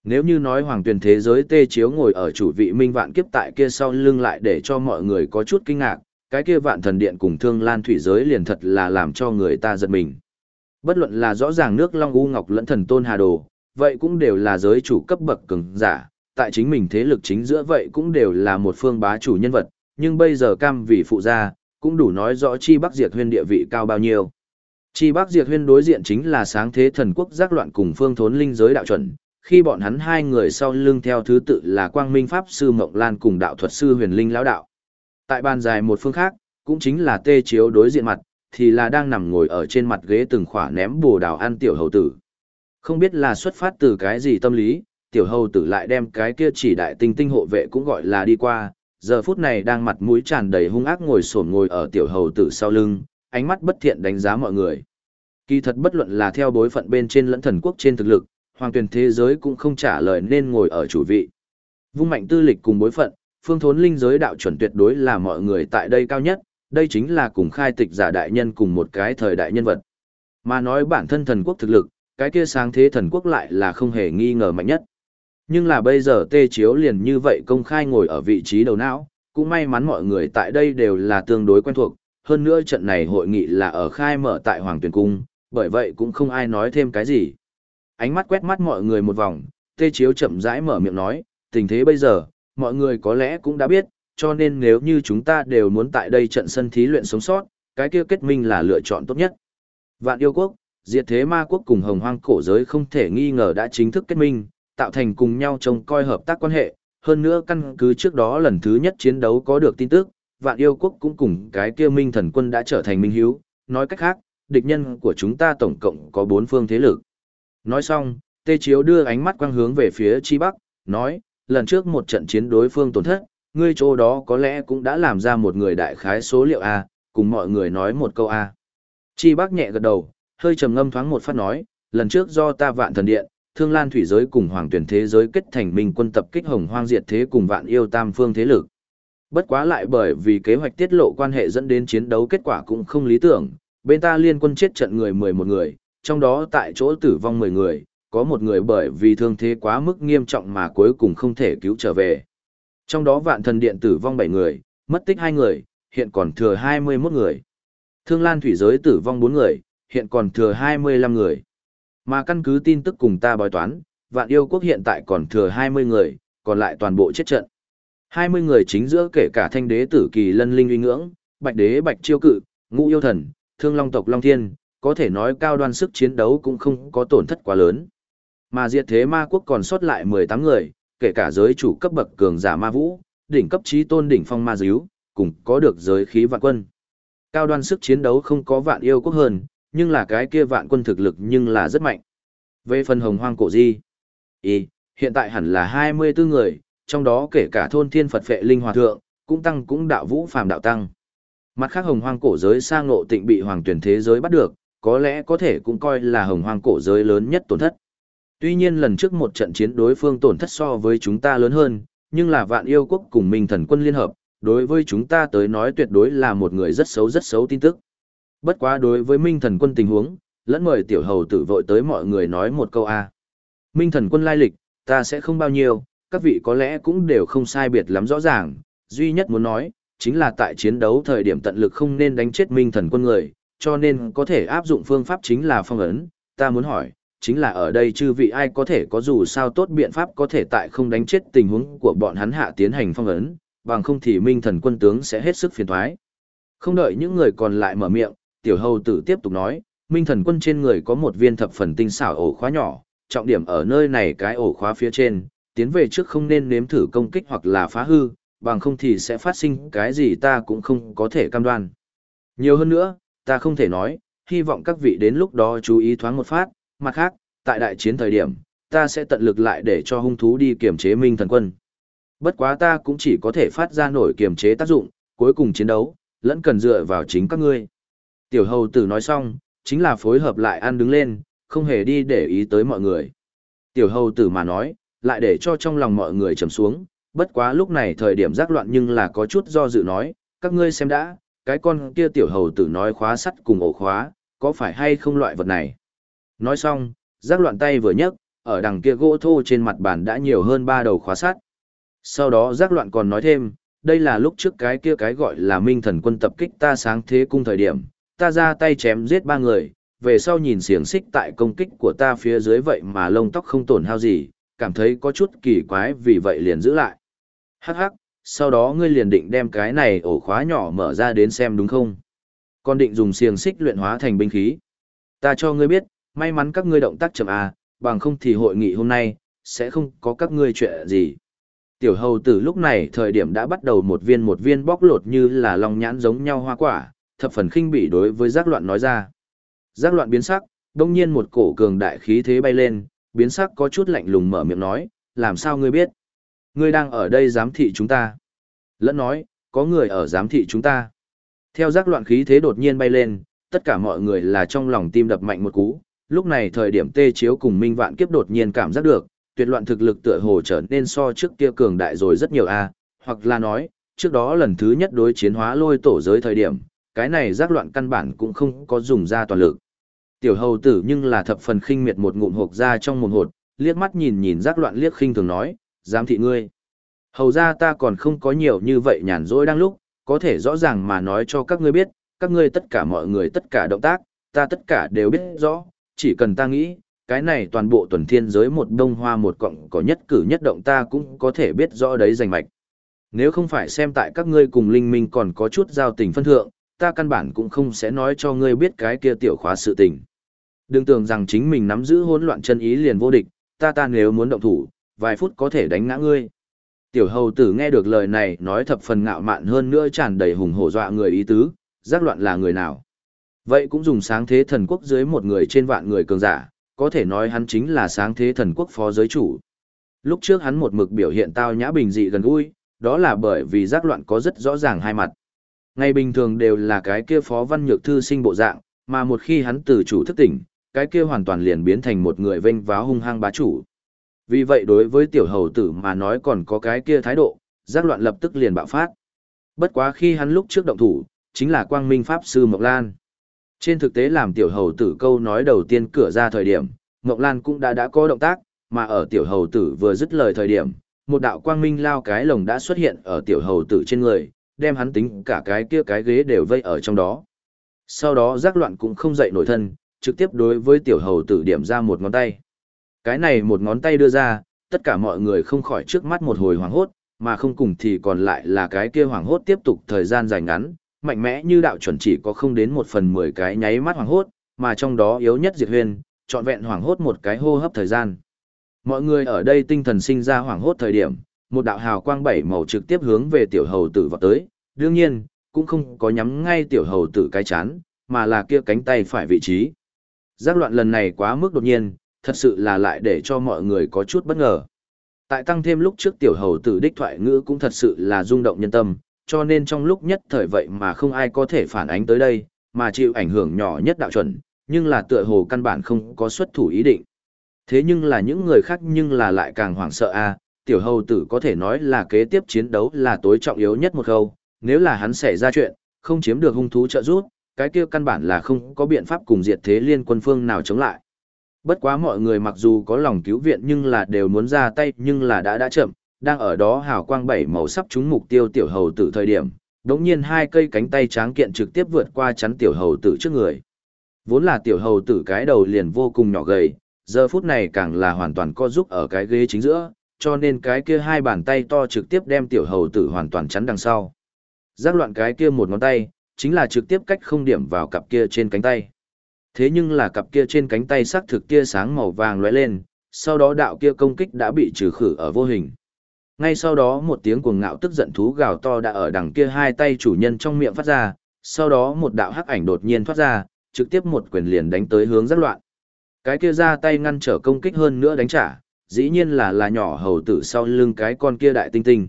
Nếu như nói hoàng tuyển thế giới tê chiếu ngồi ở chủ vị minh vạn kiếp tại kia sau lưng lại để cho mọi người có chút kinh ngạc, cái kia vạn thần điện cùng thương lan thủy giới liền thật là làm cho người ta giật mình. Bất luận là rõ ràng nước Long U Ngọc lẫn thần tôn Hà Đồ, vậy cũng đều là giới chủ cấp bậc cường giả, tại chính mình thế lực chính giữa vậy cũng đều là một phương bá chủ nhân vật, nhưng bây giờ cam vì phụ gia, cũng đủ nói rõ chi bắc diệt huyên địa vị cao bao nhiêu. Chi bắc diệt huyên đối diện chính là sáng thế thần quốc giác loạn cùng phương thốn linh giới đạo chuẩn, khi bọn hắn hai người sau lưng theo thứ tự là quang minh pháp sư Mộng Lan cùng đạo thuật sư huyền linh lão đạo. Tại bàn dài một phương khác, cũng chính là tê chiếu đối diện mặt, thì là đang nằm ngồi ở trên mặt ghế từng khỏa ném bồ đào ăn tiểu hầu tử. Không biết là xuất phát từ cái gì tâm lý, tiểu hầu tử lại đem cái kia chỉ đại tinh tinh hộ vệ cũng gọi là đi qua, giờ phút này đang mặt mũi tràn đầy hung ác ngồi sổn ngồi ở tiểu hầu tử sau lưng, ánh mắt bất thiện đánh giá mọi người. Kỳ thật bất luận là theo bối phận bên trên lẫn thần quốc trên thực lực, hoàng tuyển thế giới cũng không trả lời nên ngồi ở chủ vị. Vung mạnh tư lịch cùng bối phận, phương thốn linh giới đạo chuẩn tuyệt đối là mọi người tại đây cao nhất, đây chính là cùng khai tịch giả đại nhân cùng một cái thời đại nhân vật. Mà nói bản thân thần quốc thực lực, cái kia sáng thế thần quốc lại là không hề nghi ngờ mạnh nhất. Nhưng là bây giờ tê chiếu liền như vậy công khai ngồi ở vị trí đầu não, cũng may mắn mọi người tại đây đều là tương đối quen thuộc, hơn nữa trận này hội nghị là ở khai mở tại Hoàng Tuyền Cung, bởi vậy cũng không ai nói thêm cái gì. Ánh mắt quét mắt mọi người một vòng, tê chiếu chậm rãi mở miệng nói, tình thế bây giờ, mọi người có lẽ cũng đã biết, cho nên nếu như chúng ta đều muốn tại đây trận sân thí luyện sống sót, cái kia kết minh là lựa chọn tốt nhất. Vạn yêu quốc, diệt thế ma quốc cùng hồng hoang cổ giới không thể nghi ngờ đã chính thức kết minh, tạo thành cùng nhau trông coi hợp tác quan hệ, hơn nữa căn cứ trước đó lần thứ nhất chiến đấu có được tin tức, vạn yêu quốc cũng cùng cái kia minh thần quân đã trở thành minh hiếu, nói cách khác, địch nhân của chúng ta tổng cộng có bốn phương thế lực. Nói xong, Tê Chiếu đưa ánh mắt quang hướng về phía Chi Bắc, nói, lần trước một trận chiến đối phương tổn thất, ngươi chỗ đó có lẽ cũng đã làm ra một người đại khái số liệu A, cùng mọi người nói một câu A. Chi bắc nhẹ gật đầu, hơi trầm ngâm thoáng một phát nói, lần trước do ta vạn thần điện, thương lan thủy giới cùng hoàng tuyển thế giới kết thành minh quân tập kích hồng hoang diệt thế cùng vạn yêu tam phương thế lực. Bất quá lại bởi vì kế hoạch tiết lộ quan hệ dẫn đến chiến đấu kết quả cũng không lý tưởng, bên ta liên quân chết trận người 11 người, trong đó tại chỗ tử vong 10 người, có một người bởi vì thương thế quá mức nghiêm trọng mà cuối cùng không thể cứu trở về. Trong đó vạn thần điện tử vong 7 người, mất tích 2 người, hiện còn thừa 21 người. Thương Lan thủy giới tử vong 4 người, hiện còn thừa 25 người. Mà căn cứ tin tức cùng ta bói toán, vạn yêu quốc hiện tại còn thừa 20 người, còn lại toàn bộ chết trận. 20 người chính giữa kể cả thanh đế tử kỳ lân linh uy ngưỡng, bạch đế bạch chiêu cự, ngũ yêu thần, thương long tộc long thiên, có thể nói cao đoan sức chiến đấu cũng không có tổn thất quá lớn. Mà diệt thế ma quốc còn sót lại 18 người, kể cả giới chủ cấp bậc cường giả ma vũ, đỉnh cấp trí tôn đỉnh phong ma díu, cùng có được giới khí vạn quân. Cao đoan sức chiến đấu không có vạn yêu quốc hơn, nhưng là cái kia vạn quân thực lực nhưng là rất mạnh. Về phần hồng hoang cổ di, y, hiện tại hẳn là 24 người, trong đó kể cả thôn thiên Phật phệ linh hòa thượng, cũng tăng cũng đạo vũ phàm đạo tăng. Mặt khác hồng hoang cổ giới sang ngộ tịnh bị hoàng tuyển thế giới bắt được, có lẽ có thể cũng coi là hồng hoang cổ giới lớn nhất tổn thất. Tuy nhiên lần trước một trận chiến đối phương tổn thất so với chúng ta lớn hơn, nhưng là vạn yêu quốc cùng minh thần quân liên hợp, đối với chúng ta tới nói tuyệt đối là một người rất xấu rất xấu tin tức. Bất quá đối với minh thần quân tình huống, lẫn mời tiểu hầu tử vội tới mọi người nói một câu A. Minh thần quân lai lịch, ta sẽ không bao nhiêu, các vị có lẽ cũng đều không sai biệt lắm rõ ràng, duy nhất muốn nói, chính là tại chiến đấu thời điểm tận lực không nên đánh chết minh thần quân người, cho nên có thể áp dụng phương pháp chính là phong ấn, ta muốn hỏi, chính là ở đây chư vị ai có thể có dù sao tốt biện pháp có thể tại không đánh chết tình huống của bọn hắn hạ tiến hành phong ấn, bằng không thì minh thần quân tướng sẽ hết sức phiền thoái. Không đợi những người còn lại mở miệng, tiểu hầu tử tiếp tục nói, minh thần quân trên người có một viên thập phần tinh xảo ổ khóa nhỏ, trọng điểm ở nơi này cái ổ khóa phía trên, tiến về trước không nên nếm thử công kích hoặc là phá hư, bằng không thì sẽ phát sinh cái gì ta cũng không có thể cam đoan. Nhiều hơn nữa, ta không thể nói, hy vọng các vị đến lúc đó chú ý thoáng một phát, mặt khác, tại đại chiến thời điểm, ta sẽ tận lực lại để cho hung thú đi kiểm chế minh thần quân. Bất quá ta cũng chỉ có thể phát ra nổi kiểm chế tác dụng, cuối cùng chiến đấu, lẫn cần dựa vào chính các ngươi. Tiểu hầu tử nói xong, chính là phối hợp lại ăn đứng lên, không hề đi để ý tới mọi người. Tiểu hầu tử mà nói, lại để cho trong lòng mọi người trầm xuống, bất quá lúc này thời điểm giác loạn nhưng là có chút do dự nói, các ngươi xem đã, cái con kia tiểu hầu tử nói khóa sắt cùng ổ khóa, có phải hay không loại vật này. Nói xong, giác loạn tay vừa nhấc, ở đằng kia gỗ thô trên mặt bàn đã nhiều hơn ba đầu khóa sắt. Sau đó giác loạn còn nói thêm, đây là lúc trước cái kia cái gọi là minh thần quân tập kích ta sáng thế cung thời điểm, ta ra tay chém giết ba người, về sau nhìn xiềng xích tại công kích của ta phía dưới vậy mà lông tóc không tổn hao gì, cảm thấy có chút kỳ quái vì vậy liền giữ lại. Hắc hắc, sau đó ngươi liền định đem cái này ổ khóa nhỏ mở ra đến xem đúng không? Con định dùng xiềng xích luyện hóa thành binh khí. Ta cho ngươi biết, may mắn các ngươi động tác chậm à, bằng không thì hội nghị hôm nay, sẽ không có các ngươi chuyện gì. Tiểu hầu tử lúc này thời điểm đã bắt đầu một viên một viên bóc lột như là lòng nhãn giống nhau hoa quả, thập phần khinh bỉ đối với giác loạn nói ra. Giác loạn biến sắc, đông nhiên một cổ cường đại khí thế bay lên, biến sắc có chút lạnh lùng mở miệng nói, làm sao ngươi biết? Ngươi đang ở đây giám thị chúng ta. Lẫn nói, có người ở giám thị chúng ta. Theo giác loạn khí thế đột nhiên bay lên, tất cả mọi người là trong lòng tim đập mạnh một cú, lúc này thời điểm tê chiếu cùng minh vạn kiếp đột nhiên cảm giác được, tuyệt loạn thực lực tựa hồ trở nên so trước kia cường đại rồi rất nhiều a hoặc là nói, trước đó lần thứ nhất đối chiến hóa lôi tổ giới thời điểm, cái này giác loạn căn bản cũng không có dùng ra toàn lực. Tiểu hầu tử nhưng là thập phần khinh miệt một ngụm hộp ra trong một hột, liếc mắt nhìn nhìn giác loạn liếc khinh thường nói, dám thị ngươi. Hầu ra ta còn không có nhiều như vậy nhàn rỗi đang lúc, có thể rõ ràng mà nói cho các ngươi biết, các ngươi tất cả mọi người tất cả động tác, ta tất cả đều biết rõ, chỉ cần ta nghĩ, cái này toàn bộ tuần thiên giới một đông hoa một cọng có nhất cử nhất động ta cũng có thể biết rõ đấy rành mạch. Nếu không phải xem tại các ngươi cùng linh minh còn có chút giao tình phân thượng, ta căn bản cũng không sẽ nói cho ngươi biết cái kia tiểu khóa sự tình. Đừng tưởng rằng chính mình nắm giữ hỗn loạn chân ý liền vô địch, ta ta nếu muốn động thủ, vài phút có thể đánh ngã ngươi. Tiểu hầu tử nghe được lời này nói thập phần ngạo mạn hơn nữa tràn đầy hùng hổ dọa người ý tứ, giác loạn là người nào. Vậy cũng dùng sáng thế thần quốc dưới một người trên vạn người cường giả, có thể nói hắn chính là sáng thế thần quốc phó giới chủ. Lúc trước hắn một mực biểu hiện tao nhã bình dị gần gũi, đó là bởi vì giác loạn có rất rõ ràng hai mặt. Ngày bình thường đều là cái kia phó văn nhược thư sinh bộ dạng, mà một khi hắn từ chủ thức tỉnh, cái kia hoàn toàn liền biến thành một người vênh váo hung hăng bá chủ. Vì vậy đối với tiểu hầu tử mà nói còn có cái kia thái độ, giác loạn lập tức liền bạo phát. Bất quá khi hắn lúc trước động thủ, chính là quang minh pháp sư Mộc Lan. Trên thực tế làm tiểu hầu tử câu nói đầu tiên cửa ra thời điểm, Mộc Lan cũng đã đã có động tác, mà ở tiểu hầu tử vừa dứt lời thời điểm, một đạo quang minh lao cái lồng đã xuất hiện ở tiểu hầu tử trên người, đem hắn tính cả cái kia cái ghế đều vây ở trong đó. Sau đó giác loạn cũng không dậy nổi thân, trực tiếp đối với tiểu hầu tử điểm ra một ngón tay. Cái này một ngón tay đưa ra, tất cả mọi người không khỏi trước mắt một hồi hoảng hốt, mà không cùng thì còn lại là cái kia hoảng hốt tiếp tục thời gian dài ngắn, mạnh mẽ như đạo chuẩn chỉ có không đến một phần mười cái nháy mắt hoảng hốt, mà trong đó yếu nhất diệt huyền, trọn vẹn hoảng hốt một cái hô hấp thời gian. Mọi người ở đây tinh thần sinh ra hoảng hốt thời điểm, một đạo hào quang bảy màu trực tiếp hướng về tiểu hầu tử vào tới, đương nhiên, cũng không có nhắm ngay tiểu hầu tử cái chán, mà là kia cánh tay phải vị trí. Giác loạn lần này quá mức đột nhiên, thật sự là lại để cho mọi người có chút bất ngờ. Tại tăng thêm lúc trước tiểu hầu tử đích thoại ngữ cũng thật sự là rung động nhân tâm, cho nên trong lúc nhất thời vậy mà không ai có thể phản ánh tới đây, mà chịu ảnh hưởng nhỏ nhất đạo chuẩn, nhưng là tựa hồ căn bản không có xuất thủ ý định. Thế nhưng là những người khác nhưng là lại càng hoảng sợ a tiểu hầu tử có thể nói là kế tiếp chiến đấu là tối trọng yếu nhất một khâu, nếu là hắn xảy ra chuyện, không chiếm được hung thú trợ giúp, cái kia căn bản là không có biện pháp cùng diệt thế liên quân phương nào chống lại. Bất quá mọi người mặc dù có lòng cứu viện nhưng là đều muốn ra tay nhưng là đã đã chậm, đang ở đó hào quang bảy màu sắp trúng mục tiêu tiểu hầu tử thời điểm, đống nhiên hai cây cánh tay tráng kiện trực tiếp vượt qua chắn tiểu hầu tử trước người. Vốn là tiểu hầu tử cái đầu liền vô cùng nhỏ gầy, giờ phút này càng là hoàn toàn co giúp ở cái ghế chính giữa, cho nên cái kia hai bàn tay to trực tiếp đem tiểu hầu tử hoàn toàn chắn đằng sau. Giác loạn cái kia một ngón tay, chính là trực tiếp cách không điểm vào cặp kia trên cánh tay. Thế nhưng là cặp kia trên cánh tay sắc thực kia sáng màu vàng lóe lên, sau đó đạo kia công kích đã bị trừ khử ở vô hình. Ngay sau đó một tiếng cuồng ngạo tức giận thú gào to đã ở đằng kia hai tay chủ nhân trong miệng phát ra, sau đó một đạo hắc ảnh đột nhiên thoát ra, trực tiếp một quyền liền đánh tới hướng rất loạn. Cái kia ra tay ngăn trở công kích hơn nữa đánh trả, dĩ nhiên là là nhỏ hầu tử sau lưng cái con kia đại tinh tinh.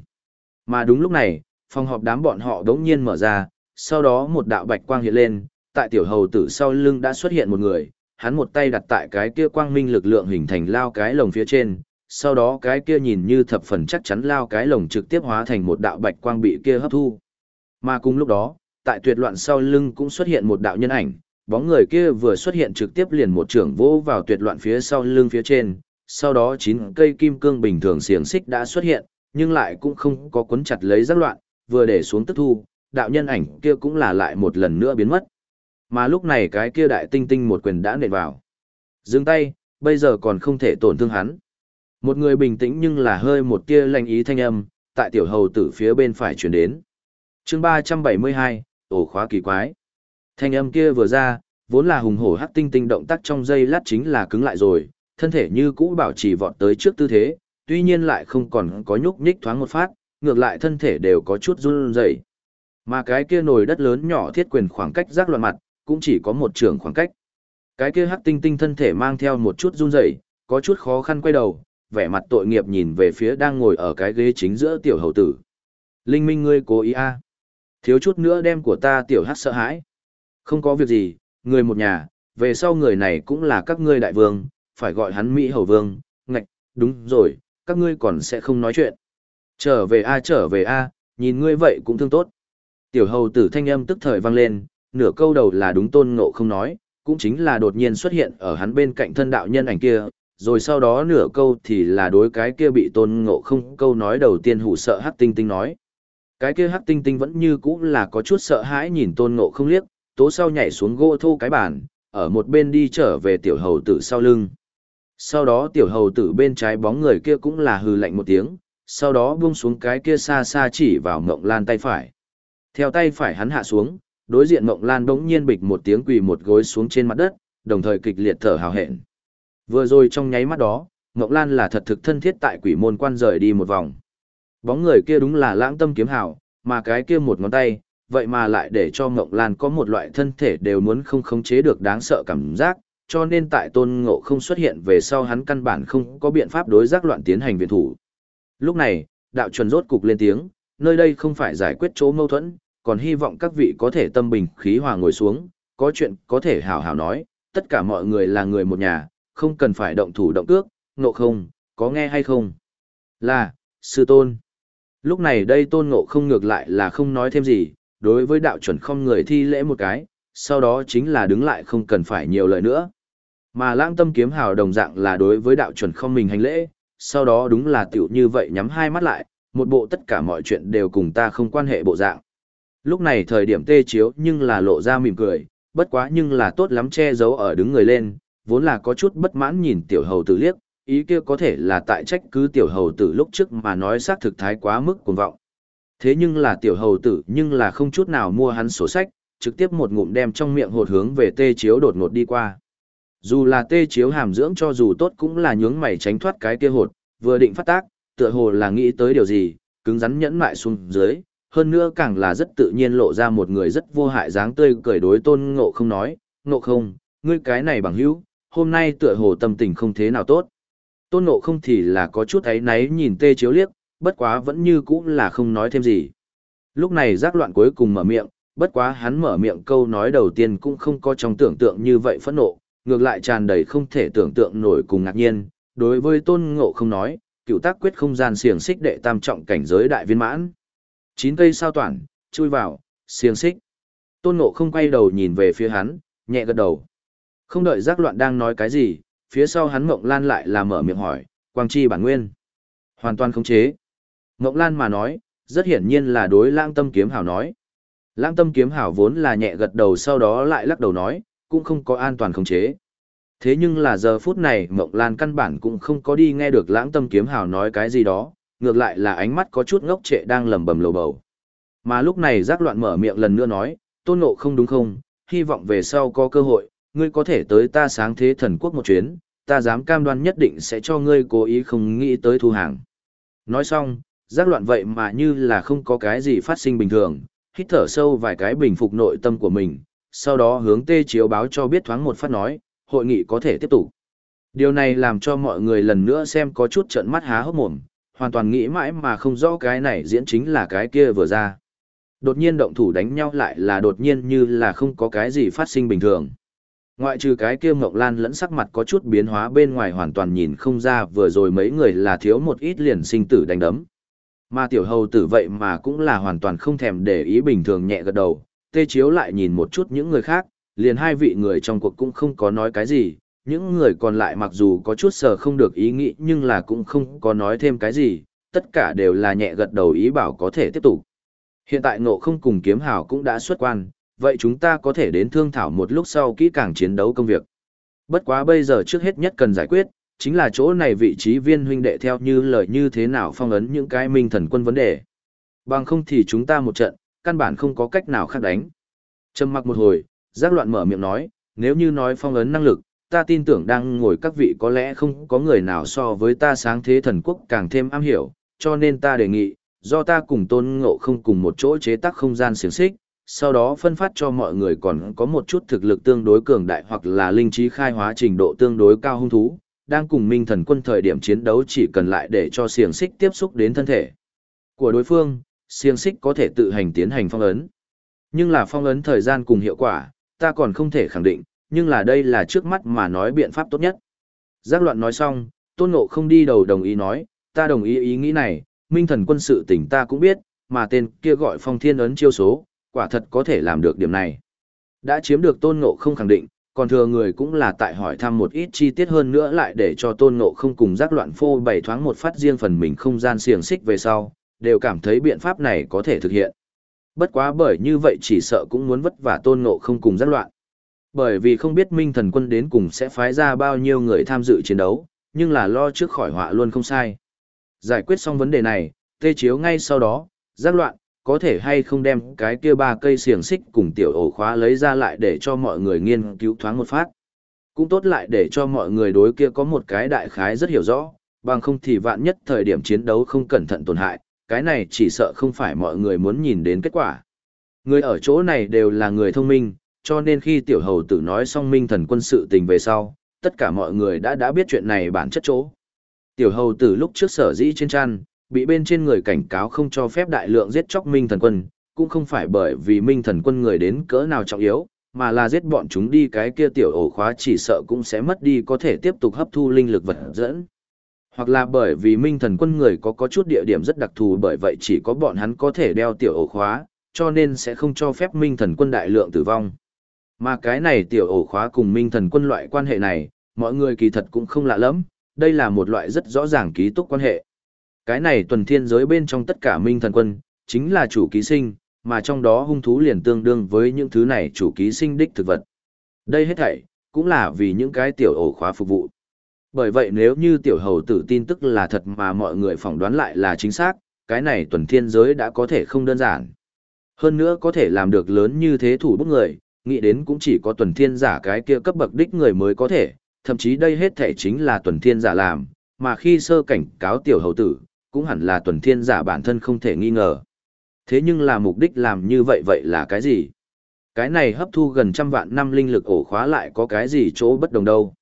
Mà đúng lúc này, phòng họp đám bọn họ đống nhiên mở ra, sau đó một đạo bạch quang hiện lên, tại tiểu hầu tử sau lưng đã xuất hiện một người, hắn một tay đặt tại cái kia quang minh lực lượng hình thành lao cái lồng phía trên, sau đó cái kia nhìn như thập phần chắc chắn lao cái lồng trực tiếp hóa thành một đạo bạch quang bị kia hấp thu. Mà cùng lúc đó, tại tuyệt loạn sau lưng cũng xuất hiện một đạo nhân ảnh, bóng người kia vừa xuất hiện trực tiếp liền một trưởng vỗ vào tuyệt loạn phía sau lưng phía trên, sau đó chín cây kim cương bình thường xiềng xích đã xuất hiện, nhưng lại cũng không có cuốn chặt lấy rắc loạn, vừa để xuống tức thu, đạo nhân ảnh kia cũng là lại một lần nữa biến mất. Mà lúc này cái kia đại tinh tinh một quyền đã nện vào. Dừng tay, bây giờ còn không thể tổn thương hắn. Một người bình tĩnh nhưng là hơi một tia lành ý thanh âm, tại tiểu hầu tử phía bên phải chuyển đến. chương 372, ổ khóa kỳ quái. Thanh âm kia vừa ra, vốn là hùng hổ hắc tinh tinh động tác trong dây lát chính là cứng lại rồi, thân thể như cũ bảo trì vọt tới trước tư thế, tuy nhiên lại không còn có nhúc nhích thoáng một phát, ngược lại thân thể đều có chút run rẩy. Mà cái kia nồi đất lớn nhỏ thiết quyền khoảng cách rác loạn mặt, cũng chỉ có một trường khoảng cách. Cái kia hắc tinh tinh thân thể mang theo một chút run rẩy, có chút khó khăn quay đầu, vẻ mặt tội nghiệp nhìn về phía đang ngồi ở cái ghế chính giữa tiểu hầu tử. Linh minh ngươi cố ý a à. Thiếu chút nữa đem của ta tiểu hắc sợ hãi. Không có việc gì, người một nhà, về sau người này cũng là các ngươi đại vương, phải gọi hắn Mỹ hầu vương, ngạch, đúng rồi, các ngươi còn sẽ không nói chuyện. Trở về a trở về a, nhìn ngươi vậy cũng thương tốt. Tiểu hầu tử thanh âm tức thời vang lên, nửa câu đầu là đúng tôn ngộ không nói, cũng chính là đột nhiên xuất hiện ở hắn bên cạnh thân đạo nhân ảnh kia, rồi sau đó nửa câu thì là đối cái kia bị tôn ngộ không câu nói đầu tiên hủ sợ hắc tinh tinh nói. Cái kia hắc tinh tinh vẫn như cũ là có chút sợ hãi nhìn tôn ngộ không liếc, tố sau nhảy xuống gỗ thô cái bàn, ở một bên đi trở về tiểu hầu tử sau lưng. Sau đó tiểu hầu tử bên trái bóng người kia cũng là hừ lạnh một tiếng, sau đó buông xuống cái kia xa xa chỉ vào mộng lan tay phải. Theo tay phải hắn hạ xuống, đối diện mộng lan đống nhiên bịch một tiếng quỳ một gối xuống trên mặt đất, đồng thời kịch liệt thở hào hẹn. Vừa rồi trong nháy mắt đó, Mộng Lan là thật thực thân thiết tại quỷ môn quan rời đi một vòng. Bóng người kia đúng là lãng tâm kiếm hảo, mà cái kia một ngón tay, vậy mà lại để cho Mộng Lan có một loại thân thể đều muốn không khống chế được đáng sợ cảm giác, cho nên tại tôn ngộ không xuất hiện về sau hắn căn bản không có biện pháp đối giác loạn tiến hành viện thủ. Lúc này, đạo chuẩn rốt cục lên tiếng, nơi đây không phải giải quyết chỗ mâu thuẫn, còn hy vọng các vị có thể tâm bình khí hòa ngồi xuống, có chuyện có thể hào hào nói, tất cả mọi người là người một nhà, không cần phải động thủ động cước, ngộ không, có nghe hay không? Là, sư tôn. Lúc này đây tôn ngộ không ngược lại là không nói thêm gì, đối với đạo chuẩn không người thi lễ một cái, sau đó chính là đứng lại không cần phải nhiều lời nữa. Mà lãng tâm kiếm hào đồng dạng là đối với đạo chuẩn không mình hành lễ, sau đó đúng là tiểu như vậy nhắm hai mắt lại, một bộ tất cả mọi chuyện đều cùng ta không quan hệ bộ dạng. Lúc này thời điểm tê chiếu nhưng là lộ ra mỉm cười, bất quá nhưng là tốt lắm che giấu ở đứng người lên, vốn là có chút bất mãn nhìn tiểu hầu tử liếc, ý kia có thể là tại trách cứ tiểu hầu tử lúc trước mà nói xác thực thái quá mức cuồng vọng. Thế nhưng là tiểu hầu tử nhưng là không chút nào mua hắn sổ sách, trực tiếp một ngụm đem trong miệng hột hướng về tê chiếu đột ngột đi qua. Dù là tê chiếu hàm dưỡng cho dù tốt cũng là nhướng mày tránh thoát cái kia hột, vừa định phát tác, tựa hồ là nghĩ tới điều gì, cứng rắn nhẫn mại xuống dưới, hơn nữa càng là rất tự nhiên lộ ra một người rất vô hại dáng tươi cười đối tôn ngộ không nói, ngộ không, ngươi cái này bằng hữu, hôm nay tựa hồ tâm tình không thế nào tốt. Tôn ngộ không thì là có chút ấy náy nhìn tê chiếu liếc, bất quá vẫn như cũ là không nói thêm gì. Lúc này giác loạn cuối cùng mở miệng, bất quá hắn mở miệng câu nói đầu tiên cũng không có trong tưởng tượng như vậy phẫn nộ, ngược lại tràn đầy không thể tưởng tượng nổi cùng ngạc nhiên. Đối với tôn ngộ không nói, cựu tác quyết không gian xiềng xích đệ tam trọng cảnh giới đại viên mãn. Chín cây sao toàn, chui vào, xiềng xích. Tôn ngộ không quay đầu nhìn về phía hắn, nhẹ gật đầu. Không đợi giác loạn đang nói cái gì, phía sau hắn mộng lan lại là mở miệng hỏi, quang chi bản nguyên. Hoàn toàn khống chế. Mộng lan mà nói, rất hiển nhiên là đối lãng tâm kiếm hảo nói. Lãng tâm kiếm hảo vốn là nhẹ gật đầu sau đó lại lắc đầu nói, cũng không có an toàn khống chế. Thế nhưng là giờ phút này Mộng Lan căn bản cũng không có đi nghe được lãng tâm kiếm hào nói cái gì đó, ngược lại là ánh mắt có chút ngốc trệ đang lầm bầm lầu bầu. Mà lúc này giác loạn mở miệng lần nữa nói, tôn ngộ không đúng không, hy vọng về sau có cơ hội, ngươi có thể tới ta sáng thế thần quốc một chuyến, ta dám cam đoan nhất định sẽ cho ngươi cố ý không nghĩ tới thu hàng. Nói xong, giác loạn vậy mà như là không có cái gì phát sinh bình thường, hít thở sâu vài cái bình phục nội tâm của mình, sau đó hướng tê chiếu báo cho biết thoáng một phát nói, hội nghị có thể tiếp tục. Điều này làm cho mọi người lần nữa xem có chút trận mắt há hốc mồm, hoàn toàn nghĩ mãi mà không rõ cái này diễn chính là cái kia vừa ra. Đột nhiên động thủ đánh nhau lại là đột nhiên như là không có cái gì phát sinh bình thường. Ngoại trừ cái kia Ngọc Lan lẫn sắc mặt có chút biến hóa bên ngoài hoàn toàn nhìn không ra vừa rồi mấy người là thiếu một ít liền sinh tử đánh đấm. Mà tiểu hầu tử vậy mà cũng là hoàn toàn không thèm để ý bình thường nhẹ gật đầu, tê chiếu lại nhìn một chút những người khác, liền hai vị người trong cuộc cũng không có nói cái gì, những người còn lại mặc dù có chút sờ không được ý nghĩ nhưng là cũng không có nói thêm cái gì, tất cả đều là nhẹ gật đầu ý bảo có thể tiếp tục. Hiện tại ngộ không cùng kiếm hào cũng đã xuất quan, vậy chúng ta có thể đến thương thảo một lúc sau kỹ càng chiến đấu công việc. Bất quá bây giờ trước hết nhất cần giải quyết, chính là chỗ này vị trí viên huynh đệ theo như lời như thế nào phong ấn những cái minh thần quân vấn đề. Bằng không thì chúng ta một trận, căn bản không có cách nào khác đánh. Trầm mặc một hồi, giác loạn mở miệng nói, nếu như nói phong ấn năng lực, ta tin tưởng đang ngồi các vị có lẽ không có người nào so với ta sáng thế thần quốc càng thêm am hiểu, cho nên ta đề nghị, do ta cùng tôn ngộ không cùng một chỗ chế tác không gian xiềng xích, sau đó phân phát cho mọi người còn có một chút thực lực tương đối cường đại hoặc là linh trí khai hóa trình độ tương đối cao hung thú, đang cùng minh thần quân thời điểm chiến đấu chỉ cần lại để cho xiềng xích tiếp xúc đến thân thể của đối phương, xiềng xích có thể tự hành tiến hành phong ấn. Nhưng là phong ấn thời gian cùng hiệu quả, ta còn không thể khẳng định, nhưng là đây là trước mắt mà nói biện pháp tốt nhất. Giác loạn nói xong, tôn ngộ không đi đầu đồng ý nói, ta đồng ý ý nghĩ này, minh thần quân sự tỉnh ta cũng biết, mà tên kia gọi phong thiên ấn chiêu số, quả thật có thể làm được điểm này. Đã chiếm được tôn ngộ không khẳng định, còn thừa người cũng là tại hỏi thăm một ít chi tiết hơn nữa lại để cho tôn ngộ không cùng giác loạn phô bày thoáng một phát riêng phần mình không gian xiềng xích về sau, đều cảm thấy biện pháp này có thể thực hiện. Bất quá bởi như vậy chỉ sợ cũng muốn vất vả tôn ngộ không cùng giác loạn. Bởi vì không biết minh thần quân đến cùng sẽ phái ra bao nhiêu người tham dự chiến đấu, nhưng là lo trước khỏi họa luôn không sai. Giải quyết xong vấn đề này, tê chiếu ngay sau đó, giác loạn, có thể hay không đem cái kia ba cây xiềng xích cùng tiểu ổ khóa lấy ra lại để cho mọi người nghiên cứu thoáng một phát. Cũng tốt lại để cho mọi người đối kia có một cái đại khái rất hiểu rõ, bằng không thì vạn nhất thời điểm chiến đấu không cẩn thận tổn hại, cái này chỉ sợ không phải mọi người muốn nhìn đến kết quả. Người ở chỗ này đều là người thông minh, cho nên khi tiểu hầu tử nói xong minh thần quân sự tình về sau, tất cả mọi người đã đã biết chuyện này bản chất chỗ. Tiểu hầu tử lúc trước sở dĩ trên chăn, bị bên trên người cảnh cáo không cho phép đại lượng giết chóc minh thần quân, cũng không phải bởi vì minh thần quân người đến cỡ nào trọng yếu, mà là giết bọn chúng đi cái kia tiểu ổ khóa chỉ sợ cũng sẽ mất đi có thể tiếp tục hấp thu linh lực vật dẫn. Hoặc là bởi vì minh thần quân người có có chút địa điểm rất đặc thù bởi vậy chỉ có bọn hắn có thể đeo tiểu ổ khóa, cho nên sẽ không cho phép minh thần quân đại lượng tử vong. Mà cái này tiểu ổ khóa cùng minh thần quân loại quan hệ này, mọi người kỳ thật cũng không lạ lắm, đây là một loại rất rõ ràng ký túc quan hệ. Cái này tuần thiên giới bên trong tất cả minh thần quân, chính là chủ ký sinh, mà trong đó hung thú liền tương đương với những thứ này chủ ký sinh đích thực vật. Đây hết thảy, cũng là vì những cái tiểu ổ khóa phục vụ. Bởi vậy nếu như tiểu hầu tử tin tức là thật mà mọi người phỏng đoán lại là chính xác, cái này tuần thiên giới đã có thể không đơn giản. Hơn nữa có thể làm được lớn như thế thủ bút người, nghĩ đến cũng chỉ có tuần thiên giả cái kia cấp bậc đích người mới có thể, thậm chí đây hết thể chính là tuần thiên giả làm, mà khi sơ cảnh cáo tiểu hầu tử, cũng hẳn là tuần thiên giả bản thân không thể nghi ngờ. Thế nhưng là mục đích làm như vậy vậy là cái gì? Cái này hấp thu gần trăm vạn năm linh lực ổ khóa lại có cái gì chỗ bất đồng đâu?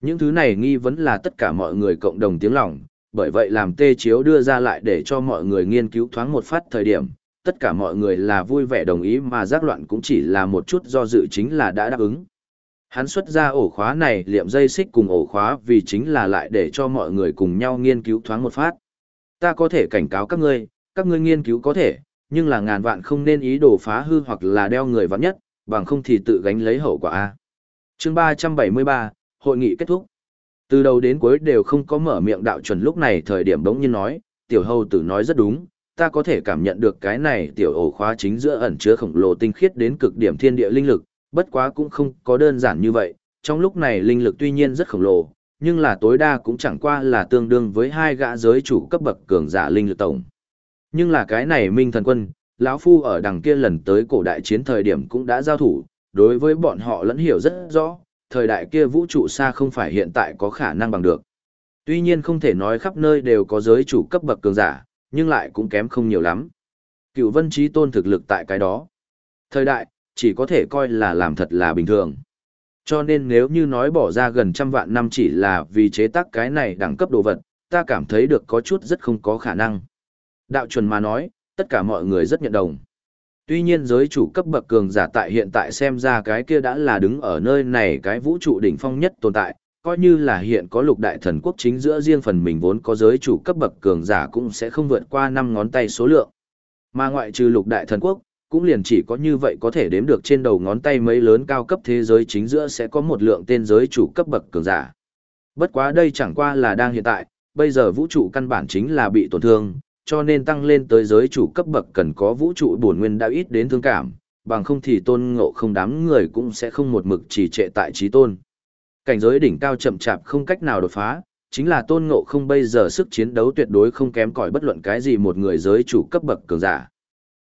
Những thứ này nghi vấn là tất cả mọi người cộng đồng tiếng lòng, bởi vậy làm tê chiếu đưa ra lại để cho mọi người nghiên cứu thoáng một phát thời điểm, tất cả mọi người là vui vẻ đồng ý mà giác loạn cũng chỉ là một chút do dự chính là đã đáp ứng. Hắn xuất ra ổ khóa này liệm dây xích cùng ổ khóa vì chính là lại để cho mọi người cùng nhau nghiên cứu thoáng một phát. Ta có thể cảnh cáo các ngươi, các ngươi nghiên cứu có thể, nhưng là ngàn vạn không nên ý đồ phá hư hoặc là đeo người vắng nhất, bằng không thì tự gánh lấy hậu quả. a chương 373, hội nghị kết thúc. Từ đầu đến cuối đều không có mở miệng đạo chuẩn lúc này thời điểm đống nhiên nói, tiểu hầu tử nói rất đúng, ta có thể cảm nhận được cái này tiểu ổ khóa chính giữa ẩn chứa khổng lồ tinh khiết đến cực điểm thiên địa linh lực, bất quá cũng không có đơn giản như vậy, trong lúc này linh lực tuy nhiên rất khổng lồ, nhưng là tối đa cũng chẳng qua là tương đương với hai gã giới chủ cấp bậc cường giả linh lực tổng. Nhưng là cái này Minh Thần Quân, lão phu ở đằng kia lần tới cổ đại chiến thời điểm cũng đã giao thủ, đối với bọn họ lẫn hiểu rất rõ, thời đại kia vũ trụ xa không phải hiện tại có khả năng bằng được. Tuy nhiên không thể nói khắp nơi đều có giới chủ cấp bậc cường giả, nhưng lại cũng kém không nhiều lắm. Cựu vân trí tôn thực lực tại cái đó. Thời đại, chỉ có thể coi là làm thật là bình thường. Cho nên nếu như nói bỏ ra gần trăm vạn năm chỉ là vì chế tác cái này đẳng cấp đồ vật, ta cảm thấy được có chút rất không có khả năng. Đạo chuẩn mà nói, tất cả mọi người rất nhận đồng. Tuy nhiên giới chủ cấp bậc cường giả tại hiện tại xem ra cái kia đã là đứng ở nơi này cái vũ trụ đỉnh phong nhất tồn tại, coi như là hiện có lục đại thần quốc chính giữa riêng phần mình vốn có giới chủ cấp bậc cường giả cũng sẽ không vượt qua năm ngón tay số lượng. Mà ngoại trừ lục đại thần quốc, cũng liền chỉ có như vậy có thể đếm được trên đầu ngón tay mấy lớn cao cấp thế giới chính giữa sẽ có một lượng tên giới chủ cấp bậc cường giả. Bất quá đây chẳng qua là đang hiện tại, bây giờ vũ trụ căn bản chính là bị tổn thương, cho nên tăng lên tới giới chủ cấp bậc cần có vũ trụ bổn nguyên đã ít đến thương cảm, bằng không thì tôn ngộ không đám người cũng sẽ không một mực trì trệ tại trí tôn. Cảnh giới đỉnh cao chậm chạp không cách nào đột phá, chính là tôn ngộ không bây giờ sức chiến đấu tuyệt đối không kém cỏi bất luận cái gì một người giới chủ cấp bậc cường giả.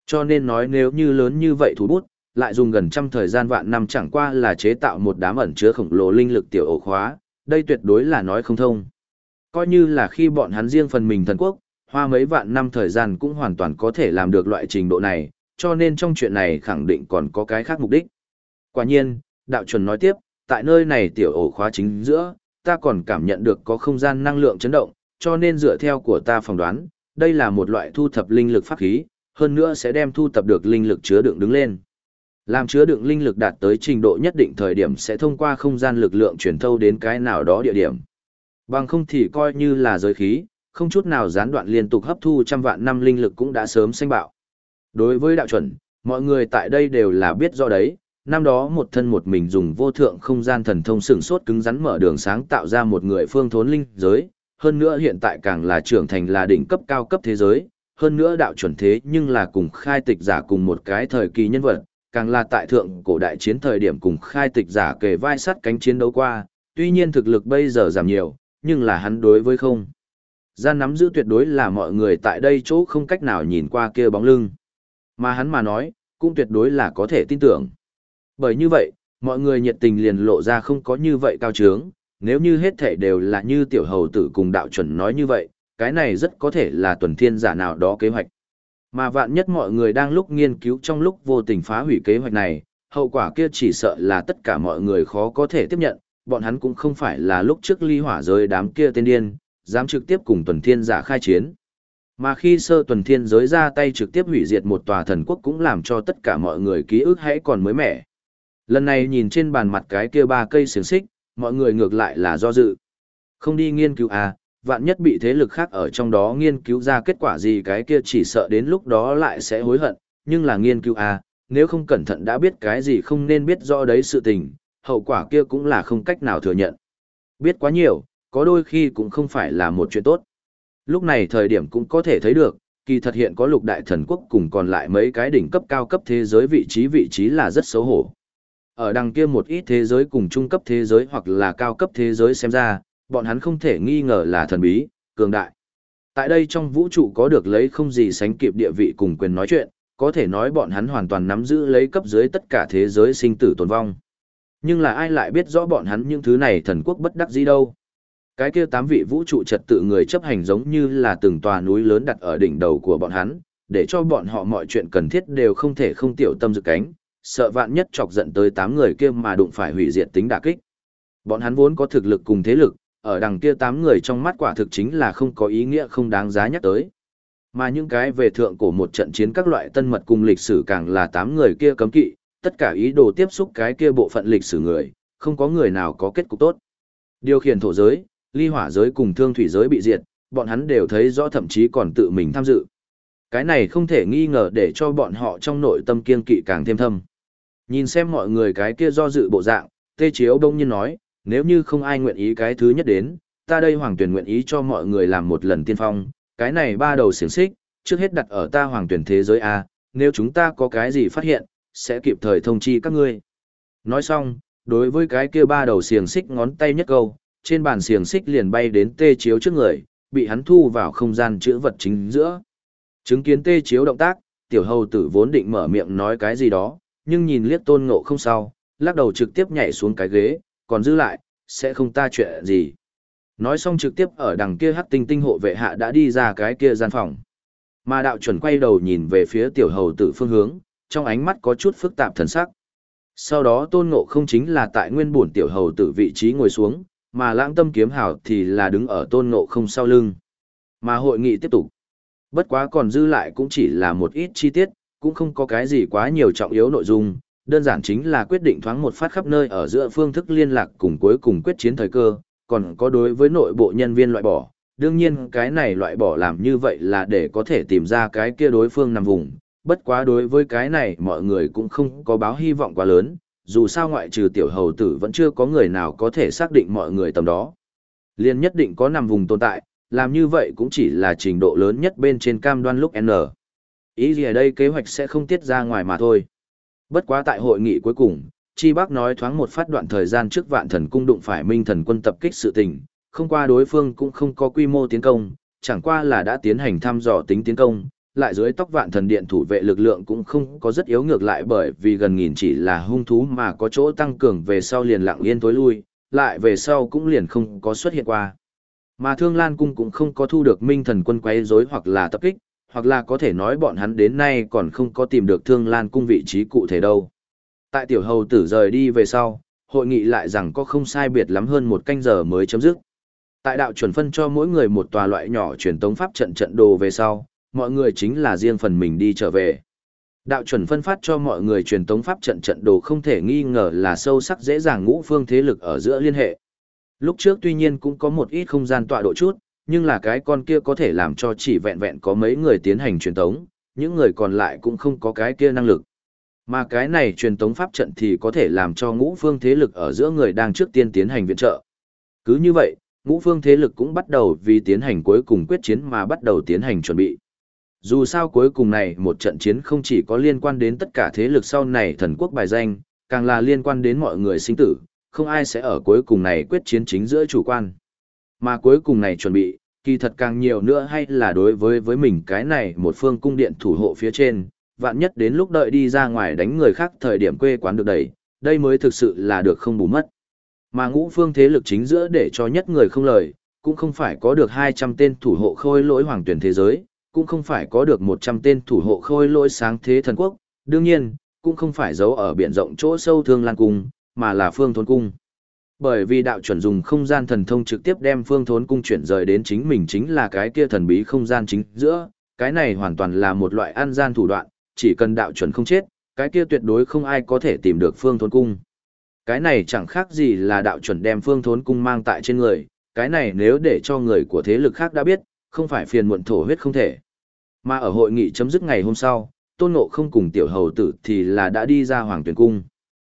Cho nên nói nếu như lớn như vậy thủ bút, lại dùng gần trăm thời gian vạn năm chẳng qua là chế tạo một đám ẩn chứa khổng lồ linh lực tiểu ổ khóa, đây tuyệt đối là nói không thông. Coi như là khi bọn hắn riêng phần mình thần quốc, hoa mấy vạn năm thời gian cũng hoàn toàn có thể làm được loại trình độ này, cho nên trong chuyện này khẳng định còn có cái khác mục đích. Quả nhiên, đạo chuẩn nói tiếp, tại nơi này tiểu ổ khóa chính giữa, ta còn cảm nhận được có không gian năng lượng chấn động, cho nên dựa theo của ta phỏng đoán, đây là một loại thu thập linh lực pháp khí, hơn nữa sẽ đem thu thập được linh lực chứa đựng đứng lên. Làm chứa đựng linh lực đạt tới trình độ nhất định thời điểm sẽ thông qua không gian lực lượng truyền thâu đến cái nào đó địa điểm. Bằng không thì coi như là giới khí, không chút nào gián đoạn liên tục hấp thu trăm vạn năm linh lực cũng đã sớm sanh bạo. Đối với đạo chuẩn, mọi người tại đây đều là biết rõ đấy, năm đó một thân một mình dùng vô thượng không gian thần thông sừng sốt cứng rắn mở đường sáng tạo ra một người phương thốn linh giới, hơn nữa hiện tại càng là trưởng thành là đỉnh cấp cao cấp thế giới, hơn nữa đạo chuẩn thế nhưng là cùng khai tịch giả cùng một cái thời kỳ nhân vật, càng là tại thượng cổ đại chiến thời điểm cùng khai tịch giả kề vai sắt cánh chiến đấu qua, tuy nhiên thực lực bây giờ giảm nhiều, nhưng là hắn đối với không. Gian nắm giữ tuyệt đối là mọi người tại đây chỗ không cách nào nhìn qua kia bóng lưng. Mà hắn mà nói, cũng tuyệt đối là có thể tin tưởng. Bởi như vậy, mọi người nhiệt tình liền lộ ra không có như vậy cao trướng, nếu như hết thể đều là như tiểu hầu tử cùng đạo chuẩn nói như vậy, cái này rất có thể là tuần thiên giả nào đó kế hoạch. Mà vạn nhất mọi người đang lúc nghiên cứu trong lúc vô tình phá hủy kế hoạch này, hậu quả kia chỉ sợ là tất cả mọi người khó có thể tiếp nhận, bọn hắn cũng không phải là lúc trước ly hỏa giới đám kia tên điên, dám trực tiếp cùng tuần thiên giả khai chiến. Mà khi sơ tuần thiên giới ra tay trực tiếp hủy diệt một tòa thần quốc cũng làm cho tất cả mọi người ký ức hãy còn mới mẻ. Lần này nhìn trên bàn mặt cái kia ba cây xiềng xích, mọi người ngược lại là do dự. Không đi nghiên cứu à, vạn nhất bị thế lực khác ở trong đó nghiên cứu ra kết quả gì cái kia chỉ sợ đến lúc đó lại sẽ hối hận, nhưng là nghiên cứu à, nếu không cẩn thận đã biết cái gì không nên biết rõ đấy sự tình, hậu quả kia cũng là không cách nào thừa nhận. Biết quá nhiều, có đôi khi cũng không phải là một chuyện tốt. Lúc này thời điểm cũng có thể thấy được, kỳ thật hiện có lục đại thần quốc cùng còn lại mấy cái đỉnh cấp cao cấp thế giới vị trí vị trí là rất xấu hổ. Ở đằng kia một ít thế giới cùng trung cấp thế giới hoặc là cao cấp thế giới xem ra, bọn hắn không thể nghi ngờ là thần bí, cường đại. Tại đây trong vũ trụ có được lấy không gì sánh kịp địa vị cùng quyền nói chuyện, có thể nói bọn hắn hoàn toàn nắm giữ lấy cấp dưới tất cả thế giới sinh tử tồn vong. Nhưng là ai lại biết rõ bọn hắn những thứ này thần quốc bất đắc dĩ đâu. Cái kia tám vị vũ trụ trật tự người chấp hành giống như là từng tòa núi lớn đặt ở đỉnh đầu của bọn hắn, để cho bọn họ mọi chuyện cần thiết đều không thể không tiểu tâm dự cánh, sợ vạn nhất chọc giận tới tám người kia mà đụng phải hủy diệt tính đả kích. Bọn hắn vốn có thực lực cùng thế lực, ở đằng kia tám người trong mắt quả thực chính là không có ý nghĩa không đáng giá nhắc tới. Mà những cái về thượng cổ một trận chiến các loại tân mật cùng lịch sử càng là tám người kia cấm kỵ, tất cả ý đồ tiếp xúc cái kia bộ phận lịch sử người, không có người nào có kết cục tốt. Điều khiển thổ giới, ly hỏa giới cùng thương thủy giới bị diệt, bọn hắn đều thấy rõ thậm chí còn tự mình tham dự. Cái này không thể nghi ngờ để cho bọn họ trong nội tâm kiên kỵ càng thêm thâm. Nhìn xem mọi người cái kia do dự bộ dạng, Tê Chiếu đông nhiên nói, nếu như không ai nguyện ý cái thứ nhất đến, ta đây hoàng tuyển nguyện ý cho mọi người làm một lần tiên phong, cái này ba đầu xiềng xích, trước hết đặt ở ta hoàng tuyển thế giới A, nếu chúng ta có cái gì phát hiện, sẽ kịp thời thông chi các ngươi. Nói xong, đối với cái kia ba đầu xiềng xích ngón tay nhất câu, trên bàn xiềng xích liền bay đến tê chiếu trước người, bị hắn thu vào không gian chữ vật chính giữa. Chứng kiến tê chiếu động tác, tiểu hầu tử vốn định mở miệng nói cái gì đó, nhưng nhìn liếc tôn ngộ không sao, lắc đầu trực tiếp nhảy xuống cái ghế, còn giữ lại, sẽ không ta chuyện gì. Nói xong trực tiếp ở đằng kia hắc tinh tinh hộ vệ hạ đã đi ra cái kia gian phòng. Mà đạo chuẩn quay đầu nhìn về phía tiểu hầu tử phương hướng, trong ánh mắt có chút phức tạp thần sắc. Sau đó tôn ngộ không chính là tại nguyên buồn tiểu hầu tử vị trí ngồi xuống, mà lãng tâm kiếm hảo thì là đứng ở tôn ngộ không sau lưng. Mà hội nghị tiếp tục. Bất quá còn dư lại cũng chỉ là một ít chi tiết, cũng không có cái gì quá nhiều trọng yếu nội dung, đơn giản chính là quyết định thoáng một phát khắp nơi ở giữa phương thức liên lạc cùng cuối cùng quyết chiến thời cơ, còn có đối với nội bộ nhân viên loại bỏ. Đương nhiên cái này loại bỏ làm như vậy là để có thể tìm ra cái kia đối phương nằm vùng, bất quá đối với cái này mọi người cũng không có báo hy vọng quá lớn, dù sao ngoại trừ tiểu hầu tử vẫn chưa có người nào có thể xác định mọi người tầm đó. Liên nhất định có nằm vùng tồn tại, làm như vậy cũng chỉ là trình độ lớn nhất bên trên cam đoan lúc N. Ý gì ở đây kế hoạch sẽ không tiết ra ngoài mà thôi. Bất quá tại hội nghị cuối cùng, Chi Bắc nói thoáng một phát đoạn thời gian trước vạn thần cung đụng phải minh thần quân tập kích sự tình, không qua đối phương cũng không có quy mô tiến công, chẳng qua là đã tiến hành thăm dò tính tiến công, lại dưới tóc vạn thần điện thủ vệ lực lượng cũng không có rất yếu ngược lại bởi vì gần nghìn chỉ là hung thú mà có chỗ tăng cường về sau liền lặng yên tối lui, lại về sau cũng liền không có xuất hiện qua. Mà Thương Lan Cung cũng không có thu được minh thần quân quấy rối hoặc là tập kích, hoặc là có thể nói bọn hắn đến nay còn không có tìm được Thương Lan Cung vị trí cụ thể đâu. Tại tiểu hầu tử rời đi về sau, hội nghị lại rằng có không sai biệt lắm hơn một canh giờ mới chấm dứt. Tại đạo chuẩn phân cho mỗi người một tòa loại nhỏ truyền tống pháp trận trận đồ về sau, mọi người chính là riêng phần mình đi trở về. Đạo chuẩn phân phát cho mọi người truyền tống pháp trận trận đồ không thể nghi ngờ là sâu sắc dễ dàng ngũ phương thế lực ở giữa liên hệ. Lúc trước tuy nhiên cũng có một ít không gian tọa độ chút, nhưng là cái con kia có thể làm cho chỉ vẹn vẹn có mấy người tiến hành truyền tống, những người còn lại cũng không có cái kia năng lực. Mà cái này truyền tống pháp trận thì có thể làm cho ngũ phương thế lực ở giữa người đang trước tiên tiến hành viện trợ. Cứ như vậy, ngũ phương thế lực cũng bắt đầu vì tiến hành cuối cùng quyết chiến mà bắt đầu tiến hành chuẩn bị. Dù sao cuối cùng này một trận chiến không chỉ có liên quan đến tất cả thế lực sau này thần quốc bài danh, càng là liên quan đến mọi người sinh tử, không ai sẽ ở cuối cùng này quyết chiến chính giữa chủ quan. Mà cuối cùng này chuẩn bị, kỳ thật càng nhiều nữa hay là đối với với mình cái này một phương cung điện thủ hộ phía trên, vạn nhất đến lúc đợi đi ra ngoài đánh người khác thời điểm quê quán được đẩy, đây mới thực sự là được không bù mất. Mà ngũ phương thế lực chính giữa để cho nhất người không lời, cũng không phải có được 200 tên thủ hộ khôi lỗi hoàng tuyển thế giới, cũng không phải có được 100 tên thủ hộ khôi lỗi sáng thế thần quốc, đương nhiên, cũng không phải giấu ở biển rộng chỗ sâu thương lan cung, mà là phương thôn cung. Bởi vì đạo chuẩn dùng không gian thần thông trực tiếp đem phương thốn cung chuyển rời đến chính mình chính là cái kia thần bí không gian chính giữa, cái này hoàn toàn là một loại an gian thủ đoạn, chỉ cần đạo chuẩn không chết, cái kia tuyệt đối không ai có thể tìm được phương thốn cung. Cái này chẳng khác gì là đạo chuẩn đem phương thốn cung mang tại trên người, cái này nếu để cho người của thế lực khác đã biết, không phải phiền muộn thổ huyết không thể. Mà ở hội nghị chấm dứt ngày hôm sau, tôn ngộ không cùng tiểu hầu tử thì là đã đi ra hoàng tuyển cung.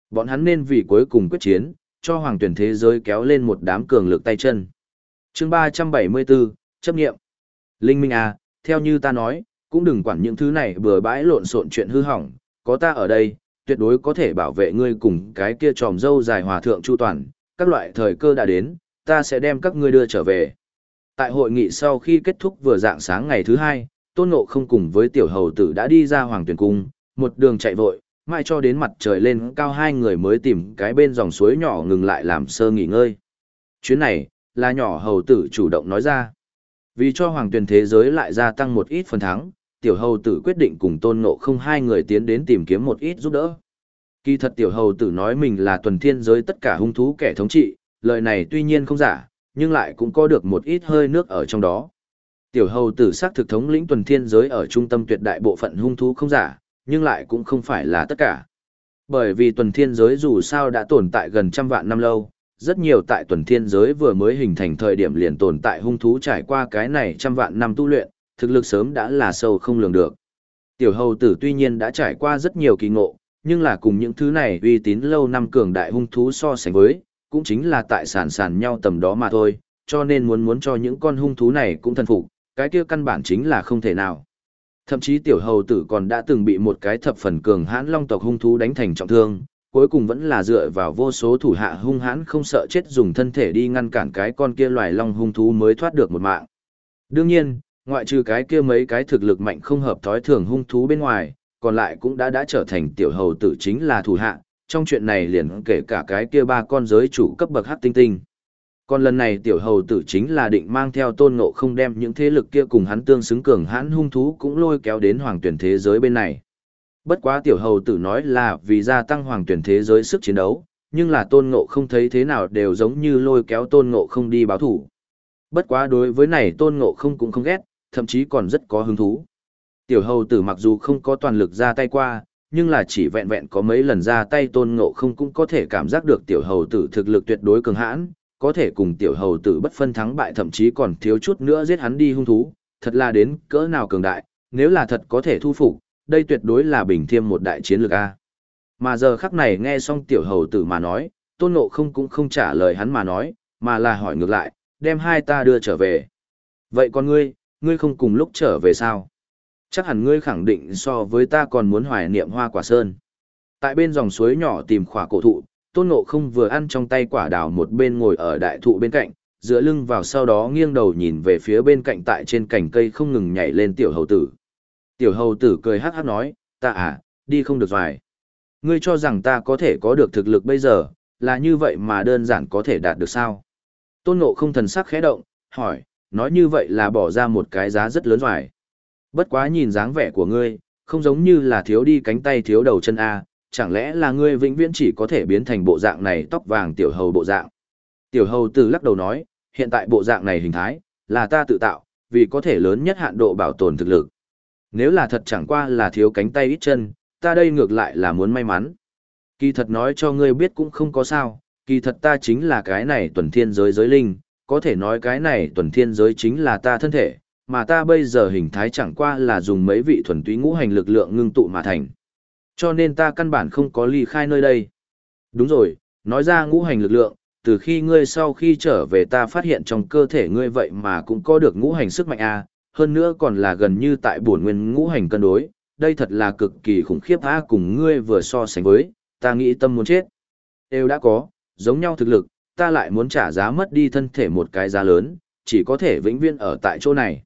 Bọn hắn nên vì cuối cùng quyết chiến, cho hoàng tuyển thế giới kéo lên một đám cường lực tay chân. chương 374, chấp nghiệm. Linh Minh à, theo như ta nói, cũng đừng quản những thứ này bừa bãi lộn xộn chuyện hư hỏng, có ta ở đây, tuyệt đối có thể bảo vệ ngươi cùng cái kia tròm dâu dài hòa thượng chu toàn, các loại thời cơ đã đến, ta sẽ đem các ngươi đưa trở về. Tại hội nghị sau khi kết thúc vừa dạng sáng ngày thứ hai, Tôn Ngộ không cùng với tiểu hầu tử đã đi ra Hoàng Tuyển Cung, một đường chạy vội, mai cho đến mặt trời lên cao hai người mới tìm cái bên dòng suối nhỏ ngừng lại làm sơ nghỉ ngơi. Chuyến này, là nhỏ hầu tử chủ động nói ra. Vì cho Hoàng Tuyển thế giới lại gia tăng một ít phần thắng, tiểu hầu tử quyết định cùng Tôn Ngộ không hai người tiến đến tìm kiếm một ít giúp đỡ. Kỳ thật tiểu hầu tử nói mình là tuần thiên giới tất cả hung thú kẻ thống trị, lời này tuy nhiên không giả, nhưng lại cũng có được một ít hơi nước ở trong đó. Tiểu hầu tử sắc thực thống lĩnh tuần thiên giới ở trung tâm tuyệt đại bộ phận hung thú không giả, nhưng lại cũng không phải là tất cả. Bởi vì tuần thiên giới dù sao đã tồn tại gần trăm vạn năm lâu, rất nhiều tại tuần thiên giới vừa mới hình thành thời điểm liền tồn tại hung thú trải qua cái này trăm vạn năm tu luyện, thực lực sớm đã là sâu không lường được. Tiểu hầu tử tuy nhiên đã trải qua rất nhiều kỳ ngộ, nhưng là cùng những thứ này uy tín lâu năm cường đại hung thú so sánh với, cũng chính là tại sàn sàn nhau tầm đó mà thôi, cho nên muốn muốn cho những con hung thú này cũng thần phục, cái kia căn bản chính là không thể nào. Thậm chí tiểu hầu tử còn đã từng bị một cái thập phần cường hãn long tộc hung thú đánh thành trọng thương, cuối cùng vẫn là dựa vào vô số thủ hạ hung hãn không sợ chết dùng thân thể đi ngăn cản cái con kia loài long hung thú mới thoát được một mạng. Đương nhiên, ngoại trừ cái kia mấy cái thực lực mạnh không hợp thói thường hung thú bên ngoài, còn lại cũng đã đã trở thành tiểu hầu tử chính là thủ hạ, trong chuyện này liền kể cả cái kia ba con giới chủ cấp bậc hát tinh tinh. Còn lần này tiểu hầu tử chính là định mang theo tôn ngộ không đem những thế lực kia cùng hắn tương xứng cường hãn hung thú cũng lôi kéo đến hoàng tuyển thế giới bên này. Bất quá tiểu hầu tử nói là vì gia tăng hoàng tuyển thế giới sức chiến đấu, nhưng là tôn ngộ không thấy thế nào đều giống như lôi kéo tôn ngộ không đi báo thủ. Bất quá đối với này tôn ngộ không cũng không ghét, thậm chí còn rất có hứng thú. Tiểu hầu tử mặc dù không có toàn lực ra tay qua, nhưng là chỉ vẹn vẹn có mấy lần ra tay tôn ngộ không cũng có thể cảm giác được tiểu hầu tử thực lực tuyệt đối cường hãn, có thể cùng tiểu hầu tử bất phân thắng bại thậm chí còn thiếu chút nữa giết hắn đi hung thú, thật là đến cỡ nào cường đại, nếu là thật có thể thu phục, đây tuyệt đối là bình thiêm một đại chiến lược A. Mà giờ khắc này nghe xong tiểu hầu tử mà nói, tôn ngộ không cũng không trả lời hắn mà nói, mà là hỏi ngược lại, đem hai ta đưa trở về. Vậy con ngươi, ngươi không cùng lúc trở về sao? Chắc hẳn ngươi khẳng định so với ta còn muốn hoài niệm hoa quả sơn. Tại bên dòng suối nhỏ tìm khỏa cổ thụ, tôn ngộ không vừa ăn trong tay quả đào một bên ngồi ở đại thụ bên cạnh, dựa lưng vào sau đó nghiêng đầu nhìn về phía bên cạnh tại trên cành cây không ngừng nhảy lên tiểu hầu tử. Tiểu hầu tử cười hát hát nói, ta à, đi không được dài Ngươi cho rằng ta có thể có được thực lực bây giờ, là như vậy mà đơn giản có thể đạt được sao? Tôn ngộ không thần sắc khẽ động, hỏi, nói như vậy là bỏ ra một cái giá rất lớn dài Bất quá nhìn dáng vẻ của ngươi, không giống như là thiếu đi cánh tay thiếu đầu chân A, chẳng lẽ là ngươi vĩnh viễn chỉ có thể biến thành bộ dạng này tóc vàng tiểu hầu bộ dạng. Tiểu hầu từ lắc đầu nói, hiện tại bộ dạng này hình thái, là ta tự tạo, vì có thể lớn nhất hạn độ bảo tồn thực lực. Nếu là thật chẳng qua là thiếu cánh tay ít chân, ta đây ngược lại là muốn may mắn. Kỳ thật nói cho ngươi biết cũng không có sao, kỳ thật ta chính là cái này tuần thiên giới giới linh, có thể nói cái này tuần thiên giới chính là ta thân thể, mà ta bây giờ hình thái chẳng qua là dùng mấy vị thuần túy ngũ hành lực lượng ngưng tụ mà thành. Cho nên ta căn bản không có ly khai nơi đây. Đúng rồi, nói ra ngũ hành lực lượng, từ khi ngươi sau khi trở về ta phát hiện trong cơ thể ngươi vậy mà cũng có được ngũ hành sức mạnh a, hơn nữa còn là gần như tại bổn nguyên ngũ hành cân đối, đây thật là cực kỳ khủng khiếp a cùng ngươi vừa so sánh với, ta nghĩ tâm muốn chết. Đều đã có, giống nhau thực lực, ta lại muốn trả giá mất đi thân thể một cái giá lớn, chỉ có thể vĩnh viễn ở tại chỗ này.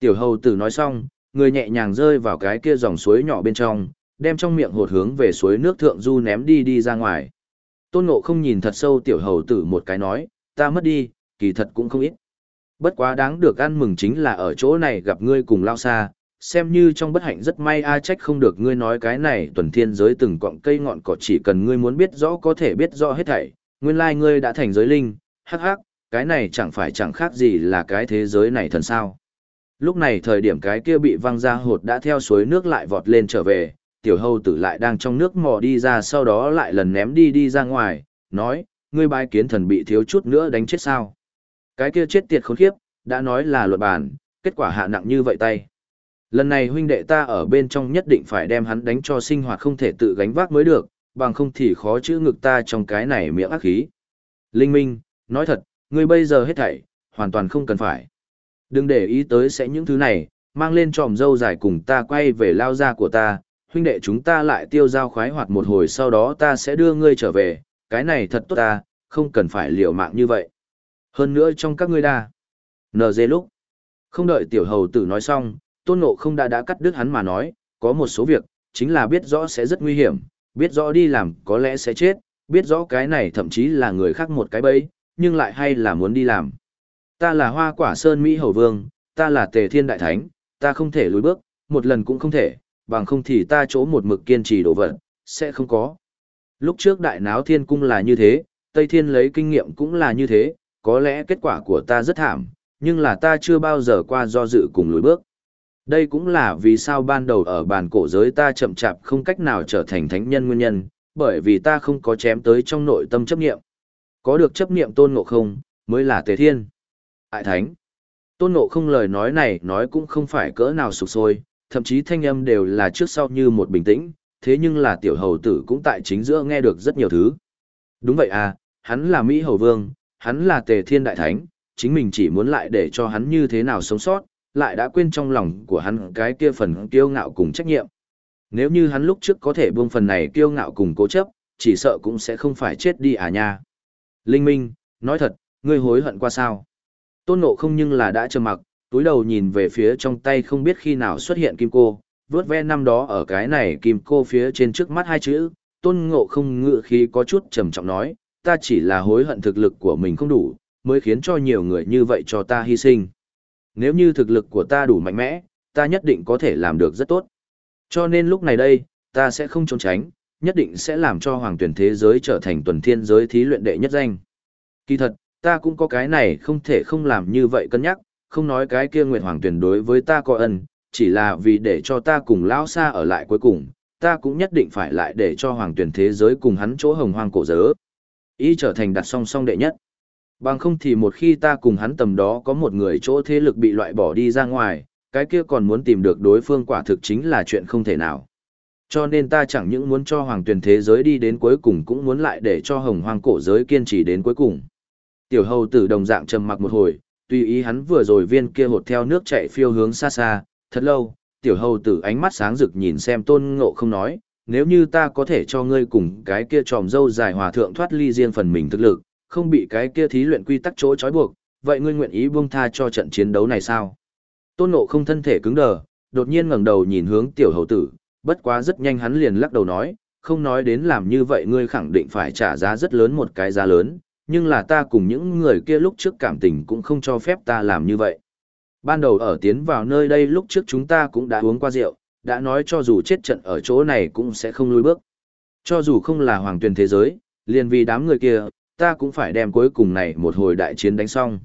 Tiểu hầu tử nói xong, người nhẹ nhàng rơi vào cái kia dòng suối nhỏ bên trong, đem trong miệng hột hướng về suối nước thượng du ném đi đi ra ngoài. Tôn ngộ không nhìn thật sâu tiểu hầu tử một cái nói, ta mất đi, kỳ thật cũng không ít. Bất quá đáng được ăn mừng chính là ở chỗ này gặp ngươi cùng lao xa, xem như trong bất hạnh rất may a trách không được ngươi nói cái này tuần thiên giới từng cọng cây ngọn cỏ chỉ cần ngươi muốn biết rõ có thể biết rõ hết thảy, nguyên lai ngươi đã thành giới linh, hắc hắc, cái này chẳng phải chẳng khác gì là cái thế giới này thần sao. Lúc này thời điểm cái kia bị văng ra hột đã theo suối nước lại vọt lên trở về, tiểu hầu tử lại đang trong nước mò đi ra sau đó lại lần ném đi đi ra ngoài, nói, ngươi bái kiến thần bị thiếu chút nữa đánh chết sao. Cái kia chết tiệt khốn khiếp, đã nói là luật bản, kết quả hạ nặng như vậy tay. Lần này huynh đệ ta ở bên trong nhất định phải đem hắn đánh cho sinh hoạt không thể tự gánh vác mới được, bằng không thì khó chữ ngực ta trong cái này miệng ác khí. Linh Minh, nói thật, ngươi bây giờ hết thảy, hoàn toàn không cần phải. Đừng để ý tới sẽ những thứ này, mang lên tròm dâu dài cùng ta quay về lao gia của ta, huynh đệ chúng ta lại tiêu giao khoái hoạt một hồi sau đó ta sẽ đưa ngươi trở về, cái này thật tốt ta, không cần phải liều mạng như vậy. Hơn nữa trong các ngươi đa. NG lúc. Không đợi tiểu hầu tử nói xong, tôn ngộ không đã đã cắt đứt hắn mà nói, có một số việc, chính là biết rõ sẽ rất nguy hiểm, biết rõ đi làm có lẽ sẽ chết, biết rõ cái này thậm chí là người khác một cái bẫy, nhưng lại hay là muốn đi làm. Ta là hoa quả sơn Mỹ hầu vương, ta là tề thiên đại thánh, ta không thể lùi bước, một lần cũng không thể, bằng không thì ta chỗ một mực kiên trì đổ vật, sẽ không có. Lúc trước đại náo thiên cung là như thế, Tây Thiên lấy kinh nghiệm cũng là như thế, có lẽ kết quả của ta rất thảm, nhưng là ta chưa bao giờ qua do dự cùng lùi bước. Đây cũng là vì sao ban đầu ở bàn cổ giới ta chậm chạp không cách nào trở thành thánh nhân nguyên nhân, bởi vì ta không có chém tới trong nội tâm chấp niệm. Có được chấp niệm tôn ngộ không, mới là tề thiên. Ại thánh. Tôn ngộ không lời nói này nói cũng không phải cỡ nào sụp sôi, thậm chí thanh âm đều là trước sau như một bình tĩnh, thế nhưng là tiểu hầu tử cũng tại chính giữa nghe được rất nhiều thứ. Đúng vậy à, hắn là Mỹ hầu vương, hắn là tề thiên đại thánh, chính mình chỉ muốn lại để cho hắn như thế nào sống sót, lại đã quên trong lòng của hắn cái kia phần kiêu ngạo cùng trách nhiệm. Nếu như hắn lúc trước có thể buông phần này kiêu ngạo cùng cố chấp, chỉ sợ cũng sẽ không phải chết đi à nha. Linh Minh, nói thật, ngươi hối hận qua sao? Tôn nộ không nhưng là đã trầm mặc, túi đầu nhìn về phía trong tay không biết khi nào xuất hiện kim cô, vớt ve năm đó ở cái này kim cô phía trên trước mắt hai chữ, tôn ngộ không ngự khi có chút trầm trọng nói, ta chỉ là hối hận thực lực của mình không đủ, mới khiến cho nhiều người như vậy cho ta hy sinh. Nếu như thực lực của ta đủ mạnh mẽ, ta nhất định có thể làm được rất tốt. Cho nên lúc này đây, ta sẽ không trốn tránh, nhất định sẽ làm cho hoàng tuyển thế giới trở thành tuần thiên giới thí luyện đệ nhất danh. Kỳ thật, ta cũng có cái này không thể không làm như vậy cân nhắc, không nói cái kia nguyệt hoàng tuyển đối với ta có ân, chỉ là vì để cho ta cùng lão xa ở lại cuối cùng, ta cũng nhất định phải lại để cho hoàng tuyển thế giới cùng hắn chỗ hồng hoang cổ giới. Ý trở thành đặt song song đệ nhất. Bằng không thì một khi ta cùng hắn tầm đó có một người chỗ thế lực bị loại bỏ đi ra ngoài, cái kia còn muốn tìm được đối phương quả thực chính là chuyện không thể nào. Cho nên ta chẳng những muốn cho hoàng tuyển thế giới đi đến cuối cùng cũng muốn lại để cho hồng hoang cổ giới kiên trì đến cuối cùng. Tiểu hầu tử đồng dạng trầm mặc một hồi, tùy ý hắn vừa rồi viên kia hột theo nước chạy phiêu hướng xa xa, thật lâu, tiểu hầu tử ánh mắt sáng rực nhìn xem tôn ngộ không nói, nếu như ta có thể cho ngươi cùng cái kia tròm dâu dài hòa thượng thoát ly riêng phần mình thực lực, không bị cái kia thí luyện quy tắc chỗ trói buộc, vậy ngươi nguyện ý buông tha cho trận chiến đấu này sao? Tôn Ngộ không thân thể cứng đờ, đột nhiên ngẩng đầu nhìn hướng tiểu hầu tử, bất quá rất nhanh hắn liền lắc đầu nói, không nói đến làm như vậy ngươi khẳng định phải trả giá rất lớn một cái giá lớn, nhưng là ta cùng những người kia lúc trước cảm tình cũng không cho phép ta làm như vậy. Ban đầu ở tiến vào nơi đây lúc trước chúng ta cũng đã uống qua rượu, đã nói cho dù chết trận ở chỗ này cũng sẽ không lùi bước. Cho dù không là hoàng tuyển thế giới, liền vì đám người kia, ta cũng phải đem cuối cùng này một hồi đại chiến đánh xong.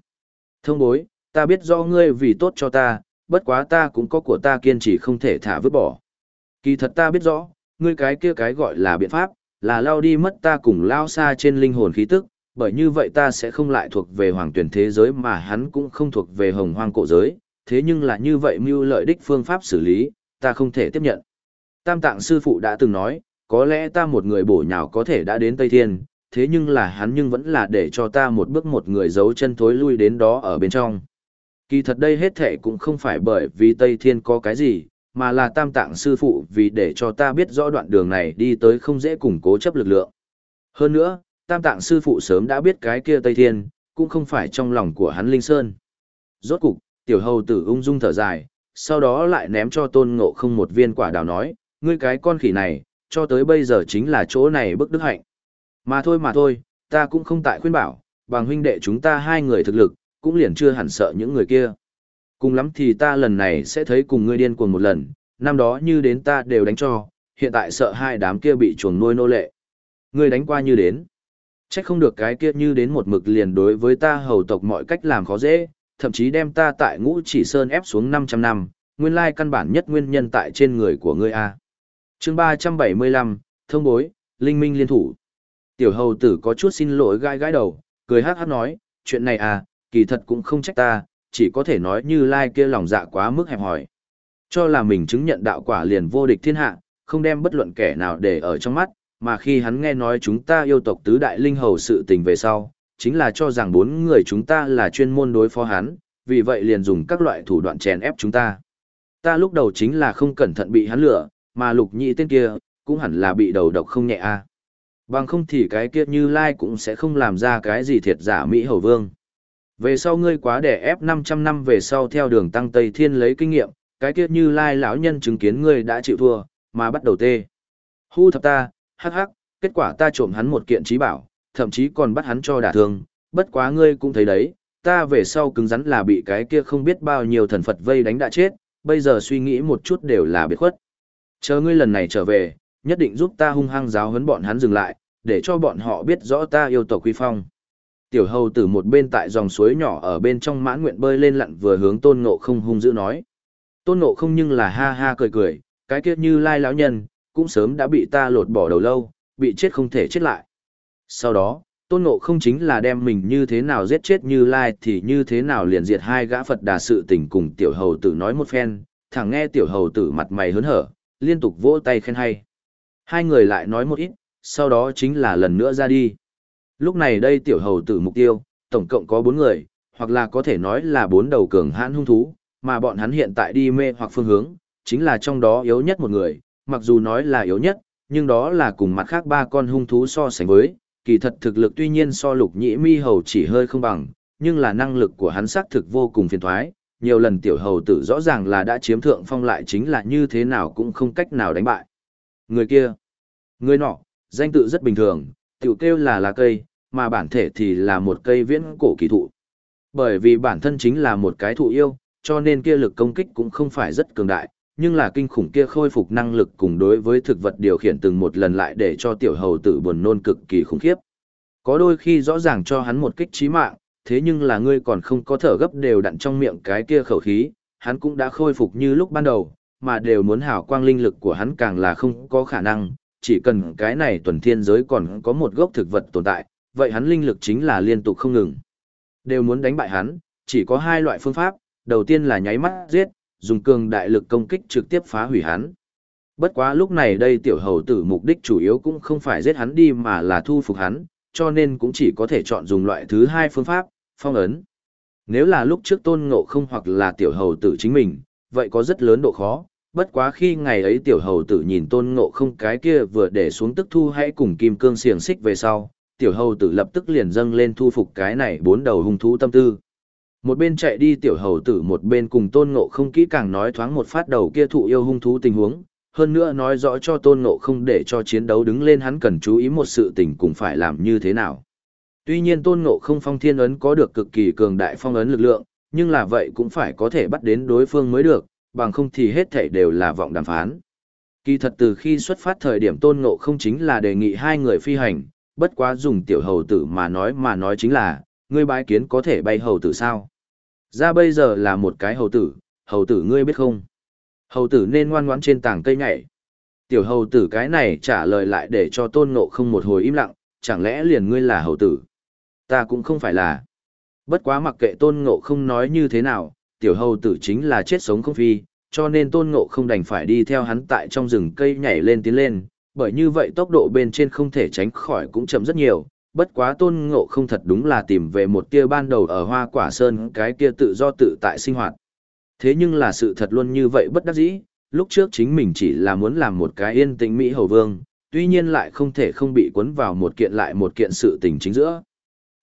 Thông bối, ta biết do ngươi vì tốt cho ta, bất quá ta cũng có của ta kiên trì không thể thả vứt bỏ. Kỳ thật ta biết rõ, ngươi cái kia cái gọi là biện pháp, là lao đi mất ta cùng lao xa trên linh hồn khí tức, bởi như vậy ta sẽ không lại thuộc về hoàng tuyển thế giới mà hắn cũng không thuộc về hồng hoang cổ giới, thế nhưng là như vậy mưu lợi đích phương pháp xử lý, ta không thể tiếp nhận. Tam tạng sư phụ đã từng nói, có lẽ ta một người bổ nhào có thể đã đến Tây Thiên, thế nhưng là hắn nhưng vẫn là để cho ta một bước một người giấu chân thối lui đến đó ở bên trong. Kỳ thật đây hết thể cũng không phải bởi vì Tây Thiên có cái gì, mà là tam tạng sư phụ vì để cho ta biết rõ đoạn đường này đi tới không dễ củng cố chấp lực lượng. Hơn nữa, tam tạng sư phụ sớm đã biết cái kia Tây Thiên, cũng không phải trong lòng của hắn Linh Sơn. Rốt cục, tiểu hầu tử ung dung thở dài, sau đó lại ném cho tôn ngộ không một viên quả đào nói, ngươi cái con khỉ này, cho tới bây giờ chính là chỗ này bức đức hạnh. Mà thôi mà thôi, ta cũng không tại khuyên bảo, bằng huynh đệ chúng ta hai người thực lực, cũng liền chưa hẳn sợ những người kia. Cùng lắm thì ta lần này sẽ thấy cùng ngươi điên cuồng một lần, năm đó như đến ta đều đánh cho, hiện tại sợ hai đám kia bị chuồng nuôi nô lệ. Ngươi đánh qua như đến. Chắc không được cái kia như đến một mực liền đối với ta hầu tộc mọi cách làm khó dễ, thậm chí đem ta tại ngũ chỉ sơn ép xuống 500 năm, nguyên lai căn bản nhất nguyên nhân tại trên người của ngươi a. Chương 375, thông bối, linh minh liên thủ. Tiểu hầu tử có chút xin lỗi gai gai đầu, cười hát hát nói, chuyện này à, kỳ thật cũng không trách ta, chỉ có thể nói như lai kia lòng dạ quá mức hẹp hòi. Cho là mình chứng nhận đạo quả liền vô địch thiên hạ, không đem bất luận kẻ nào để ở trong mắt, mà khi hắn nghe nói chúng ta yêu tộc tứ đại linh hầu sự tình về sau, chính là cho rằng bốn người chúng ta là chuyên môn đối phó hắn, vì vậy liền dùng các loại thủ đoạn chèn ép chúng ta. Ta lúc đầu chính là không cẩn thận bị hắn lừa, mà lục nhị tên kia, cũng hẳn là bị đầu độc không nhẹ a. Bằng không thì cái kia như lai cũng sẽ không làm ra cái gì thiệt giả Mỹ hầu vương. Về sau ngươi quá đẻ ép 500 năm về sau theo đường tăng Tây Thiên lấy kinh nghiệm, cái kia như lai lão nhân chứng kiến ngươi đã chịu thua, mà bắt đầu tê. Hu thập ta, hắc hắc, kết quả ta trộm hắn một kiện trí bảo, thậm chí còn bắt hắn cho đả thương, bất quá ngươi cũng thấy đấy, ta về sau cứng rắn là bị cái kia không biết bao nhiêu thần Phật vây đánh đã chết, bây giờ suy nghĩ một chút đều là biệt khuất. Chờ ngươi lần này trở về, nhất định giúp ta hung hăng giáo huấn bọn hắn dừng lại, để cho bọn họ biết rõ ta yêu tộc quy phong. Tiểu hầu từ một bên tại dòng suối nhỏ ở bên trong mãn nguyện bơi lên lặn vừa hướng tôn ngộ không hung dữ nói. Tôn ngộ không nhưng là ha ha cười cười, cái kia như lai lão nhân, cũng sớm đã bị ta lột bỏ đầu lâu, bị chết không thể chết lại. Sau đó, tôn ngộ không chính là đem mình như thế nào giết chết như lai thì như thế nào liền diệt hai gã Phật đà sự tình cùng tiểu hầu tử nói một phen, thẳng nghe tiểu hầu tử mặt mày hớn hở, liên tục vỗ tay khen hay. Hai người lại nói một ít, sau đó chính là lần nữa ra đi. Lúc này đây tiểu hầu tử mục tiêu, tổng cộng có bốn người, hoặc là có thể nói là bốn đầu cường hãn hung thú, mà bọn hắn hiện tại đi mê hoặc phương hướng, chính là trong đó yếu nhất một người, mặc dù nói là yếu nhất, nhưng đó là cùng mặt khác ba con hung thú so sánh với, kỳ thật thực lực tuy nhiên so lục nhĩ mi hầu chỉ hơi không bằng, nhưng là năng lực của hắn xác thực vô cùng phiền thoái, nhiều lần tiểu hầu tử rõ ràng là đã chiếm thượng phong lại chính là như thế nào cũng không cách nào đánh bại. Người kia, người nọ, danh tự rất bình thường, tiểu kêu là lá cây, mà bản thể thì là một cây viễn cổ kỳ thụ. Bởi vì bản thân chính là một cái thụ yêu, cho nên kia lực công kích cũng không phải rất cường đại, nhưng là kinh khủng kia khôi phục năng lực cùng đối với thực vật điều khiển từng một lần lại để cho tiểu hầu tử buồn nôn cực kỳ khủng khiếp. Có đôi khi rõ ràng cho hắn một kích chí mạng, thế nhưng là ngươi còn không có thở gấp đều đặn trong miệng cái kia khẩu khí, hắn cũng đã khôi phục như lúc ban đầu, mà đều muốn hảo quang linh lực của hắn càng là không có khả năng, chỉ cần cái này tuần thiên giới còn có một gốc thực vật tồn tại, vậy hắn linh lực chính là liên tục không ngừng. Đều muốn đánh bại hắn, chỉ có hai loại phương pháp, đầu tiên là nháy mắt giết, dùng cường đại lực công kích trực tiếp phá hủy hắn. Bất quá lúc này đây tiểu hầu tử mục đích chủ yếu cũng không phải giết hắn đi mà là thu phục hắn, cho nên cũng chỉ có thể chọn dùng loại thứ hai phương pháp, phong ấn. Nếu là lúc trước tôn ngộ không hoặc là tiểu hầu tử chính mình, vậy có rất lớn độ khó, bất quá khi ngày ấy tiểu hầu tử nhìn tôn ngộ không cái kia vừa để xuống tức thu hãy cùng kim cương xiềng xích về sau, tiểu hầu tử lập tức liền dâng lên thu phục cái này bốn đầu hung thú tâm tư. Một bên chạy đi tiểu hầu tử một bên cùng tôn ngộ không kỹ càng nói thoáng một phát đầu kia thụ yêu hung thú tình huống, hơn nữa nói rõ cho tôn ngộ không để cho chiến đấu đứng lên hắn cần chú ý một sự tình cùng phải làm như thế nào. Tuy nhiên tôn ngộ không phong thiên ấn có được cực kỳ cường đại phong ấn lực lượng, nhưng là vậy cũng phải có thể bắt đến đối phương mới được, bằng không thì hết thảy đều là vọng đàm phán. Kỳ thật từ khi xuất phát thời điểm tôn ngộ không chính là đề nghị hai người phi hành, bất quá dùng tiểu hầu tử mà nói mà nói chính là, ngươi bái kiến có thể bay hầu tử sao? Ra bây giờ là một cái hầu tử, hầu tử ngươi biết không? Hầu tử nên ngoan ngoãn trên tảng cây nhảy. Tiểu hầu tử cái này trả lời lại để cho tôn ngộ không một hồi im lặng, chẳng lẽ liền ngươi là hầu tử? Ta cũng không phải là. Bất quá mặc kệ tôn ngộ không nói như thế nào, tiểu hầu tử chính là chết sống không phi, cho nên tôn ngộ không đành phải đi theo hắn tại trong rừng cây nhảy lên tiến lên, bởi như vậy tốc độ bên trên không thể tránh khỏi cũng chậm rất nhiều, bất quá tôn ngộ không thật đúng là tìm về một tia ban đầu ở hoa quả sơn cái kia tự do tự tại sinh hoạt. Thế nhưng là sự thật luôn như vậy bất đắc dĩ, lúc trước chính mình chỉ là muốn làm một cái yên tĩnh Mỹ hầu vương, tuy nhiên lại không thể không bị cuốn vào một kiện lại một kiện sự tình chính giữa.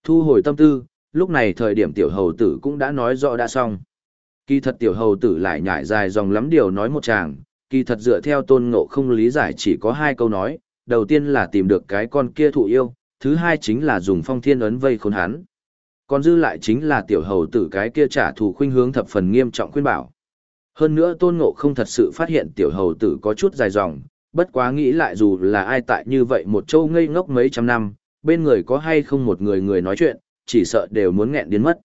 Thu hồi tâm tư, lúc này thời điểm tiểu hầu tử cũng đã nói rõ đã xong. Kỳ thật tiểu hầu tử lại nhải dài dòng lắm điều nói một chàng, kỳ thật dựa theo tôn ngộ không lý giải chỉ có hai câu nói, đầu tiên là tìm được cái con kia thụ yêu, thứ hai chính là dùng phong thiên ấn vây khốn hắn. Còn dư lại chính là tiểu hầu tử cái kia trả thù khuynh hướng thập phần nghiêm trọng khuyên bảo. Hơn nữa tôn ngộ không thật sự phát hiện tiểu hầu tử có chút dài dòng, bất quá nghĩ lại dù là ai tại như vậy một châu ngây ngốc mấy trăm năm, bên người có hay không một người người nói chuyện, chỉ sợ đều muốn nghẹn đến mất.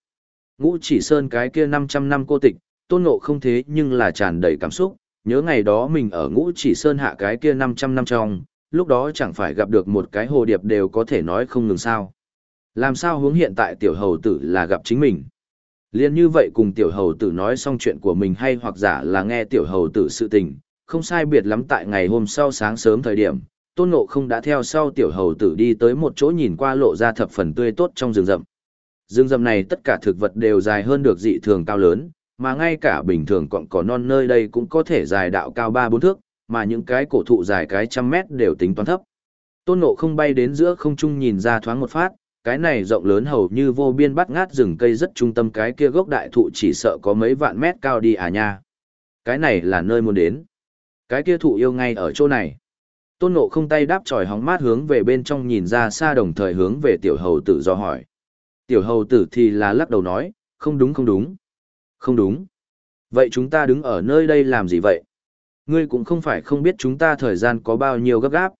Ngũ chỉ sơn cái kia 500 năm cô tịch, tôn ngộ không thế nhưng là tràn đầy cảm xúc, nhớ ngày đó mình ở ngũ chỉ sơn hạ cái kia 500 năm trong, lúc đó chẳng phải gặp được một cái hồ điệp đều có thể nói không ngừng sao. Làm sao hướng hiện tại tiểu hầu tử là gặp chính mình. Liên như vậy cùng tiểu hầu tử nói xong chuyện của mình hay hoặc giả là nghe tiểu hầu tử sự tình, không sai biệt lắm tại ngày hôm sau sáng sớm thời điểm, tôn ngộ không đã theo sau tiểu hầu tử đi tới một chỗ nhìn qua lộ ra thập phần tươi tốt trong rừng rậm. Rừng rậm này tất cả thực vật đều dài hơn được dị thường cao lớn, mà ngay cả bình thường còn có non nơi đây cũng có thể dài đạo cao ba bốn thước, mà những cái cổ thụ dài cái trăm mét đều tính toán thấp. Tôn Ngộ không bay đến giữa không trung nhìn ra thoáng một phát, cái này rộng lớn hầu như vô biên bắt ngát rừng cây rất trung tâm cái kia gốc đại thụ chỉ sợ có mấy vạn mét cao đi à nha. Cái này là nơi muốn đến. Cái kia thụ yêu ngay ở chỗ này. Tôn Ngộ không tay đáp tròi hóng mát hướng về bên trong nhìn ra xa đồng thời hướng về tiểu hầu tử do hỏi. Tiểu hầu tử thì là lắc đầu nói, không đúng không đúng. Không đúng. Vậy chúng ta đứng ở nơi đây làm gì vậy? Ngươi cũng không phải không biết chúng ta thời gian có bao nhiêu gấp gáp.